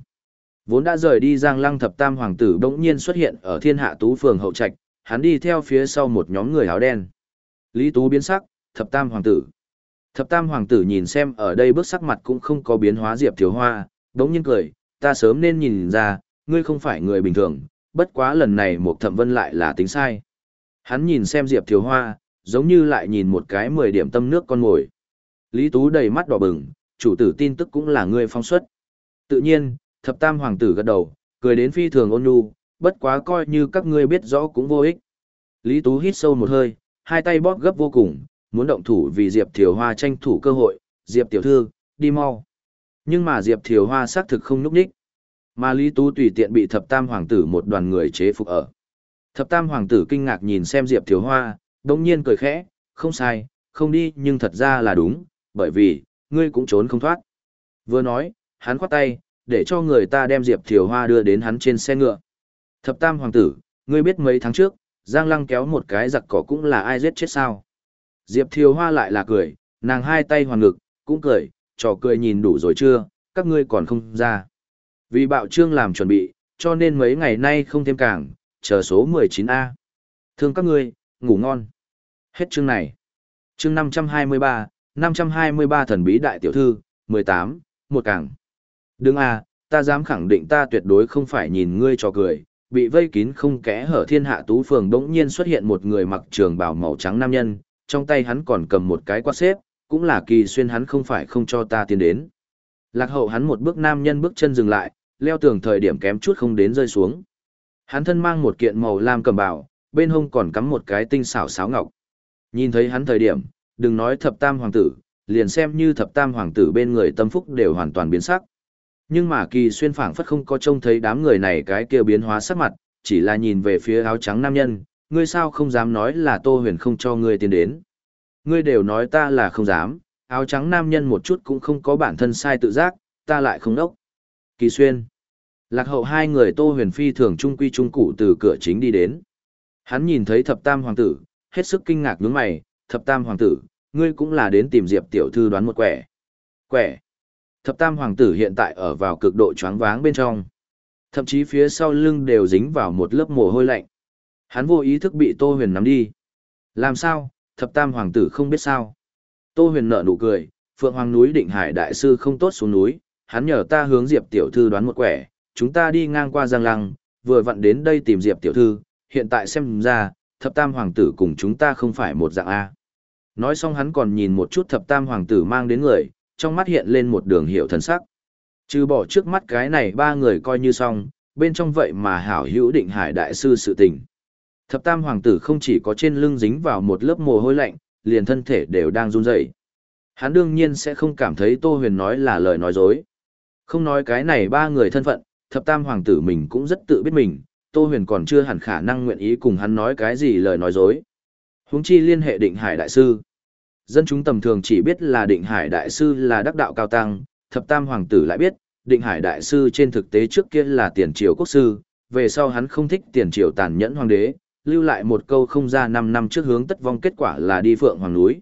Vốn đã rời đi Giang Lăng thập tam hoàng tử bỗng nhiên xuất hiện ở thiên hạ tú phường hậu trạch, hắn đi theo phía sau một nhóm người áo đen. Lý Tú biến sắc, thập tam hoàng tử. Thập tam hoàng tử nhìn xem ở đây bước sắc mặt cũng không có biến hóa Diệp Thiều Hoa, bỗng nhiên cười, ta sớm nên nhìn ra, ngươi không phải người bình thường, bất quá lần này một thẩm vân lại là tính sai. Hắn nhìn xem Diệp Thiều Hoa, giống như lại nhìn một cái mười điểm tâm nước con mồi. Lý Tú đầy mắt đỏ bừng, chủ tử tin tức cũng là ngươi phong xuất. Tự nhiên, thập tam hoàng tử gật đầu, cười đến phi thường ôn nhu, bất quá coi như các ngươi biết rõ cũng vô ích. Lý Tú hít sâu một hơi, hai tay bóp gấp vô cùng, muốn động thủ vì Diệp Thiều Hoa tranh thủ cơ hội, Diệp tiểu thư, đi mau. Nhưng mà Diệp Thiều Hoa xác thực không núp đích. Mà Lý Tú tùy tiện bị thập tam hoàng tử một đoàn người chế phục ở. Thập tam hoàng tử kinh ngạc nhìn xem Diệp Thiều Hoa, đông nhiên cười khẽ, không sai, không đi nhưng thật ra là đúng, bởi vì, ngươi cũng trốn không thoát. Vừa nói, hắn khoát tay, để cho người ta đem Diệp Thiều Hoa đưa đến hắn trên xe ngựa. Thập tam hoàng tử, ngươi biết mấy tháng trước, Giang Lăng kéo một cái giặc cỏ cũng là ai giết chết sao. Diệp Thiều Hoa lại là cười, nàng hai tay hoàn ngực, cũng cười, trò cười nhìn đủ rồi chưa, các ngươi còn không ra. Vì bạo trương làm chuẩn bị, cho nên mấy ngày nay không thêm càng, chờ số 19A. Thương các ngươi, ngủ ngon. Hết chương này. Chương 523, 523 thần bí đại tiểu thư, 18, một càng. Đừng à, ta dám khẳng định ta tuyệt đối không phải nhìn ngươi cho cười, bị vây kín không kẽ hở thiên hạ tú phường đống nhiên xuất hiện một người mặc trường bào màu trắng nam nhân, trong tay hắn còn cầm một cái quạt xếp, cũng là kỳ xuyên hắn không phải không cho ta tiến đến. Lạc hậu hắn một bước nam nhân bước chân dừng lại, leo tường thời điểm kém chút không đến rơi xuống. Hắn thân mang một kiện màu lam cầm bào bên hông còn cắm một cái tinh xảo sáo ngọc. Nhìn thấy hắn thời điểm, đừng nói thập tam hoàng tử, liền xem như thập tam hoàng tử bên người tâm phúc đều hoàn toàn biến sắc. Nhưng mà kỳ xuyên phảng phất không có trông thấy đám người này cái kia biến hóa sắc mặt, chỉ là nhìn về phía áo trắng nam nhân, ngươi sao không dám nói là tô huyền không cho ngươi tiến đến. Ngươi đều nói ta là không dám, áo trắng nam nhân một chút cũng không có bản thân sai tự giác, ta lại không đốc. Kỳ xuyên. Lạc hậu hai người tô huyền phi thường trung quy trung cụ từ cửa chính đi đến. Hắn nhìn thấy thập tam hoàng tử, hết sức kinh ngạc nhướng mày, thập tam hoàng tử, ngươi cũng là đến tìm diệp tiểu thư đoán một quẻ. Quẻ. Thập tam hoàng tử hiện tại ở vào cực độ choáng váng bên trong. Thậm chí phía sau lưng đều dính vào một lớp mồ hôi lạnh. Hắn vô ý thức bị Tô Huyền nắm đi. Làm sao, thập tam hoàng tử không biết sao. Tô Huyền nở nụ cười, Phượng Hoàng núi định hải đại sư không tốt xuống núi, hắn nhờ ta hướng Diệp tiểu thư đoán một quẻ, chúng ta đi ngang qua Giang Lăng, vừa vặn đến đây tìm Diệp tiểu thư, hiện tại xem ra, thập tam hoàng tử cùng chúng ta không phải một dạng A. Nói xong hắn còn nhìn một chút thập tam hoàng tử mang đến người, trong mắt hiện lên một đường hiệu thần sắc. Trừ bỏ trước mắt cái này ba người coi như xong, bên trong vậy mà hảo hữu định hải đại sư sự tình. Thập tam hoàng tử không chỉ có trên lưng dính vào một lớp mồ hôi lạnh, liền thân thể đều đang run rẩy. Hắn đương nhiên sẽ không cảm thấy Tô Huyền nói là lời nói dối. Không nói cái này ba người thân phận, thập tam hoàng tử mình cũng rất tự biết mình, Tô Huyền còn chưa hẳn khả năng nguyện ý cùng hắn nói cái gì lời nói dối. Huống chi liên hệ định hải đại sư. Dân chúng tầm thường chỉ biết là định hải đại sư là đắc đạo cao tăng, thập tam hoàng tử lại biết, định hải đại sư trên thực tế trước kia là tiền triều quốc sư, về sau hắn không thích tiền triều tàn nhẫn hoàng đế, lưu lại một câu không ra 5 năm trước hướng tất vong kết quả là đi Phượng Hoàng núi.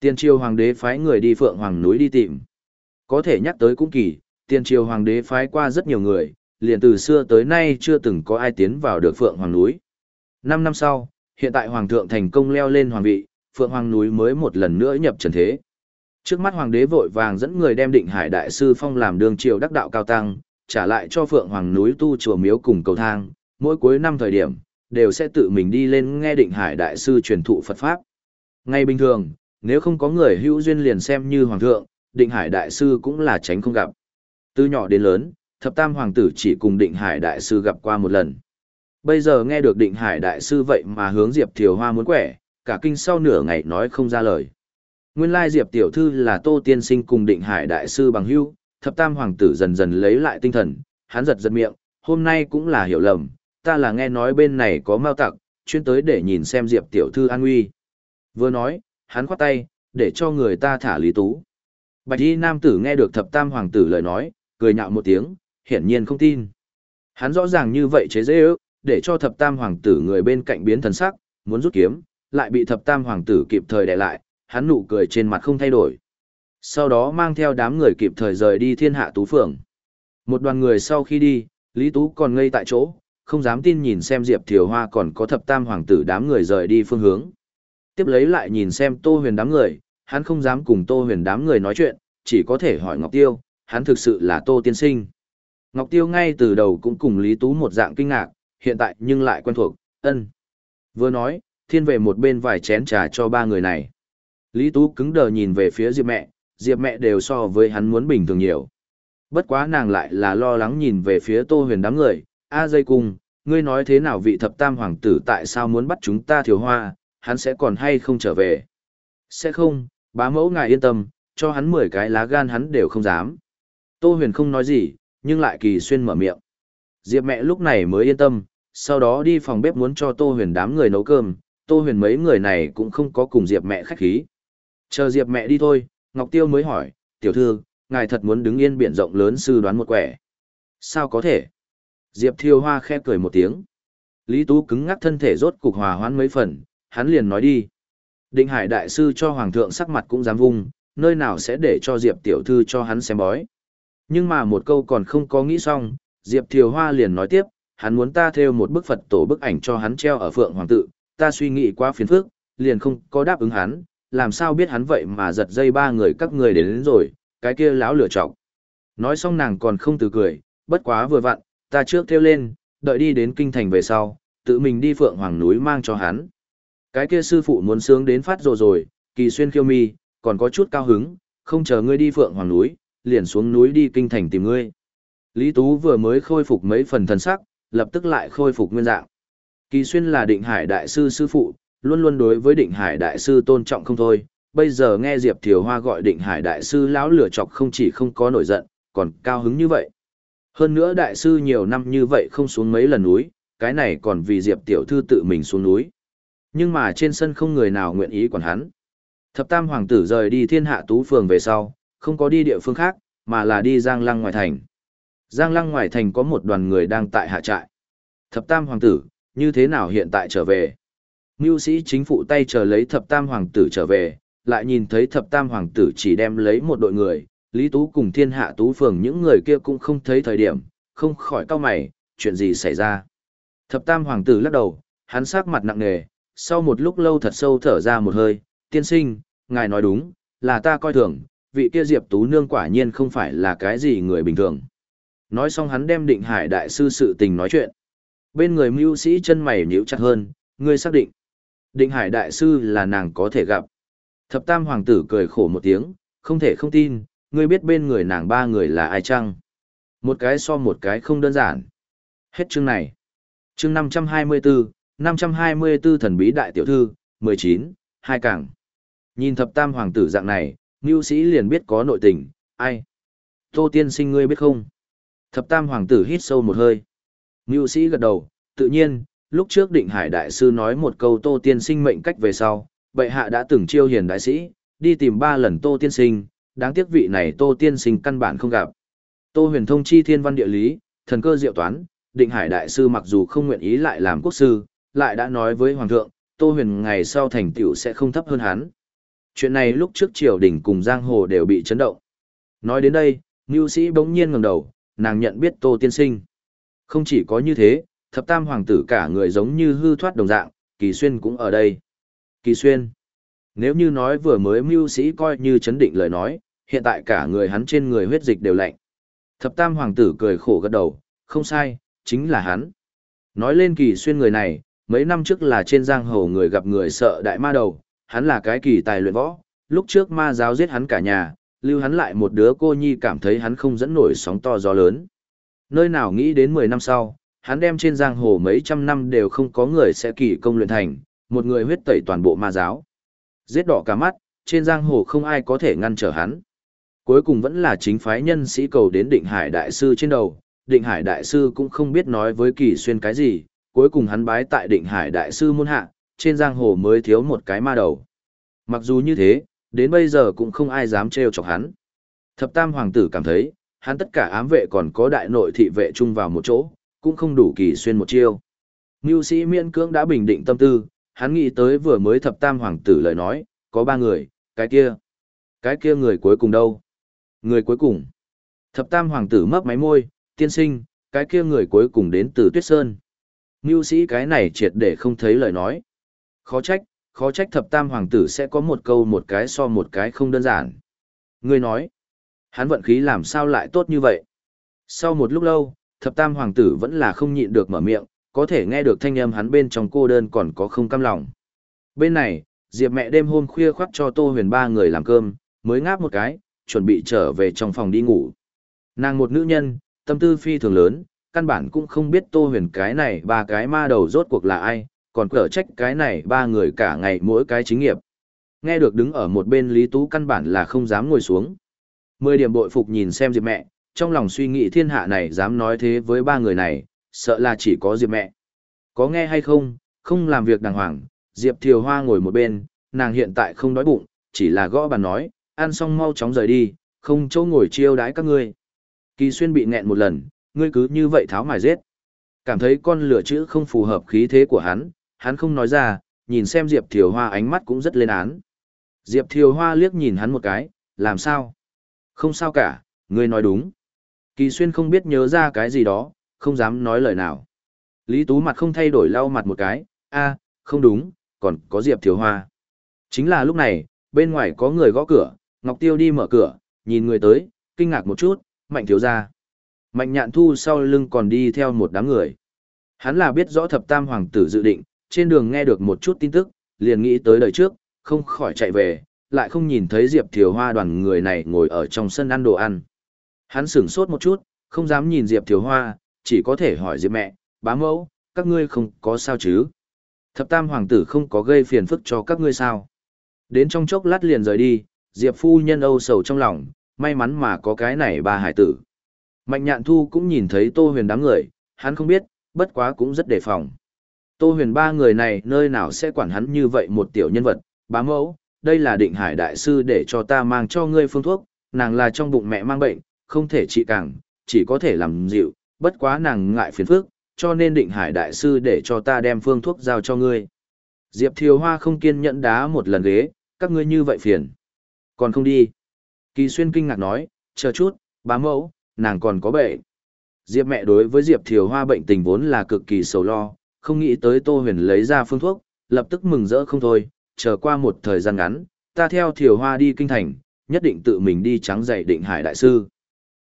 Tiền triều hoàng đế phái người đi Phượng Hoàng núi đi tìm. Có thể nhắc tới cũng kỳ, tiền triều hoàng đế phái qua rất nhiều người, liền từ xưa tới nay chưa từng có ai tiến vào được Phượng Hoàng núi. Năm năm sau, hiện tại hoàng thượng thành công leo lên hoàng vị, Phượng Hoàng núi mới một lần nữa nhập trần thế. Trước mắt hoàng đế vội vàng dẫn người đem Định Hải đại sư phong làm đường triều đắc đạo cao tăng, trả lại cho Phượng Hoàng núi tu chùa miếu cùng cầu thang, mỗi cuối năm thời điểm đều sẽ tự mình đi lên nghe Định Hải đại sư truyền thụ Phật pháp. Ngay bình thường, nếu không có người hữu duyên liền xem như hoàng thượng, Định Hải đại sư cũng là tránh không gặp. Từ nhỏ đến lớn, thập tam hoàng tử chỉ cùng Định Hải đại sư gặp qua một lần. Bây giờ nghe được Định Hải đại sư vậy mà hướng Diệp Thiều Hoa muốn quẻ, cả kinh sau nửa ngày nói không ra lời. Nguyên lai Diệp tiểu thư là Tô tiên sinh cùng Định Hải đại sư bằng hữu, thập tam hoàng tử dần dần lấy lại tinh thần, hắn giật giật miệng, hôm nay cũng là hiểu lầm, ta là nghe nói bên này có mao tặc, chuyên tới để nhìn xem Diệp tiểu thư an nguy. Vừa nói, hắn khoát tay, để cho người ta thả Lý Tú. Bạch y nam tử nghe được thập tam hoàng tử lời nói, cười nhạo một tiếng, hiển nhiên không tin. Hắn rõ ràng như vậy chế dễ ước, để cho thập tam hoàng tử người bên cạnh biến thần sắc, muốn rút kiếm, lại bị thập tam hoàng tử kịp thời đè lại, hắn nụ cười trên mặt không thay đổi. Sau đó mang theo đám người kịp thời rời đi thiên hạ tú phường. Một đoàn người sau khi đi, Lý Tú còn ngây tại chỗ, không dám tin nhìn xem Diệp Thiều Hoa còn có thập tam hoàng tử đám người rời đi phương hướng. Tiếp lấy lại nhìn xem Tô Huyền đám người, hắn không dám cùng Tô Huyền đám người nói chuyện, chỉ có thể hỏi Ngọc Tiêu, hắn thực sự là Tô Tiên Sinh. Ngọc Tiêu ngay từ đầu cũng cùng Lý Tú một dạng kinh ngạc, hiện tại nhưng lại quen thuộc, ân. Vừa nói, thiên về một bên vài chén trà cho ba người này. Lý Tú cứng đờ nhìn về phía Diệp mẹ, Diệp mẹ đều so với hắn muốn bình thường nhiều. Bất quá nàng lại là lo lắng nhìn về phía Tô Huyền đám người, A dây cung, ngươi nói thế nào vị thập tam hoàng tử tại sao muốn bắt chúng ta thiếu hoa, hắn sẽ còn hay không trở về? Sẽ không, bá mẫu ngài yên tâm, cho hắn 10 cái lá gan hắn đều không dám. Tô huyền không nói gì, nhưng lại kỳ xuyên mở miệng. Diệp mẹ lúc này mới yên tâm, sau đó đi phòng bếp muốn cho Tô huyền đám người nấu cơm, Tô huyền mấy người này cũng không có cùng Diệp mẹ khách khí. Chờ Diệp mẹ đi thôi, Ngọc Tiêu mới hỏi, tiểu thư, ngài thật muốn đứng yên biển rộng lớn sư đoán một quẻ. Sao có thể? Diệp Thiêu Hoa khẽ cười một tiếng. Lý Tú cứng ngắc thân thể rốt cục hòa hoãn mấy phần, hắn liền nói đi. Định Hải đại sư cho hoàng thượng sắc mặt cũng dám vung, nơi nào sẽ để cho Diệp tiểu thư cho hắn xem bói. Nhưng mà một câu còn không có nghĩ xong, Diệp Thiều Hoa liền nói tiếp, hắn muốn ta theo một bức Phật tổ bức ảnh cho hắn treo ở phượng hoàng tự, ta suy nghĩ quá phiền phức, liền không có đáp ứng hắn, làm sao biết hắn vậy mà giật dây ba người các người đến, đến rồi, cái kia láo lửa trọc. Nói xong nàng còn không từ cười, bất quá vừa vặn, ta trước theo lên, đợi đi đến kinh thành về sau, tự mình đi phượng hoàng núi mang cho hắn. Cái kia sư phụ muốn sướng đến phát rồi rồi, kỳ xuyên khiêu mi, còn có chút cao hứng, không chờ ngươi đi phượng hoàng núi, liền xuống núi đi kinh thành tìm ngươi. Lý Tú vừa mới khôi phục mấy phần thần sắc, lập tức lại khôi phục nguyên dạng. Kỳ xuyên là định hải đại sư sư phụ, luôn luôn đối với định hải đại sư tôn trọng không thôi. Bây giờ nghe Diệp Thiều Hoa gọi định hải đại sư lão lửa chọc không chỉ không có nổi giận, còn cao hứng như vậy. Hơn nữa đại sư nhiều năm như vậy không xuống mấy lần núi, cái này còn vì Diệp tiểu thư tự mình xuống núi. Nhưng mà trên sân không người nào nguyện ý quản hắn. Thập tam hoàng tử rời đi thiên hạ tú phường về sau, không có đi địa phương khác, mà là đi Giang Lăng ngoài thành. Giang Lăng ngoài thành có một đoàn người đang tại hạ trại. Thập tam hoàng tử, như thế nào hiện tại trở về? Mưu sĩ chính phụ tay chờ lấy thập tam hoàng tử trở về, lại nhìn thấy thập tam hoàng tử chỉ đem lấy một đội người, Lý Tú cùng thiên hạ tú phường những người kia cũng không thấy thời điểm, không khỏi cao mày, chuyện gì xảy ra. Thập tam hoàng tử lắc đầu, hắn sắc mặt nặng nề, sau một lúc lâu thật sâu thở ra một hơi, tiên sinh, ngài nói đúng, là ta coi thường, vị kia Diệp Tú Nương quả nhiên không phải là cái gì người bình thường. Nói xong hắn đem định hải đại sư sự tình nói chuyện. Bên người mưu sĩ chân mày nhíu chặt hơn, ngươi xác định. Định hải đại sư là nàng có thể gặp. Thập tam hoàng tử cười khổ một tiếng, không thể không tin, ngươi biết bên người nàng ba người là ai chăng? Một cái so một cái không đơn giản. Hết chương này. Chương 524, 524 thần bí đại tiểu thư, 19, hai cảng. Nhìn thập tam hoàng tử dạng này, Ngưu sĩ liền biết có nội tình, ai? Tô tiên sinh ngươi biết không? Thập tam hoàng tử hít sâu một hơi. Ngưu sĩ gật đầu, tự nhiên, lúc trước định hải đại sư nói một câu tô tiên sinh mệnh cách về sau, bệ hạ đã từng chiêu hiền đại sĩ, đi tìm ba lần tô tiên sinh, đáng tiếc vị này tô tiên sinh căn bản không gặp. Tô huyền thông chi thiên văn địa lý, thần cơ diệu toán, định hải đại sư mặc dù không nguyện ý lại làm quốc sư, lại đã nói với hoàng thượng, tô huyền ngày sau thành tựu sẽ không thấp hơn hắn. Chuyện này lúc trước triều đình cùng giang hồ đều bị chấn động. Nói đến đây, Ngưu sĩ bỗng nhiên ngẩng đầu, nàng nhận biết Tô Tiên Sinh. Không chỉ có như thế, thập tam hoàng tử cả người giống như hư thoát đồng dạng, Kỳ Xuyên cũng ở đây. Kỳ Xuyên. Nếu như nói vừa mới mưu sĩ coi như chấn định lời nói, hiện tại cả người hắn trên người huyết dịch đều lạnh. Thập tam hoàng tử cười khổ gật đầu, không sai, chính là hắn. Nói lên Kỳ Xuyên người này, mấy năm trước là trên giang hồ người gặp người sợ đại ma đầu, hắn là cái kỳ tài luyện võ, lúc trước ma giáo giết hắn cả nhà, lưu hắn lại một đứa cô nhi cảm thấy hắn không dẫn nổi sóng to gió lớn. Nơi nào nghĩ đến 10 năm sau, hắn đem trên giang hồ mấy trăm năm đều không có người sẽ kỳ công luyện thành, một người huyết tẩy toàn bộ ma giáo. Giết đỏ cả mắt, trên giang hồ không ai có thể ngăn trở hắn. Cuối cùng vẫn là chính phái nhân sĩ cầu đến định hải đại sư trên đầu, định hải đại sư cũng không biết nói với kỳ xuyên cái gì, cuối cùng hắn bái tại định hải đại sư môn hạ, trên giang hồ mới thiếu một cái ma đầu. Mặc dù như thế, đến bây giờ cũng không ai dám trêu chọc hắn. Thập tam hoàng tử cảm thấy, hắn tất cả ám vệ còn có đại nội thị vệ chung vào một chỗ, cũng không đủ kỳ xuyên một chiêu. Mưu sĩ miễn cưỡng đã bình định tâm tư, hắn nghĩ tới vừa mới thập tam hoàng tử lời nói, có ba người, cái kia. Cái kia người cuối cùng đâu? Người cuối cùng. Thập tam hoàng tử mấp máy môi, tiên sinh, cái kia người cuối cùng đến từ Tuyết Sơn. Mưu sĩ cái này triệt để không thấy lời nói. Khó trách, khó trách thập tam hoàng tử sẽ có một câu một cái so một cái không đơn giản. Ngươi nói, hắn vận khí làm sao lại tốt như vậy? Sau một lúc lâu, thập tam hoàng tử vẫn là không nhịn được mở miệng, có thể nghe được thanh âm hắn bên trong cô đơn còn có không cam lòng. Bên này, Diệp mẹ đêm hôm khuya khoác cho Tô Huyền ba người làm cơm, mới ngáp một cái, chuẩn bị trở về trong phòng đi ngủ. Nàng một nữ nhân, tâm tư phi thường lớn, căn bản cũng không biết Tô Huyền cái này ba cái ma đầu rốt cuộc là ai, còn cở trách cái này ba người cả ngày mỗi cái chính nghiệp. Nghe được đứng ở một bên Lý Tú căn bản là không dám ngồi xuống. Mười điểm bội phục nhìn xem Diệp mẹ, trong lòng suy nghĩ thiên hạ này dám nói thế với ba người này, sợ là chỉ có Diệp mẹ. Có nghe hay không, không làm việc đàng hoàng, Diệp Thiều Hoa ngồi một bên, nàng hiện tại không đói bụng, chỉ là gõ bàn nói, ăn xong mau chóng rời đi, không chỗ ngồi chiêu đái các ngươi. Kỳ xuyên bị nghẹn một lần, ngươi cứ như vậy tháo mài giết. Cảm thấy con lửa chữ không phù hợp khí thế của hắn, hắn không nói ra, nhìn xem Diệp Thiều Hoa ánh mắt cũng rất lên án. Diệp Thiều Hoa liếc nhìn hắn một cái, làm sao? Không sao cả, ngươi nói đúng. Kỳ xuyên không biết nhớ ra cái gì đó, không dám nói lời nào. Lý Tú mặt không thay đổi lau mặt một cái, a, không đúng, còn có Diệp Thiều Hoa. Chính là lúc này, bên ngoài có người gõ cửa, Ngọc Tiêu đi mở cửa, nhìn người tới, kinh ngạc một chút, mạnh thiếu ra. Mạnh nhạn thu sau lưng còn đi theo một đám người. Hắn là biết rõ thập tam hoàng tử dự định, trên đường nghe được một chút tin tức, liền nghĩ tới đời trước, không khỏi chạy về, lại không nhìn thấy Diệp Thiều Hoa đoàn người này ngồi ở trong sân ăn đồ ăn. Hắn sửng sốt một chút, không dám nhìn Diệp Thiều Hoa, chỉ có thể hỏi Diệp mẹ, bá mẫu, các ngươi không có sao chứ? Thập tam hoàng tử không có gây phiền phức cho các ngươi sao? Đến trong chốc lát liền rời đi, Diệp phu nhân âu sầu trong lòng, may mắn mà có cái này ba hải tử. Mạnh nhạn thu cũng nhìn thấy Tô Huyền đám người, hắn không biết, bất quá cũng rất đề phòng. Tô Huyền ba người này nơi nào sẽ quản hắn như vậy một tiểu nhân vật, bá mẫu, đây là định hải đại sư để cho ta mang cho ngươi phương thuốc, nàng là trong bụng mẹ mang bệnh, không thể trị càng, chỉ có thể làm dịu, bất quá nàng ngại phiền phức, cho nên định hải đại sư để cho ta đem phương thuốc giao cho ngươi. Diệp Thiều Hoa không kiên nhẫn đá một lần ghế, các ngươi như vậy phiền. Còn không đi. Kỳ xuyên kinh ngạc nói, chờ chút, bá mẫu, nàng còn có bệnh. Diệp mẹ đối với Diệp Thiều Hoa bệnh tình vốn là cực kỳ sầu lo, không nghĩ tới Tô Huyền lấy ra phương thuốc, lập tức mừng rỡ không thôi, chờ qua một thời gian ngắn, ta theo Thiều Hoa đi kinh thành, nhất định tự mình đi trắng dạy định hải đại sư.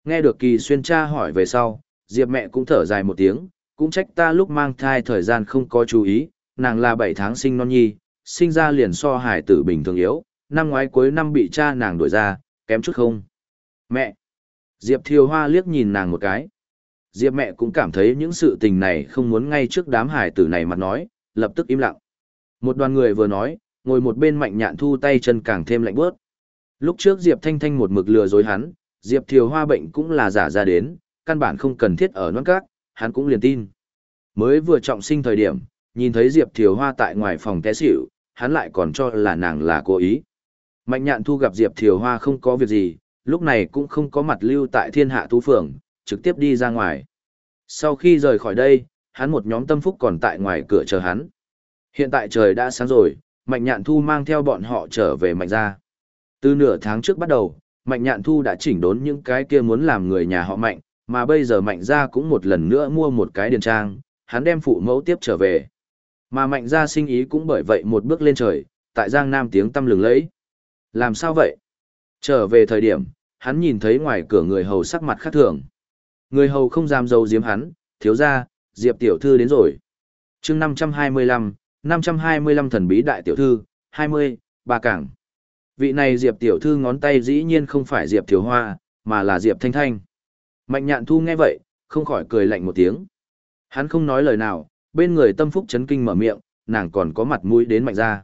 Nghe được kỳ xuyên cha hỏi về sau, Diệp mẹ cũng thở dài một tiếng, cũng trách ta lúc mang thai thời gian không có chú ý, nàng là 7 tháng sinh non nhi, sinh ra liền so hải tử bình thường yếu, năm ngoái cuối năm bị cha nàng đuổi ra, kém chút không. Mẹ! Diệp Thiều Hoa liếc nhìn nàng một cái. Diệp mẹ cũng cảm thấy những sự tình này không muốn ngay trước đám hải tử này mà nói, lập tức im lặng. Một đoàn người vừa nói, ngồi một bên mạnh nhạn thu tay chân càng thêm lạnh bớt. Lúc trước Diệp Thanh Thanh một mực lừa dối hắn, Diệp Thiều Hoa bệnh cũng là giả ra đến, căn bản không cần thiết ở non cát, hắn cũng liền tin. Mới vừa trọng sinh thời điểm, nhìn thấy Diệp Thiều Hoa tại ngoài phòng té xỉu, hắn lại còn cho là nàng là cố ý. Mạnh nhạn thu gặp Diệp Thiều Hoa không có việc gì, lúc này cũng không có mặt lưu tại thiên hạ Thú phường, trực tiếp đi ra ngoài. Sau khi rời khỏi đây, hắn một nhóm tâm phúc còn tại ngoài cửa chờ hắn. Hiện tại trời đã sáng rồi, Mạnh Nhạn Thu mang theo bọn họ trở về Mạnh gia. Từ nửa tháng trước bắt đầu, Mạnh Nhạn Thu đã chỉnh đốn những cái kia muốn làm người nhà họ Mạnh, mà bây giờ Mạnh gia cũng một lần nữa mua một cái điền trang, hắn đem phụ mẫu tiếp trở về. Mà Mạnh gia sinh ý cũng bởi vậy một bước lên trời, tại Giang Nam tiếng tâm lừng lẫy. Làm sao vậy? Trở về thời điểm, hắn nhìn thấy ngoài cửa người hầu sắc mặt khác thường. Người hầu không dám dâu diếm hắn, thiếu ra, Diệp tiểu thư đến rồi. chương 525, 525 thần bí đại tiểu thư, 20, ba cảng. Vị này Diệp tiểu thư ngón tay dĩ nhiên không phải Diệp Tiểu Hoa, mà là Diệp Thanh Thanh. Mạnh nhạn thu nghe vậy, không khỏi cười lạnh một tiếng. Hắn không nói lời nào, bên người tâm phúc chấn kinh mở miệng, nàng còn có mặt mũi đến mạnh ra.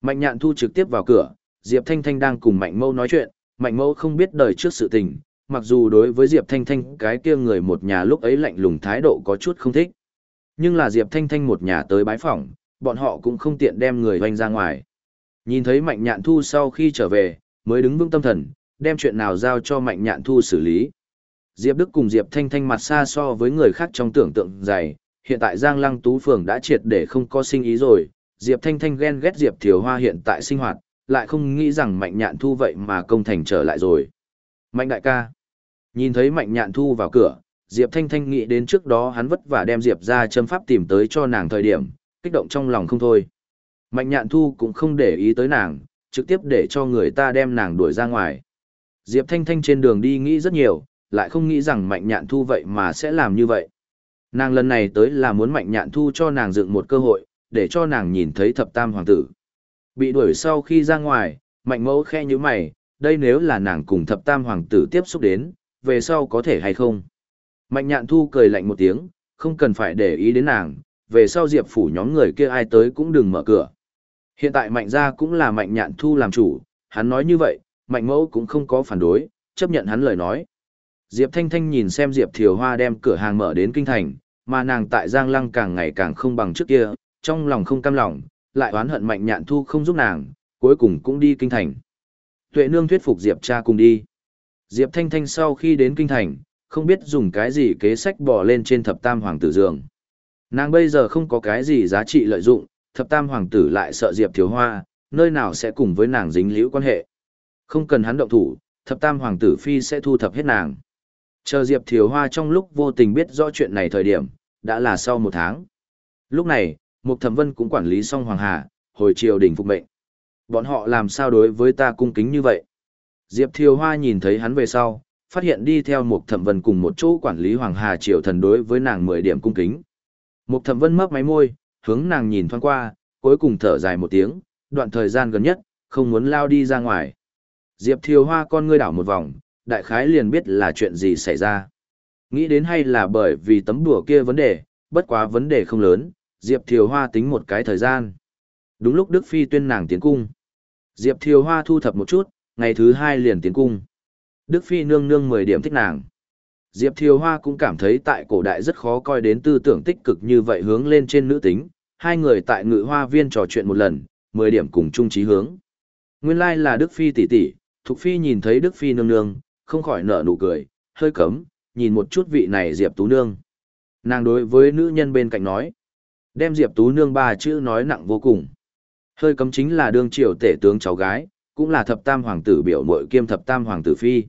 Mạnh nhạn thu trực tiếp vào cửa, Diệp Thanh Thanh đang cùng mạnh mâu nói chuyện, mạnh mâu không biết đời trước sự tình, mặc dù đối với Diệp Thanh Thanh cái kia người một nhà lúc ấy lạnh lùng thái độ có chút không thích. Nhưng là Diệp Thanh Thanh một nhà tới bái phỏng, bọn họ cũng không tiện đem người hoanh ra ngoài. Nhìn thấy Mạnh Nhạn Thu sau khi trở về, mới đứng vững tâm thần, đem chuyện nào giao cho Mạnh Nhạn Thu xử lý. Diệp Đức cùng Diệp Thanh Thanh mặt xa so với người khác trong tưởng tượng dày, hiện tại Giang Lăng Tú Phường đã triệt để không có sinh ý rồi, Diệp Thanh Thanh ghen ghét Diệp Thiều Hoa hiện tại sinh hoạt, lại không nghĩ rằng Mạnh Nhạn Thu vậy mà công thành trở lại rồi. Mạnh đại ca. Nhìn thấy Mạnh Nhạn Thu vào cửa, Diệp Thanh Thanh nghĩ đến trước đó hắn vất vả đem Diệp ra châm pháp tìm tới cho nàng thời điểm, kích động trong lòng không thôi. Mạnh Nhạn Thu cũng không để ý tới nàng, trực tiếp để cho người ta đem nàng đuổi ra ngoài. Diệp Thanh Thanh trên đường đi nghĩ rất nhiều, lại không nghĩ rằng Mạnh Nhạn Thu vậy mà sẽ làm như vậy. Nàng lần này tới là muốn Mạnh Nhạn Thu cho nàng dựng một cơ hội, để cho nàng nhìn thấy thập tam hoàng tử. Bị đuổi sau khi ra ngoài, Mạnh Mẫu khe như mày, đây nếu là nàng cùng thập tam hoàng tử tiếp xúc đến, về sau có thể hay không. Mạnh nhạn thu cười lạnh một tiếng, không cần phải để ý đến nàng, về sau diệp phủ nhóm người kia ai tới cũng đừng mở cửa. Hiện tại mạnh gia cũng là mạnh nhạn thu làm chủ, hắn nói như vậy, mạnh mẫu cũng không có phản đối, chấp nhận hắn lời nói. Diệp Thanh Thanh nhìn xem Diệp Thiều Hoa đem cửa hàng mở đến kinh thành, mà nàng tại Giang Lăng càng ngày càng không bằng trước kia, trong lòng không cam lòng, lại oán hận mạnh nhạn thu không giúp nàng, cuối cùng cũng đi kinh thành. Tuệ nương thuyết phục Diệp cha cùng đi. Diệp Thanh Thanh sau khi đến kinh thành, không biết dùng cái gì kế sách bỏ lên trên thập tam hoàng tử giường. Nàng bây giờ không có cái gì giá trị lợi dụng, thập tam hoàng tử lại sợ Diệp Thiếu Hoa, nơi nào sẽ cùng với nàng dính liễu quan hệ. Không cần hắn động thủ, thập tam hoàng tử phi sẽ thu thập hết nàng. Chờ Diệp Thiếu Hoa trong lúc vô tình biết rõ chuyện này thời điểm, đã là sau một tháng. Lúc này, Mục Thẩm Vân cũng quản lý xong Hoàng Hà, hồi triều đình phục mệnh. Bọn họ làm sao đối với ta cung kính như vậy? Diệp Thiều Hoa nhìn thấy hắn về sau, phát hiện đi theo Mục Thẩm Vân cùng một chỗ quản lý Hoàng Hà triều thần đối với nàng 10 điểm cung kính. Mục Thẩm Vân mấp máy môi, hướng nàng nhìn thoáng qua, cuối cùng thở dài một tiếng, đoạn thời gian gần nhất, không muốn lao đi ra ngoài. Diệp Thiều Hoa con ngươi đảo một vòng, đại khái liền biết là chuyện gì xảy ra. Nghĩ đến hay là bởi vì tấm đùa kia vấn đề, bất quá vấn đề không lớn, Diệp Thiều Hoa tính một cái thời gian. Đúng lúc Đức Phi tuyên nàng tiến cung. Diệp Thiều Hoa thu thập một chút, ngày thứ hai liền tiến cung. Đức Phi nương nương 10 điểm thích nàng. Diệp Thiều Hoa cũng cảm thấy tại cổ đại rất khó coi đến tư tưởng tích cực như vậy hướng lên trên nữ tính. Hai người tại ngự hoa viên trò chuyện một lần, 10 điểm cùng chung chí hướng. Nguyên lai like là Đức Phi tỷ tỷ, Thục Phi nhìn thấy Đức Phi nương nương, không khỏi nở nụ cười, hơi cấm, nhìn một chút vị này Diệp Tú Nương. Nàng đối với nữ nhân bên cạnh nói, đem Diệp Tú Nương ba chữ nói nặng vô cùng. Hơi cấm chính là đương triều tể tướng cháu gái, cũng là thập tam hoàng tử biểu mội kiêm thập tam hoàng tử phi.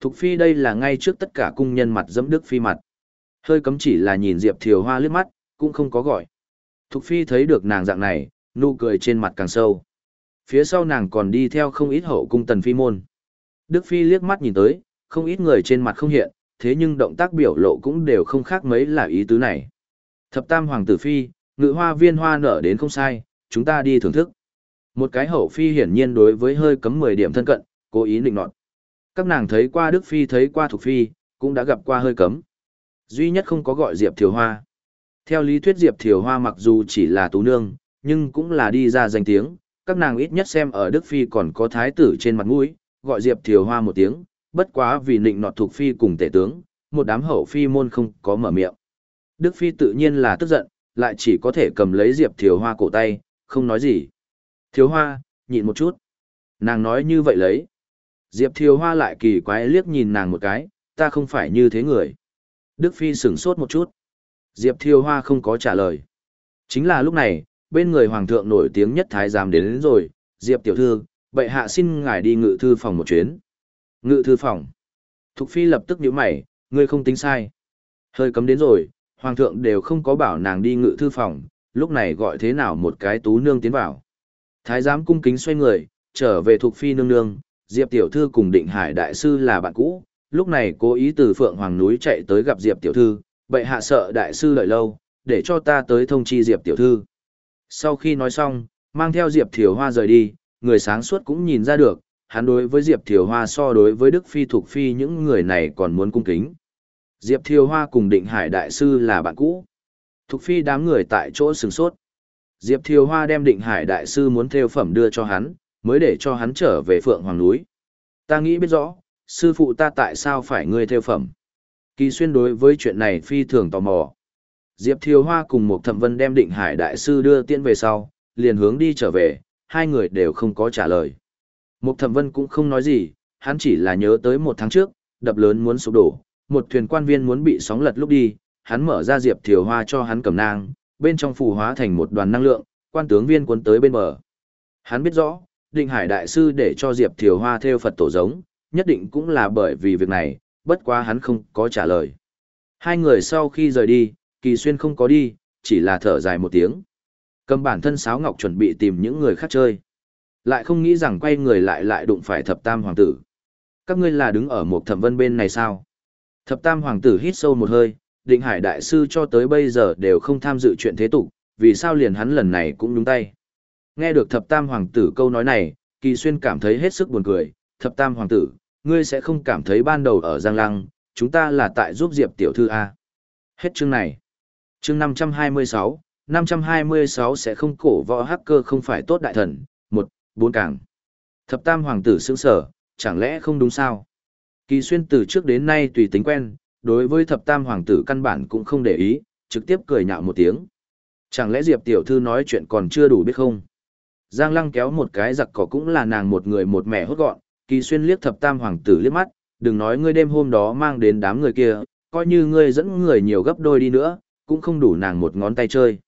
Thục phi đây là ngay trước tất cả cung nhân mặt dẫm đức phi mặt. Hơi cấm chỉ là nhìn Diệp Thiều Hoa liếc mắt, cũng không có gọi. Thục phi thấy được nàng dạng này, nụ cười trên mặt càng sâu. Phía sau nàng còn đi theo không ít hậu cung tần phi môn. Đức phi liếc mắt nhìn tới, không ít người trên mặt không hiện, thế nhưng động tác biểu lộ cũng đều không khác mấy là ý tứ này. Thập tam hoàng tử phi, ngự hoa viên hoa nở đến không sai, chúng ta đi thưởng thức. Một cái hậu phi hiển nhiên đối với hơi cấm 10 điểm thân cận, cố ý định nọt. Các nàng thấy qua Đức Phi thấy qua Thục Phi, cũng đã gặp qua hơi cấm. Duy nhất không có gọi Diệp Thiều Hoa. Theo lý thuyết Diệp Thiều Hoa mặc dù chỉ là tú nương, nhưng cũng là đi ra danh tiếng, các nàng ít nhất xem ở Đức Phi còn có thái tử trên mặt mũi, gọi Diệp Thiều Hoa một tiếng, bất quá vì nịnh nọt Thục Phi cùng tể tướng, một đám hậu phi môn không có mở miệng. Đức Phi tự nhiên là tức giận, lại chỉ có thể cầm lấy Diệp Thiều Hoa cổ tay, không nói gì. Thiếu Hoa, nhịn một chút. Nàng nói như vậy lấy. Diệp Thiều Hoa lại kỳ quái liếc nhìn nàng một cái, ta không phải như thế người. Đức Phi sửng sốt một chút. Diệp Thiều Hoa không có trả lời. Chính là lúc này, bên người Hoàng thượng nổi tiếng nhất Thái giám đến, đến rồi, Diệp Tiểu Thư, bệ hạ xin ngài đi ngự thư phòng một chuyến. Ngự thư phòng. Thục Phi lập tức nhíu mày, ngươi không tính sai. Hơi cấm đến rồi, Hoàng thượng đều không có bảo nàng đi ngự thư phòng, lúc này gọi thế nào một cái tú nương tiến vào. Thái giám cung kính xoay người, trở về thuộc phi nương nương, Diệp tiểu thư cùng Định Hải đại sư là bạn cũ, lúc này cố ý từ Phượng Hoàng núi chạy tới gặp Diệp tiểu thư, bệ hạ sợ đại sư đợi lâu, để cho ta tới thông chi Diệp tiểu thư. Sau khi nói xong, mang theo Diệp Thiều Hoa rời đi, người sáng suốt cũng nhìn ra được, hắn đối với Diệp Thiều Hoa so đối với Đức Phi thuộc Phi những người này còn muốn cung kính. Diệp Thiều Hoa cùng Định Hải Đại Sư là bạn cũ. Thục Phi đám người tại chỗ sừng sốt. Diệp Thiều Hoa đem Định Hải Đại Sư muốn theo phẩm đưa cho hắn, mới để cho hắn trở về Phượng Hoàng Núi. Ta nghĩ biết rõ, sư phụ ta tại sao phải ngươi theo phẩm. Kỳ xuyên đối với chuyện này phi thường tò mò. Diệp Thiều Hoa cùng một thẩm vân đem Định Hải Đại Sư đưa tiễn về sau, liền hướng đi trở về, hai người đều không có trả lời. Một thẩm vân cũng không nói gì, hắn chỉ là nhớ tới một tháng trước, đập lớn muốn sụp đổ, một thuyền quan viên muốn bị sóng lật lúc đi, hắn mở ra diệp thiều hoa cho hắn cầm nang, bên trong phù hóa thành một đoàn năng lượng, quan tướng viên cuốn tới bên bờ. Hắn biết rõ, định hải đại sư để cho diệp thiều hoa theo Phật tổ giống, nhất định cũng là bởi vì việc này, bất quá hắn không có trả lời. Hai người sau khi rời đi, kỳ xuyên không có đi, chỉ là thở dài một tiếng. Cầm bản thân sáo ngọc chuẩn bị tìm những người khác chơi. Lại không nghĩ rằng quay người lại lại đụng phải thập tam hoàng tử. Các ngươi là đứng ở một thẩm vân bên này sao? Thập tam hoàng tử hít sâu một hơi, định hải đại sư cho tới bây giờ đều không tham dự chuyện thế tục, vì sao liền hắn lần này cũng đúng tay. Nghe được thập tam hoàng tử câu nói này, kỳ xuyên cảm thấy hết sức buồn cười, thập tam hoàng tử, ngươi sẽ không cảm thấy ban đầu ở Giang Lăng, chúng ta là tại giúp Diệp tiểu thư A. Hết chương này. Chương 526, 526 sẽ không cổ võ hacker không phải tốt đại thần, một, bốn càng. Thập tam hoàng tử sững sở, chẳng lẽ không đúng sao? Kỳ xuyên từ trước đến nay tùy tính quen, đối với thập tam hoàng tử căn bản cũng không để ý, trực tiếp cười nhạo một tiếng. Chẳng lẽ Diệp tiểu thư nói chuyện còn chưa đủ biết không? Giang lăng kéo một cái giặc cỏ cũng là nàng một người một mẹ hốt gọn, kỳ xuyên liếc thập tam hoàng tử liếc mắt, đừng nói ngươi đêm hôm đó mang đến đám người kia, coi như ngươi dẫn người nhiều gấp đôi đi nữa, cũng không đủ nàng một ngón tay chơi.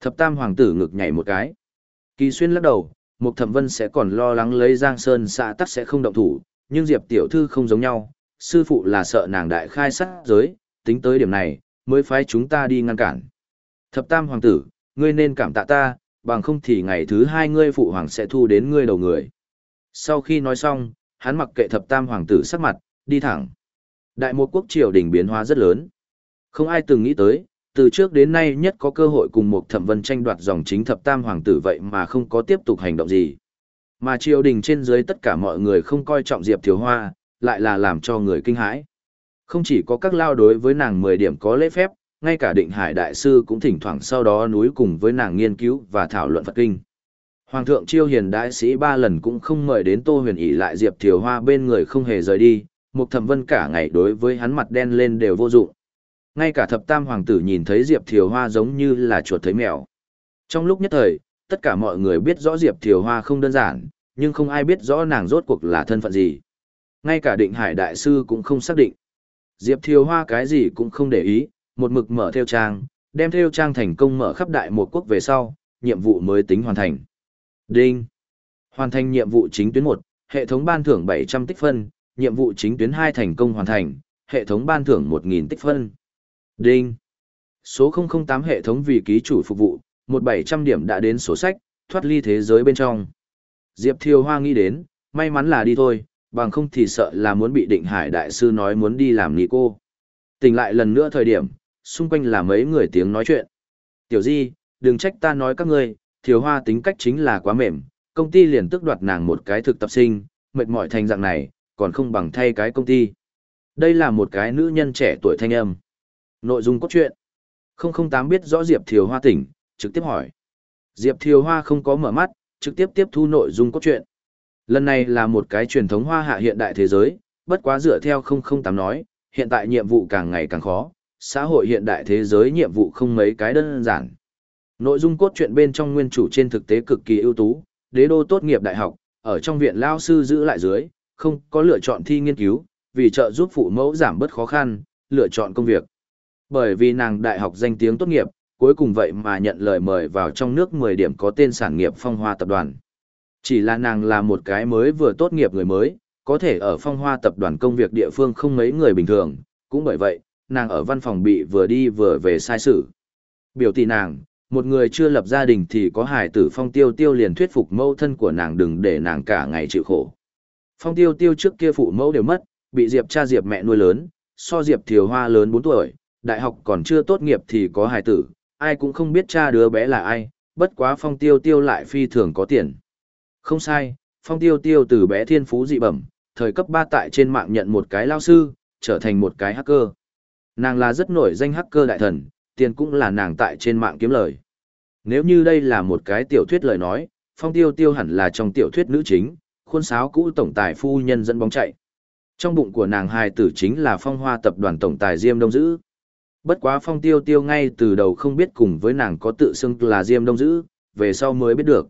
Thập tam hoàng tử ngực nhảy một cái. Kỳ xuyên lắc đầu, Mục Thẩm Vân sẽ còn lo lắng lấy Giang Sơn xã tắc sẽ không động thủ, nhưng Diệp tiểu thư không giống nhau, sư phụ là sợ nàng đại khai sát giới, tính tới điểm này, mới phái chúng ta đi ngăn cản. Thập tam hoàng tử, ngươi nên cảm tạ ta, bằng không thì ngày thứ hai ngươi phụ hoàng sẽ thu đến ngươi đầu người. Sau khi nói xong, hắn mặc kệ thập tam hoàng tử sắc mặt, đi thẳng. Đại một quốc triều đình biến hóa rất lớn. Không ai từng nghĩ tới, từ trước đến nay nhất có cơ hội cùng một thẩm vân tranh đoạt dòng chính thập tam hoàng tử vậy mà không có tiếp tục hành động gì. Mà triều đình trên dưới tất cả mọi người không coi trọng Diệp Thiếu Hoa, lại là làm cho người kinh hãi. Không chỉ có các lao đối với nàng 10 điểm có lễ phép, ngay cả định hải đại sư cũng thỉnh thoảng sau đó núi cùng với nàng nghiên cứu và thảo luận Phật Kinh. Hoàng thượng chiêu hiền đại sĩ ba lần cũng không mời đến Tô Huyền ỉ lại Diệp Thiều Hoa bên người không hề rời đi, Mục Thẩm Vân cả ngày đối với hắn mặt đen lên đều vô dụng. Ngay cả thập tam hoàng tử nhìn thấy Diệp Thiều Hoa giống như là chuột thấy mèo. Trong lúc nhất thời, tất cả mọi người biết rõ Diệp Thiều Hoa không đơn giản, nhưng không ai biết rõ nàng rốt cuộc là thân phận gì. Ngay cả định hải đại sư cũng không xác định. Diệp Thiều Hoa cái gì cũng không để ý, một mực mở theo trang, đem theo trang thành công mở khắp đại một quốc về sau, nhiệm vụ mới tính hoàn thành. Đinh. Hoàn thành nhiệm vụ chính tuyến 1, hệ thống ban thưởng 700 tích phân, nhiệm vụ chính tuyến 2 thành công hoàn thành, hệ thống ban thưởng 1000 tích phân. Đinh. Số 008 hệ thống vì ký chủ phục vụ, 1700 điểm đã đến sổ sách, thoát ly thế giới bên trong. Diệp Thiều Hoa nghĩ đến, may mắn là đi thôi, bằng không thì sợ là muốn bị định hải đại sư nói muốn đi làm nghỉ cô. Tỉnh lại lần nữa thời điểm, xung quanh là mấy người tiếng nói chuyện. Tiểu Di, đừng trách ta nói các ngươi, thiếu Hoa tính cách chính là quá mềm, công ty liền tức đoạt nàng một cái thực tập sinh, mệt mỏi thành dạng này, còn không bằng thay cái công ty. Đây là một cái nữ nhân trẻ tuổi thanh âm. Nội dung cốt truyện. 008 biết rõ Diệp Thiều Hoa tỉnh, trực tiếp hỏi. Diệp Thiều Hoa không có mở mắt, trực tiếp tiếp thu nội dung cốt truyện. Lần này là một cái truyền thống hoa hạ hiện đại thế giới, bất quá dựa theo 008 nói, hiện tại nhiệm vụ càng ngày càng khó, xã hội hiện đại thế giới nhiệm vụ không mấy cái đơn giản. Nội dung cốt truyện bên trong nguyên chủ trên thực tế cực kỳ ưu tú, đế đô tốt nghiệp đại học, ở trong viện lao sư giữ lại dưới, không có lựa chọn thi nghiên cứu, vì trợ giúp phụ mẫu giảm bớt khó khăn, lựa chọn công việc. Bởi vì nàng đại học danh tiếng tốt nghiệp, cuối cùng vậy mà nhận lời mời vào trong nước 10 điểm có tên sản nghiệp phong hoa tập đoàn. Chỉ là nàng là một cái mới vừa tốt nghiệp người mới, có thể ở phong hoa tập đoàn công việc địa phương không mấy người bình thường, cũng bởi vậy, nàng ở văn phòng bị vừa đi vừa về sai sự. Biểu tỷ nàng, một người chưa lập gia đình thì có hài tử phong tiêu tiêu liền thuyết phục mẫu thân của nàng đừng để nàng cả ngày chịu khổ. Phong tiêu tiêu trước kia phụ mẫu đều mất, bị Diệp cha Diệp mẹ nuôi lớn, so Diệp thiều hoa lớn 4 tuổi, đại học còn chưa tốt nghiệp thì có hài tử, ai cũng không biết cha đứa bé là ai, bất quá phong tiêu tiêu lại phi thường có tiền. Không sai, phong tiêu tiêu từ bé thiên phú dị bẩm, thời cấp 3 tại trên mạng nhận một cái lao sư, trở thành một cái hacker. Nàng là rất nổi danh hacker đại thần, tiền cũng là nàng tại trên mạng kiếm lời. Nếu như đây là một cái tiểu thuyết lời nói, phong tiêu tiêu hẳn là trong tiểu thuyết nữ chính, khuôn sáo cũ tổng tài phu nhân dẫn bóng chạy. Trong bụng của nàng hài tử chính là phong hoa tập đoàn tổng tài Diêm Đông Dữ. Bất quá phong tiêu tiêu ngay từ đầu không biết cùng với nàng có tự xưng là Diêm Đông Dữ, về sau mới biết được.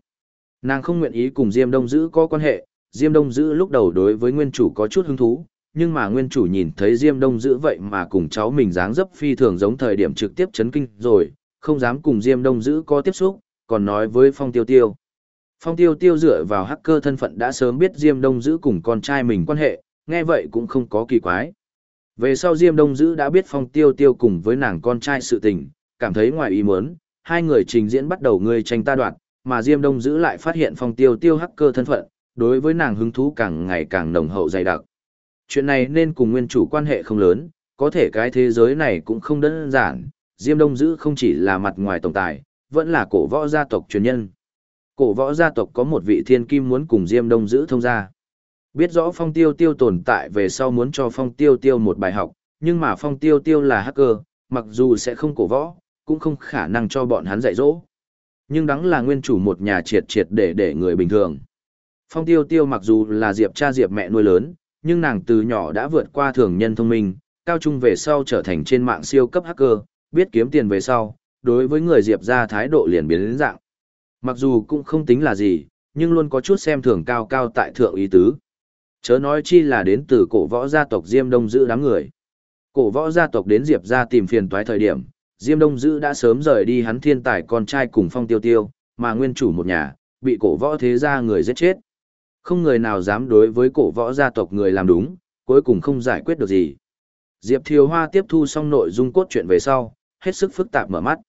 Nàng không nguyện ý cùng Diêm Đông Dữ có quan hệ, Diêm Đông Dữ lúc đầu đối với nguyên chủ có chút hứng thú, nhưng mà nguyên chủ nhìn thấy Diêm Đông Dữ vậy mà cùng cháu mình dáng dấp phi thường giống thời điểm trực tiếp chấn kinh rồi, không dám cùng Diêm Đông Dữ có tiếp xúc, còn nói với Phong Tiêu Tiêu. Phong Tiêu Tiêu dựa vào hacker thân phận đã sớm biết Diêm Đông Dữ cùng con trai mình quan hệ, nghe vậy cũng không có kỳ quái. Về sau Diêm Đông Dữ đã biết Phong Tiêu Tiêu cùng với nàng con trai sự tình, cảm thấy ngoài ý muốn, hai người trình diễn bắt đầu người tranh ta đoạt, mà Diêm Đông Dữ lại phát hiện Phong Tiêu Tiêu hacker thân phận, đối với nàng hứng thú càng ngày càng nồng hậu dày đặc. Chuyện này nên cùng nguyên chủ quan hệ không lớn, có thể cái thế giới này cũng không đơn giản, Diêm Đông Dữ không chỉ là mặt ngoài tổng tài, vẫn là cổ võ gia tộc truyền nhân. Cổ võ gia tộc có một vị thiên kim muốn cùng Diêm Đông Dữ thông gia. Biết rõ phong tiêu tiêu tồn tại về sau muốn cho phong tiêu tiêu một bài học, nhưng mà phong tiêu tiêu là hacker, mặc dù sẽ không cổ võ, cũng không khả năng cho bọn hắn dạy dỗ. Nhưng đáng là nguyên chủ một nhà triệt triệt để để người bình thường. Phong tiêu tiêu mặc dù là diệp cha diệp mẹ nuôi lớn, nhưng nàng từ nhỏ đã vượt qua thường nhân thông minh, cao trung về sau trở thành trên mạng siêu cấp hacker, biết kiếm tiền về sau, đối với người diệp ra thái độ liền biến đến dạng. Mặc dù cũng không tính là gì, nhưng luôn có chút xem thường cao cao tại thượng ý tứ. Chớ nói chi là đến từ cổ võ gia tộc Diêm Đông giữ đám người. Cổ võ gia tộc đến Diệp ra tìm phiền toái thời điểm, Diêm Đông Dữ đã sớm rời đi hắn thiên tài con trai cùng phong tiêu tiêu, mà nguyên chủ một nhà, bị cổ võ thế gia người giết chết. Không người nào dám đối với cổ võ gia tộc người làm đúng, cuối cùng không giải quyết được gì. Diệp Thiều Hoa tiếp thu xong nội dung cốt truyện về sau, hết sức phức tạp mở mắt.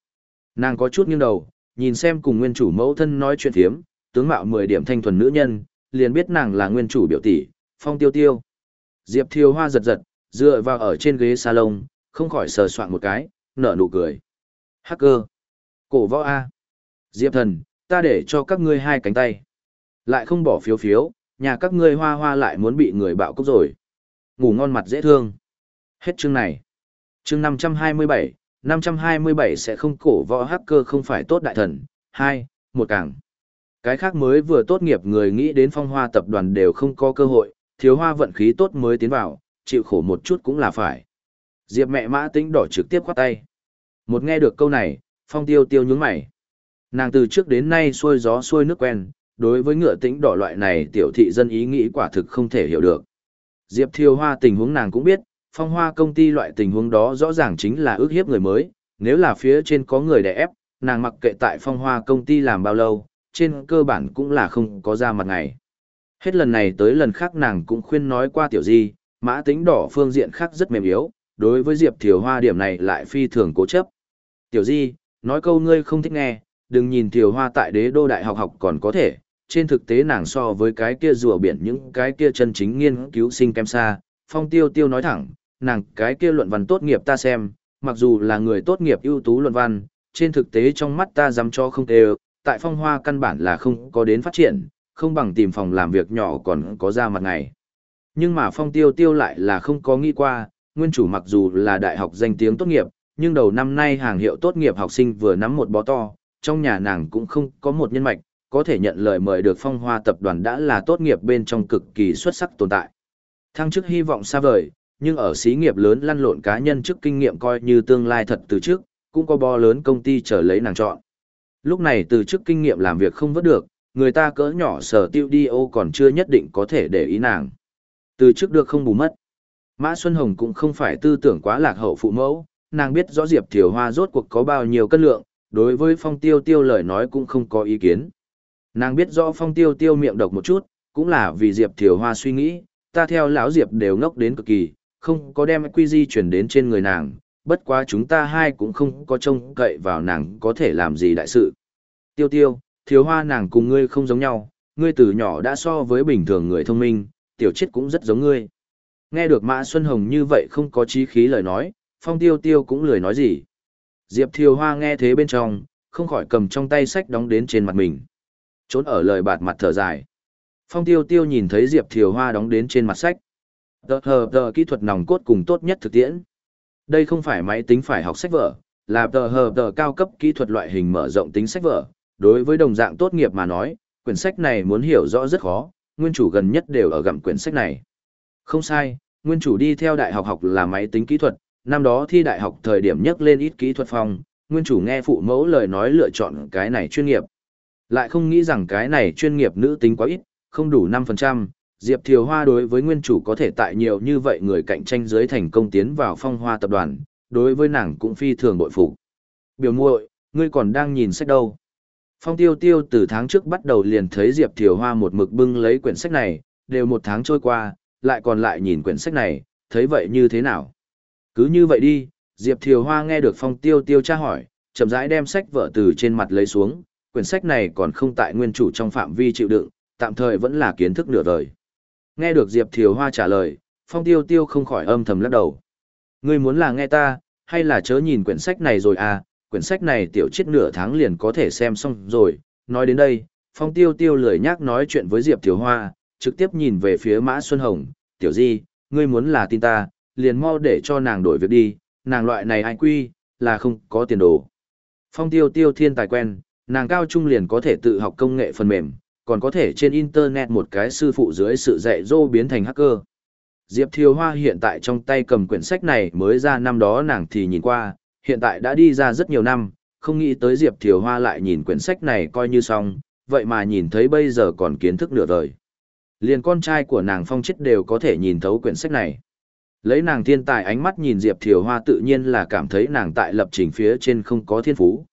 Nàng có chút nghiêng đầu, nhìn xem cùng nguyên chủ mẫu thân nói chuyện thiếm, tướng mạo 10 điểm thanh thuần nữ nhân, liền biết nàng là nguyên chủ biểu tỷ, phong tiêu tiêu. Diệp Thiều Hoa giật giật, dựa vào ở trên ghế salon, không khỏi sờ soạn một cái, nở nụ cười. Hacker. Cổ võ A. Diệp thần, ta để cho các ngươi hai cánh tay. Lại không bỏ phiếu phiếu, nhà các ngươi hoa hoa lại muốn bị người bạo cốc rồi. Ngủ ngon mặt dễ thương. Hết chương này. Chương 527, 527 sẽ không cổ võ hacker không phải tốt đại thần. Hai, một càng. Cái khác mới vừa tốt nghiệp người nghĩ đến phong hoa tập đoàn đều không có cơ hội, thiếu hoa vận khí tốt mới tiến vào, chịu khổ một chút cũng là phải. Diệp mẹ mã tính đỏ trực tiếp khoát tay. Một nghe được câu này, phong tiêu tiêu nhướng mày. Nàng từ trước đến nay xuôi gió xuôi nước quen, đối với ngựa tính đỏ loại này tiểu thị dân ý nghĩ quả thực không thể hiểu được. Diệp thiêu hoa tình huống nàng cũng biết, phong hoa công ty loại tình huống đó rõ ràng chính là ước hiếp người mới, nếu là phía trên có người đè ép, nàng mặc kệ tại phong hoa công ty làm bao lâu, trên cơ bản cũng là không có ra mặt ngày. Hết lần này tới lần khác nàng cũng khuyên nói qua tiểu di, mã tính đỏ phương diện khác rất mềm yếu, đối với Diệp Thiều Hoa điểm này lại phi thường cố chấp. Tiểu Di, nói câu ngươi không thích nghe, đừng nhìn Thiều Hoa tại đế đô đại học học còn có thể, trên thực tế nàng so với cái kia rùa biển những cái kia chân chính nghiên cứu sinh kém xa, phong tiêu tiêu nói thẳng, nàng cái kia luận văn tốt nghiệp ta xem, mặc dù là người tốt nghiệp ưu tú luận văn, trên thực tế trong mắt ta dám cho không tê tại phong hoa căn bản là không có đến phát triển, không bằng tìm phòng làm việc nhỏ còn có ra mặt ngày. Nhưng mà phong tiêu tiêu lại là không có nghĩ qua, nguyên chủ mặc dù là đại học danh tiếng tốt nghiệp, nhưng đầu năm nay hàng hiệu tốt nghiệp học sinh vừa nắm một bó to, trong nhà nàng cũng không có một nhân mạch, có thể nhận lời mời được phong hoa tập đoàn đã là tốt nghiệp bên trong cực kỳ xuất sắc tồn tại. Thăng chức hy vọng xa vời, nhưng ở xí nghiệp lớn lăn lộn cá nhân chức kinh nghiệm coi như tương lai thật từ trước, cũng có bo lớn công ty chờ lấy nàng chọn. Lúc này từ chức kinh nghiệm làm việc không vớt được, người ta cỡ nhỏ sở tiêu đi ô còn chưa nhất định có thể để ý nàng. Từ chức được không bù mất. Mã Xuân Hồng cũng không phải tư tưởng quá lạc hậu phụ mẫu, nàng biết rõ Diệp Thiều Hoa rốt cuộc có bao nhiêu cân lượng, đối với Phong Tiêu Tiêu lời nói cũng không có ý kiến. Nàng biết rõ Phong Tiêu Tiêu miệng độc một chút, cũng là vì Diệp Thiều Hoa suy nghĩ, ta theo lão Diệp đều ngốc đến cực kỳ, không có đem quy di chuyển đến trên người nàng, bất quá chúng ta hai cũng không có trông cậy vào nàng có thể làm gì đại sự. Tiêu Tiêu, Thiều Hoa nàng cùng ngươi không giống nhau, ngươi từ nhỏ đã so với bình thường người thông minh, tiểu chết cũng rất giống ngươi. Nghe được Mã Xuân Hồng như vậy không có chí khí lời nói, Phong Tiêu Tiêu cũng lười nói gì. Diệp Thiều Hoa nghe thế bên trong, không khỏi cầm trong tay sách đóng đến trên mặt mình. Trốn ở lời bạt mặt thở dài. Phong Tiêu Tiêu nhìn thấy Diệp Thiều Hoa đóng đến trên mặt sách. Tờ hờ tờ kỹ thuật nòng cốt cùng tốt nhất thực tiễn. Đây không phải máy tính phải học sách vở, là tờ hờ tờ cao cấp kỹ thuật loại hình mở rộng tính sách vở. Đối với đồng dạng tốt nghiệp mà nói, quyển sách này muốn hiểu rõ rất khó, nguyên chủ gần nhất đều ở gặm quyển sách này. Không sai, nguyên chủ đi theo đại học học là máy tính kỹ thuật, năm đó thi đại học thời điểm nhất lên ít kỹ thuật phòng, nguyên chủ nghe phụ mẫu lời nói lựa chọn cái này chuyên nghiệp. Lại không nghĩ rằng cái này chuyên nghiệp nữ tính quá ít, không đủ 5%, Diệp Thiều Hoa đối với nguyên chủ có thể tại nhiều như vậy người cạnh tranh dưới thành công tiến vào phong hoa tập đoàn, đối với nàng cũng phi thường bội phục. Biểu muội, ngươi còn đang nhìn sách đâu? Phong tiêu tiêu từ tháng trước bắt đầu liền thấy Diệp Thiều Hoa một mực bưng lấy quyển sách này, đều một tháng trôi qua, lại còn lại nhìn quyển sách này, thấy vậy như thế nào? Cứ như vậy đi, Diệp Thiều Hoa nghe được Phong Tiêu Tiêu tra hỏi, chậm rãi đem sách vở từ trên mặt lấy xuống, quyển sách này còn không tại nguyên chủ trong phạm vi chịu đựng, tạm thời vẫn là kiến thức nửa đời. Nghe được Diệp Thiều Hoa trả lời, Phong Tiêu Tiêu không khỏi âm thầm lắc đầu. Ngươi muốn là nghe ta, hay là chớ nhìn quyển sách này rồi à, quyển sách này tiểu chết nửa tháng liền có thể xem xong rồi. Nói đến đây, Phong Tiêu Tiêu lười nhác nói chuyện với Diệp Thiều Hoa, trực tiếp nhìn về phía Mã Xuân Hồng, tiểu di, ngươi muốn là tin ta, liền mau để cho nàng đổi việc đi, nàng loại này ai quy, là không có tiền đồ. Phong tiêu tiêu thiên tài quen, nàng cao trung liền có thể tự học công nghệ phần mềm, còn có thể trên internet một cái sư phụ dưới sự dạy dỗ biến thành hacker. Diệp Thiều Hoa hiện tại trong tay cầm quyển sách này mới ra năm đó nàng thì nhìn qua, hiện tại đã đi ra rất nhiều năm, không nghĩ tới Diệp Thiều Hoa lại nhìn quyển sách này coi như xong, vậy mà nhìn thấy bây giờ còn kiến thức nửa đời. Liền con trai của nàng phong chết đều có thể nhìn thấu quyển sách này. Lấy nàng thiên tài ánh mắt nhìn Diệp Thiều Hoa tự nhiên là cảm thấy nàng tại lập trình phía trên không có thiên phú.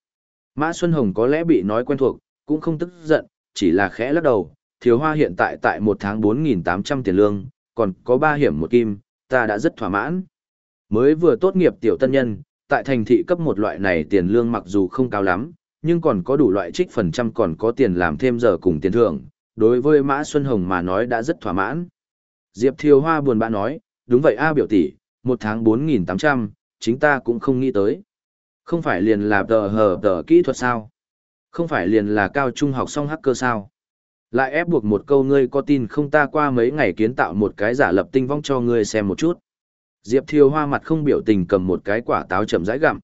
Mã Xuân Hồng có lẽ bị nói quen thuộc, cũng không tức giận, chỉ là khẽ lắc đầu. Thiều Hoa hiện tại tại một tháng 4.800 tiền lương, còn có ba hiểm một kim, ta đã rất thỏa mãn. Mới vừa tốt nghiệp tiểu tân nhân, tại thành thị cấp một loại này tiền lương mặc dù không cao lắm, nhưng còn có đủ loại trích phần trăm còn có tiền làm thêm giờ cùng tiền thưởng, đối với Mã Xuân Hồng mà nói đã rất thỏa mãn. Diệp Thiều Hoa buồn bã nói, đúng vậy a biểu tỷ, một tháng 4.800, chính ta cũng không nghĩ tới. Không phải liền là tờ hờ tờ kỹ thuật sao? Không phải liền là cao trung học xong hacker sao? Lại ép buộc một câu ngươi có tin không ta qua mấy ngày kiến tạo một cái giả lập tinh vong cho ngươi xem một chút. Diệp Thiều Hoa mặt không biểu tình cầm một cái quả táo chậm rãi gặm.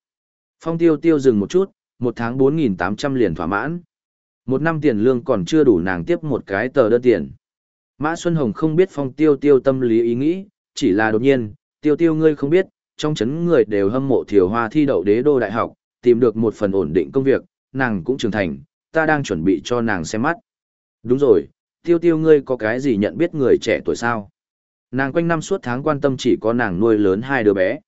Phong tiêu tiêu dừng một chút, một tháng 4.800 liền thỏa mãn. Một năm tiền lương còn chưa đủ nàng tiếp một cái tờ đơn tiền. Mã Xuân Hồng không biết phong tiêu tiêu tâm lý ý nghĩ, chỉ là đột nhiên, tiêu tiêu ngươi không biết, trong chấn người đều hâm mộ thiều hoa thi đậu đế đô đại học, tìm được một phần ổn định công việc, nàng cũng trưởng thành, ta đang chuẩn bị cho nàng xem mắt. Đúng rồi, tiêu tiêu ngươi có cái gì nhận biết người trẻ tuổi sao? Nàng quanh năm suốt tháng quan tâm chỉ có nàng nuôi lớn hai đứa bé.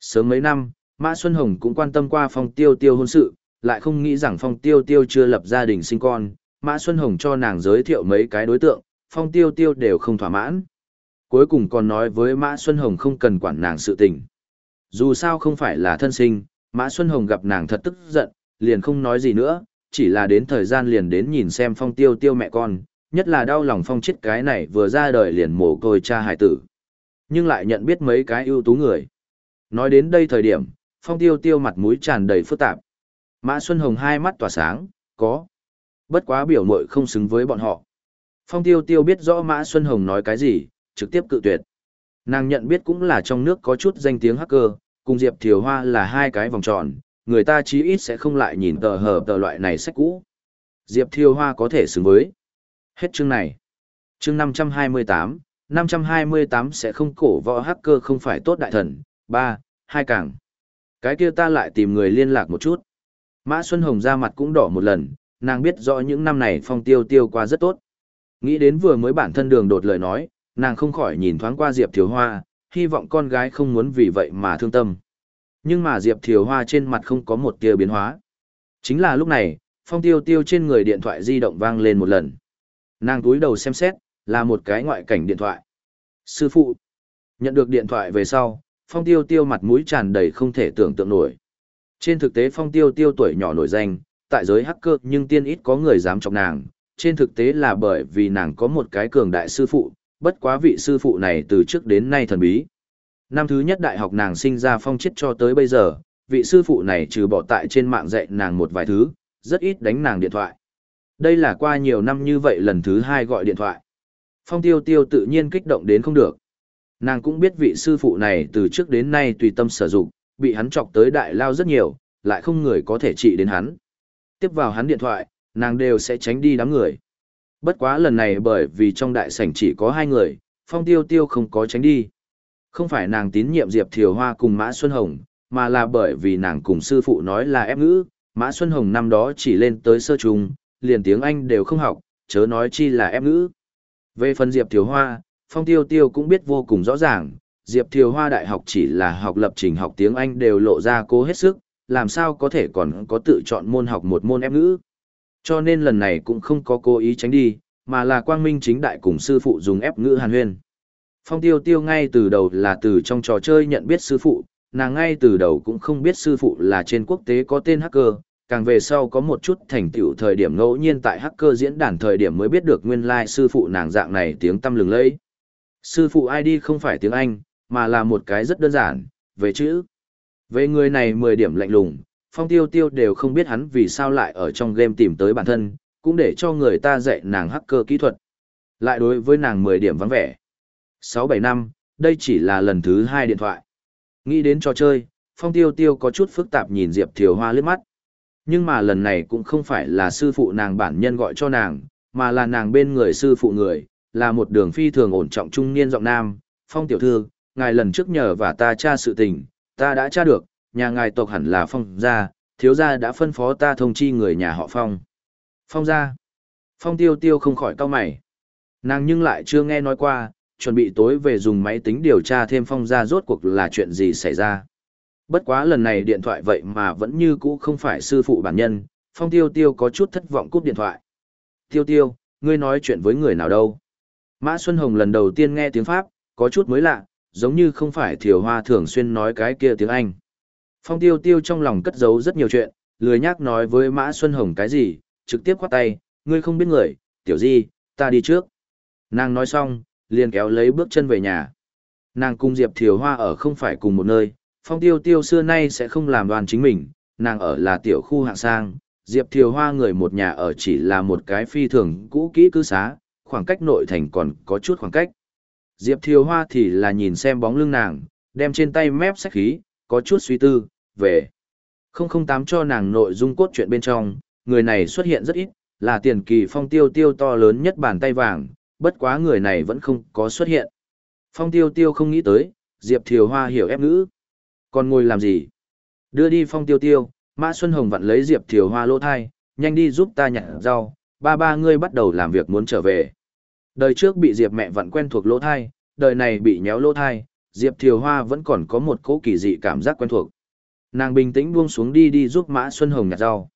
Sớm mấy năm, Mã Xuân Hồng cũng quan tâm qua phong tiêu tiêu hôn sự, lại không nghĩ rằng phong tiêu tiêu chưa lập gia đình sinh con. Mã Xuân Hồng cho nàng giới thiệu mấy cái đối tượng, phong tiêu tiêu đều không thỏa mãn. Cuối cùng còn nói với Mã Xuân Hồng không cần quản nàng sự tình. Dù sao không phải là thân sinh, Mã Xuân Hồng gặp nàng thật tức giận, liền không nói gì nữa, chỉ là đến thời gian liền đến nhìn xem phong tiêu tiêu mẹ con, nhất là đau lòng phong chết cái này vừa ra đời liền mồ côi cha hải tử. Nhưng lại nhận biết mấy cái ưu tú người. Nói đến đây thời điểm, phong tiêu tiêu mặt mũi tràn đầy phức tạp. Mã Xuân Hồng hai mắt tỏa sáng, có. Bất quá biểu mội không xứng với bọn họ. Phong tiêu tiêu biết rõ Mã Xuân Hồng nói cái gì, trực tiếp cự tuyệt. Nàng nhận biết cũng là trong nước có chút danh tiếng hacker, cùng Diệp Thiều Hoa là hai cái vòng tròn, người ta chí ít sẽ không lại nhìn tờ hở tờ loại này sách cũ. Diệp Thiều Hoa có thể xứng với. Hết chương này. Chương 528, 528 sẽ không cổ võ hacker không phải tốt đại thần. 3, hai càng. Cái kia ta lại tìm người liên lạc một chút. Mã Xuân Hồng ra mặt cũng đỏ một lần, nàng biết rõ những năm này phong tiêu tiêu qua rất tốt. Nghĩ đến vừa mới bản thân đường đột lời nói, nàng không khỏi nhìn thoáng qua Diệp Thiều Hoa, hy vọng con gái không muốn vì vậy mà thương tâm. Nhưng mà Diệp Thiều Hoa trên mặt không có một tia biến hóa. Chính là lúc này, phong tiêu tiêu trên người điện thoại di động vang lên một lần. Nàng túi đầu xem xét, là một cái ngoại cảnh điện thoại. Sư phụ, nhận được điện thoại về sau, phong tiêu tiêu mặt mũi tràn đầy không thể tưởng tượng nổi. Trên thực tế phong tiêu tiêu tuổi nhỏ nổi danh, tại giới hacker nhưng tiên ít có người dám chọc nàng. Trên thực tế là bởi vì nàng có một cái cường đại sư phụ, bất quá vị sư phụ này từ trước đến nay thần bí. Năm thứ nhất đại học nàng sinh ra phong chết cho tới bây giờ, vị sư phụ này trừ bỏ tại trên mạng dạy nàng một vài thứ, rất ít đánh nàng điện thoại. Đây là qua nhiều năm như vậy lần thứ hai gọi điện thoại. Phong tiêu tiêu tự nhiên kích động đến không được. Nàng cũng biết vị sư phụ này từ trước đến nay tùy tâm sử dụng, bị hắn chọc tới đại lao rất nhiều, lại không người có thể trị đến hắn. Tiếp vào hắn điện thoại, nàng đều sẽ tránh đi đám người. Bất quá lần này bởi vì trong đại sảnh chỉ có hai người, phong tiêu tiêu không có tránh đi. Không phải nàng tín nhiệm Diệp Thiều Hoa cùng Mã Xuân Hồng, mà là bởi vì nàng cùng sư phụ nói là ép ngữ, Mã Xuân Hồng năm đó chỉ lên tới sơ trung, liền tiếng Anh đều không học, chớ nói chi là ép ngữ. Về phần Diệp Thiều Hoa, Phong Tiêu Tiêu cũng biết vô cùng rõ ràng, Diệp Thiều Hoa đại học chỉ là học lập trình học tiếng Anh đều lộ ra cố hết sức, làm sao có thể còn có tự chọn môn học một môn ép ngữ. Cho nên lần này cũng không có cố ý tránh đi, mà là quang minh chính đại cùng sư phụ dùng ép ngữ hàn huyên. Phong tiêu tiêu ngay từ đầu là từ trong trò chơi nhận biết sư phụ, nàng ngay từ đầu cũng không biết sư phụ là trên quốc tế có tên hacker, càng về sau có một chút thành tựu thời điểm ngẫu nhiên tại hacker diễn đàn thời điểm mới biết được nguyên lai like sư phụ nàng dạng này tiếng tâm lừng lẫy. Sư phụ ID không phải tiếng Anh, mà là một cái rất đơn giản, về chữ. Về người này 10 điểm lạnh lùng, phong tiêu tiêu đều không biết hắn vì sao lại ở trong game tìm tới bản thân, cũng để cho người ta dạy nàng hacker kỹ thuật. Lại đối với nàng 10 điểm vắng vẻ. 6-7 năm, đây chỉ là lần thứ hai điện thoại. Nghĩ đến trò chơi, Phong Tiêu Tiêu có chút phức tạp nhìn Diệp Thiều Hoa lướt mắt. Nhưng mà lần này cũng không phải là sư phụ nàng bản nhân gọi cho nàng, mà là nàng bên người sư phụ người, là một đường phi thường ổn trọng trung niên giọng nam, Phong Tiểu Thư, ngài lần trước nhờ và ta tra sự tình, ta đã tra được, nhà ngài tộc hẳn là Phong gia, thiếu gia đã phân phó ta thông chi người nhà họ Phong. Phong gia. Phong Tiêu Tiêu không khỏi cau mày. Nàng nhưng lại chưa nghe nói qua, chuẩn bị tối về dùng máy tính điều tra thêm Phong gia rốt cuộc là chuyện gì xảy ra. Bất quá lần này điện thoại vậy mà vẫn như cũ không phải sư phụ bản nhân, Phong Tiêu Tiêu có chút thất vọng cúp điện thoại. Tiêu Tiêu, ngươi nói chuyện với người nào đâu? Mã Xuân Hồng lần đầu tiên nghe tiếng Pháp, có chút mới lạ, giống như không phải Thiều Hoa thường xuyên nói cái kia tiếng Anh. Phong Tiêu Tiêu trong lòng cất giấu rất nhiều chuyện, lười nhác nói với Mã Xuân Hồng cái gì, trực tiếp khoát tay, ngươi không biết người, tiểu di, ta đi trước. Nàng nói xong, liền kéo lấy bước chân về nhà. Nàng cùng Diệp Thiều Hoa ở không phải cùng một nơi, Phong Tiêu Tiêu xưa nay sẽ không làm đoàn chính mình, nàng ở là tiểu khu hạng sang, Diệp Thiều Hoa người một nhà ở chỉ là một cái phi thường cũ kỹ cư xá, khoảng cách nội thành còn có chút khoảng cách. Diệp Thiều Hoa thì là nhìn xem bóng lưng nàng, đem trên tay mép sách khí, có chút suy tư, về. 008 cho nàng nội dung cốt truyện bên trong, người này xuất hiện rất ít, là tiền kỳ phong tiêu tiêu to lớn nhất bàn tay vàng, bất quá người này vẫn không có xuất hiện. Phong tiêu tiêu không nghĩ tới, Diệp Thiều Hoa hiểu ép ngữ. Còn ngồi làm gì? Đưa đi phong tiêu tiêu, Mã Xuân Hồng vặn lấy Diệp Thiều Hoa lỗ thai, nhanh đi giúp ta nhặt rau, ba ba ngươi bắt đầu làm việc muốn trở về. Đời trước bị Diệp mẹ vặn quen thuộc lỗ thai, đời này bị nhéo lỗ thai, Diệp Thiều Hoa vẫn còn có một cỗ kỳ dị cảm giác quen thuộc. Nàng bình tĩnh buông xuống đi đi giúp Mã Xuân Hồng nhặt rau.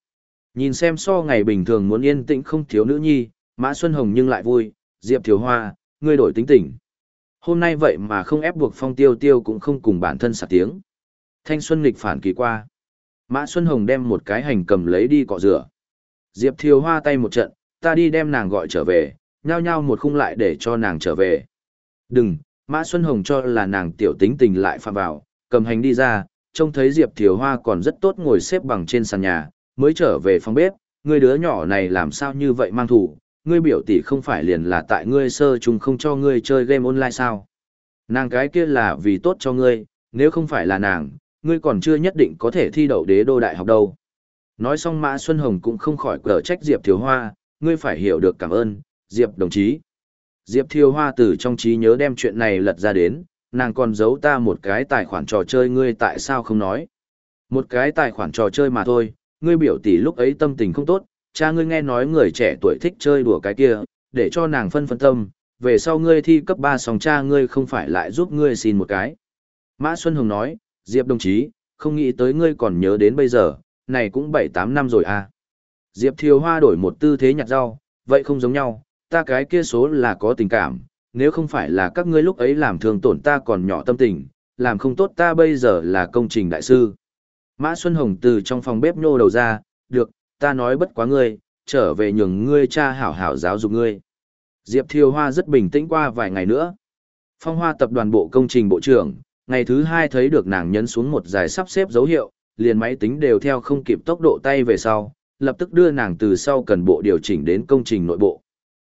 Nhìn xem so ngày bình thường muốn yên tĩnh không thiếu nữ nhi, Mã Xuân Hồng nhưng lại vui, Diệp Thiều Hoa, ngươi đổi tính tình. Hôm nay vậy mà không ép buộc phong tiêu tiêu cũng không cùng bản thân sạc tiếng. Thanh Xuân nghịch phản kỳ qua. Mã Xuân Hồng đem một cái hành cầm lấy đi cọ rửa. Diệp Thiều Hoa tay một trận, ta đi đem nàng gọi trở về, nhao nhao một khung lại để cho nàng trở về. Đừng, Mã Xuân Hồng cho là nàng tiểu tính tình lại phạm vào, cầm hành đi ra, trông thấy Diệp Thiều Hoa còn rất tốt ngồi xếp bằng trên sàn nhà, mới trở về phòng bếp, ngươi đứa nhỏ này làm sao như vậy mang thủ, ngươi biểu tỷ không phải liền là tại ngươi sơ chung không cho ngươi chơi game online sao. Nàng cái kia là vì tốt cho ngươi, nếu không phải là nàng, ngươi còn chưa nhất định có thể thi đậu đế đô đại học đâu. Nói xong Mã Xuân Hồng cũng không khỏi cờ trách Diệp Thiều Hoa, ngươi phải hiểu được cảm ơn, Diệp đồng chí. Diệp Thiêu Hoa từ trong trí nhớ đem chuyện này lật ra đến, nàng còn giấu ta một cái tài khoản trò chơi ngươi tại sao không nói. Một cái tài khoản trò chơi mà thôi, ngươi biểu tỷ lúc ấy tâm tình không tốt, cha ngươi nghe nói người trẻ tuổi thích chơi đùa cái kia, để cho nàng phân phân tâm, về sau ngươi thi cấp 3 xong cha ngươi không phải lại giúp ngươi xin một cái. Mã Xuân Hồng nói, Diệp đồng chí, không nghĩ tới ngươi còn nhớ đến bây giờ, này cũng 7-8 năm rồi à. Diệp Thiều Hoa đổi một tư thế nhặt rau, vậy không giống nhau, ta cái kia số là có tình cảm, nếu không phải là các ngươi lúc ấy làm thương tổn ta còn nhỏ tâm tình, làm không tốt ta bây giờ là công trình đại sư. Mã Xuân Hồng từ trong phòng bếp nhô đầu ra, được, ta nói bất quá ngươi, trở về nhường ngươi cha hảo hảo giáo dục ngươi. Diệp Thiều Hoa rất bình tĩnh qua vài ngày nữa. Phong Hoa tập đoàn bộ công trình bộ trưởng, ngày thứ hai thấy được nàng nhấn xuống một dài sắp xếp dấu hiệu, liền máy tính đều theo không kịp tốc độ tay về sau, lập tức đưa nàng từ sau cần bộ điều chỉnh đến công trình nội bộ.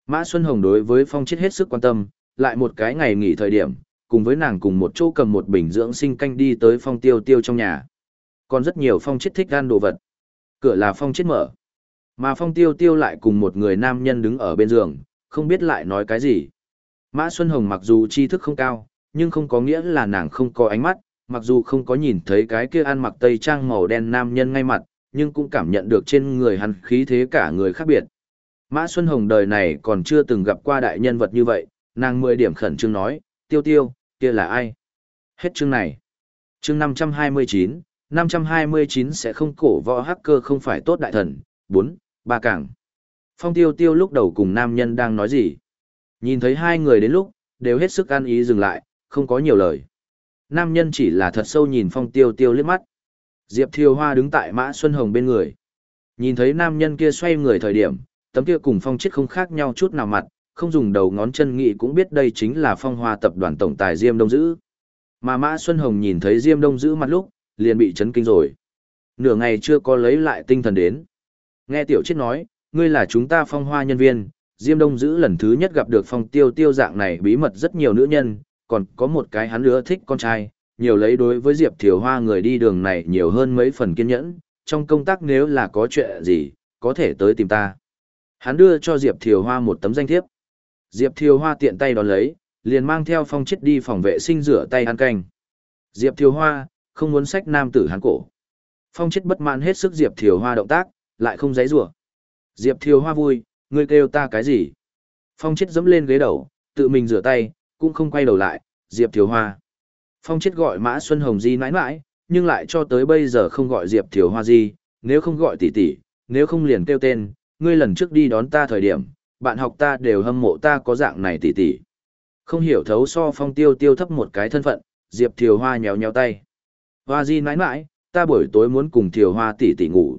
Mã Xuân Hồng đối với Phong Chết hết sức quan tâm, lại một cái ngày nghỉ thời điểm, cùng với nàng cùng một chỗ cầm một bình dưỡng sinh canh đi tới Phong Tiêu Tiêu trong nhà. Còn rất nhiều Phong Chết thích gan đồ vật. Cửa là Phong Chết mở. Mà Phong Tiêu Tiêu lại cùng một người nam nhân đứng ở bên giường, không biết lại nói cái gì. Mã Xuân Hồng mặc dù tri thức không cao, nhưng không có nghĩa là nàng không có ánh mắt, mặc dù không có nhìn thấy cái kia ăn mặc tây trang màu đen nam nhân ngay mặt, nhưng cũng cảm nhận được trên người hắn khí thế cả người khác biệt. Mã Xuân Hồng đời này còn chưa từng gặp qua đại nhân vật như vậy, nàng mười điểm khẩn trương nói, tiêu tiêu, kia là ai? Hết chương này. Chương 529, 529 sẽ không cổ võ hacker không phải tốt đại thần, 4, ba cảng. Phong tiêu tiêu lúc đầu cùng nam nhân đang nói gì? Nhìn thấy hai người đến lúc, đều hết sức ăn ý dừng lại, không có nhiều lời. Nam nhân chỉ là thật sâu nhìn phong tiêu tiêu liếc mắt. Diệp Thiều Hoa đứng tại Mã Xuân Hồng bên người. Nhìn thấy nam nhân kia xoay người thời điểm, tấm kia cùng phong chết không khác nhau chút nào mặt, không dùng đầu ngón chân nghị cũng biết đây chính là phong hoa tập đoàn tổng tài Diêm Đông Dữ. Mà Mã Xuân Hồng nhìn thấy Diêm Đông Dữ mặt lúc, liền bị chấn kinh rồi. Nửa ngày chưa có lấy lại tinh thần đến. Nghe tiểu chết nói, ngươi là chúng ta phong hoa nhân viên, Diêm Đông Dữ lần thứ nhất gặp được phong tiêu tiêu dạng này bí mật rất nhiều nữ nhân, còn có một cái hắn nữa thích con trai, nhiều lấy đối với Diệp Thiều Hoa người đi đường này nhiều hơn mấy phần kiên nhẫn, trong công tác nếu là có chuyện gì, có thể tới tìm ta. Hắn đưa cho Diệp Thiều Hoa một tấm danh thiếp. Diệp Thiều Hoa tiện tay đón lấy, liền mang theo phong chết đi phòng vệ sinh rửa tay ăn canh. Diệp Thiều Hoa, không muốn sách nam tử hắn cổ. Phong chết bất mãn hết sức Diệp Thiều Hoa động tác, lại không giấy rủa. Diệp Thiều Hoa vui, ngươi kêu ta cái gì? Phong chết dẫm lên ghế đầu, tự mình rửa tay, cũng không quay đầu lại, Diệp Thiều Hoa. Phong chết gọi Mã Xuân Hồng Di mãi mãi, nhưng lại cho tới bây giờ không gọi Diệp Thiều Hoa Di, nếu không gọi tỷ tỷ, nếu không liền kêu tên, ngươi lần trước đi đón ta thời điểm, bạn học ta đều hâm mộ ta có dạng này tỷ tỷ. Không hiểu thấu so phong tiêu tiêu thấp một cái thân phận, Diệp Thiều Hoa nhéo nhéo tay. Hoa Di mãi mãi, ta buổi tối muốn cùng Thiều Hoa tỷ tỷ ngủ.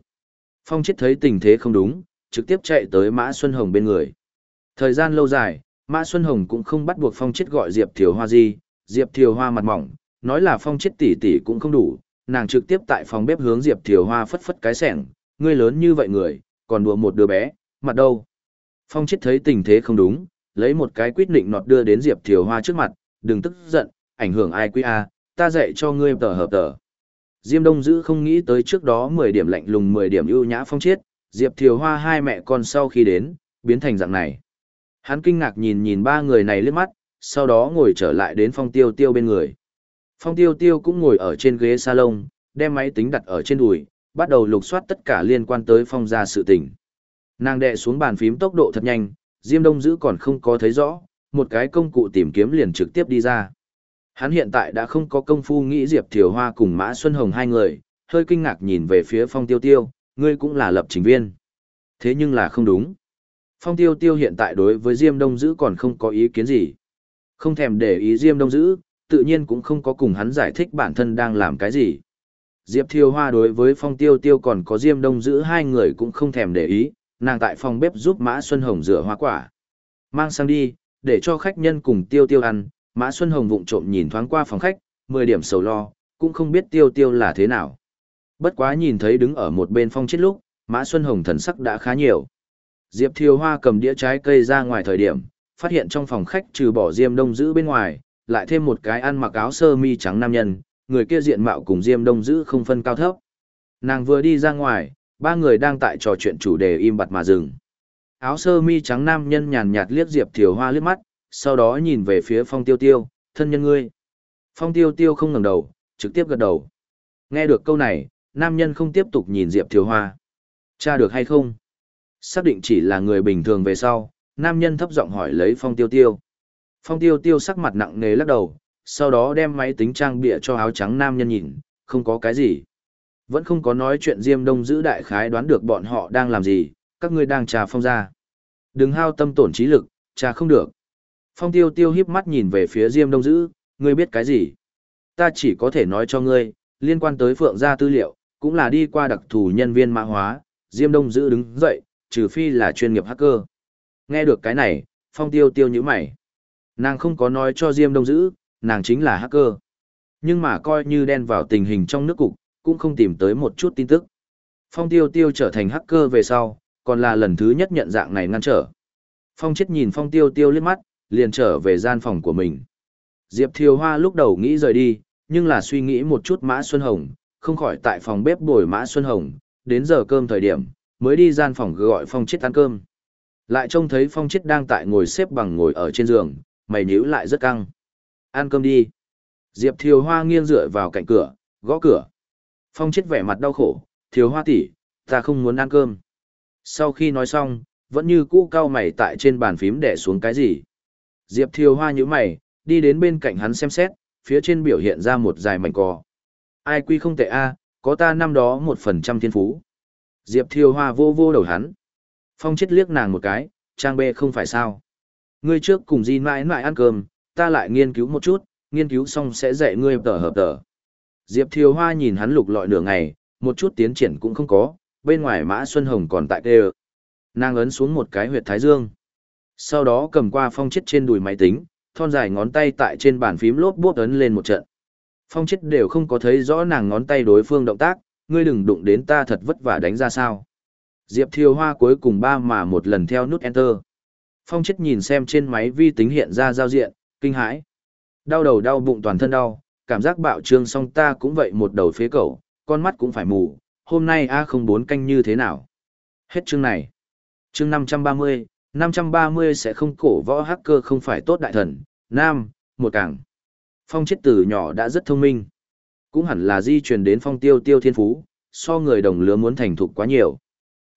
Phong chết thấy tình thế không đúng, trực tiếp chạy tới Mã Xuân Hồng bên người. Thời gian lâu dài, Mã Xuân Hồng cũng không bắt buộc Phong chết gọi Diệp Thiều Hoa gì, Diệp Thiều Hoa mặt mỏng, nói là Phong chết tỷ tỷ cũng không đủ, nàng trực tiếp tại phòng bếp hướng Diệp Thiều Hoa phất phất cái sẻng, ngươi lớn như vậy người, còn đùa một đứa bé, mặt đâu. Phong chết thấy tình thế không đúng, lấy một cái quyết định nọt đưa đến Diệp Thiều Hoa trước mặt, đừng tức giận, ảnh hưởng ai quý a, ta dạy cho ngươi tờ hợp tờ. Diêm Đông Dữ không nghĩ tới trước đó 10 điểm lạnh lùng 10 điểm ưu nhã phong chết, Diệp Thiều Hoa hai mẹ con sau khi đến, biến thành dạng này. Hắn kinh ngạc nhìn nhìn ba người này liếc mắt, sau đó ngồi trở lại đến phong tiêu tiêu bên người. Phong tiêu tiêu cũng ngồi ở trên ghế salon, đem máy tính đặt ở trên đùi, bắt đầu lục soát tất cả liên quan tới phong gia sự tình. Nàng đệ xuống bàn phím tốc độ thật nhanh, Diêm Đông Dữ còn không có thấy rõ, một cái công cụ tìm kiếm liền trực tiếp đi ra. Hắn hiện tại đã không có công phu nghĩ Diệp Thiều Hoa cùng Mã Xuân Hồng hai người, hơi kinh ngạc nhìn về phía Phong Tiêu Tiêu, ngươi cũng là lập trình viên. Thế nhưng là không đúng. Phong Tiêu Tiêu hiện tại đối với Diêm Đông Dữ còn không có ý kiến gì. Không thèm để ý Diêm Đông Dữ, tự nhiên cũng không có cùng hắn giải thích bản thân đang làm cái gì. Diệp Thiều Hoa đối với Phong Tiêu Tiêu còn có Diêm Đông Dữ hai người cũng không thèm để ý, nàng tại phòng bếp giúp Mã Xuân Hồng rửa hoa quả. Mang sang đi, để cho khách nhân cùng Tiêu Tiêu ăn, Mã Xuân Hồng vụng trộm nhìn thoáng qua phòng khách, 10 điểm sầu lo, cũng không biết Tiêu Tiêu là thế nào. Bất quá nhìn thấy đứng ở một bên phong chết lúc, Mã Xuân Hồng thần sắc đã khá nhiều. Diệp Thiều Hoa cầm đĩa trái cây ra ngoài thời điểm, phát hiện trong phòng khách trừ bỏ Diêm Đông Dữ bên ngoài, lại thêm một cái ăn mặc áo sơ mi trắng nam nhân, người kia diện mạo cùng Diêm Đông Dữ không phân cao thấp. Nàng vừa đi ra ngoài, ba người đang tại trò chuyện chủ đề im bặt mà dừng. Áo sơ mi trắng nam nhân nhàn nhạt liếc Diệp Thiều Hoa liếc mắt, sau đó nhìn về phía Phong Tiêu Tiêu, thân nhân ngươi. Phong Tiêu Tiêu không ngẩng đầu, trực tiếp gật đầu. Nghe được câu này, nam nhân không tiếp tục nhìn Diệp Thiều Hoa. Cha được hay không? Xác định chỉ là người bình thường về sau, nam nhân thấp giọng hỏi lấy Phong Tiêu Tiêu. Phong Tiêu Tiêu sắc mặt nặng nề lắc đầu, sau đó đem máy tính trang bịa cho áo trắng nam nhân nhìn, không có cái gì. Vẫn không có nói chuyện Diêm Đông giữ đại khái đoán được bọn họ đang làm gì, các ngươi đang trà phong ra. Đừng hao tâm tổn trí lực, trà không được. Phong tiêu tiêu híp mắt nhìn về phía Diêm Đông Dữ, ngươi biết cái gì? Ta chỉ có thể nói cho ngươi, liên quan tới Phượng gia tư liệu, cũng là đi qua đặc thù nhân viên mã hóa, Diêm Đông Dữ đứng dậy, trừ phi là chuyên nghiệp hacker. Nghe được cái này, Phong tiêu tiêu như mày. Nàng không có nói cho Diêm Đông Dữ, nàng chính là hacker. Nhưng mà coi như đen vào tình hình trong nước cục, cũng không tìm tới một chút tin tức. Phong tiêu tiêu trở thành hacker về sau, còn là lần thứ nhất nhận dạng này ngăn trở. Phong chết nhìn phong tiêu tiêu liếc mắt, liền trở về gian phòng của mình. Diệp Thiều Hoa lúc đầu nghĩ rời đi, nhưng là suy nghĩ một chút Mã Xuân Hồng, không khỏi tại phòng bếp bồi Mã Xuân Hồng, đến giờ cơm thời điểm, mới đi gian phòng gọi Phong Chết ăn cơm. Lại trông thấy Phong Chết đang tại ngồi xếp bằng ngồi ở trên giường, mày nhíu lại rất căng. Ăn cơm đi. Diệp Thiều Hoa nghiêng dựa vào cạnh cửa, gõ cửa. Phong Chết vẻ mặt đau khổ, Thiều Hoa tỷ, ta không muốn ăn cơm. Sau khi nói xong, vẫn như cũ cao mày tại trên bàn phím đẻ xuống cái gì. Diệp Thiều Hoa nhíu mày, đi đến bên cạnh hắn xem xét, phía trên biểu hiện ra một dài mảnh cò. Ai quy không tệ a, có ta năm đó một phần trăm thiên phú. Diệp Thiều Hoa vô vô đầu hắn. Phong chết liếc nàng một cái, trang bê không phải sao. Ngươi trước cùng Di mãi mãi ăn cơm, ta lại nghiên cứu một chút, nghiên cứu xong sẽ dạy ngươi tờ hợp tờ. Diệp Thiều Hoa nhìn hắn lục lọi nửa ngày, một chút tiến triển cũng không có, bên ngoài Mã Xuân Hồng còn tại tê Nàng ấn xuống một cái huyệt thái dương. Sau đó cầm qua phong chết trên đùi máy tính, thon dài ngón tay tại trên bàn phím lốp bốp ấn lên một trận. Phong chết đều không có thấy rõ nàng ngón tay đối phương động tác, ngươi đừng đụng đến ta thật vất vả đánh ra sao. Diệp Thiều Hoa cuối cùng ba mà một lần theo nút Enter. Phong chết nhìn xem trên máy vi tính hiện ra giao diện, kinh hãi. Đau đầu đau bụng toàn thân đau, cảm giác bạo trương song ta cũng vậy một đầu phế cẩu, con mắt cũng phải mù, hôm nay A04 canh như thế nào? Hết chương này. Chương 530, 530 sẽ không cổ võ hacker không phải tốt đại thần, nam, một càng. Phong chết tử nhỏ đã rất thông minh. Cũng hẳn là di truyền đến phong tiêu tiêu thiên phú, so người đồng lứa muốn thành thục quá nhiều.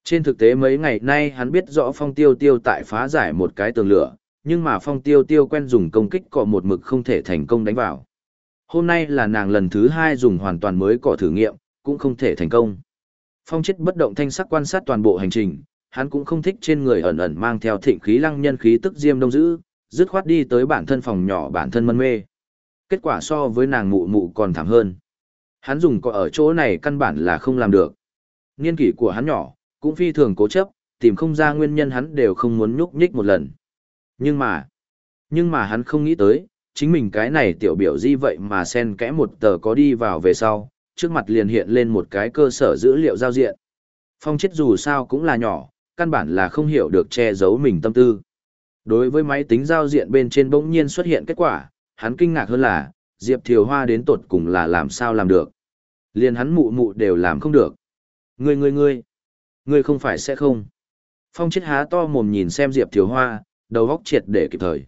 Trên thực tế mấy ngày nay hắn biết rõ phong tiêu tiêu tại phá giải một cái tường lửa, nhưng mà phong tiêu tiêu quen dùng công kích cọ một mực không thể thành công đánh vào. Hôm nay là nàng lần thứ hai dùng hoàn toàn mới cọ thử nghiệm, cũng không thể thành công. Phong chết bất động thanh sắc quan sát toàn bộ hành trình, hắn cũng không thích trên người ẩn ẩn mang theo thịnh khí lăng nhân khí tức diêm đông dữ, dứt khoát đi tới bản thân phòng nhỏ bản thân mân mê. Kết quả so với nàng mụ mụ còn thảm hơn. Hắn dùng cọ ở chỗ này căn bản là không làm được. Niên kỷ của hắn nhỏ, cũng phi thường cố chấp, tìm không ra nguyên nhân hắn đều không muốn nhúc nhích một lần. Nhưng mà, nhưng mà hắn không nghĩ tới, chính mình cái này tiểu biểu di vậy mà sen kẽ một tờ có đi vào về sau, trước mặt liền hiện lên một cái cơ sở dữ liệu giao diện. Phong chết dù sao cũng là nhỏ, căn bản là không hiểu được che giấu mình tâm tư. Đối với máy tính giao diện bên trên bỗng nhiên xuất hiện kết quả, hắn kinh ngạc hơn là, Diệp Thiều Hoa đến tột cùng là làm sao làm được. Liền hắn mụ mụ đều làm không được. Ngươi ngươi ngươi, ngươi không phải sẽ không. Phong chết há to mồm nhìn xem Diệp Thiều Hoa, đầu góc triệt để kịp thời.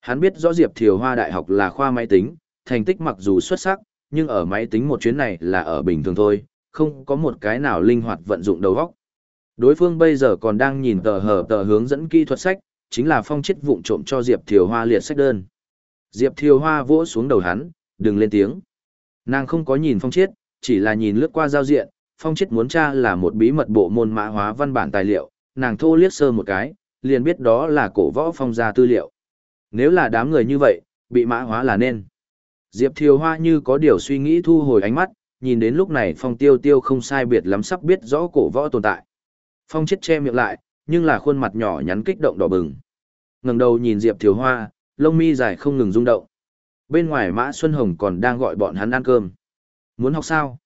Hắn biết rõ Diệp Thiều Hoa đại học là khoa máy tính, thành tích mặc dù xuất sắc, nhưng ở máy tính một chuyến này là ở bình thường thôi, không có một cái nào linh hoạt vận dụng đầu góc. Đối phương bây giờ còn đang nhìn tờ hở tờ hướng dẫn kỹ thuật sách, chính là phong chết vụng trộm cho Diệp Thiều Hoa liệt sách đơn. Diệp Thiều Hoa vỗ xuống đầu hắn, đừng lên tiếng. Nàng không có nhìn phong chết, chỉ là nhìn lướt qua giao diện, phong chết muốn tra là một bí mật bộ môn mã hóa văn bản tài liệu, nàng thô liếc sơ một cái, liền biết đó là cổ võ phong gia tư liệu. Nếu là đám người như vậy, bị mã hóa là nên. Diệp Thiều Hoa như có điều suy nghĩ thu hồi ánh mắt, nhìn đến lúc này phong tiêu tiêu không sai biệt lắm sắp biết rõ cổ võ tồn tại. Phong chết che miệng lại, nhưng là khuôn mặt nhỏ nhắn kích động đỏ bừng. ngẩng đầu nhìn Diệp Thiều Hoa, lông mi dài không ngừng rung động. Bên ngoài Mã Xuân Hồng còn đang gọi bọn hắn ăn cơm. Muốn học sao?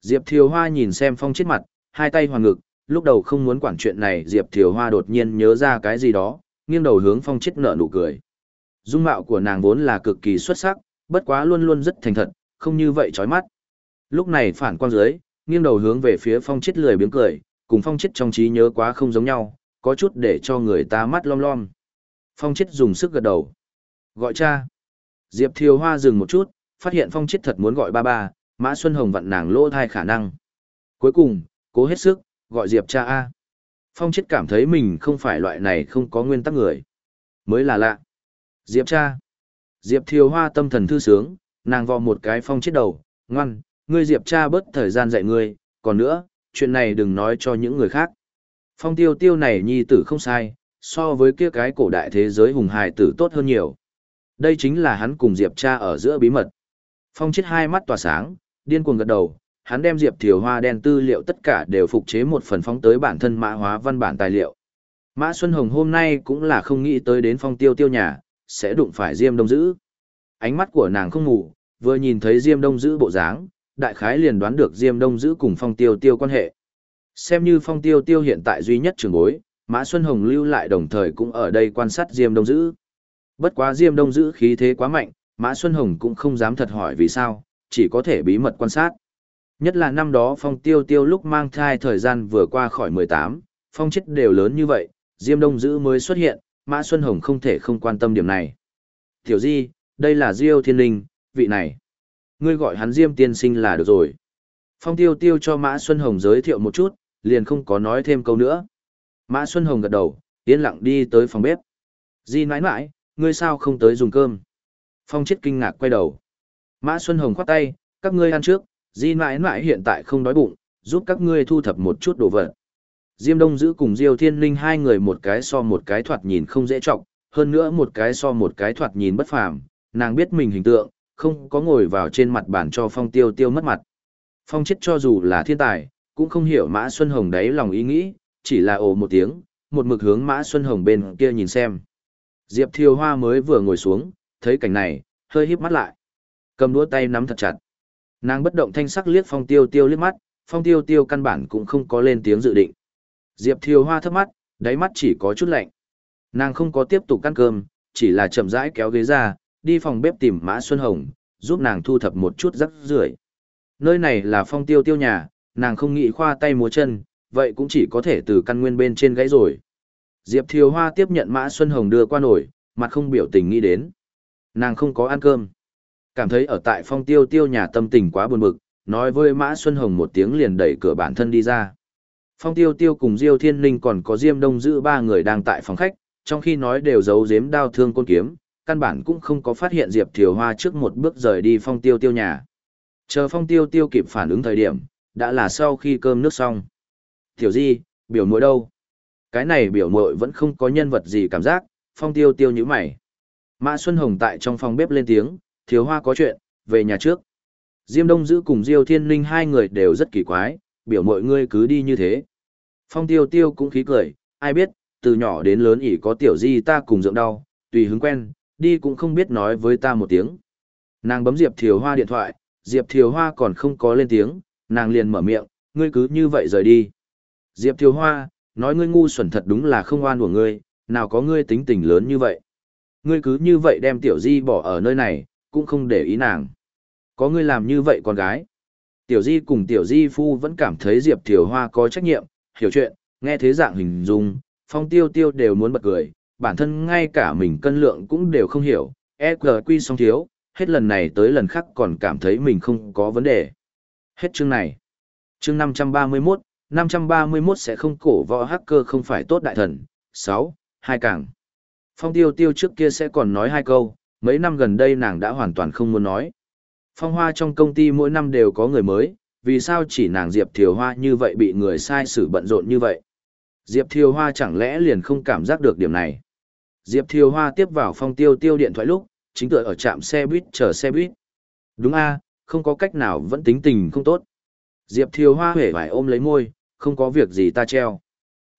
Diệp Thiều Hoa nhìn xem phong chết mặt, hai tay hoàn ngực, lúc đầu không muốn quản chuyện này Diệp Thiều Hoa đột nhiên nhớ ra cái gì đó, nghiêng đầu hướng phong chết nở nụ cười. Dung mạo của nàng vốn là cực kỳ xuất sắc, bất quá luôn luôn rất thành thật, không như vậy chói mắt. Lúc này phản quang dưới, nghiêng đầu hướng về phía phong chết lười biếng cười, cùng phong chết trong trí nhớ quá không giống nhau, có chút để cho người ta mắt lom lom. Phong chết dùng sức gật đầu. Gọi cha. Diệp Thiều Hoa dừng một chút, phát hiện phong chết thật muốn gọi ba ba, Mã Xuân Hồng vặn nàng lỗ thai khả năng. Cuối cùng, cố hết sức, gọi Diệp cha A. Phong chết cảm thấy mình không phải loại này không có nguyên tắc người. Mới là lạ. Diệp cha. Diệp Thiều Hoa tâm thần thư sướng, nàng vò một cái phong chết đầu, ngoan, ngươi Diệp cha bớt thời gian dạy ngươi, còn nữa, chuyện này đừng nói cho những người khác. Phong tiêu tiêu này nhi tử không sai, so với kia cái cổ đại thế giới hùng hài tử tốt hơn nhiều. Đây chính là hắn cùng Diệp cha ở giữa bí mật. Phong chết hai mắt tỏa sáng, điên cuồng gật đầu, hắn đem Diệp Thiều Hoa đen tư liệu tất cả đều phục chế một phần phóng tới bản thân mã hóa văn bản tài liệu. Mã Xuân Hồng hôm nay cũng là không nghĩ tới đến phong tiêu tiêu nhà, sẽ đụng phải Diêm Đông Dữ. Ánh mắt của nàng không ngủ, vừa nhìn thấy Diêm Đông Dữ bộ dáng, đại khái liền đoán được Diêm Đông Dữ cùng phong tiêu tiêu quan hệ. Xem như phong tiêu tiêu hiện tại duy nhất trường bối, Mã Xuân Hồng lưu lại đồng thời cũng ở đây quan sát Diêm Đông Dữ. Bất quá Diêm Đông Dữ khí thế quá mạnh, Mã Xuân Hồng cũng không dám thật hỏi vì sao, chỉ có thể bí mật quan sát. Nhất là năm đó phong tiêu tiêu lúc mang thai thời gian vừa qua khỏi 18, phong chết đều lớn như vậy, Diêm Đông Dữ mới xuất hiện, Mã Xuân Hồng không thể không quan tâm điểm này. Tiểu Di, đây là Diêu Thiên Linh, vị này. Ngươi gọi hắn Diêm Tiên Sinh là được rồi. Phong tiêu tiêu cho Mã Xuân Hồng giới thiệu một chút, liền không có nói thêm câu nữa. Mã Xuân Hồng gật đầu, yên lặng đi tới phòng bếp. Di nãi nãi, ngươi sao không tới dùng cơm? Phong chết kinh ngạc quay đầu. Mã Xuân Hồng khoát tay, các ngươi ăn trước, Di mãi mãi hiện tại không đói bụng, giúp các ngươi thu thập một chút đồ vật. Diêm Đông giữ cùng Diêu Thiên Linh hai người một cái so một cái thoạt nhìn không dễ trọng, hơn nữa một cái so một cái thoạt nhìn bất phàm, nàng biết mình hình tượng, không có ngồi vào trên mặt bàn cho Phong Tiêu Tiêu mất mặt. Phong chết cho dù là thiên tài, cũng không hiểu Mã Xuân Hồng đấy lòng ý nghĩ, chỉ là ồ một tiếng, một mực hướng Mã Xuân Hồng bên kia nhìn xem. Diệp Thiều Hoa mới vừa ngồi xuống, thấy cảnh này, hơi híp mắt lại. Cầm đũa tay nắm thật chặt. Nàng bất động thanh sắc liếc Phong Tiêu Tiêu liếc mắt, Phong Tiêu Tiêu căn bản cũng không có lên tiếng dự định. Diệp Thiều Hoa thấp mắt, đáy mắt chỉ có chút lạnh. Nàng không có tiếp tục ăn cơm, chỉ là chậm rãi kéo ghế ra, đi phòng bếp tìm Mã Xuân Hồng, giúp nàng thu thập một chút rắc rưởi. Nơi này là phong tiêu tiêu nhà, nàng không nghĩ khoa tay múa chân, vậy cũng chỉ có thể từ căn nguyên bên trên gãy rồi. Diệp Thiều Hoa tiếp nhận Mã Xuân Hồng đưa qua nổi, mặt không biểu tình nghĩ đến. Nàng không có ăn cơm. Cảm thấy ở tại phong tiêu tiêu nhà tâm tình quá buồn bực, nói với Mã Xuân Hồng một tiếng liền đẩy cửa bản thân đi ra. Phong tiêu tiêu cùng Diêu Thiên Linh còn có Diêm Đông giữ ba người đang tại phòng khách, trong khi nói đều giấu giếm đao thương côn kiếm, căn bản cũng không có phát hiện Diệp Thiều Hoa trước một bước rời đi phong tiêu tiêu nhà. Chờ phong tiêu tiêu kịp phản ứng thời điểm, đã là sau khi cơm nước xong. Tiểu di, biểu mội đâu? Cái này biểu mội vẫn không có nhân vật gì cảm giác, phong tiêu tiêu như mày. Mã Xuân Hồng tại trong phòng bếp lên tiếng, thiếu hoa có chuyện, về nhà trước. Diêm Đông Dữ cùng Diêu Thiên Linh hai người đều rất kỳ quái, biểu mọi ngươi cứ đi như thế. Phong tiêu tiêu cũng khí cười, ai biết, từ nhỏ đến lớn ỉ có tiểu di ta cùng dưỡng đau, tùy hứng quen, đi cũng không biết nói với ta một tiếng. Nàng bấm Diệp Thiều Hoa điện thoại, Diệp Thiều Hoa còn không có lên tiếng, nàng liền mở miệng, ngươi cứ như vậy rời đi. Diệp Thiều Hoa, nói ngươi ngu xuẩn thật đúng là không oan của ngươi, nào có ngươi tính tình lớn như vậy. Ngươi cứ như vậy đem tiểu di bỏ ở nơi này, cũng không để ý nàng. Có ngươi làm như vậy con gái. Tiểu di cùng tiểu di phu vẫn cảm thấy Diệp Thiều Hoa có trách nhiệm, hiểu chuyện, nghe thế dạng hình dung, phong tiêu tiêu đều muốn bật cười, bản thân ngay cả mình cân lượng cũng đều không hiểu, EQQ song thiếu, hết lần này tới lần khác còn cảm thấy mình không có vấn đề. Hết chương này. Chương 531, 531 sẽ không cổ võ hacker không phải tốt đại thần. 6. Hai càng. Phong tiêu tiêu trước kia sẽ còn nói hai câu, mấy năm gần đây nàng đã hoàn toàn không muốn nói. Phong hoa trong công ty mỗi năm đều có người mới, vì sao chỉ nàng Diệp Thiều Hoa như vậy bị người sai xử bận rộn như vậy? Diệp Thiều Hoa chẳng lẽ liền không cảm giác được điểm này? Diệp Thiều Hoa tiếp vào phong tiêu tiêu điện thoại lúc, chính tựa ở trạm xe buýt chờ xe buýt. Đúng a, không có cách nào vẫn tính tình không tốt. Diệp Thiều Hoa hể vải ôm lấy môi, không có việc gì ta treo.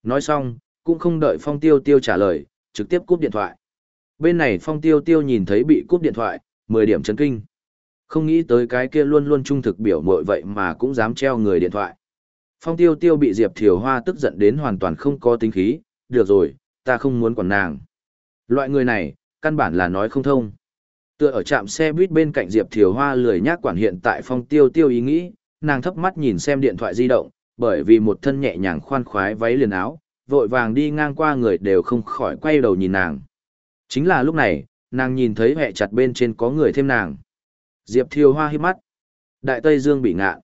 Nói xong, cũng không đợi phong tiêu tiêu trả lời, trực tiếp cúp điện thoại. Bên này phong tiêu tiêu nhìn thấy bị cúp điện thoại, 10 điểm chấn kinh. Không nghĩ tới cái kia luôn luôn trung thực biểu mội vậy mà cũng dám treo người điện thoại. Phong tiêu tiêu bị Diệp Thiều Hoa tức giận đến hoàn toàn không có tính khí, được rồi, ta không muốn quản nàng. Loại người này, căn bản là nói không thông. Tựa ở trạm xe buýt bên cạnh Diệp Thiều Hoa lười nhác quản hiện tại phong tiêu tiêu ý nghĩ, nàng thấp mắt nhìn xem điện thoại di động, bởi vì một thân nhẹ nhàng khoan khoái váy liền áo, vội vàng đi ngang qua người đều không khỏi quay đầu nhìn nàng. Chính là lúc này, nàng nhìn thấy hẹ chặt bên trên có người thêm nàng. Diệp Thiều Hoa hít mắt. Đại Tây Dương bị ngạ.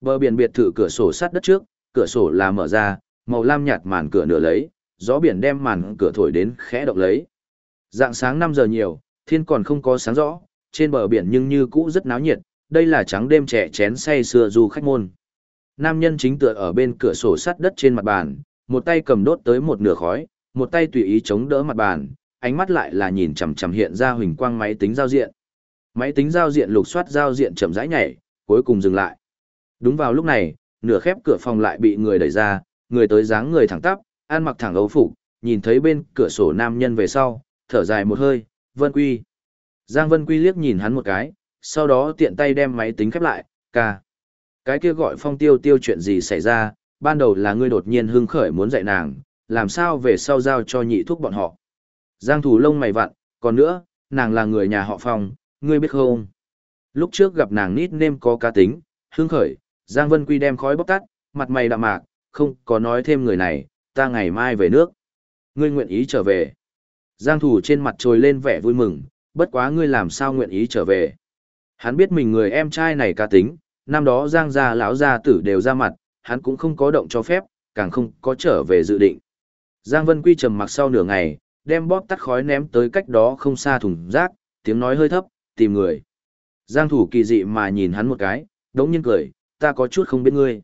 Bờ biển biệt thự cửa sổ sắt đất trước, cửa sổ là mở ra, màu lam nhạt màn cửa nửa lấy, gió biển đem màn cửa thổi đến khẽ động lấy. Dạng sáng 5 giờ nhiều, thiên còn không có sáng rõ, trên bờ biển nhưng như cũ rất náo nhiệt, đây là trắng đêm trẻ chén say sưa du khách môn. Nam nhân chính tựa ở bên cửa sổ sắt đất trên mặt bàn, một tay cầm đốt tới một nửa khói, một tay tùy ý chống đỡ mặt bàn, ánh mắt lại là nhìn chằm chằm hiện ra huỳnh quang máy tính giao diện. Máy tính giao diện lục soát giao diện chậm rãi nhảy, cuối cùng dừng lại. Đúng vào lúc này, nửa khép cửa phòng lại bị người đẩy ra, người tới dáng người thẳng tắp, ăn mặc thẳng ấu phục, nhìn thấy bên cửa sổ nam nhân về sau, thở dài một hơi, Vân Quy. Giang Vân Quy liếc nhìn hắn một cái, sau đó tiện tay đem máy tính khép lại, ca. Cái kia gọi phong tiêu tiêu chuyện gì xảy ra, ban đầu là ngươi đột nhiên hưng khởi muốn dạy nàng, làm sao về sau giao cho nhị thuốc bọn họ. Giang thủ lông mày vặn, còn nữa, nàng là người nhà họ phong, ngươi biết không? Lúc trước gặp nàng nít nêm có cá tính, hương khởi, Giang Vân Quy đem khói bóc tắt, mặt mày đạm mạc, không có nói thêm người này, ta ngày mai về nước. Ngươi nguyện ý trở về. Giang thủ trên mặt trồi lên vẻ vui mừng, bất quá ngươi làm sao nguyện ý trở về. Hắn biết mình người em trai này cá tính, năm đó Giang gia lão gia tử đều ra mặt, hắn cũng không có động cho phép, càng không có trở về dự định. Giang Vân Quy trầm mặc sau nửa ngày, đem bóp tắt khói ném tới cách đó không xa thùng rác, tiếng nói hơi thấp, tìm người. Giang thủ kỳ dị mà nhìn hắn một cái, đống nhiên cười, ta có chút không biết ngươi.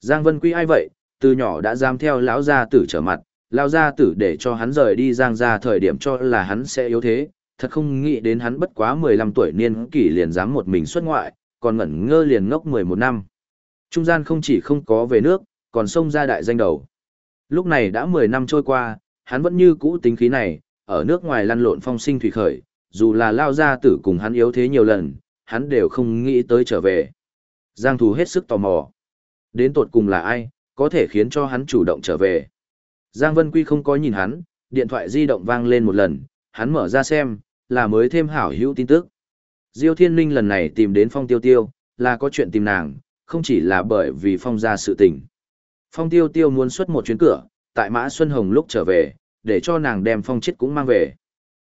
Giang Vân Quy ai vậy, từ nhỏ đã dám theo lão gia tử trở mặt, lão gia tử để cho hắn rời đi Giang gia thời điểm cho là hắn sẽ yếu thế, thật không nghĩ đến hắn bất quá 15 tuổi niên kỷ liền dám một mình xuất ngoại, còn ngẩn ngơ liền ngốc 11 năm. Trung gian không chỉ không có về nước, còn xông ra đại danh đầu. Lúc này đã 10 năm trôi qua, hắn vẫn như cũ tính khí này, ở nước ngoài lăn lộn phong sinh thủy khởi, dù là lao gia tử cùng hắn yếu thế nhiều lần, hắn đều không nghĩ tới trở về. Giang Thù hết sức tò mò. Đến tột cùng là ai, có thể khiến cho hắn chủ động trở về. Giang Vân Quy không có nhìn hắn, điện thoại di động vang lên một lần, hắn mở ra xem, là mới thêm hảo hữu tin tức. Diêu Thiên Ninh lần này tìm đến Phong Tiêu Tiêu, là có chuyện tìm nàng, không chỉ là bởi vì Phong ra sự tình. Phong Tiêu Tiêu muốn xuất một chuyến cửa, tại Mã Xuân Hồng lúc trở về, để cho nàng đem Phong Chết cũng mang về.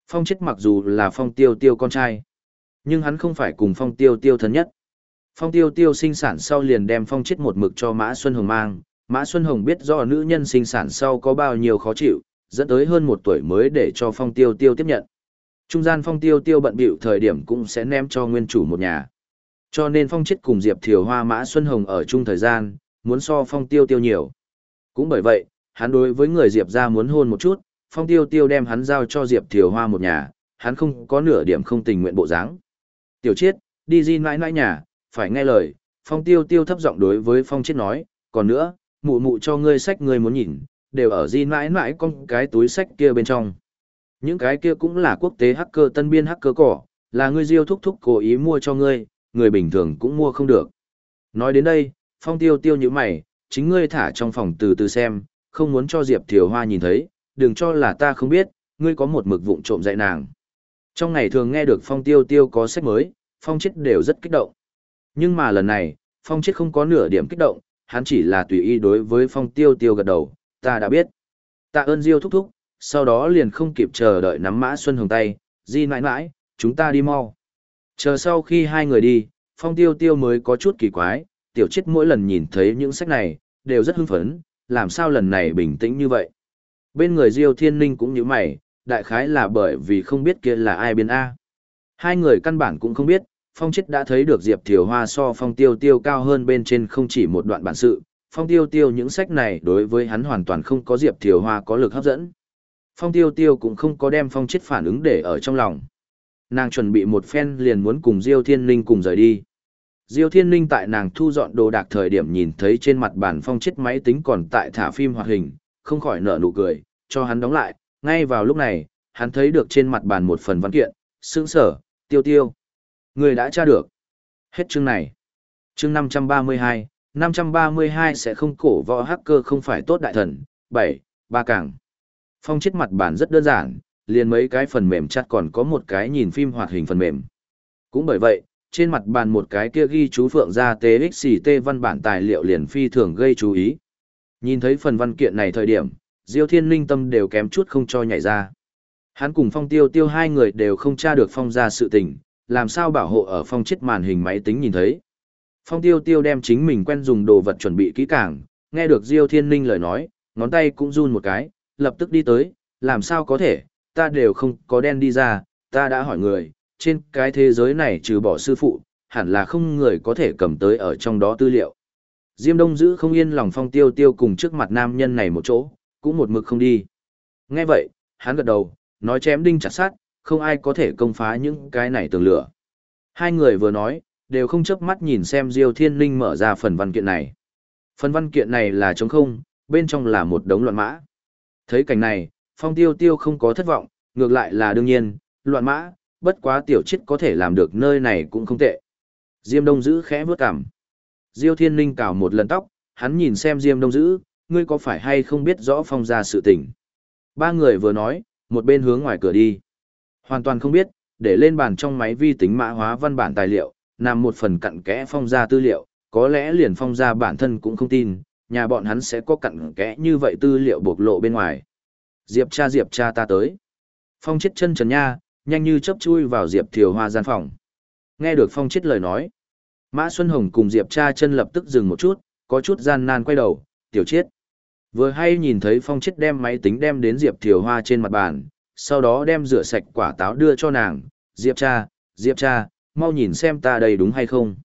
Phong Chết mặc dù là Phong Tiêu Tiêu con trai, nhưng hắn không phải cùng Phong Tiêu Tiêu thân nhất. Phong Tiêu Tiêu sinh sản sau liền đem Phong Chết một mực cho Mã Xuân Hồng mang, Mã Xuân Hồng biết do nữ nhân sinh sản sau có bao nhiêu khó chịu, dẫn tới hơn một tuổi mới để cho Phong Tiêu Tiêu tiếp nhận. Trung gian Phong Tiêu Tiêu bận bịu thời điểm cũng sẽ ném cho nguyên chủ một nhà. Cho nên Phong chết cùng Diệp Thiều Hoa Mã Xuân Hồng ở chung thời gian, muốn so Phong Tiêu Tiêu nhiều. Cũng bởi vậy, hắn đối với người Diệp ra muốn hôn một chút, Phong Tiêu Tiêu đem hắn giao cho Diệp Thiều Hoa một nhà, hắn không có nửa điểm không tình nguyện bộ dáng. Tiểu Chiết, đi di mãi mãi nhà, phải nghe lời, Phong Tiêu Tiêu thấp giọng đối với Phong Chiết nói, còn nữa, mụ mụ cho ngươi sách ngươi muốn nhìn, đều ở di mãi mãi con cái túi sách kia bên trong. Những cái kia cũng là quốc tế hacker tân biên hacker cỏ, là ngươi diêu thúc thúc cố ý mua cho ngươi, người bình thường cũng mua không được. Nói đến đây, phong tiêu tiêu như mày, chính ngươi thả trong phòng từ từ xem, không muốn cho Diệp Thiều Hoa nhìn thấy, đừng cho là ta không biết, ngươi có một mực vụng trộm dạy nàng. Trong ngày thường nghe được phong tiêu tiêu có sách mới, phong chết đều rất kích động. Nhưng mà lần này, phong chết không có nửa điểm kích động, hắn chỉ là tùy ý đối với phong tiêu tiêu gật đầu, ta đã biết. Tạ ơn Diêu thúc thúc, sau đó liền không kịp chờ đợi nắm mã xuân hồng tay, di mãi mãi, chúng ta đi mau. Chờ sau khi hai người đi, phong tiêu tiêu mới có chút kỳ quái, tiểu chết mỗi lần nhìn thấy những sách này, đều rất hưng phấn, làm sao lần này bình tĩnh như vậy. Bên người Diêu Thiên Ninh cũng như mày, đại khái là bởi vì không biết kia là ai biến A. Hai người căn bản cũng không biết, phong chết đã thấy được Diệp Thiều Hoa so phong tiêu tiêu cao hơn bên trên không chỉ một đoạn bản sự, phong tiêu tiêu những sách này đối với hắn hoàn toàn không có Diệp Thiều Hoa có lực hấp dẫn. Phong tiêu tiêu cũng không có đem phong chết phản ứng để ở trong lòng. Nàng chuẩn bị một phen liền muốn cùng Diêu Thiên Ninh cùng rời đi. Diêu Thiên Ninh tại nàng thu dọn đồ đạc thời điểm nhìn thấy trên mặt bàn phong chết máy tính còn tại thả phim hoạt hình, không khỏi nở nụ cười, cho hắn đóng lại. Ngay vào lúc này, hắn thấy được trên mặt bàn một phần văn kiện, sững sở, tiêu tiêu. Người đã tra được. Hết chương này. Chương 532, 532 sẽ không cổ võ hacker không phải tốt đại thần. 7, ba cảng. Phong chết mặt bản rất đơn giản, liền mấy cái phần mềm chắc còn có một cái nhìn phim hoạt hình phần mềm. Cũng bởi vậy, trên mặt bàn một cái kia ghi chú phượng ra TXT văn bản tài liệu liền phi thường gây chú ý. Nhìn thấy phần văn kiện này thời điểm, Diêu Thiên Linh tâm đều kém chút không cho nhảy ra. Hắn cùng Phong Tiêu Tiêu hai người đều không tra được Phong ra sự tình, làm sao bảo hộ ở Phong chết màn hình máy tính nhìn thấy. Phong Tiêu Tiêu đem chính mình quen dùng đồ vật chuẩn bị kỹ càng, nghe được Diêu Thiên Linh lời nói, ngón tay cũng run một cái, lập tức đi tới, làm sao có thể, ta đều không có đen đi ra, ta đã hỏi người, trên cái thế giới này trừ bỏ sư phụ, hẳn là không người có thể cầm tới ở trong đó tư liệu. Diêm Đông giữ không yên lòng phong tiêu tiêu cùng trước mặt nam nhân này một chỗ, cũng một mực không đi. Nghe vậy, hắn gật đầu, nói chém đinh chặt sát, không ai có thể công phá những cái này tường lửa. Hai người vừa nói, đều không chớp mắt nhìn xem Diêu Thiên Linh mở ra phần văn kiện này. Phần văn kiện này là trống không, bên trong là một đống loạn mã. Thấy cảnh này, phong tiêu tiêu không có thất vọng, ngược lại là đương nhiên, loạn mã, bất quá tiểu chết có thể làm được nơi này cũng không tệ. Diêm Đông Dữ khẽ vướt cằm. Diêu Thiên Ninh cào một lần tóc, hắn nhìn xem Diêm Đông Dữ, ngươi có phải hay không biết rõ phong ra sự tình. Ba người vừa nói, một bên hướng ngoài cửa đi. Hoàn toàn không biết, để lên bàn trong máy vi tính mã hóa văn bản tài liệu, nằm một phần cặn kẽ phong ra tư liệu, có lẽ liền phong ra bản thân cũng không tin, nhà bọn hắn sẽ có cặn kẽ như vậy tư liệu bộc lộ bên ngoài. Diệp cha Diệp cha ta tới. Phong chết chân trần nha, nhanh như chớp chui vào Diệp Thiều Hoa gian phòng. Nghe được Phong chết lời nói. Mã Xuân Hồng cùng Diệp cha chân lập tức dừng một chút, có chút gian nan quay đầu, tiểu chết. Vừa hay nhìn thấy Phong chết đem máy tính đem đến Diệp Thiều Hoa trên mặt bàn, sau đó đem rửa sạch quả táo đưa cho nàng. Diệp cha, Diệp cha, mau nhìn xem ta đây đúng hay không.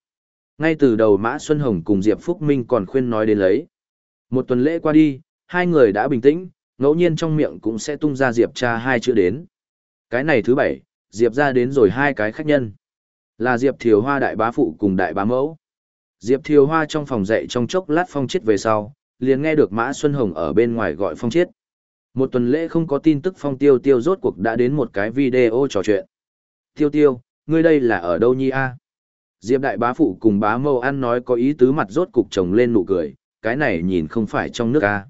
Ngay từ đầu Mã Xuân Hồng cùng Diệp Phúc Minh còn khuyên nói đến lấy. Một tuần lễ qua đi, hai người đã bình tĩnh, ngẫu nhiên trong miệng cũng sẽ tung ra Diệp cha hai chữ đến. Cái này thứ bảy, Diệp ra đến rồi hai cái khách nhân. Là Diệp Thiều Hoa đại bá phụ cùng đại bá mẫu. Diệp Thiều Hoa trong phòng dạy trong chốc lát phong chết về sau, liền nghe được Mã Xuân Hồng ở bên ngoài gọi phong chết. Một tuần lễ không có tin tức phong tiêu tiêu rốt cuộc đã đến một cái video trò chuyện. Tiêu tiêu, ngươi đây là ở đâu nhi a? Diệp đại bá phụ cùng bá mâu ăn nói có ý tứ mặt rốt cục chồng lên nụ cười, cái này nhìn không phải trong nước a.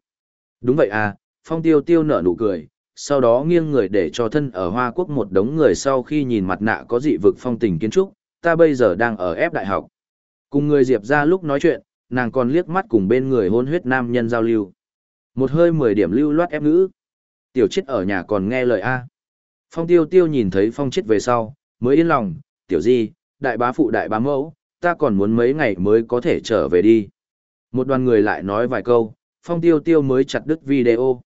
Đúng vậy a, phong tiêu tiêu nở nụ cười, sau đó nghiêng người để cho thân ở Hoa Quốc một đống người sau khi nhìn mặt nạ có dị vực phong tình kiến trúc, ta bây giờ đang ở ép đại học. Cùng người Diệp ra lúc nói chuyện, nàng còn liếc mắt cùng bên người hôn huyết nam nhân giao lưu. Một hơi mười điểm lưu loát ép ngữ. Tiểu chết ở nhà còn nghe lời A. Phong tiêu tiêu nhìn thấy phong chết về sau, mới yên lòng, tiểu di, đại bá phụ đại bá mẫu, ta còn muốn mấy ngày mới có thể trở về đi. Một đoàn người lại nói vài câu, phong tiêu tiêu mới chặt đứt video.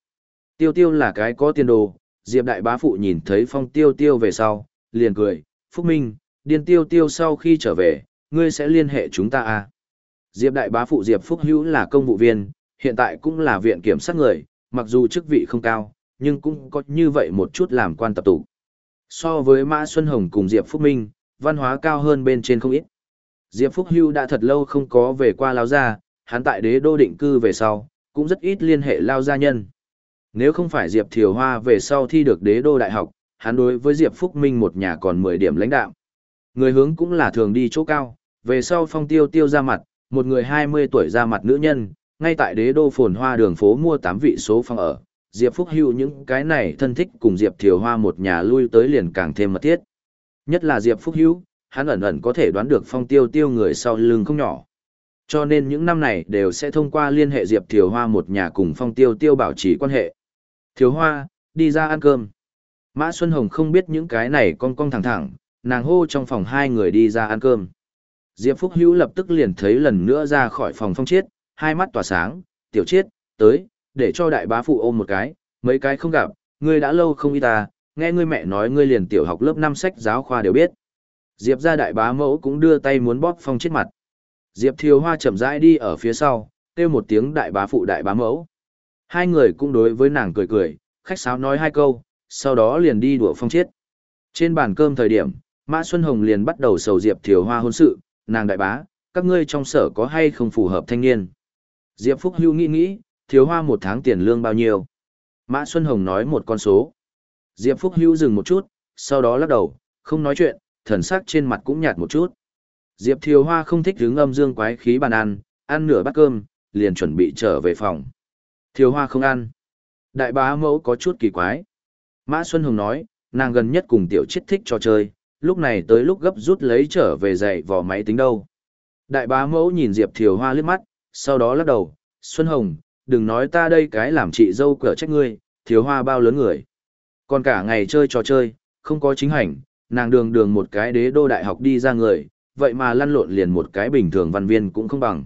Tiêu tiêu là cái có tiền đồ, Diệp đại bá phụ nhìn thấy phong tiêu tiêu về sau, liền cười, Phúc Minh, điên tiêu tiêu sau khi trở về, ngươi sẽ liên hệ chúng ta à. Diệp đại bá phụ Diệp Phúc Hữu là công vụ viên, hiện tại cũng là viện kiểm sát người, mặc dù chức vị không cao, nhưng cũng có như vậy một chút làm quan tập tụ. So với Mã Xuân Hồng cùng Diệp Phúc Minh, văn hóa cao hơn bên trên không ít. Diệp Phúc Hưu đã thật lâu không có về qua Lao Gia, hắn tại đế đô định cư về sau, cũng rất ít liên hệ Lao Gia nhân. Nếu không phải Diệp Thiều Hoa về sau thi được đế đô đại học, hắn đối với Diệp Phúc Minh một nhà còn 10 điểm lãnh đạo. Người hướng cũng là thường đi chỗ cao, về sau phong tiêu tiêu ra mặt, một người 20 tuổi ra mặt nữ nhân, ngay tại đế đô phồn hoa đường phố mua 8 vị số phòng ở. Diệp Phúc Hưu những cái này thân thích cùng Diệp Thiều Hoa một nhà lui tới liền càng thêm mật thiết. Nhất là Diệp Phúc Hưu, hắn ẩn ẩn có thể đoán được phong tiêu tiêu người sau lưng không nhỏ. Cho nên những năm này đều sẽ thông qua liên hệ Diệp Thiều Hoa một nhà cùng phong tiêu tiêu bảo trì quan hệ. Thiếu Hoa, đi ra ăn cơm. Mã Xuân Hồng không biết những cái này con con thẳng thẳng, nàng hô trong phòng hai người đi ra ăn cơm. Diệp Phúc Hữu lập tức liền thấy lần nữa ra khỏi phòng phong chiết, hai mắt tỏa sáng, tiểu chiết, tới, để cho đại bá phụ ôm một cái, mấy cái không gặp, ngươi đã lâu không y ta, nghe ngươi mẹ nói ngươi liền tiểu học lớp 5 sách giáo khoa đều biết. Diệp ra đại bá mẫu cũng đưa tay muốn bóp phong chết mặt. Diệp Thiều Hoa chậm rãi đi ở phía sau, kêu một tiếng đại bá phụ đại bá mẫu. Hai người cũng đối với nàng cười cười, khách sáo nói hai câu, sau đó liền đi đùa phong chết. Trên bàn cơm thời điểm, Mã Xuân Hồng liền bắt đầu sầu Diệp Thiều Hoa hôn sự, nàng đại bá, các ngươi trong sở có hay không phù hợp thanh niên. Diệp Phúc Hưu nghĩ nghĩ, Thiều Hoa một tháng tiền lương bao nhiêu. Mã Xuân Hồng nói một con số. Diệp Phúc Hưu dừng một chút, sau đó lắc đầu, không nói chuyện, thần sắc trên mặt cũng nhạt một chút. Diệp Thiều Hoa không thích hướng âm dương quái khí bàn ăn, ăn nửa bát cơm, liền chuẩn bị trở về phòng. Thiều Hoa không ăn. Đại bá mẫu có chút kỳ quái. Mã Xuân Hồng nói, nàng gần nhất cùng tiểu chết thích trò chơi, lúc này tới lúc gấp rút lấy trở về dạy vỏ máy tính đâu. Đại bá mẫu nhìn Diệp Thiều Hoa liếc mắt, sau đó lắc đầu, Xuân Hồng, đừng nói ta đây cái làm chị dâu cửa trách ngươi, Thiều Hoa bao lớn người. Còn cả ngày chơi trò chơi, không có chính hành, nàng đường đường một cái đế đô đại học đi ra người, vậy mà lăn lộn liền một cái bình thường văn viên cũng không bằng.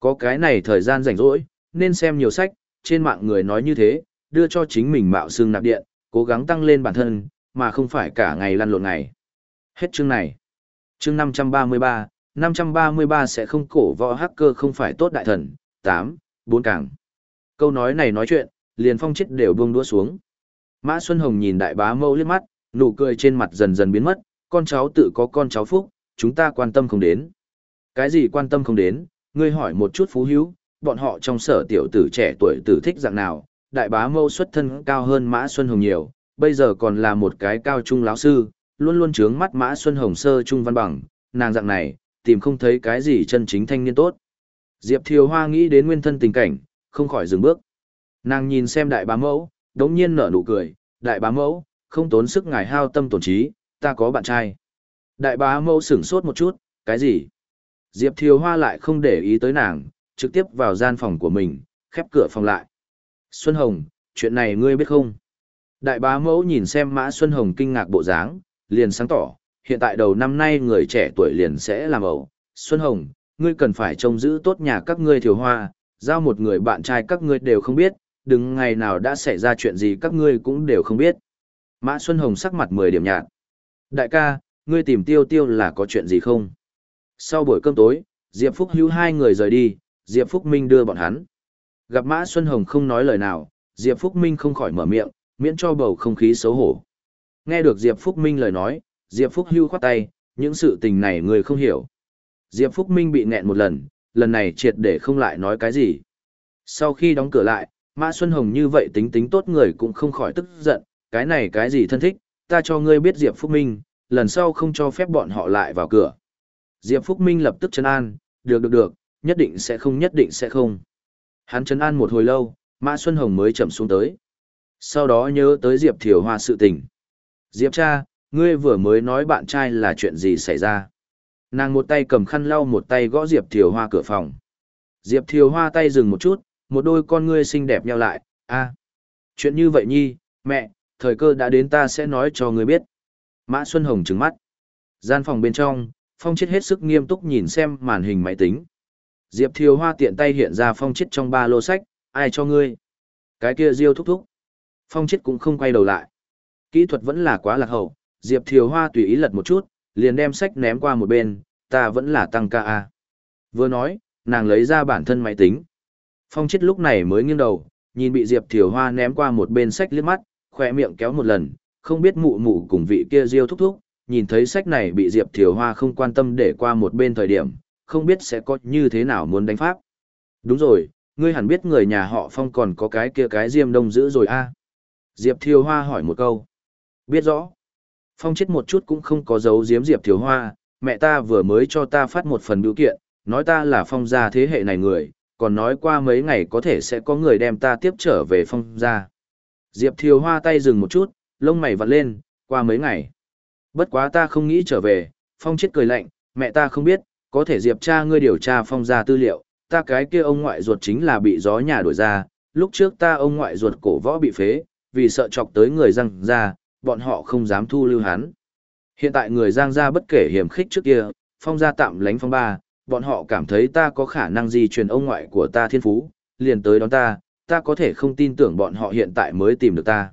Có cái này thời gian rảnh rỗi, nên xem nhiều sách, trên mạng người nói như thế, đưa cho chính mình mạo xương nạp điện, cố gắng tăng lên bản thân, mà không phải cả ngày lăn lộn ngày. Hết chương này. Chương 533, 533 sẽ không cổ võ hacker không phải tốt đại thần, 8, 4 càng. Câu nói này nói chuyện, liền phong chết đều buông đũa xuống. Mã Xuân Hồng nhìn đại bá mâu liếc mắt, nụ cười trên mặt dần dần biến mất, con cháu tự có con cháu phúc, chúng ta quan tâm không đến. Cái gì quan tâm không đến, ngươi hỏi một chút phú hữu, bọn họ trong sở tiểu tử trẻ tuổi tử thích dạng nào, đại bá mâu xuất thân cao hơn Mã Xuân Hồng nhiều, bây giờ còn là một cái cao trung lão sư, luôn luôn trướng mắt Mã Xuân Hồng sơ trung văn bằng, nàng dạng này, tìm không thấy cái gì chân chính thanh niên tốt. Diệp Thiều Hoa nghĩ đến nguyên thân tình cảnh, không khỏi dừng bước. Nàng nhìn xem đại bá mẫu, đống nhiên nở nụ cười, đại bá mẫu, không tốn sức ngài hao tâm tổn trí, ta có bạn trai. Đại bá mẫu sửng sốt một chút, cái gì? Diệp Thiều Hoa lại không để ý tới nàng, trực tiếp vào gian phòng của mình, khép cửa phòng lại. Xuân Hồng, chuyện này ngươi biết không? Đại bá mẫu nhìn xem Mã Xuân Hồng kinh ngạc bộ dáng, liền sáng tỏ, hiện tại đầu năm nay người trẻ tuổi liền sẽ làm ẩu. Xuân Hồng, ngươi cần phải trông giữ tốt nhà các ngươi thiểu Hoa, giao một người bạn trai các ngươi đều không biết, đừng ngày nào đã xảy ra chuyện gì các ngươi cũng đều không biết. Mã Xuân Hồng sắc mặt 10 điểm nhạt. Đại ca, ngươi tìm tiêu tiêu là có chuyện gì không? Sau buổi cơm tối, Diệp Phúc hữu hai người rời đi, Diệp Phúc Minh đưa bọn hắn. Gặp Mã Xuân Hồng không nói lời nào, Diệp Phúc Minh không khỏi mở miệng, miễn cho bầu không khí xấu hổ. Nghe được Diệp Phúc Minh lời nói, Diệp Phúc hưu khoát tay, những sự tình này người không hiểu. Diệp Phúc Minh bị nghẹn một lần, lần này triệt để không lại nói cái gì. Sau khi đóng cửa lại, Mã Xuân Hồng như vậy tính tính tốt người cũng không khỏi tức giận, cái này cái gì thân thích, ta cho ngươi biết Diệp Phúc Minh, lần sau không cho phép bọn họ lại vào cửa. Diệp Phúc Minh lập tức chân an, được được được, nhất định sẽ không nhất định sẽ không. Hắn chấn an một hồi lâu, Mã Xuân Hồng mới chậm xuống tới. Sau đó nhớ tới Diệp Thiều Hoa sự tình. Diệp cha, ngươi vừa mới nói bạn trai là chuyện gì xảy ra. Nàng một tay cầm khăn lau một tay gõ Diệp Thiều Hoa cửa phòng. Diệp Thiều Hoa tay dừng một chút, một đôi con ngươi xinh đẹp nhau lại, a chuyện như vậy nhi, mẹ, thời cơ đã đến ta sẽ nói cho ngươi biết. Mã Xuân Hồng trừng mắt. Gian phòng bên trong, Phong chết hết sức nghiêm túc nhìn xem màn hình máy tính. Diệp Thiều Hoa tiện tay hiện ra Phong chết trong ba lô sách, ai cho ngươi? Cái kia Diêu thúc thúc. Phong chết cũng không quay đầu lại. Kỹ thuật vẫn là quá lạc hậu, Diệp Thiều Hoa tùy ý lật một chút, liền đem sách ném qua một bên, ta vẫn là tăng ca a. Vừa nói, nàng lấy ra bản thân máy tính. Phong chết lúc này mới nghiêng đầu, nhìn bị Diệp Thiều Hoa ném qua một bên sách liếc mắt, khỏe miệng kéo một lần, không biết mụ mụ cùng vị kia Diêu thúc thúc, nhìn thấy sách này bị Diệp Thiều Hoa không quan tâm để qua một bên thời điểm, không biết sẽ có như thế nào muốn đánh pháp. Đúng rồi, ngươi hẳn biết người nhà họ Phong còn có cái kia cái diêm đông giữ rồi a. Diệp Thiều Hoa hỏi một câu. Biết rõ. Phong chết một chút cũng không có dấu diếm Diệp Thiều Hoa, mẹ ta vừa mới cho ta phát một phần biểu kiện, nói ta là Phong gia thế hệ này người, còn nói qua mấy ngày có thể sẽ có người đem ta tiếp trở về Phong gia. Diệp Thiều Hoa tay dừng một chút, lông mày vặn lên, qua mấy ngày. Bất quá ta không nghĩ trở về, Phong chết cười lạnh, mẹ ta không biết, có thể Diệp cha ngươi điều tra Phong gia tư liệu, ta cái kia ông ngoại ruột chính là bị gió nhà đuổi ra, lúc trước ta ông ngoại ruột cổ võ bị phế, vì sợ chọc tới người răng ra, bọn họ không dám thu lưu hắn. Hiện tại người giang ra bất kể hiểm khích trước kia, phong gia tạm lánh phong ba, bọn họ cảm thấy ta có khả năng di truyền ông ngoại của ta thiên phú, liền tới đón ta, ta có thể không tin tưởng bọn họ hiện tại mới tìm được ta.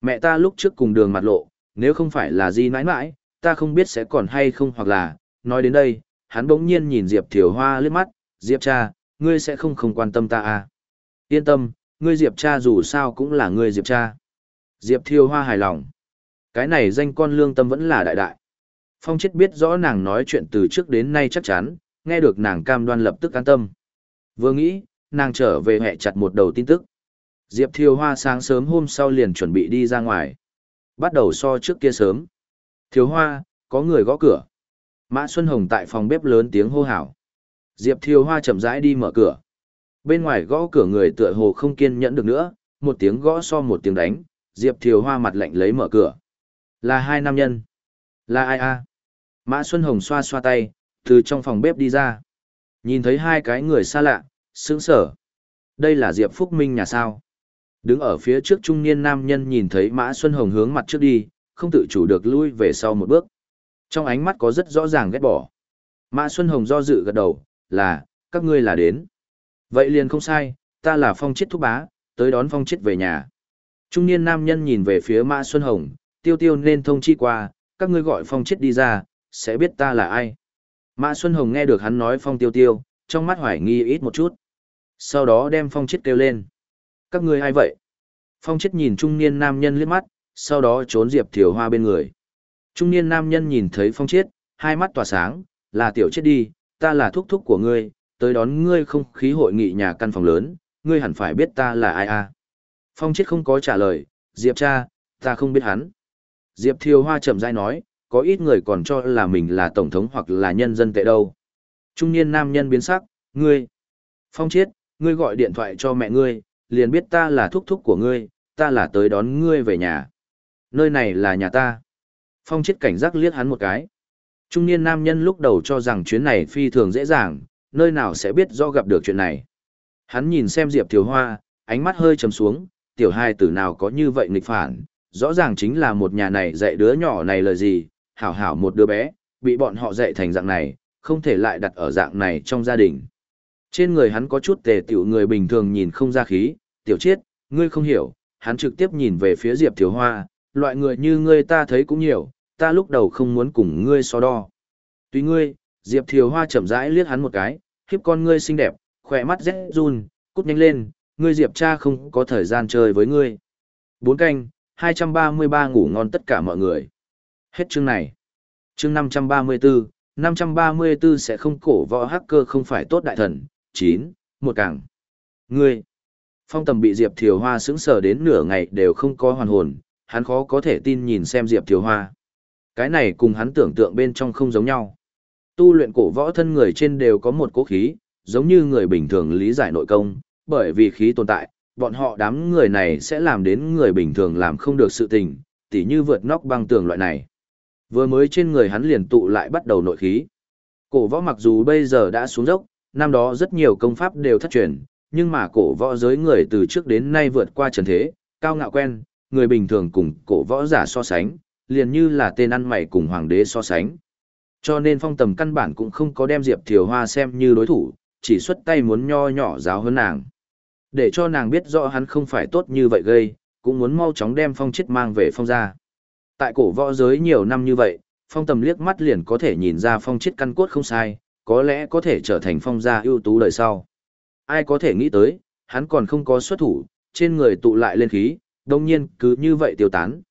Mẹ ta lúc trước cùng đường mặt lộ, nếu không phải là di nãi nãi, ta không biết sẽ còn hay không hoặc là, nói đến đây, hắn bỗng nhiên nhìn Diệp Thiều Hoa lướt mắt, Diệp cha, ngươi sẽ không không quan tâm ta à. Yên tâm, ngươi Diệp cha dù sao cũng là ngươi Diệp cha. Diệp Thiều Hoa hài lòng. Cái này danh con lương tâm vẫn là đại đại. Phong chết biết rõ nàng nói chuyện từ trước đến nay chắc chắn, nghe được nàng cam đoan lập tức an tâm. Vừa nghĩ, nàng trở về hẹ chặt một đầu tin tức. Diệp Thiều Hoa sáng sớm hôm sau liền chuẩn bị đi ra ngoài. Bắt đầu so trước kia sớm. Thiều Hoa, có người gõ cửa. Mã Xuân Hồng tại phòng bếp lớn tiếng hô hào. Diệp Thiều Hoa chậm rãi đi mở cửa. Bên ngoài gõ cửa người tựa hồ không kiên nhẫn được nữa, một tiếng gõ so một tiếng đánh, Diệp Thiều Hoa mặt lạnh lấy mở cửa. Là hai nam nhân. Là ai a? Mã Xuân Hồng xoa xoa tay, từ trong phòng bếp đi ra. Nhìn thấy hai cái người xa lạ, sững sở. Đây là Diệp Phúc Minh nhà sao. Đứng ở phía trước trung niên nam nhân nhìn thấy Mã Xuân Hồng hướng mặt trước đi, không tự chủ được lui về sau một bước. Trong ánh mắt có rất rõ ràng ghét bỏ. Mã Xuân Hồng do dự gật đầu, là, các ngươi là đến. Vậy liền không sai, ta là phong chết thúc bá, tới đón phong chết về nhà. Trung niên nam nhân nhìn về phía Mã Xuân Hồng, tiêu tiêu nên thông chi qua, các ngươi gọi phong chết đi ra, sẽ biết ta là ai. Mã Xuân Hồng nghe được hắn nói phong tiêu tiêu, trong mắt hoài nghi ít một chút. Sau đó đem phong chết kêu lên. Các ngươi ai vậy? Phong chết nhìn trung niên nam nhân liếc mắt, sau đó trốn Diệp Thiều Hoa bên người. Trung niên nam nhân nhìn thấy phong chết, hai mắt tỏa sáng, là tiểu chết đi, ta là thúc thúc của ngươi, tới đón ngươi không khí hội nghị nhà căn phòng lớn, ngươi hẳn phải biết ta là ai à. Phong chết không có trả lời, Diệp cha, ta không biết hắn. Diệp Thiều Hoa chậm rãi nói, có ít người còn cho là mình là tổng thống hoặc là nhân dân tệ đâu. Trung niên nam nhân biến sắc, ngươi. Phong chết, ngươi gọi điện thoại cho mẹ ngươi, liền biết ta là thúc thúc của ngươi, ta là tới đón ngươi về nhà. Nơi này là nhà ta. Phong chết cảnh giác liếc hắn một cái. Trung niên nam nhân lúc đầu cho rằng chuyến này phi thường dễ dàng, nơi nào sẽ biết do gặp được chuyện này. Hắn nhìn xem Diệp Thiều Hoa, ánh mắt hơi trầm xuống, tiểu hai tử nào có như vậy nghịch phản, rõ ràng chính là một nhà này dạy đứa nhỏ này lời gì, hảo hảo một đứa bé, bị bọn họ dạy thành dạng này, không thể lại đặt ở dạng này trong gia đình. Trên người hắn có chút tề tiểu người bình thường nhìn không ra khí, tiểu chiết, ngươi không hiểu, hắn trực tiếp nhìn về phía Diệp Thiều Hoa, loại người như ngươi ta thấy cũng nhiều, ta lúc đầu không muốn cùng ngươi so đo. Tuy ngươi, Diệp Thiều Hoa chậm rãi liếc hắn một cái, khiếp con ngươi xinh đẹp, khỏe mắt rét run, cút nhanh lên, ngươi Diệp cha không có thời gian chơi với ngươi. Bốn canh, 233 ngủ ngon tất cả mọi người. Hết chương này. Chương 534, 534 sẽ không cổ võ hacker không phải tốt đại thần. 9, một càng. Ngươi. Phong tầm bị Diệp Thiều Hoa sững sờ đến nửa ngày đều không có hoàn hồn, hắn khó có thể tin nhìn xem Diệp Thiều Hoa. Cái này cùng hắn tưởng tượng bên trong không giống nhau. Tu luyện cổ võ thân người trên đều có một cố khí, giống như người bình thường lý giải nội công, bởi vì khí tồn tại, bọn họ đám người này sẽ làm đến người bình thường làm không được sự tình, tỉ như vượt nóc băng tường loại này. Vừa mới trên người hắn liền tụ lại bắt đầu nội khí. Cổ võ mặc dù bây giờ đã xuống dốc, năm đó rất nhiều công pháp đều thất truyền, nhưng mà cổ võ giới người từ trước đến nay vượt qua trần thế, cao ngạo quen, người bình thường cùng cổ võ giả so sánh, liền như là tên ăn mày cùng hoàng đế so sánh. Cho nên phong tầm căn bản cũng không có đem Diệp Thiều Hoa xem như đối thủ, chỉ xuất tay muốn nho nhỏ giáo hơn nàng. Để cho nàng biết rõ hắn không phải tốt như vậy gây, cũng muốn mau chóng đem phong chết mang về phong ra. Tại cổ võ giới nhiều năm như vậy, phong tầm liếc mắt liền có thể nhìn ra phong chết căn cốt không sai, có lẽ có thể trở thành phong gia ưu tú đời sau. Ai có thể nghĩ tới, hắn còn không có xuất thủ, trên người tụ lại lên khí, đồng nhiên cứ như vậy tiêu tán.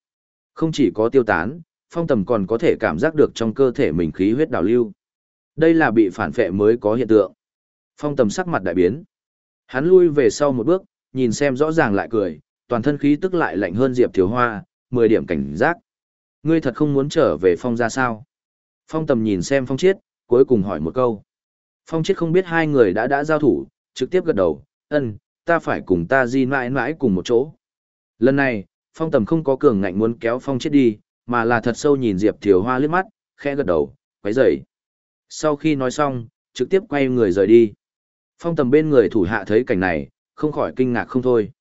Không chỉ có tiêu tán, phong tầm còn có thể cảm giác được trong cơ thể mình khí huyết đào lưu. Đây là bị phản phệ mới có hiện tượng. Phong tầm sắc mặt đại biến. Hắn lui về sau một bước, nhìn xem rõ ràng lại cười, toàn thân khí tức lại lạnh hơn Diệp Thiếu Hoa, 10 điểm cảnh giác. Ngươi thật không muốn trở về phong ra sao? Phong tầm nhìn xem phong chiết, cuối cùng hỏi một câu. Phong chiết không biết hai người đã đã giao thủ, trực tiếp gật đầu, ân, ta phải cùng ta di mãi mãi cùng một chỗ. Lần này, phong tầm không có cường ngạnh muốn kéo phong chết đi, mà là thật sâu nhìn Diệp Thiều Hoa liếc mắt, khẽ gật đầu, quấy dậy. Sau khi nói xong, trực tiếp quay người rời đi. Phong tầm bên người thủ hạ thấy cảnh này, không khỏi kinh ngạc không thôi.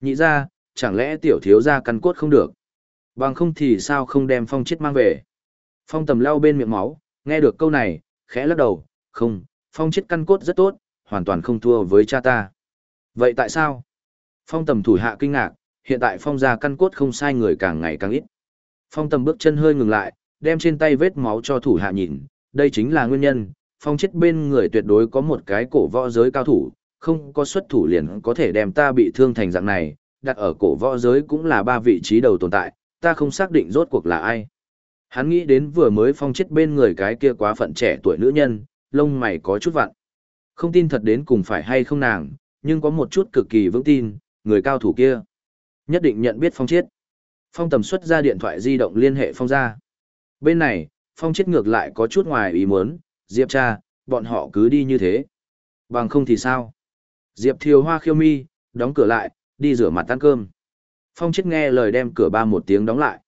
Nhị ra, chẳng lẽ tiểu thiếu ra căn cốt không được. Bằng không thì sao không đem phong chết mang về. Phong tầm lau bên miệng máu, nghe được câu này, khẽ lắc đầu, không, phong chết căn cốt rất tốt, hoàn toàn không thua với cha ta. Vậy tại sao? Phong tầm thủ hạ kinh ngạc, hiện tại phong gia căn cốt không sai người càng ngày càng ít. Phong tầm bước chân hơi ngừng lại, đem trên tay vết máu cho thủ hạ nhìn, đây chính là nguyên nhân, phong chết bên người tuyệt đối có một cái cổ võ giới cao thủ, không có xuất thủ liền có thể đem ta bị thương thành dạng này, đặt ở cổ võ giới cũng là ba vị trí đầu tồn tại, ta không xác định rốt cuộc là ai. Hắn nghĩ đến vừa mới phong chết bên người cái kia quá phận trẻ tuổi nữ nhân, lông mày có chút vặn. Không tin thật đến cùng phải hay không nàng, nhưng có một chút cực kỳ vững tin, người cao thủ kia. Nhất định nhận biết phong chết. Phong tầm xuất ra điện thoại di động liên hệ phong ra. Bên này, phong chết ngược lại có chút ngoài ý muốn, Diệp cha, bọn họ cứ đi như thế. Bằng không thì sao? Diệp thiều hoa khiêu mi, đóng cửa lại, đi rửa mặt ăn cơm. Phong chết nghe lời đem cửa ba một tiếng đóng lại.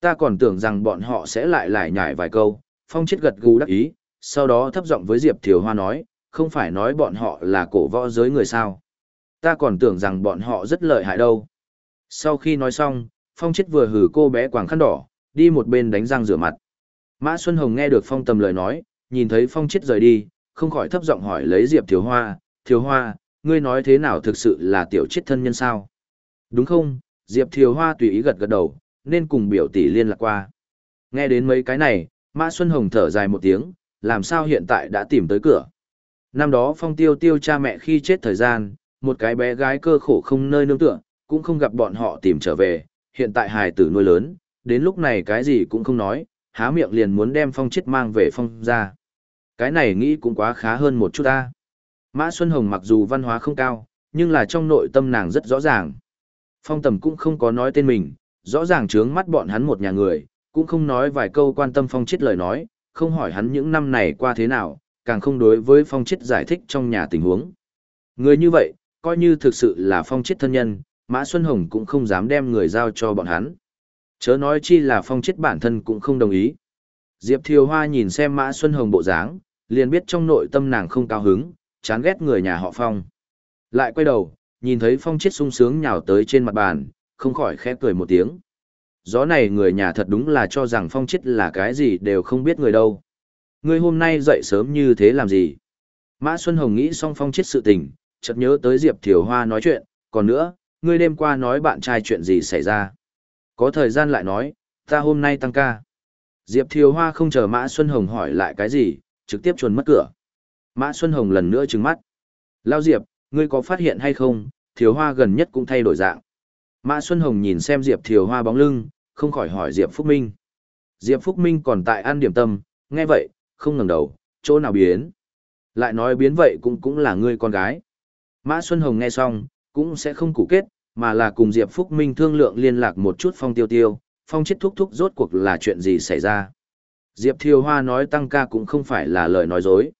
Ta còn tưởng rằng bọn họ sẽ lại lại nhải vài câu, phong chết gật gù đắc ý, sau đó thấp giọng với Diệp thiều hoa nói, không phải nói bọn họ là cổ võ giới người sao. Ta còn tưởng rằng bọn họ rất lợi hại đâu. Sau khi nói xong, phong chết vừa hử cô bé quàng khăn đỏ, đi một bên đánh răng rửa mặt. Mã Xuân Hồng nghe được phong tầm lời nói, nhìn thấy phong chết rời đi, không khỏi thấp giọng hỏi lấy Diệp Thiếu Hoa, Thiếu Hoa, ngươi nói thế nào thực sự là tiểu chết thân nhân sao? Đúng không? Diệp Thiếu Hoa tùy ý gật gật đầu, nên cùng biểu tỷ liên lạc qua. Nghe đến mấy cái này, Mã Xuân Hồng thở dài một tiếng, làm sao hiện tại đã tìm tới cửa. Năm đó phong tiêu tiêu cha mẹ khi chết thời gian, một cái bé gái cơ khổ không nơi nương tựa, cũng không gặp bọn họ tìm trở về, hiện tại hài tử nuôi lớn, đến lúc này cái gì cũng không nói, há miệng liền muốn đem phong chết mang về phong ra. Cái này nghĩ cũng quá khá hơn một chút ta. Mã Xuân Hồng mặc dù văn hóa không cao, nhưng là trong nội tâm nàng rất rõ ràng. Phong tầm cũng không có nói tên mình, rõ ràng trướng mắt bọn hắn một nhà người, cũng không nói vài câu quan tâm phong chết lời nói, không hỏi hắn những năm này qua thế nào, càng không đối với phong chết giải thích trong nhà tình huống. Người như vậy, coi như thực sự là phong chết thân nhân, Mã Xuân Hồng cũng không dám đem người giao cho bọn hắn. Chớ nói chi là phong chết bản thân cũng không đồng ý. Diệp Thiều Hoa nhìn xem Mã Xuân Hồng bộ dáng, liền biết trong nội tâm nàng không cao hứng, chán ghét người nhà họ phong. Lại quay đầu, nhìn thấy phong chết sung sướng nhào tới trên mặt bàn, không khỏi khẽ cười một tiếng. Gió này người nhà thật đúng là cho rằng phong chết là cái gì đều không biết người đâu. Người hôm nay dậy sớm như thế làm gì? Mã Xuân Hồng nghĩ xong phong chết sự tình, chợt nhớ tới Diệp Thiều Hoa nói chuyện, còn nữa, ngươi đêm qua nói bạn trai chuyện gì xảy ra. Có thời gian lại nói, ta hôm nay tăng ca. Diệp Thiều Hoa không chờ Mã Xuân Hồng hỏi lại cái gì, trực tiếp chuồn mất cửa. Mã Xuân Hồng lần nữa trừng mắt. Lao Diệp, ngươi có phát hiện hay không, Thiều Hoa gần nhất cũng thay đổi dạng. Mã Xuân Hồng nhìn xem Diệp Thiều Hoa bóng lưng, không khỏi hỏi Diệp Phúc Minh. Diệp Phúc Minh còn tại ăn điểm tâm, nghe vậy, không ngẩng đầu, chỗ nào biến. Lại nói biến vậy cũng cũng là ngươi con gái. Mã Xuân Hồng nghe xong, cũng sẽ không cụ kết, mà là cùng Diệp Phúc Minh thương lượng liên lạc một chút phong tiêu tiêu, phong chết thúc thúc rốt cuộc là chuyện gì xảy ra. Diệp Thiều Hoa nói tăng ca cũng không phải là lời nói dối.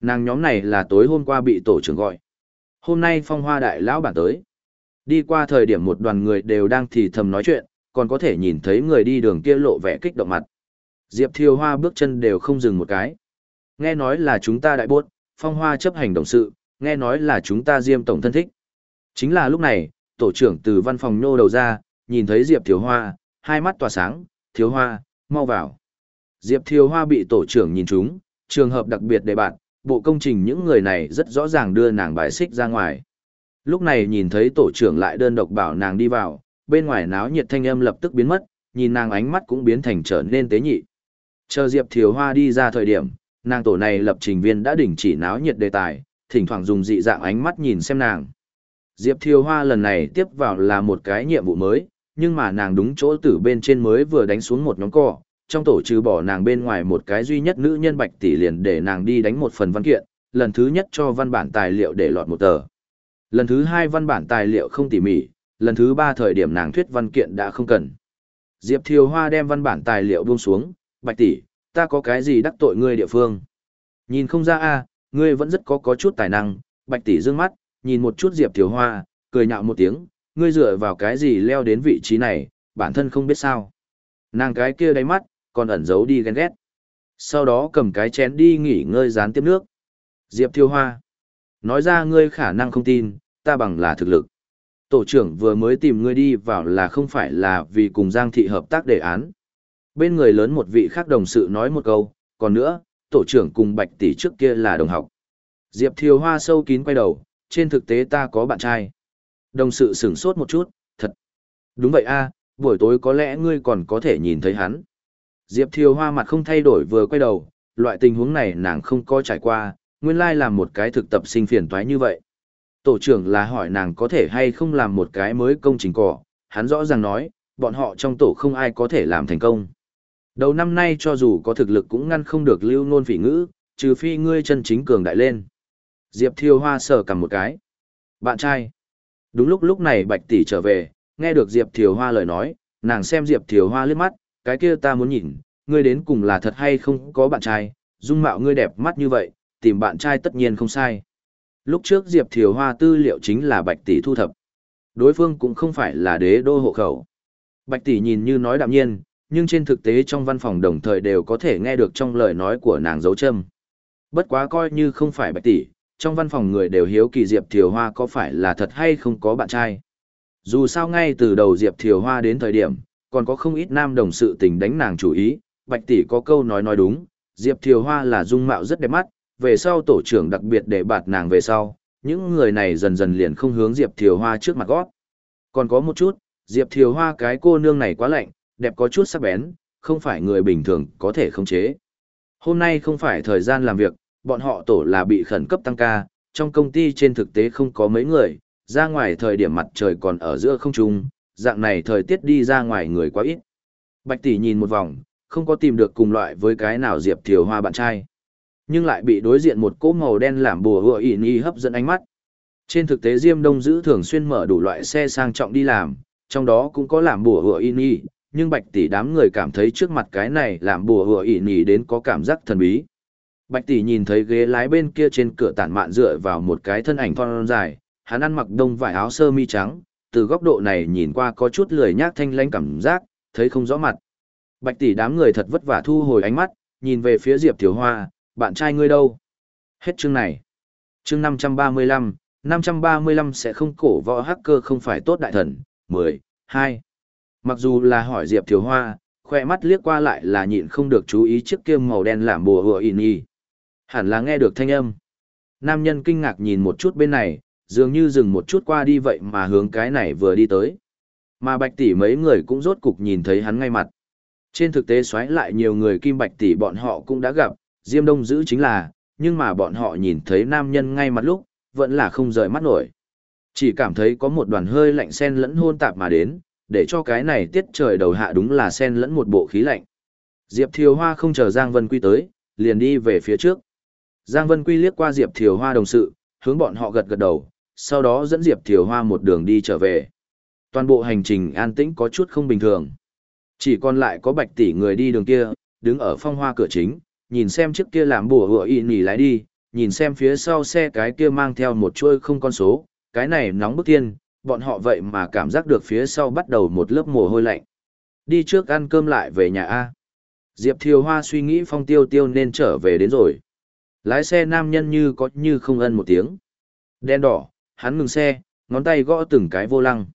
Nàng nhóm này là tối hôm qua bị tổ trưởng gọi. Hôm nay phong hoa đại lão bản tới. Đi qua thời điểm một đoàn người đều đang thì thầm nói chuyện, còn có thể nhìn thấy người đi đường kia lộ vẻ kích động mặt. Diệp Thiều Hoa bước chân đều không dừng một cái. Nghe nói là chúng ta đại bốt, phong hoa chấp hành đồng sự, nghe nói là chúng ta diêm tổng thân thích. Chính là lúc này, tổ trưởng từ văn phòng nô đầu ra, nhìn thấy Diệp Thiều Hoa, hai mắt tỏa sáng, Thiều Hoa, mau vào. Diệp Thiều Hoa bị tổ trưởng nhìn trúng, trường hợp đặc biệt đề bạn, bộ công trình những người này rất rõ ràng đưa nàng bài xích ra ngoài. Lúc này nhìn thấy tổ trưởng lại đơn độc bảo nàng đi vào, bên ngoài náo nhiệt thanh âm lập tức biến mất, nhìn nàng ánh mắt cũng biến thành trở nên tế nhị. Chờ Diệp Thiều Hoa đi ra thời điểm, nàng tổ này lập trình viên đã đình chỉ náo nhiệt đề tài, thỉnh thoảng dùng dị dạng ánh mắt nhìn xem nàng. Diệp Thiều Hoa lần này tiếp vào là một cái nhiệm vụ mới, nhưng mà nàng đúng chỗ từ bên trên mới vừa đánh xuống một nhóm cỏ, trong tổ trừ bỏ nàng bên ngoài một cái duy nhất nữ nhân bạch tỷ liền để nàng đi đánh một phần văn kiện, lần thứ nhất cho văn bản tài liệu để lọt một tờ. Lần thứ hai văn bản tài liệu không tỉ mỉ, lần thứ ba thời điểm nàng thuyết văn kiện đã không cần. Diệp Thiều Hoa đem văn bản tài liệu buông xuống, bạch tỷ, ta có cái gì đắc tội ngươi địa phương. Nhìn không ra a, ngươi vẫn rất có có chút tài năng, bạch tỷ dương mắt, nhìn một chút Diệp Thiều Hoa, cười nhạo một tiếng, ngươi dựa vào cái gì leo đến vị trí này, bản thân không biết sao. Nàng cái kia đáy mắt, còn ẩn giấu đi ghen ghét. Sau đó cầm cái chén đi nghỉ ngơi dán tiếp nước. Diệp Thiêu Hoa. Nói ra ngươi khả năng không tin, ta bằng là thực lực. Tổ trưởng vừa mới tìm ngươi đi vào là không phải là vì cùng Giang Thị hợp tác đề án. Bên người lớn một vị khác đồng sự nói một câu, còn nữa, tổ trưởng cùng Bạch Tỷ trước kia là đồng học. Diệp Thiều Hoa sâu kín quay đầu, trên thực tế ta có bạn trai. Đồng sự sửng sốt một chút, thật. Đúng vậy a, buổi tối có lẽ ngươi còn có thể nhìn thấy hắn. Diệp Thiều Hoa mặt không thay đổi vừa quay đầu, loại tình huống này nàng không có trải qua, nguyên lai làm một cái thực tập sinh phiền toái như vậy. Tổ trưởng là hỏi nàng có thể hay không làm một cái mới công trình cỏ, hắn rõ ràng nói, bọn họ trong tổ không ai có thể làm thành công. Đầu năm nay cho dù có thực lực cũng ngăn không được lưu nôn phỉ ngữ, trừ phi ngươi chân chính cường đại lên. Diệp Thiều Hoa sờ cầm một cái. Bạn trai. Đúng lúc lúc này Bạch Tỷ trở về, nghe được Diệp Thiều Hoa lời nói, nàng xem Diệp Thiều Hoa liếc mắt, cái kia ta muốn nhìn, ngươi đến cùng là thật hay không có bạn trai, dung mạo ngươi đẹp mắt như vậy, tìm bạn trai tất nhiên không sai. Lúc trước Diệp Thiều Hoa tư liệu chính là Bạch Tỷ thu thập. Đối phương cũng không phải là đế đô hộ khẩu. Bạch Tỷ nhìn như nói đạm nhiên, nhưng trên thực tế trong văn phòng đồng thời đều có thể nghe được trong lời nói của nàng dấu châm. Bất quá coi như không phải Bạch Tỷ, trong văn phòng người đều hiếu kỳ Diệp Thiều Hoa có phải là thật hay không có bạn trai. Dù sao ngay từ đầu Diệp Thiều Hoa đến thời điểm, còn có không ít nam đồng sự tình đánh nàng chủ ý, Bạch tỷ có câu nói nói đúng, Diệp Thiều Hoa là dung mạo rất đẹp mắt, về sau tổ trưởng đặc biệt để bạt nàng về sau, những người này dần dần liền không hướng Diệp Thiều Hoa trước mặt gót. Còn có một chút, Diệp Thiều Hoa cái cô nương này quá lạnh, đẹp có chút sắc bén, không phải người bình thường có thể khống chế. Hôm nay không phải thời gian làm việc, bọn họ tổ là bị khẩn cấp tăng ca, trong công ty trên thực tế không có mấy người, ra ngoài thời điểm mặt trời còn ở giữa không trung, dạng này thời tiết đi ra ngoài người quá ít. Bạch tỷ nhìn một vòng, không có tìm được cùng loại với cái nào Diệp Thiều Hoa bạn trai. Nhưng lại bị đối diện một cỗ màu đen làm bùa hựa ỉn y hấp dẫn ánh mắt. Trên thực tế Diêm Đông Dữ thường xuyên mở đủ loại xe sang trọng đi làm, trong đó cũng có làm bùa hựa ỉn y, nhưng bạch tỷ đám người cảm thấy trước mặt cái này làm bùa hựa ỉ y đến có cảm giác thần bí. Bạch tỷ nhìn thấy ghế lái bên kia trên cửa tản mạn dựa vào một cái thân ảnh thon dài, hắn ăn mặc đông vải áo sơ mi trắng, từ góc độ này nhìn qua có chút lười nhác thanh lãnh cảm giác, thấy không rõ mặt. Bạch tỷ đám người thật vất vả thu hồi ánh mắt, nhìn về phía Diệp Tiểu Hoa, bạn trai ngươi đâu? Hết chương này. Chương 535, 535 sẽ không cổ võ hacker không phải tốt đại thần, 10, 2. Mặc dù là hỏi Diệp Tiểu Hoa, khoe mắt liếc qua lại là nhịn không được chú ý chiếc kiêm màu đen làm bùa hùa in y. Hẳn là nghe được thanh âm. Nam nhân kinh ngạc nhìn một chút bên này, dường như dừng một chút qua đi vậy mà hướng cái này vừa đi tới. Mà bạch tỷ mấy người cũng rốt cục nhìn thấy hắn ngay mặt. Trên thực tế xoáy lại nhiều người kim bạch tỷ bọn họ cũng đã gặp, Diêm Đông giữ chính là, nhưng mà bọn họ nhìn thấy nam nhân ngay mặt lúc, vẫn là không rời mắt nổi. Chỉ cảm thấy có một đoàn hơi lạnh sen lẫn hôn tạp mà đến, để cho cái này tiết trời đầu hạ đúng là sen lẫn một bộ khí lạnh. Diệp Thiều Hoa không chờ Giang Vân Quy tới, liền đi về phía trước. Giang Vân Quy liếc qua Diệp Thiều Hoa đồng sự, hướng bọn họ gật gật đầu, sau đó dẫn Diệp Thiều Hoa một đường đi trở về. Toàn bộ hành trình an tĩnh có chút không bình thường. Chỉ còn lại có bạch tỷ người đi đường kia, đứng ở phong hoa cửa chính, nhìn xem chiếc kia làm bùa hựa y nỉ lái đi, nhìn xem phía sau xe cái kia mang theo một chuôi không con số, cái này nóng bức tiên, bọn họ vậy mà cảm giác được phía sau bắt đầu một lớp mồ hôi lạnh. Đi trước ăn cơm lại về nhà A. Diệp Thiều Hoa suy nghĩ phong tiêu tiêu nên trở về đến rồi. Lái xe nam nhân như có như không ân một tiếng. Đen đỏ, hắn ngừng xe, ngón tay gõ từng cái vô lăng.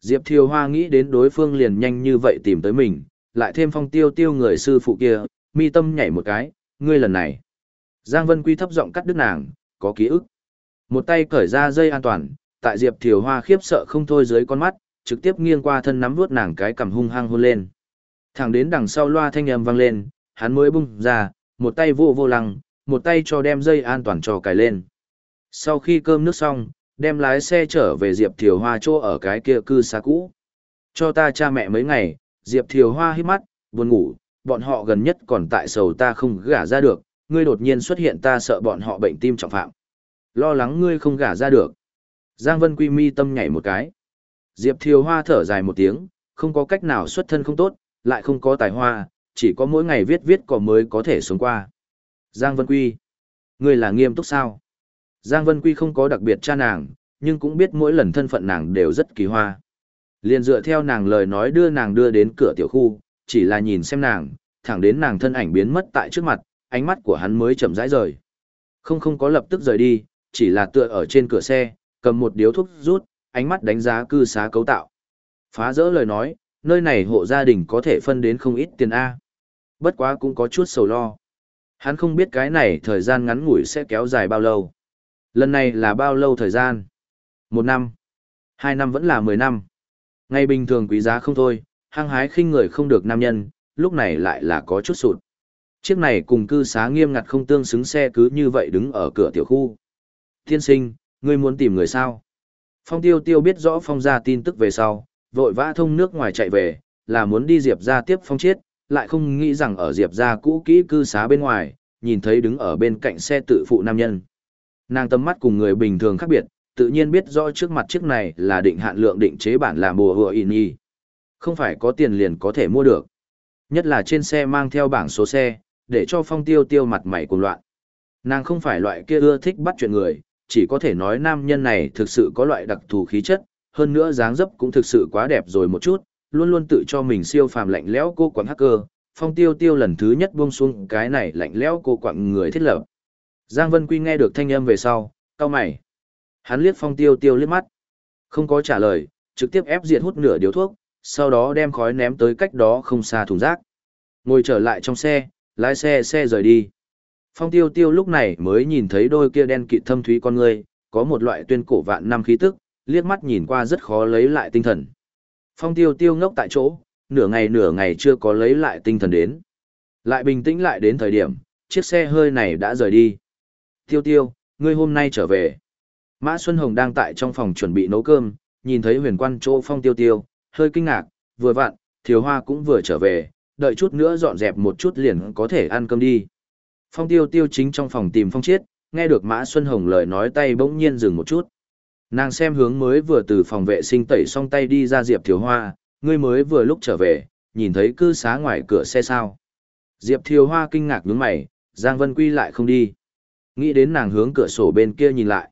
Diệp Thiều Hoa nghĩ đến đối phương liền nhanh như vậy tìm tới mình, lại thêm phong tiêu tiêu người sư phụ kia, mi tâm nhảy một cái, ngươi lần này. Giang Vân Quy thấp giọng cắt đứt nàng, có ký ức. Một tay cởi ra dây an toàn, tại Diệp Thiều Hoa khiếp sợ không thôi dưới con mắt, trực tiếp nghiêng qua thân nắm vuốt nàng cái cầm hung hăng hôn lên. Thẳng đến đằng sau loa thanh âm vang lên, hắn mới bung ra, một tay vô vô lăng, một tay cho đem dây an toàn cho cài lên. Sau khi cơm nước xong, đem lái xe trở về Diệp Thiều Hoa chỗ ở cái kia cư xá cũ. Cho ta cha mẹ mấy ngày, Diệp Thiều Hoa hít mắt, buồn ngủ, bọn họ gần nhất còn tại sầu ta không gả ra được, ngươi đột nhiên xuất hiện ta sợ bọn họ bệnh tim trọng phạm. Lo lắng ngươi không gả ra được. Giang Vân Quy mi tâm nhảy một cái. Diệp Thiều Hoa thở dài một tiếng, không có cách nào xuất thân không tốt, lại không có tài hoa, chỉ có mỗi ngày viết viết có mới có thể sống qua. Giang Vân Quy, ngươi là nghiêm túc sao? Giang Vân Quy không có đặc biệt cha nàng, nhưng cũng biết mỗi lần thân phận nàng đều rất kỳ hoa. Liền dựa theo nàng lời nói đưa nàng đưa đến cửa tiểu khu, chỉ là nhìn xem nàng, thẳng đến nàng thân ảnh biến mất tại trước mặt, ánh mắt của hắn mới chậm rãi rời. Không không có lập tức rời đi, chỉ là tựa ở trên cửa xe, cầm một điếu thuốc rút, ánh mắt đánh giá cư xá cấu tạo. Phá rỡ lời nói, nơi này hộ gia đình có thể phân đến không ít tiền A. Bất quá cũng có chút sầu lo. Hắn không biết cái này thời gian ngắn ngủi sẽ kéo dài bao lâu. Lần này là bao lâu thời gian? Một năm. Hai năm vẫn là mười năm. Ngày bình thường quý giá không thôi, hăng hái khinh người không được nam nhân, lúc này lại là có chút sụt. Chiếc này cùng cư xá nghiêm ngặt không tương xứng xe cứ như vậy đứng ở cửa tiểu khu. Thiên sinh, ngươi muốn tìm người sao? Phong tiêu tiêu biết rõ phong ra tin tức về sau, vội vã thông nước ngoài chạy về, là muốn đi diệp ra tiếp phong chiết, lại không nghĩ rằng ở diệp gia cũ kỹ cư xá bên ngoài, nhìn thấy đứng ở bên cạnh xe tự phụ nam nhân. Nàng tâm mắt cùng người bình thường khác biệt, tự nhiên biết rõ trước mặt chiếc này là định hạn lượng định chế bản làm bùa hựa in y. Không phải có tiền liền có thể mua được. Nhất là trên xe mang theo bảng số xe, để cho phong tiêu tiêu mặt mày cuồng loạn. Nàng không phải loại kia ưa thích bắt chuyện người, chỉ có thể nói nam nhân này thực sự có loại đặc thù khí chất, hơn nữa dáng dấp cũng thực sự quá đẹp rồi một chút, luôn luôn tự cho mình siêu phàm lạnh lẽo cô quặng hacker, phong tiêu tiêu lần thứ nhất buông xuống cái này lạnh lẽo cô quặng người thiết lập. Giang Vân Quy nghe được thanh âm về sau, cao mày. Hắn liếc phong tiêu tiêu liếc mắt. Không có trả lời, trực tiếp ép diệt hút nửa điếu thuốc, sau đó đem khói ném tới cách đó không xa thùng rác. Ngồi trở lại trong xe, lái xe xe rời đi. Phong tiêu tiêu lúc này mới nhìn thấy đôi kia đen kịt thâm thúy con người, có một loại tuyên cổ vạn năm khí tức, liếc mắt nhìn qua rất khó lấy lại tinh thần. Phong tiêu tiêu ngốc tại chỗ, nửa ngày nửa ngày chưa có lấy lại tinh thần đến. Lại bình tĩnh lại đến thời điểm, chiếc xe hơi này đã rời đi. Tiêu tiêu, ngươi hôm nay trở về. Mã Xuân Hồng đang tại trong phòng chuẩn bị nấu cơm, nhìn thấy huyền quan chỗ phong tiêu tiêu, hơi kinh ngạc, vừa vặn, thiếu hoa cũng vừa trở về, đợi chút nữa dọn dẹp một chút liền có thể ăn cơm đi. Phong tiêu tiêu chính trong phòng tìm phong chiết, nghe được Mã Xuân Hồng lời nói tay bỗng nhiên dừng một chút. Nàng xem hướng mới vừa từ phòng vệ sinh tẩy xong tay đi ra Diệp Thiều Hoa, ngươi mới vừa lúc trở về, nhìn thấy cư xá ngoài cửa xe sao. Diệp Thiều Hoa kinh ngạc nhướng mày, Giang Vân Quy lại không đi. Nghĩ đến nàng hướng cửa sổ bên kia nhìn lại.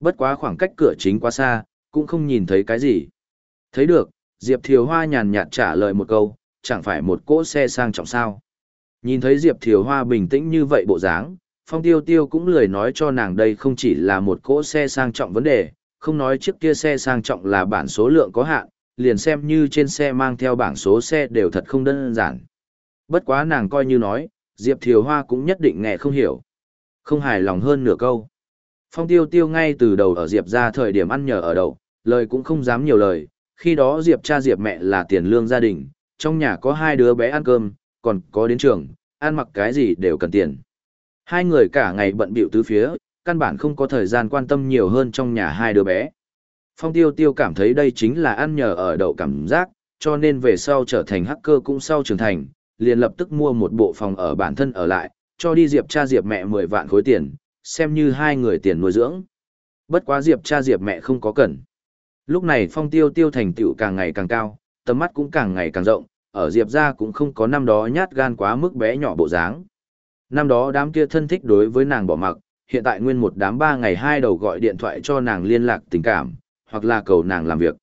Bất quá khoảng cách cửa chính quá xa, cũng không nhìn thấy cái gì. Thấy được, Diệp Thiều Hoa nhàn nhạt trả lời một câu, chẳng phải một cỗ xe sang trọng sao. Nhìn thấy Diệp Thiều Hoa bình tĩnh như vậy bộ dáng, Phong Tiêu Tiêu cũng lười nói cho nàng đây không chỉ là một cỗ xe sang trọng vấn đề, không nói chiếc kia xe sang trọng là bản số lượng có hạn, liền xem như trên xe mang theo bảng số xe đều thật không đơn giản. Bất quá nàng coi như nói, Diệp Thiều Hoa cũng nhất định nghe không hiểu. Không hài lòng hơn nửa câu. Phong Tiêu Tiêu ngay từ đầu ở Diệp ra thời điểm ăn nhờ ở đậu, lời cũng không dám nhiều lời, khi đó Diệp cha Diệp mẹ là tiền lương gia đình, trong nhà có hai đứa bé ăn cơm, còn có đến trường, ăn mặc cái gì đều cần tiền. Hai người cả ngày bận bịu tứ phía, căn bản không có thời gian quan tâm nhiều hơn trong nhà hai đứa bé. Phong tiêu tiêu cảm thấy đây chính là ăn nhờ ở đậu cảm giác, cho nên về sau trở thành hacker cũng sau trưởng thành, liền lập tức mua một bộ phòng ở bản thân ở lại, cho đi Diệp cha Diệp mẹ 10 vạn khối tiền, xem như hai người tiền nuôi dưỡng. Bất quá Diệp cha Diệp mẹ không có cần. Lúc này phong tiêu tiêu thành tựu càng ngày càng cao, tầm mắt cũng càng ngày càng rộng, ở Diệp ra cũng không có năm đó nhát gan quá mức bé nhỏ bộ dáng. Năm đó đám kia thân thích đối với nàng bỏ mặc, hiện tại nguyên một đám ba ngày hai đầu gọi điện thoại cho nàng liên lạc tình cảm, hoặc là cầu nàng làm việc.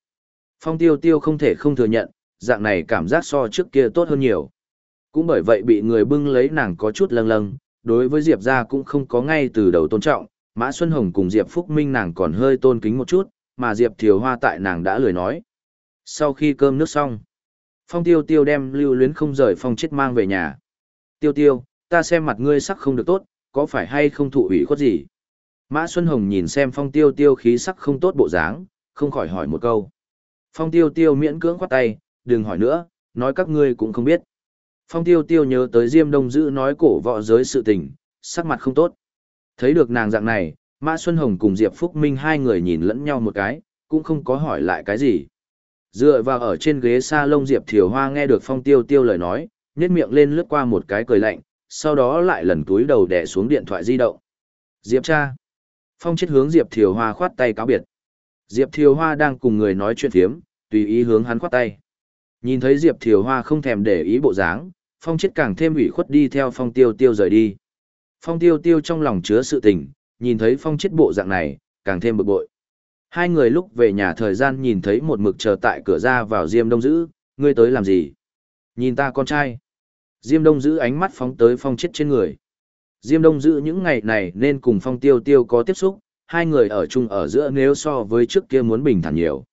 Phong tiêu tiêu không thể không thừa nhận, dạng này cảm giác so trước kia tốt hơn nhiều. Cũng bởi vậy bị người bưng lấy nàng có chút lâng lâng, đối với Diệp ra cũng không có ngay từ đầu tôn trọng, Mã Xuân Hồng cùng Diệp Phúc Minh nàng còn hơi tôn kính một chút, mà Diệp Thiều Hoa tại nàng đã lười nói. Sau khi cơm nước xong, Phong Tiêu Tiêu đem lưu luyến không rời Phong chết mang về nhà. Tiêu Tiêu, ta xem mặt ngươi sắc không được tốt, có phải hay không thụ ủy khuất gì? Mã Xuân Hồng nhìn xem Phong Tiêu Tiêu khí sắc không tốt bộ dáng, không khỏi hỏi một câu. Phong Tiêu Tiêu miễn cưỡng khoát tay, đừng hỏi nữa, nói các ngươi cũng không biết. Phong Tiêu Tiêu nhớ tới Diêm Đông Dữ nói cổ võ giới sự tình, sắc mặt không tốt. Thấy được nàng dạng này, Mã Xuân Hồng cùng Diệp Phúc Minh hai người nhìn lẫn nhau một cái, cũng không có hỏi lại cái gì. Dựa vào ở trên ghế sa lông Diệp Thiều Hoa nghe được Phong Tiêu Tiêu lời nói, nhét miệng lên lướt qua một cái cười lạnh, sau đó lại lần túi đầu đè xuống điện thoại di động. Diệp cha. Phong chết hướng Diệp Thiều Hoa khoát tay cáo biệt. Diệp Thiều Hoa đang cùng người nói chuyện phiếm, tùy ý hướng hắn khoát tay. Nhìn thấy Diệp Thiều Hoa không thèm để ý bộ dáng, Phong chết càng thêm ủy khuất đi theo Phong Tiêu Tiêu rời đi. Phong Tiêu Tiêu trong lòng chứa sự tình, nhìn thấy Phong chết bộ dạng này, càng thêm bực bội. Hai người lúc về nhà thời gian nhìn thấy một mực chờ tại cửa ra vào Diêm Đông Dữ, ngươi tới làm gì? Nhìn ta con trai. Diêm Đông Dữ ánh mắt phóng tới Phong chết trên người. Diêm Đông Dữ những ngày này nên cùng Phong Tiêu Tiêu có tiếp xúc, hai người ở chung ở giữa nếu so với trước kia muốn bình thản nhiều.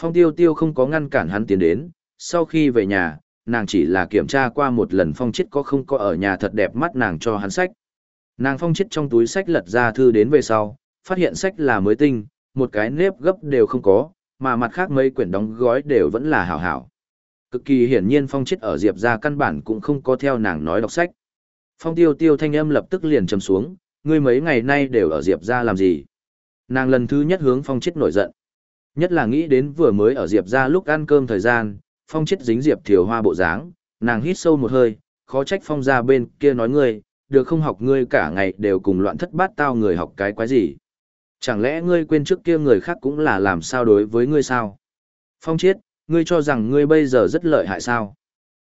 Phong Tiêu Tiêu không có ngăn cản hắn tiến đến, sau khi về nhà, nàng chỉ là kiểm tra qua một lần Phong chết có không có ở nhà thật đẹp mắt nàng cho hắn sách. Nàng Phong chết trong túi sách lật ra thư đến về sau, phát hiện sách là mới tinh, một cái nếp gấp đều không có, mà mặt khác mấy quyển đóng gói đều vẫn là hảo hảo. Cực kỳ hiển nhiên Phong chết ở Diệp ra căn bản cũng không có theo nàng nói đọc sách. Phong tiêu tiêu thanh âm lập tức liền trầm xuống, ngươi mấy ngày nay đều ở Diệp ra làm gì? Nàng lần thứ nhất hướng Phong chết nổi giận. Nhất là nghĩ đến vừa mới ở Diệp ra lúc ăn cơm thời gian, Phong chết dính Diệp thiều hoa bộ dáng, nàng hít sâu một hơi, khó trách Phong ra bên kia nói ngươi, được không học ngươi cả ngày đều cùng loạn thất bát tao người học cái quái gì. Chẳng lẽ ngươi quên trước kia người khác cũng là làm sao đối với ngươi sao? Phong chết, ngươi cho rằng ngươi bây giờ rất lợi hại sao?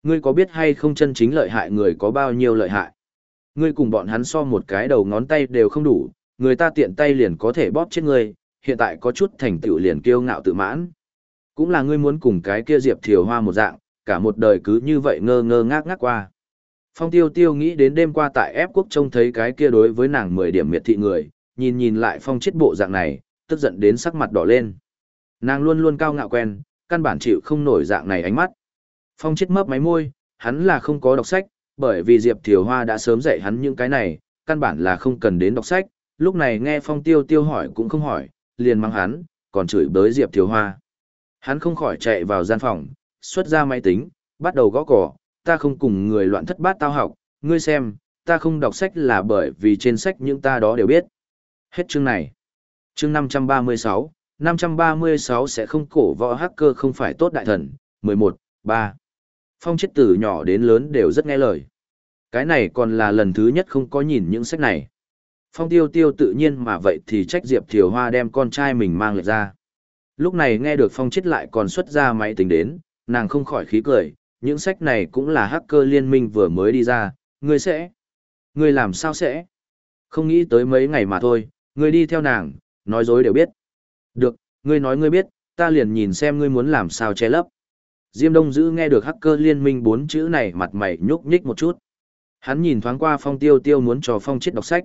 Ngươi có biết hay không chân chính lợi hại người có bao nhiêu lợi hại? Ngươi cùng bọn hắn so một cái đầu ngón tay đều không đủ, người ta tiện tay liền có thể bóp chết ngươi, hiện tại có chút thành tựu liền kiêu ngạo tự mãn. Cũng là ngươi muốn cùng cái kia Diệp Thiều Hoa một dạng, cả một đời cứ như vậy ngơ ngơ ngác ngác qua. Phong tiêu tiêu nghĩ đến đêm qua tại ép quốc trông thấy cái kia đối với nàng 10 điểm miệt thị người, nhìn nhìn lại phong chết bộ dạng này, tức giận đến sắc mặt đỏ lên. Nàng luôn luôn cao ngạo quen, căn bản chịu không nổi dạng này ánh mắt. Phong chết mấp máy môi, hắn là không có đọc sách, bởi vì Diệp Thiều Hoa đã sớm dạy hắn những cái này, căn bản là không cần đến đọc sách, lúc này nghe Phong Tiêu Tiêu hỏi cũng không hỏi, liền mang hắn, còn chửi bới Diệp Thiều Hoa. Hắn không khỏi chạy vào gian phòng, xuất ra máy tính, bắt đầu gõ cỏ, ta không cùng người loạn thất bát tao học, ngươi xem, ta không đọc sách là bởi vì trên sách những ta đó đều biết. Hết chương này. Chương 536, 536 sẽ không cổ võ hacker không phải tốt đại thần, 11, 3. Phong chết từ nhỏ đến lớn đều rất nghe lời. Cái này còn là lần thứ nhất không có nhìn những sách này. Phong tiêu tiêu tự nhiên mà vậy thì trách Diệp Thiều Hoa đem con trai mình mang lại ra. Lúc này nghe được Phong chết lại còn xuất ra máy tính đến, nàng không khỏi khí cười, những sách này cũng là hacker liên minh vừa mới đi ra, ngươi sẽ... Ngươi làm sao sẽ? Không nghĩ tới mấy ngày mà thôi, ngươi đi theo nàng, nói dối đều biết. Được, ngươi nói ngươi biết, ta liền nhìn xem ngươi muốn làm sao che lấp. Diêm Đông Dữ nghe được hacker liên minh bốn chữ này mặt mày nhúc nhích một chút. Hắn nhìn thoáng qua phong tiêu tiêu muốn cho phong chết đọc sách.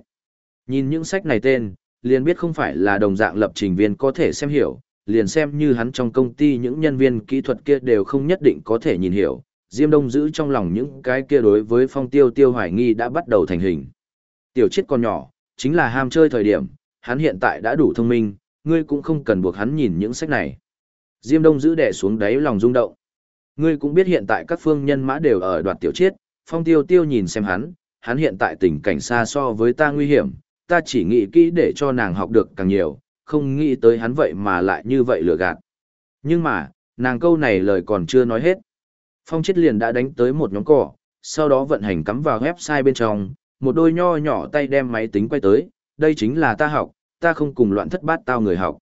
Nhìn những sách này tên, liền biết không phải là đồng dạng lập trình viên có thể xem hiểu, liền xem như hắn trong công ty những nhân viên kỹ thuật kia đều không nhất định có thể nhìn hiểu. Diêm Đông Dữ trong lòng những cái kia đối với phong tiêu tiêu hoài nghi đã bắt đầu thành hình. Tiểu chết còn nhỏ, chính là ham chơi thời điểm, hắn hiện tại đã đủ thông minh, ngươi cũng không cần buộc hắn nhìn những sách này. Diêm Đông giữ đẻ xuống đáy lòng rung động. Ngươi cũng biết hiện tại các phương nhân mã đều ở đoạt tiểu chiết, phong tiêu tiêu nhìn xem hắn, hắn hiện tại tình cảnh xa so với ta nguy hiểm, ta chỉ nghĩ kỹ để cho nàng học được càng nhiều, không nghĩ tới hắn vậy mà lại như vậy lừa gạt. Nhưng mà, nàng câu này lời còn chưa nói hết. Phong chết liền đã đánh tới một nhóm cỏ, sau đó vận hành cắm vào website bên trong, một đôi nho nhỏ tay đem máy tính quay tới, đây chính là ta học, ta không cùng loạn thất bát tao người học.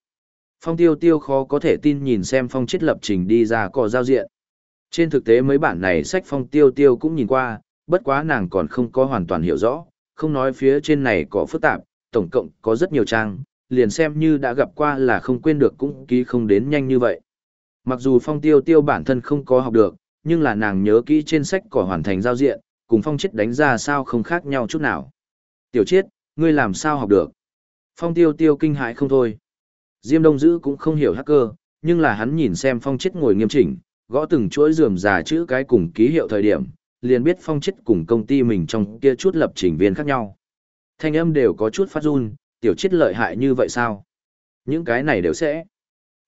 Phong tiêu tiêu khó có thể tin nhìn xem phong chết lập trình đi ra cỏ giao diện. Trên thực tế mấy bản này sách phong tiêu tiêu cũng nhìn qua, bất quá nàng còn không có hoàn toàn hiểu rõ, không nói phía trên này có phức tạp, tổng cộng có rất nhiều trang, liền xem như đã gặp qua là không quên được cũng ký không đến nhanh như vậy. Mặc dù phong tiêu tiêu bản thân không có học được, nhưng là nàng nhớ kỹ trên sách cỏ hoàn thành giao diện, cùng phong chết đánh ra sao không khác nhau chút nào. Tiểu chiết, ngươi làm sao học được? Phong tiêu tiêu kinh hãi không thôi. Diêm Đông Dữ cũng không hiểu hacker, nhưng là hắn nhìn xem phong chết ngồi nghiêm chỉnh, gõ từng chuỗi rườm rà chữ cái cùng ký hiệu thời điểm, liền biết phong chết cùng công ty mình trong kia chút lập trình viên khác nhau. Thanh âm đều có chút phát run, tiểu chết lợi hại như vậy sao? Những cái này đều sẽ.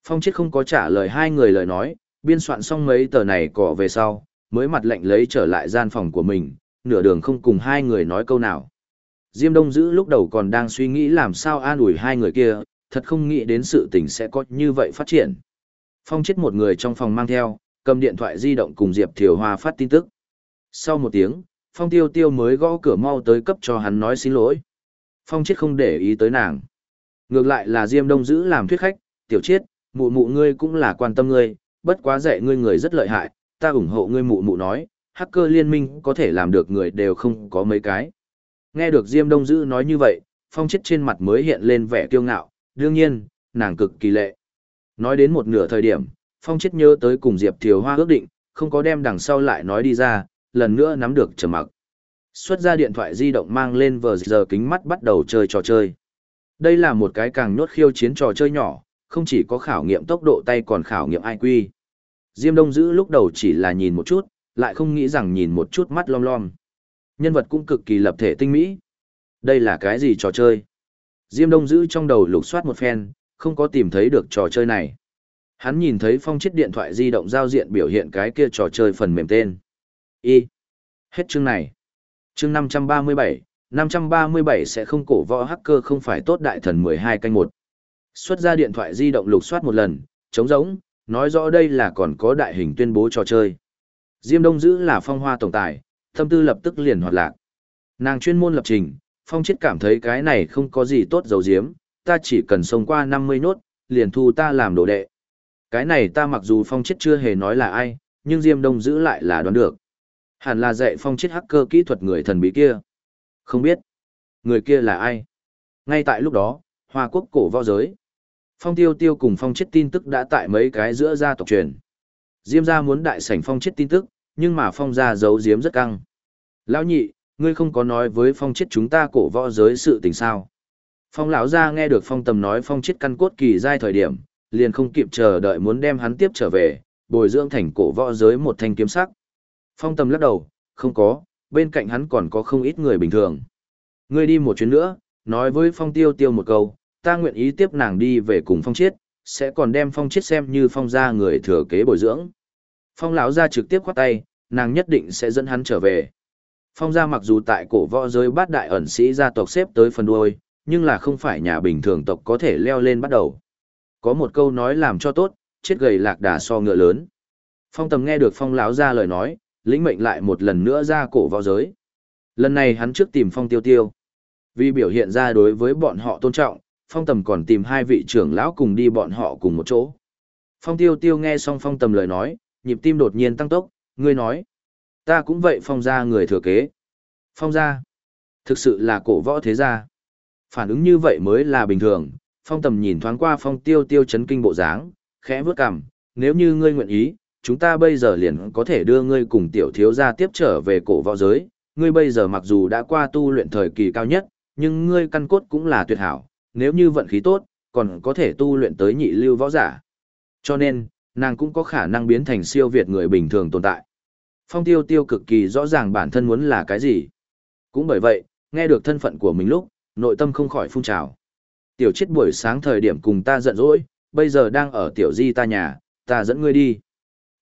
Phong chết không có trả lời hai người lời nói, biên soạn xong mấy tờ này cỏ về sau, mới mặt lệnh lấy trở lại gian phòng của mình, nửa đường không cùng hai người nói câu nào. Diêm Đông Dữ lúc đầu còn đang suy nghĩ làm sao an ủi hai người kia, thật không nghĩ đến sự tình sẽ có như vậy phát triển. Phong chết một người trong phòng mang theo, cầm điện thoại di động cùng Diệp Thiều Hoa phát tin tức. Sau một tiếng, Phong Tiêu Tiêu mới gõ cửa mau tới cấp cho hắn nói xin lỗi. Phong chết không để ý tới nàng. Ngược lại là Diêm Đông Dữ làm thuyết khách, tiểu chết, mụ mụ ngươi cũng là quan tâm ngươi, bất quá dạy ngươi người rất lợi hại, ta ủng hộ ngươi mụ mụ nói, hacker liên minh có thể làm được người đều không có mấy cái. Nghe được Diêm Đông Dữ nói như vậy, Phong chết trên mặt mới hiện lên vẻ kiêu ngạo, đương nhiên, nàng cực kỳ lệ. Nói đến một nửa thời điểm, Phong chết nhớ tới cùng Diệp Thiều Hoa ước định, không có đem đằng sau lại nói đi ra, lần nữa nắm được trầm mặc. Xuất ra điện thoại di động mang lên vờ giờ kính mắt bắt đầu chơi trò chơi. Đây là một cái càng nhốt khiêu chiến trò chơi nhỏ, không chỉ có khảo nghiệm tốc độ tay còn khảo nghiệm IQ. Diêm Đông Dữ lúc đầu chỉ là nhìn một chút, lại không nghĩ rằng nhìn một chút mắt lom lom. Nhân vật cũng cực kỳ lập thể tinh mỹ. Đây là cái gì trò chơi? Diêm Đông giữ trong đầu lục soát một phen, không có tìm thấy được trò chơi này. Hắn nhìn thấy phong chiếc điện thoại di động giao diện biểu hiện cái kia trò chơi phần mềm tên. Y. Hết chương này. Chương 537, 537 sẽ không cổ võ hacker không phải tốt đại thần 12 canh 1. Xuất ra điện thoại di động lục soát một lần, trống rỗng, nói rõ đây là còn có đại hình tuyên bố trò chơi. Diêm Đông Dữ là phong hoa tổng tài, tâm tư lập tức liền hoạt lạc. Nàng chuyên môn lập trình, phong chết cảm thấy cái này không có gì tốt dấu diếm, ta chỉ cần sống qua 50 nốt, liền thu ta làm đồ đệ. Cái này ta mặc dù phong chết chưa hề nói là ai, nhưng Diêm Đông giữ lại là đoán được. Hẳn là dạy phong chết hacker kỹ thuật người thần bí kia. Không biết. Người kia là ai? Ngay tại lúc đó, Hoa Quốc cổ võ giới. Phong tiêu tiêu cùng phong chết tin tức đã tại mấy cái giữa gia tộc truyền. Diêm gia muốn đại sảnh phong chết tin tức, nhưng mà phong gia giấu diếm rất căng. Lão nhị, ngươi không có nói với phong chết chúng ta cổ võ giới sự tình sao. Phong lão gia nghe được phong tầm nói phong chết căn cốt kỳ giai thời điểm, liền không kịp chờ đợi muốn đem hắn tiếp trở về, bồi dưỡng thành cổ võ giới một thanh kiếm sắc. Phong tầm lắc đầu, không có, bên cạnh hắn còn có không ít người bình thường. Ngươi đi một chuyến nữa, nói với phong tiêu tiêu một câu, ta nguyện ý tiếp nàng đi về cùng phong chiết, sẽ còn đem phong chiết xem như phong gia người thừa kế bồi dưỡng. Phong lão gia trực tiếp khoát tay, nàng nhất định sẽ dẫn hắn trở về. Phong gia mặc dù tại cổ võ giới bát đại ẩn sĩ gia tộc xếp tới phần đuôi, nhưng là không phải nhà bình thường tộc có thể leo lên bắt đầu. Có một câu nói làm cho tốt, chết gầy lạc đà so ngựa lớn. Phong tầm nghe được phong lão gia lời nói, lĩnh mệnh lại một lần nữa ra cổ võ giới. Lần này hắn trước tìm phong tiêu tiêu. Vì biểu hiện ra đối với bọn họ tôn trọng, phong tầm còn tìm hai vị trưởng lão cùng đi bọn họ cùng một chỗ. Phong tiêu tiêu nghe xong phong tầm lời nói, nhịp tim đột nhiên tăng tốc, ngươi nói. Ta cũng vậy phong gia người thừa kế. Phong gia. Thực sự là cổ võ thế gia. Phản ứng như vậy mới là bình thường, phong tầm nhìn thoáng qua phong tiêu tiêu chấn kinh bộ dáng, khẽ vướt cằm, nếu như ngươi nguyện ý, chúng ta bây giờ liền có thể đưa ngươi cùng tiểu thiếu gia tiếp trở về cổ võ giới. Ngươi bây giờ mặc dù đã qua tu luyện thời kỳ cao nhất, nhưng ngươi căn cốt cũng là tuyệt hảo, nếu như vận khí tốt, còn có thể tu luyện tới nhị lưu võ giả. Cho nên, nàng cũng có khả năng biến thành siêu việt người bình thường tồn tại. Phong tiêu tiêu cực kỳ rõ ràng bản thân muốn là cái gì. Cũng bởi vậy, nghe được thân phận của mình lúc, nội tâm không khỏi phun trào. Tiểu chết buổi sáng thời điểm cùng ta giận dỗi, bây giờ đang ở tiểu di ta nhà, ta dẫn ngươi đi.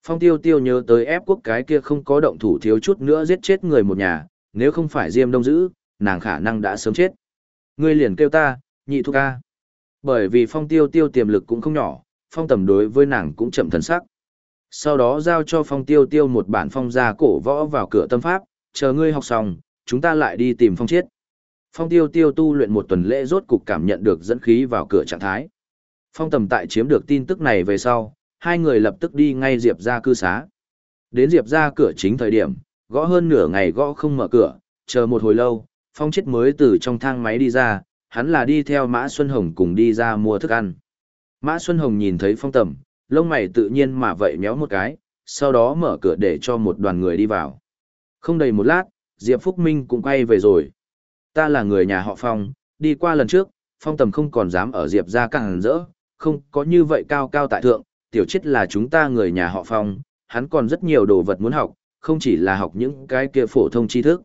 Phong tiêu tiêu nhớ tới ép quốc cái kia không có động thủ thiếu chút nữa giết chết người một nhà, nếu không phải Diêm Đông giữ, nàng khả năng đã sớm chết. Ngươi liền kêu ta, nhị thúc ca. Bởi vì phong tiêu tiêu tiềm lực cũng không nhỏ, phong tầm đối với nàng cũng chậm thần sắc. Sau đó giao cho phong tiêu tiêu một bản phong gia cổ võ vào cửa tâm pháp, chờ ngươi học xong, chúng ta lại đi tìm phong chiết. Phong tiêu tiêu tu luyện một tuần lễ rốt cục cảm nhận được dẫn khí vào cửa trạng thái. Phong tầm tại chiếm được tin tức này về sau, hai người lập tức đi ngay Diệp ra cư xá. Đến Diệp ra cửa chính thời điểm, gõ hơn nửa ngày gõ không mở cửa, chờ một hồi lâu, phong chết mới từ trong thang máy đi ra, hắn là đi theo Mã Xuân Hồng cùng đi ra mua thức ăn. Mã Xuân Hồng nhìn thấy phong tầm, lông mày tự nhiên mà vậy méo một cái, sau đó mở cửa để cho một đoàn người đi vào. Không đầy một lát, Diệp Phúc Minh cũng quay về rồi. Ta là người nhà họ Phong, đi qua lần trước, Phong tầm không còn dám ở Diệp ra càng rỡ, không có như vậy cao cao tại thượng, tiểu chết là chúng ta người nhà họ Phong, hắn còn rất nhiều đồ vật muốn học, không chỉ là học những cái kia phổ thông tri thức.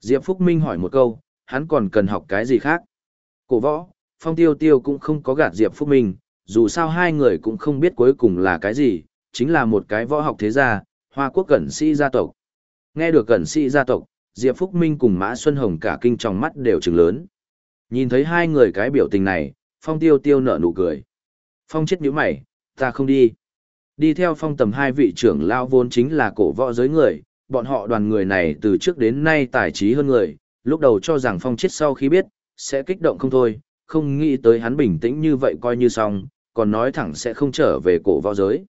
Diệp Phúc Minh hỏi một câu, hắn còn cần học cái gì khác? Cổ võ, Phong Tiêu Tiêu cũng không có gạt Diệp Phúc Minh, dù sao hai người cũng không biết cuối cùng là cái gì, chính là một cái võ học thế gia, Hoa Quốc Cẩn Sĩ gia tộc. Nghe được Cẩn Sĩ gia tộc, Diệp Phúc Minh cùng Mã Xuân Hồng cả kinh trong mắt đều trừng lớn. Nhìn thấy hai người cái biểu tình này, Phong Tiêu Tiêu nở nụ cười. Phong chết nhíu mày, ta không đi. Đi theo phong tầm hai vị trưởng lao vốn chính là cổ võ giới người, bọn họ đoàn người này từ trước đến nay tài trí hơn người, lúc đầu cho rằng phong chết sau khi biết, sẽ kích động không thôi, không nghĩ tới hắn bình tĩnh như vậy coi như xong, còn nói thẳng sẽ không trở về cổ võ giới.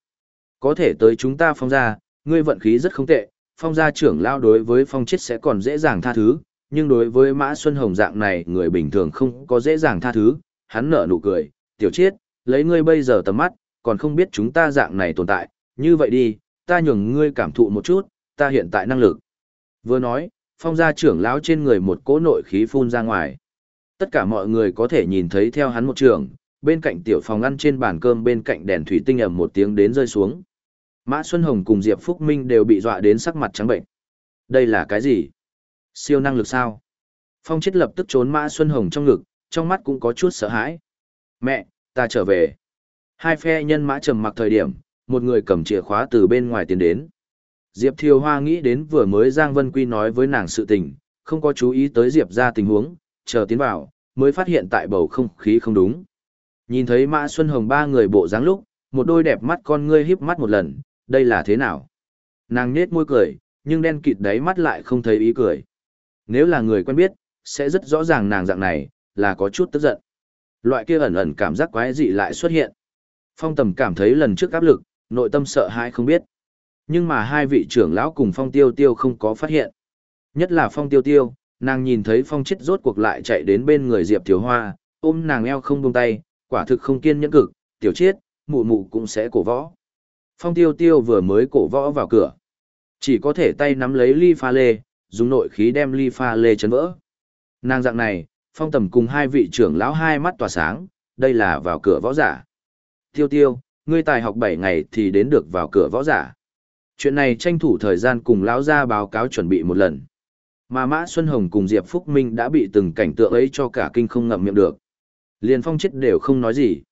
Có thể tới chúng ta phong gia, ngươi vận khí rất không tệ, phong gia trưởng lao đối với phong chết sẽ còn dễ dàng tha thứ, nhưng đối với mã xuân hồng dạng này người bình thường không có dễ dàng tha thứ, hắn nở nụ cười, tiểu chết, lấy ngươi bây giờ tầm mắt, còn không biết chúng ta dạng này tồn tại, như vậy đi, ta nhường ngươi cảm thụ một chút, ta hiện tại năng lực. Vừa nói, phong gia trưởng lão trên người một cỗ nội khí phun ra ngoài. Tất cả mọi người có thể nhìn thấy theo hắn một trường, bên cạnh tiểu phòng ăn trên bàn cơm bên cạnh đèn thủy tinh ầm một tiếng đến rơi xuống. Mã Xuân Hồng cùng Diệp Phúc Minh đều bị dọa đến sắc mặt trắng bệnh. Đây là cái gì? Siêu năng lực sao? Phong chết lập tức trốn Mã Xuân Hồng trong ngực, trong mắt cũng có chút sợ hãi. Mẹ, ta trở về. Hai phe nhân mã trầm mặc thời điểm, một người cầm chìa khóa từ bên ngoài tiến đến. Diệp Thiều Hoa nghĩ đến vừa mới Giang Vân Quy nói với nàng sự tình, không có chú ý tới Diệp ra tình huống, chờ tiến vào, mới phát hiện tại bầu không khí không đúng. Nhìn thấy Mã Xuân Hồng ba người bộ dáng lúc, một đôi đẹp mắt con ngươi híp mắt một lần, đây là thế nào? Nàng nhếch môi cười, nhưng đen kịt đáy mắt lại không thấy ý cười. Nếu là người quen biết, sẽ rất rõ ràng nàng dạng này, là có chút tức giận. Loại kia ẩn ẩn cảm giác quái dị lại xuất hiện. Phong tầm cảm thấy lần trước áp lực, nội tâm sợ hãi không biết. Nhưng mà hai vị trưởng lão cùng phong tiêu tiêu không có phát hiện. Nhất là phong tiêu tiêu, nàng nhìn thấy phong chết rốt cuộc lại chạy đến bên người Diệp Thiếu Hoa, ôm nàng eo không buông tay, quả thực không kiên nhẫn cực, tiểu chết, mụ mụ cũng sẽ cổ võ. Phong tiêu tiêu vừa mới cổ võ vào cửa. Chỉ có thể tay nắm lấy ly pha lê, dùng nội khí đem ly pha lê chấn vỡ. Nàng dạng này, phong tầm cùng hai vị trưởng lão hai mắt tỏa sáng, đây là vào cửa võ giả. Tiêu tiêu, ngươi tài học 7 ngày thì đến được vào cửa võ giả. Chuyện này tranh thủ thời gian cùng lão ra báo cáo chuẩn bị một lần. Mà Mã Xuân Hồng cùng Diệp Phúc Minh đã bị từng cảnh tượng ấy cho cả kinh không ngậm miệng được. Liền phong chết đều không nói gì.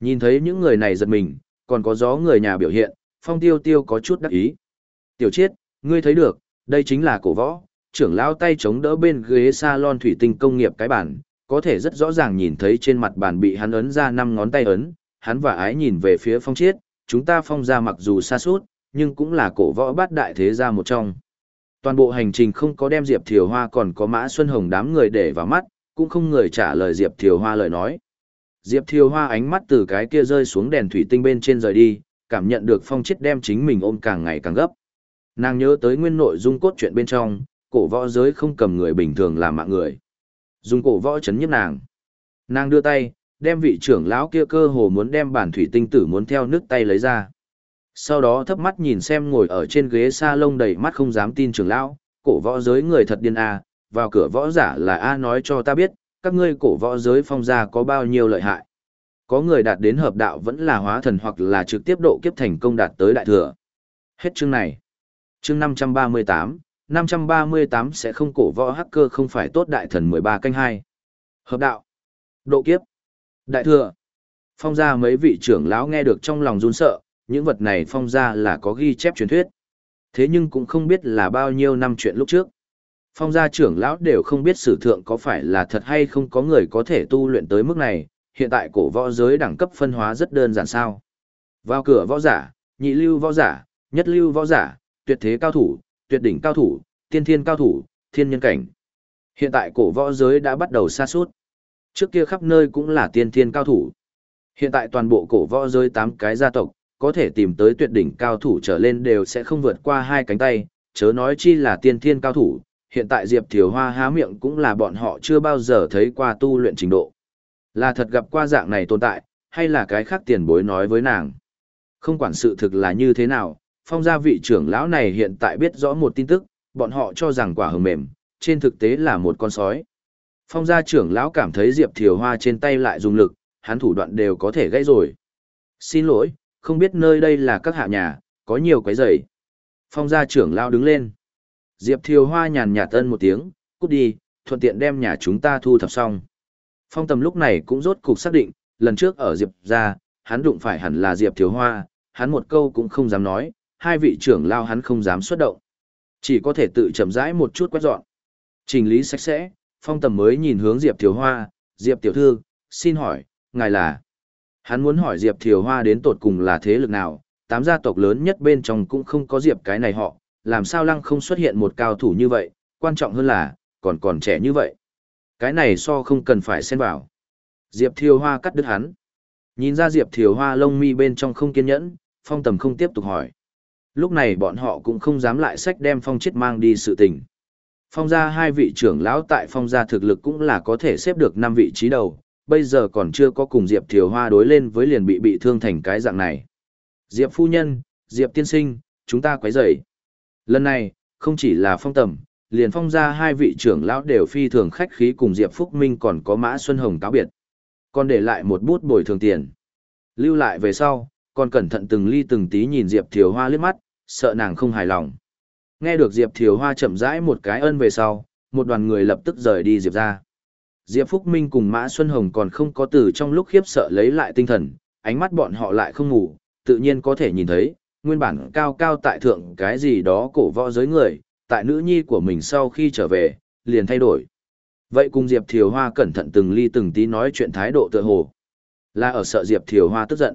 Nhìn thấy những người này giật mình, còn có gió người nhà biểu hiện, phong tiêu tiêu có chút đắc ý. Tiểu chiết, ngươi thấy được, đây chính là cổ võ, trưởng lão tay chống đỡ bên ghế salon thủy tinh công nghiệp cái bản, có thể rất rõ ràng nhìn thấy trên mặt bàn bị hắn ấn ra năm ngón tay ấn, hắn và ái nhìn về phía phong chiết, chúng ta phong ra mặc dù xa suốt, nhưng cũng là cổ võ bát đại thế gia một trong. Toàn bộ hành trình không có đem Diệp Thiều Hoa còn có Mã Xuân Hồng đám người để vào mắt, cũng không người trả lời Diệp Thiều Hoa lời nói. Diệp Thiều Hoa ánh mắt từ cái kia rơi xuống đèn thủy tinh bên trên rời đi, cảm nhận được phong chết đem chính mình ôm càng ngày càng gấp. Nàng nhớ tới nguyên nội dung cốt truyện bên trong, cổ võ giới không cầm người bình thường làm mạng người. Dùng cổ võ chấn nhấp nàng. Nàng đưa tay, đem vị trưởng lão kia cơ hồ muốn đem bản thủy tinh tử muốn theo nước tay lấy ra. Sau đó thấp mắt nhìn xem ngồi ở trên ghế sa lông đầy mắt không dám tin trưởng lão, cổ võ giới người thật điên a, vào cửa võ giả là a nói cho ta biết, các ngươi cổ võ giới phong gia có bao nhiêu lợi hại. Có người đạt đến hợp đạo vẫn là hóa thần hoặc là trực tiếp độ kiếp thành công đạt tới đại thừa. Hết chương này. Chương 538, 538 sẽ không cổ võ hacker không phải tốt đại thần 13 canh 2. Hợp đạo. Độ kiếp. Đại thừa. Phong gia mấy vị trưởng lão nghe được trong lòng run sợ, những vật này phong gia là có ghi chép truyền thuyết. Thế nhưng cũng không biết là bao nhiêu năm chuyện lúc trước. Phong gia trưởng lão đều không biết sử thượng có phải là thật hay không có người có thể tu luyện tới mức này, hiện tại cổ võ giới đẳng cấp phân hóa rất đơn giản sao. Vào cửa võ giả, nhị lưu võ giả, nhất lưu võ giả, tuyệt thế cao thủ, tuyệt đỉnh cao thủ, tiên thiên cao thủ, thiên nhân cảnh. Hiện tại cổ võ giới đã bắt đầu xa suốt. Trước kia khắp nơi cũng là tiên thiên cao thủ. Hiện tại toàn bộ cổ võ giới 8 cái gia tộc, có thể tìm tới tuyệt đỉnh cao thủ trở lên đều sẽ không vượt qua hai cánh tay, chớ nói chi là tiên thiên cao thủ, hiện tại Diệp Thiều Hoa há miệng cũng là bọn họ chưa bao giờ thấy qua tu luyện trình độ. Là thật gặp qua dạng này tồn tại, hay là cái khác tiền bối nói với nàng. Không quản sự thực là như thế nào, phong gia vị trưởng lão này hiện tại biết rõ một tin tức, bọn họ cho rằng quả hờ mềm, trên thực tế là một con sói. Phong gia trưởng lão cảm thấy Diệp Thiều Hoa trên tay lại dùng lực, hắn thủ đoạn đều có thể gãy rồi. Xin lỗi, không biết nơi đây là các hạ nhà, có nhiều quấy rầy. Phong gia trưởng lão đứng lên. Diệp Thiều Hoa nhàn nhạt ân một tiếng, cút đi, thuận tiện đem nhà chúng ta thu thập xong. Phong tầm lúc này cũng rốt cục xác định, lần trước ở Diệp gia, hắn đụng phải hẳn là Diệp Thiều Hoa, hắn một câu cũng không dám nói, hai vị trưởng lao hắn không dám xuất động. Chỉ có thể tự chậm rãi một chút quét dọn. Trình lý sạch sẽ, phong tầm mới nhìn hướng Diệp Thiều Hoa, Diệp Tiểu Thư, xin hỏi, ngài là... Hắn muốn hỏi Diệp Thiều Hoa đến tột cùng là thế lực nào, tám gia tộc lớn nhất bên trong cũng không có Diệp cái này họ, làm sao lăng không xuất hiện một cao thủ như vậy, quan trọng hơn là, còn còn trẻ như vậy. Cái này so không cần phải xen vào. Diệp Thiều Hoa cắt đứt hắn. Nhìn ra Diệp Thiều Hoa lông mi bên trong không kiên nhẫn, phong tầm không tiếp tục hỏi. Lúc này bọn họ cũng không dám lại sách đem phong chết mang đi sự tình. Phong gia hai vị trưởng lão tại phong gia thực lực cũng là có thể xếp được năm vị trí đầu, bây giờ còn chưa có cùng Diệp Thiều Hoa đối lên với liền bị bị thương thành cái dạng này. Diệp phu nhân, Diệp tiên sinh, chúng ta quấy rầy. Lần này, không chỉ là phong tầm, liền phong ra hai vị trưởng lão đều phi thường khách khí cùng Diệp Phúc Minh còn có Mã Xuân Hồng cáo biệt. Còn để lại một bút bồi thường tiền. Lưu lại về sau, còn cẩn thận từng ly từng tí nhìn Diệp Thiều Hoa liếc mắt, sợ nàng không hài lòng. Nghe được Diệp Thiều Hoa chậm rãi một cái ân về sau, một đoàn người lập tức rời đi Diệp ra. Diệp Phúc Minh cùng Mã Xuân Hồng còn không có từ trong lúc khiếp sợ lấy lại tinh thần, ánh mắt bọn họ lại không ngủ, tự nhiên có thể nhìn thấy, nguyên bản cao cao tại thượng cái gì đó cổ võ giới người, tại nữ nhi của mình sau khi trở về, liền thay đổi. Vậy cùng Diệp Thiều Hoa cẩn thận từng ly từng tí nói chuyện thái độ tựa hồ. Là ở sợ Diệp Thiều Hoa tức giận.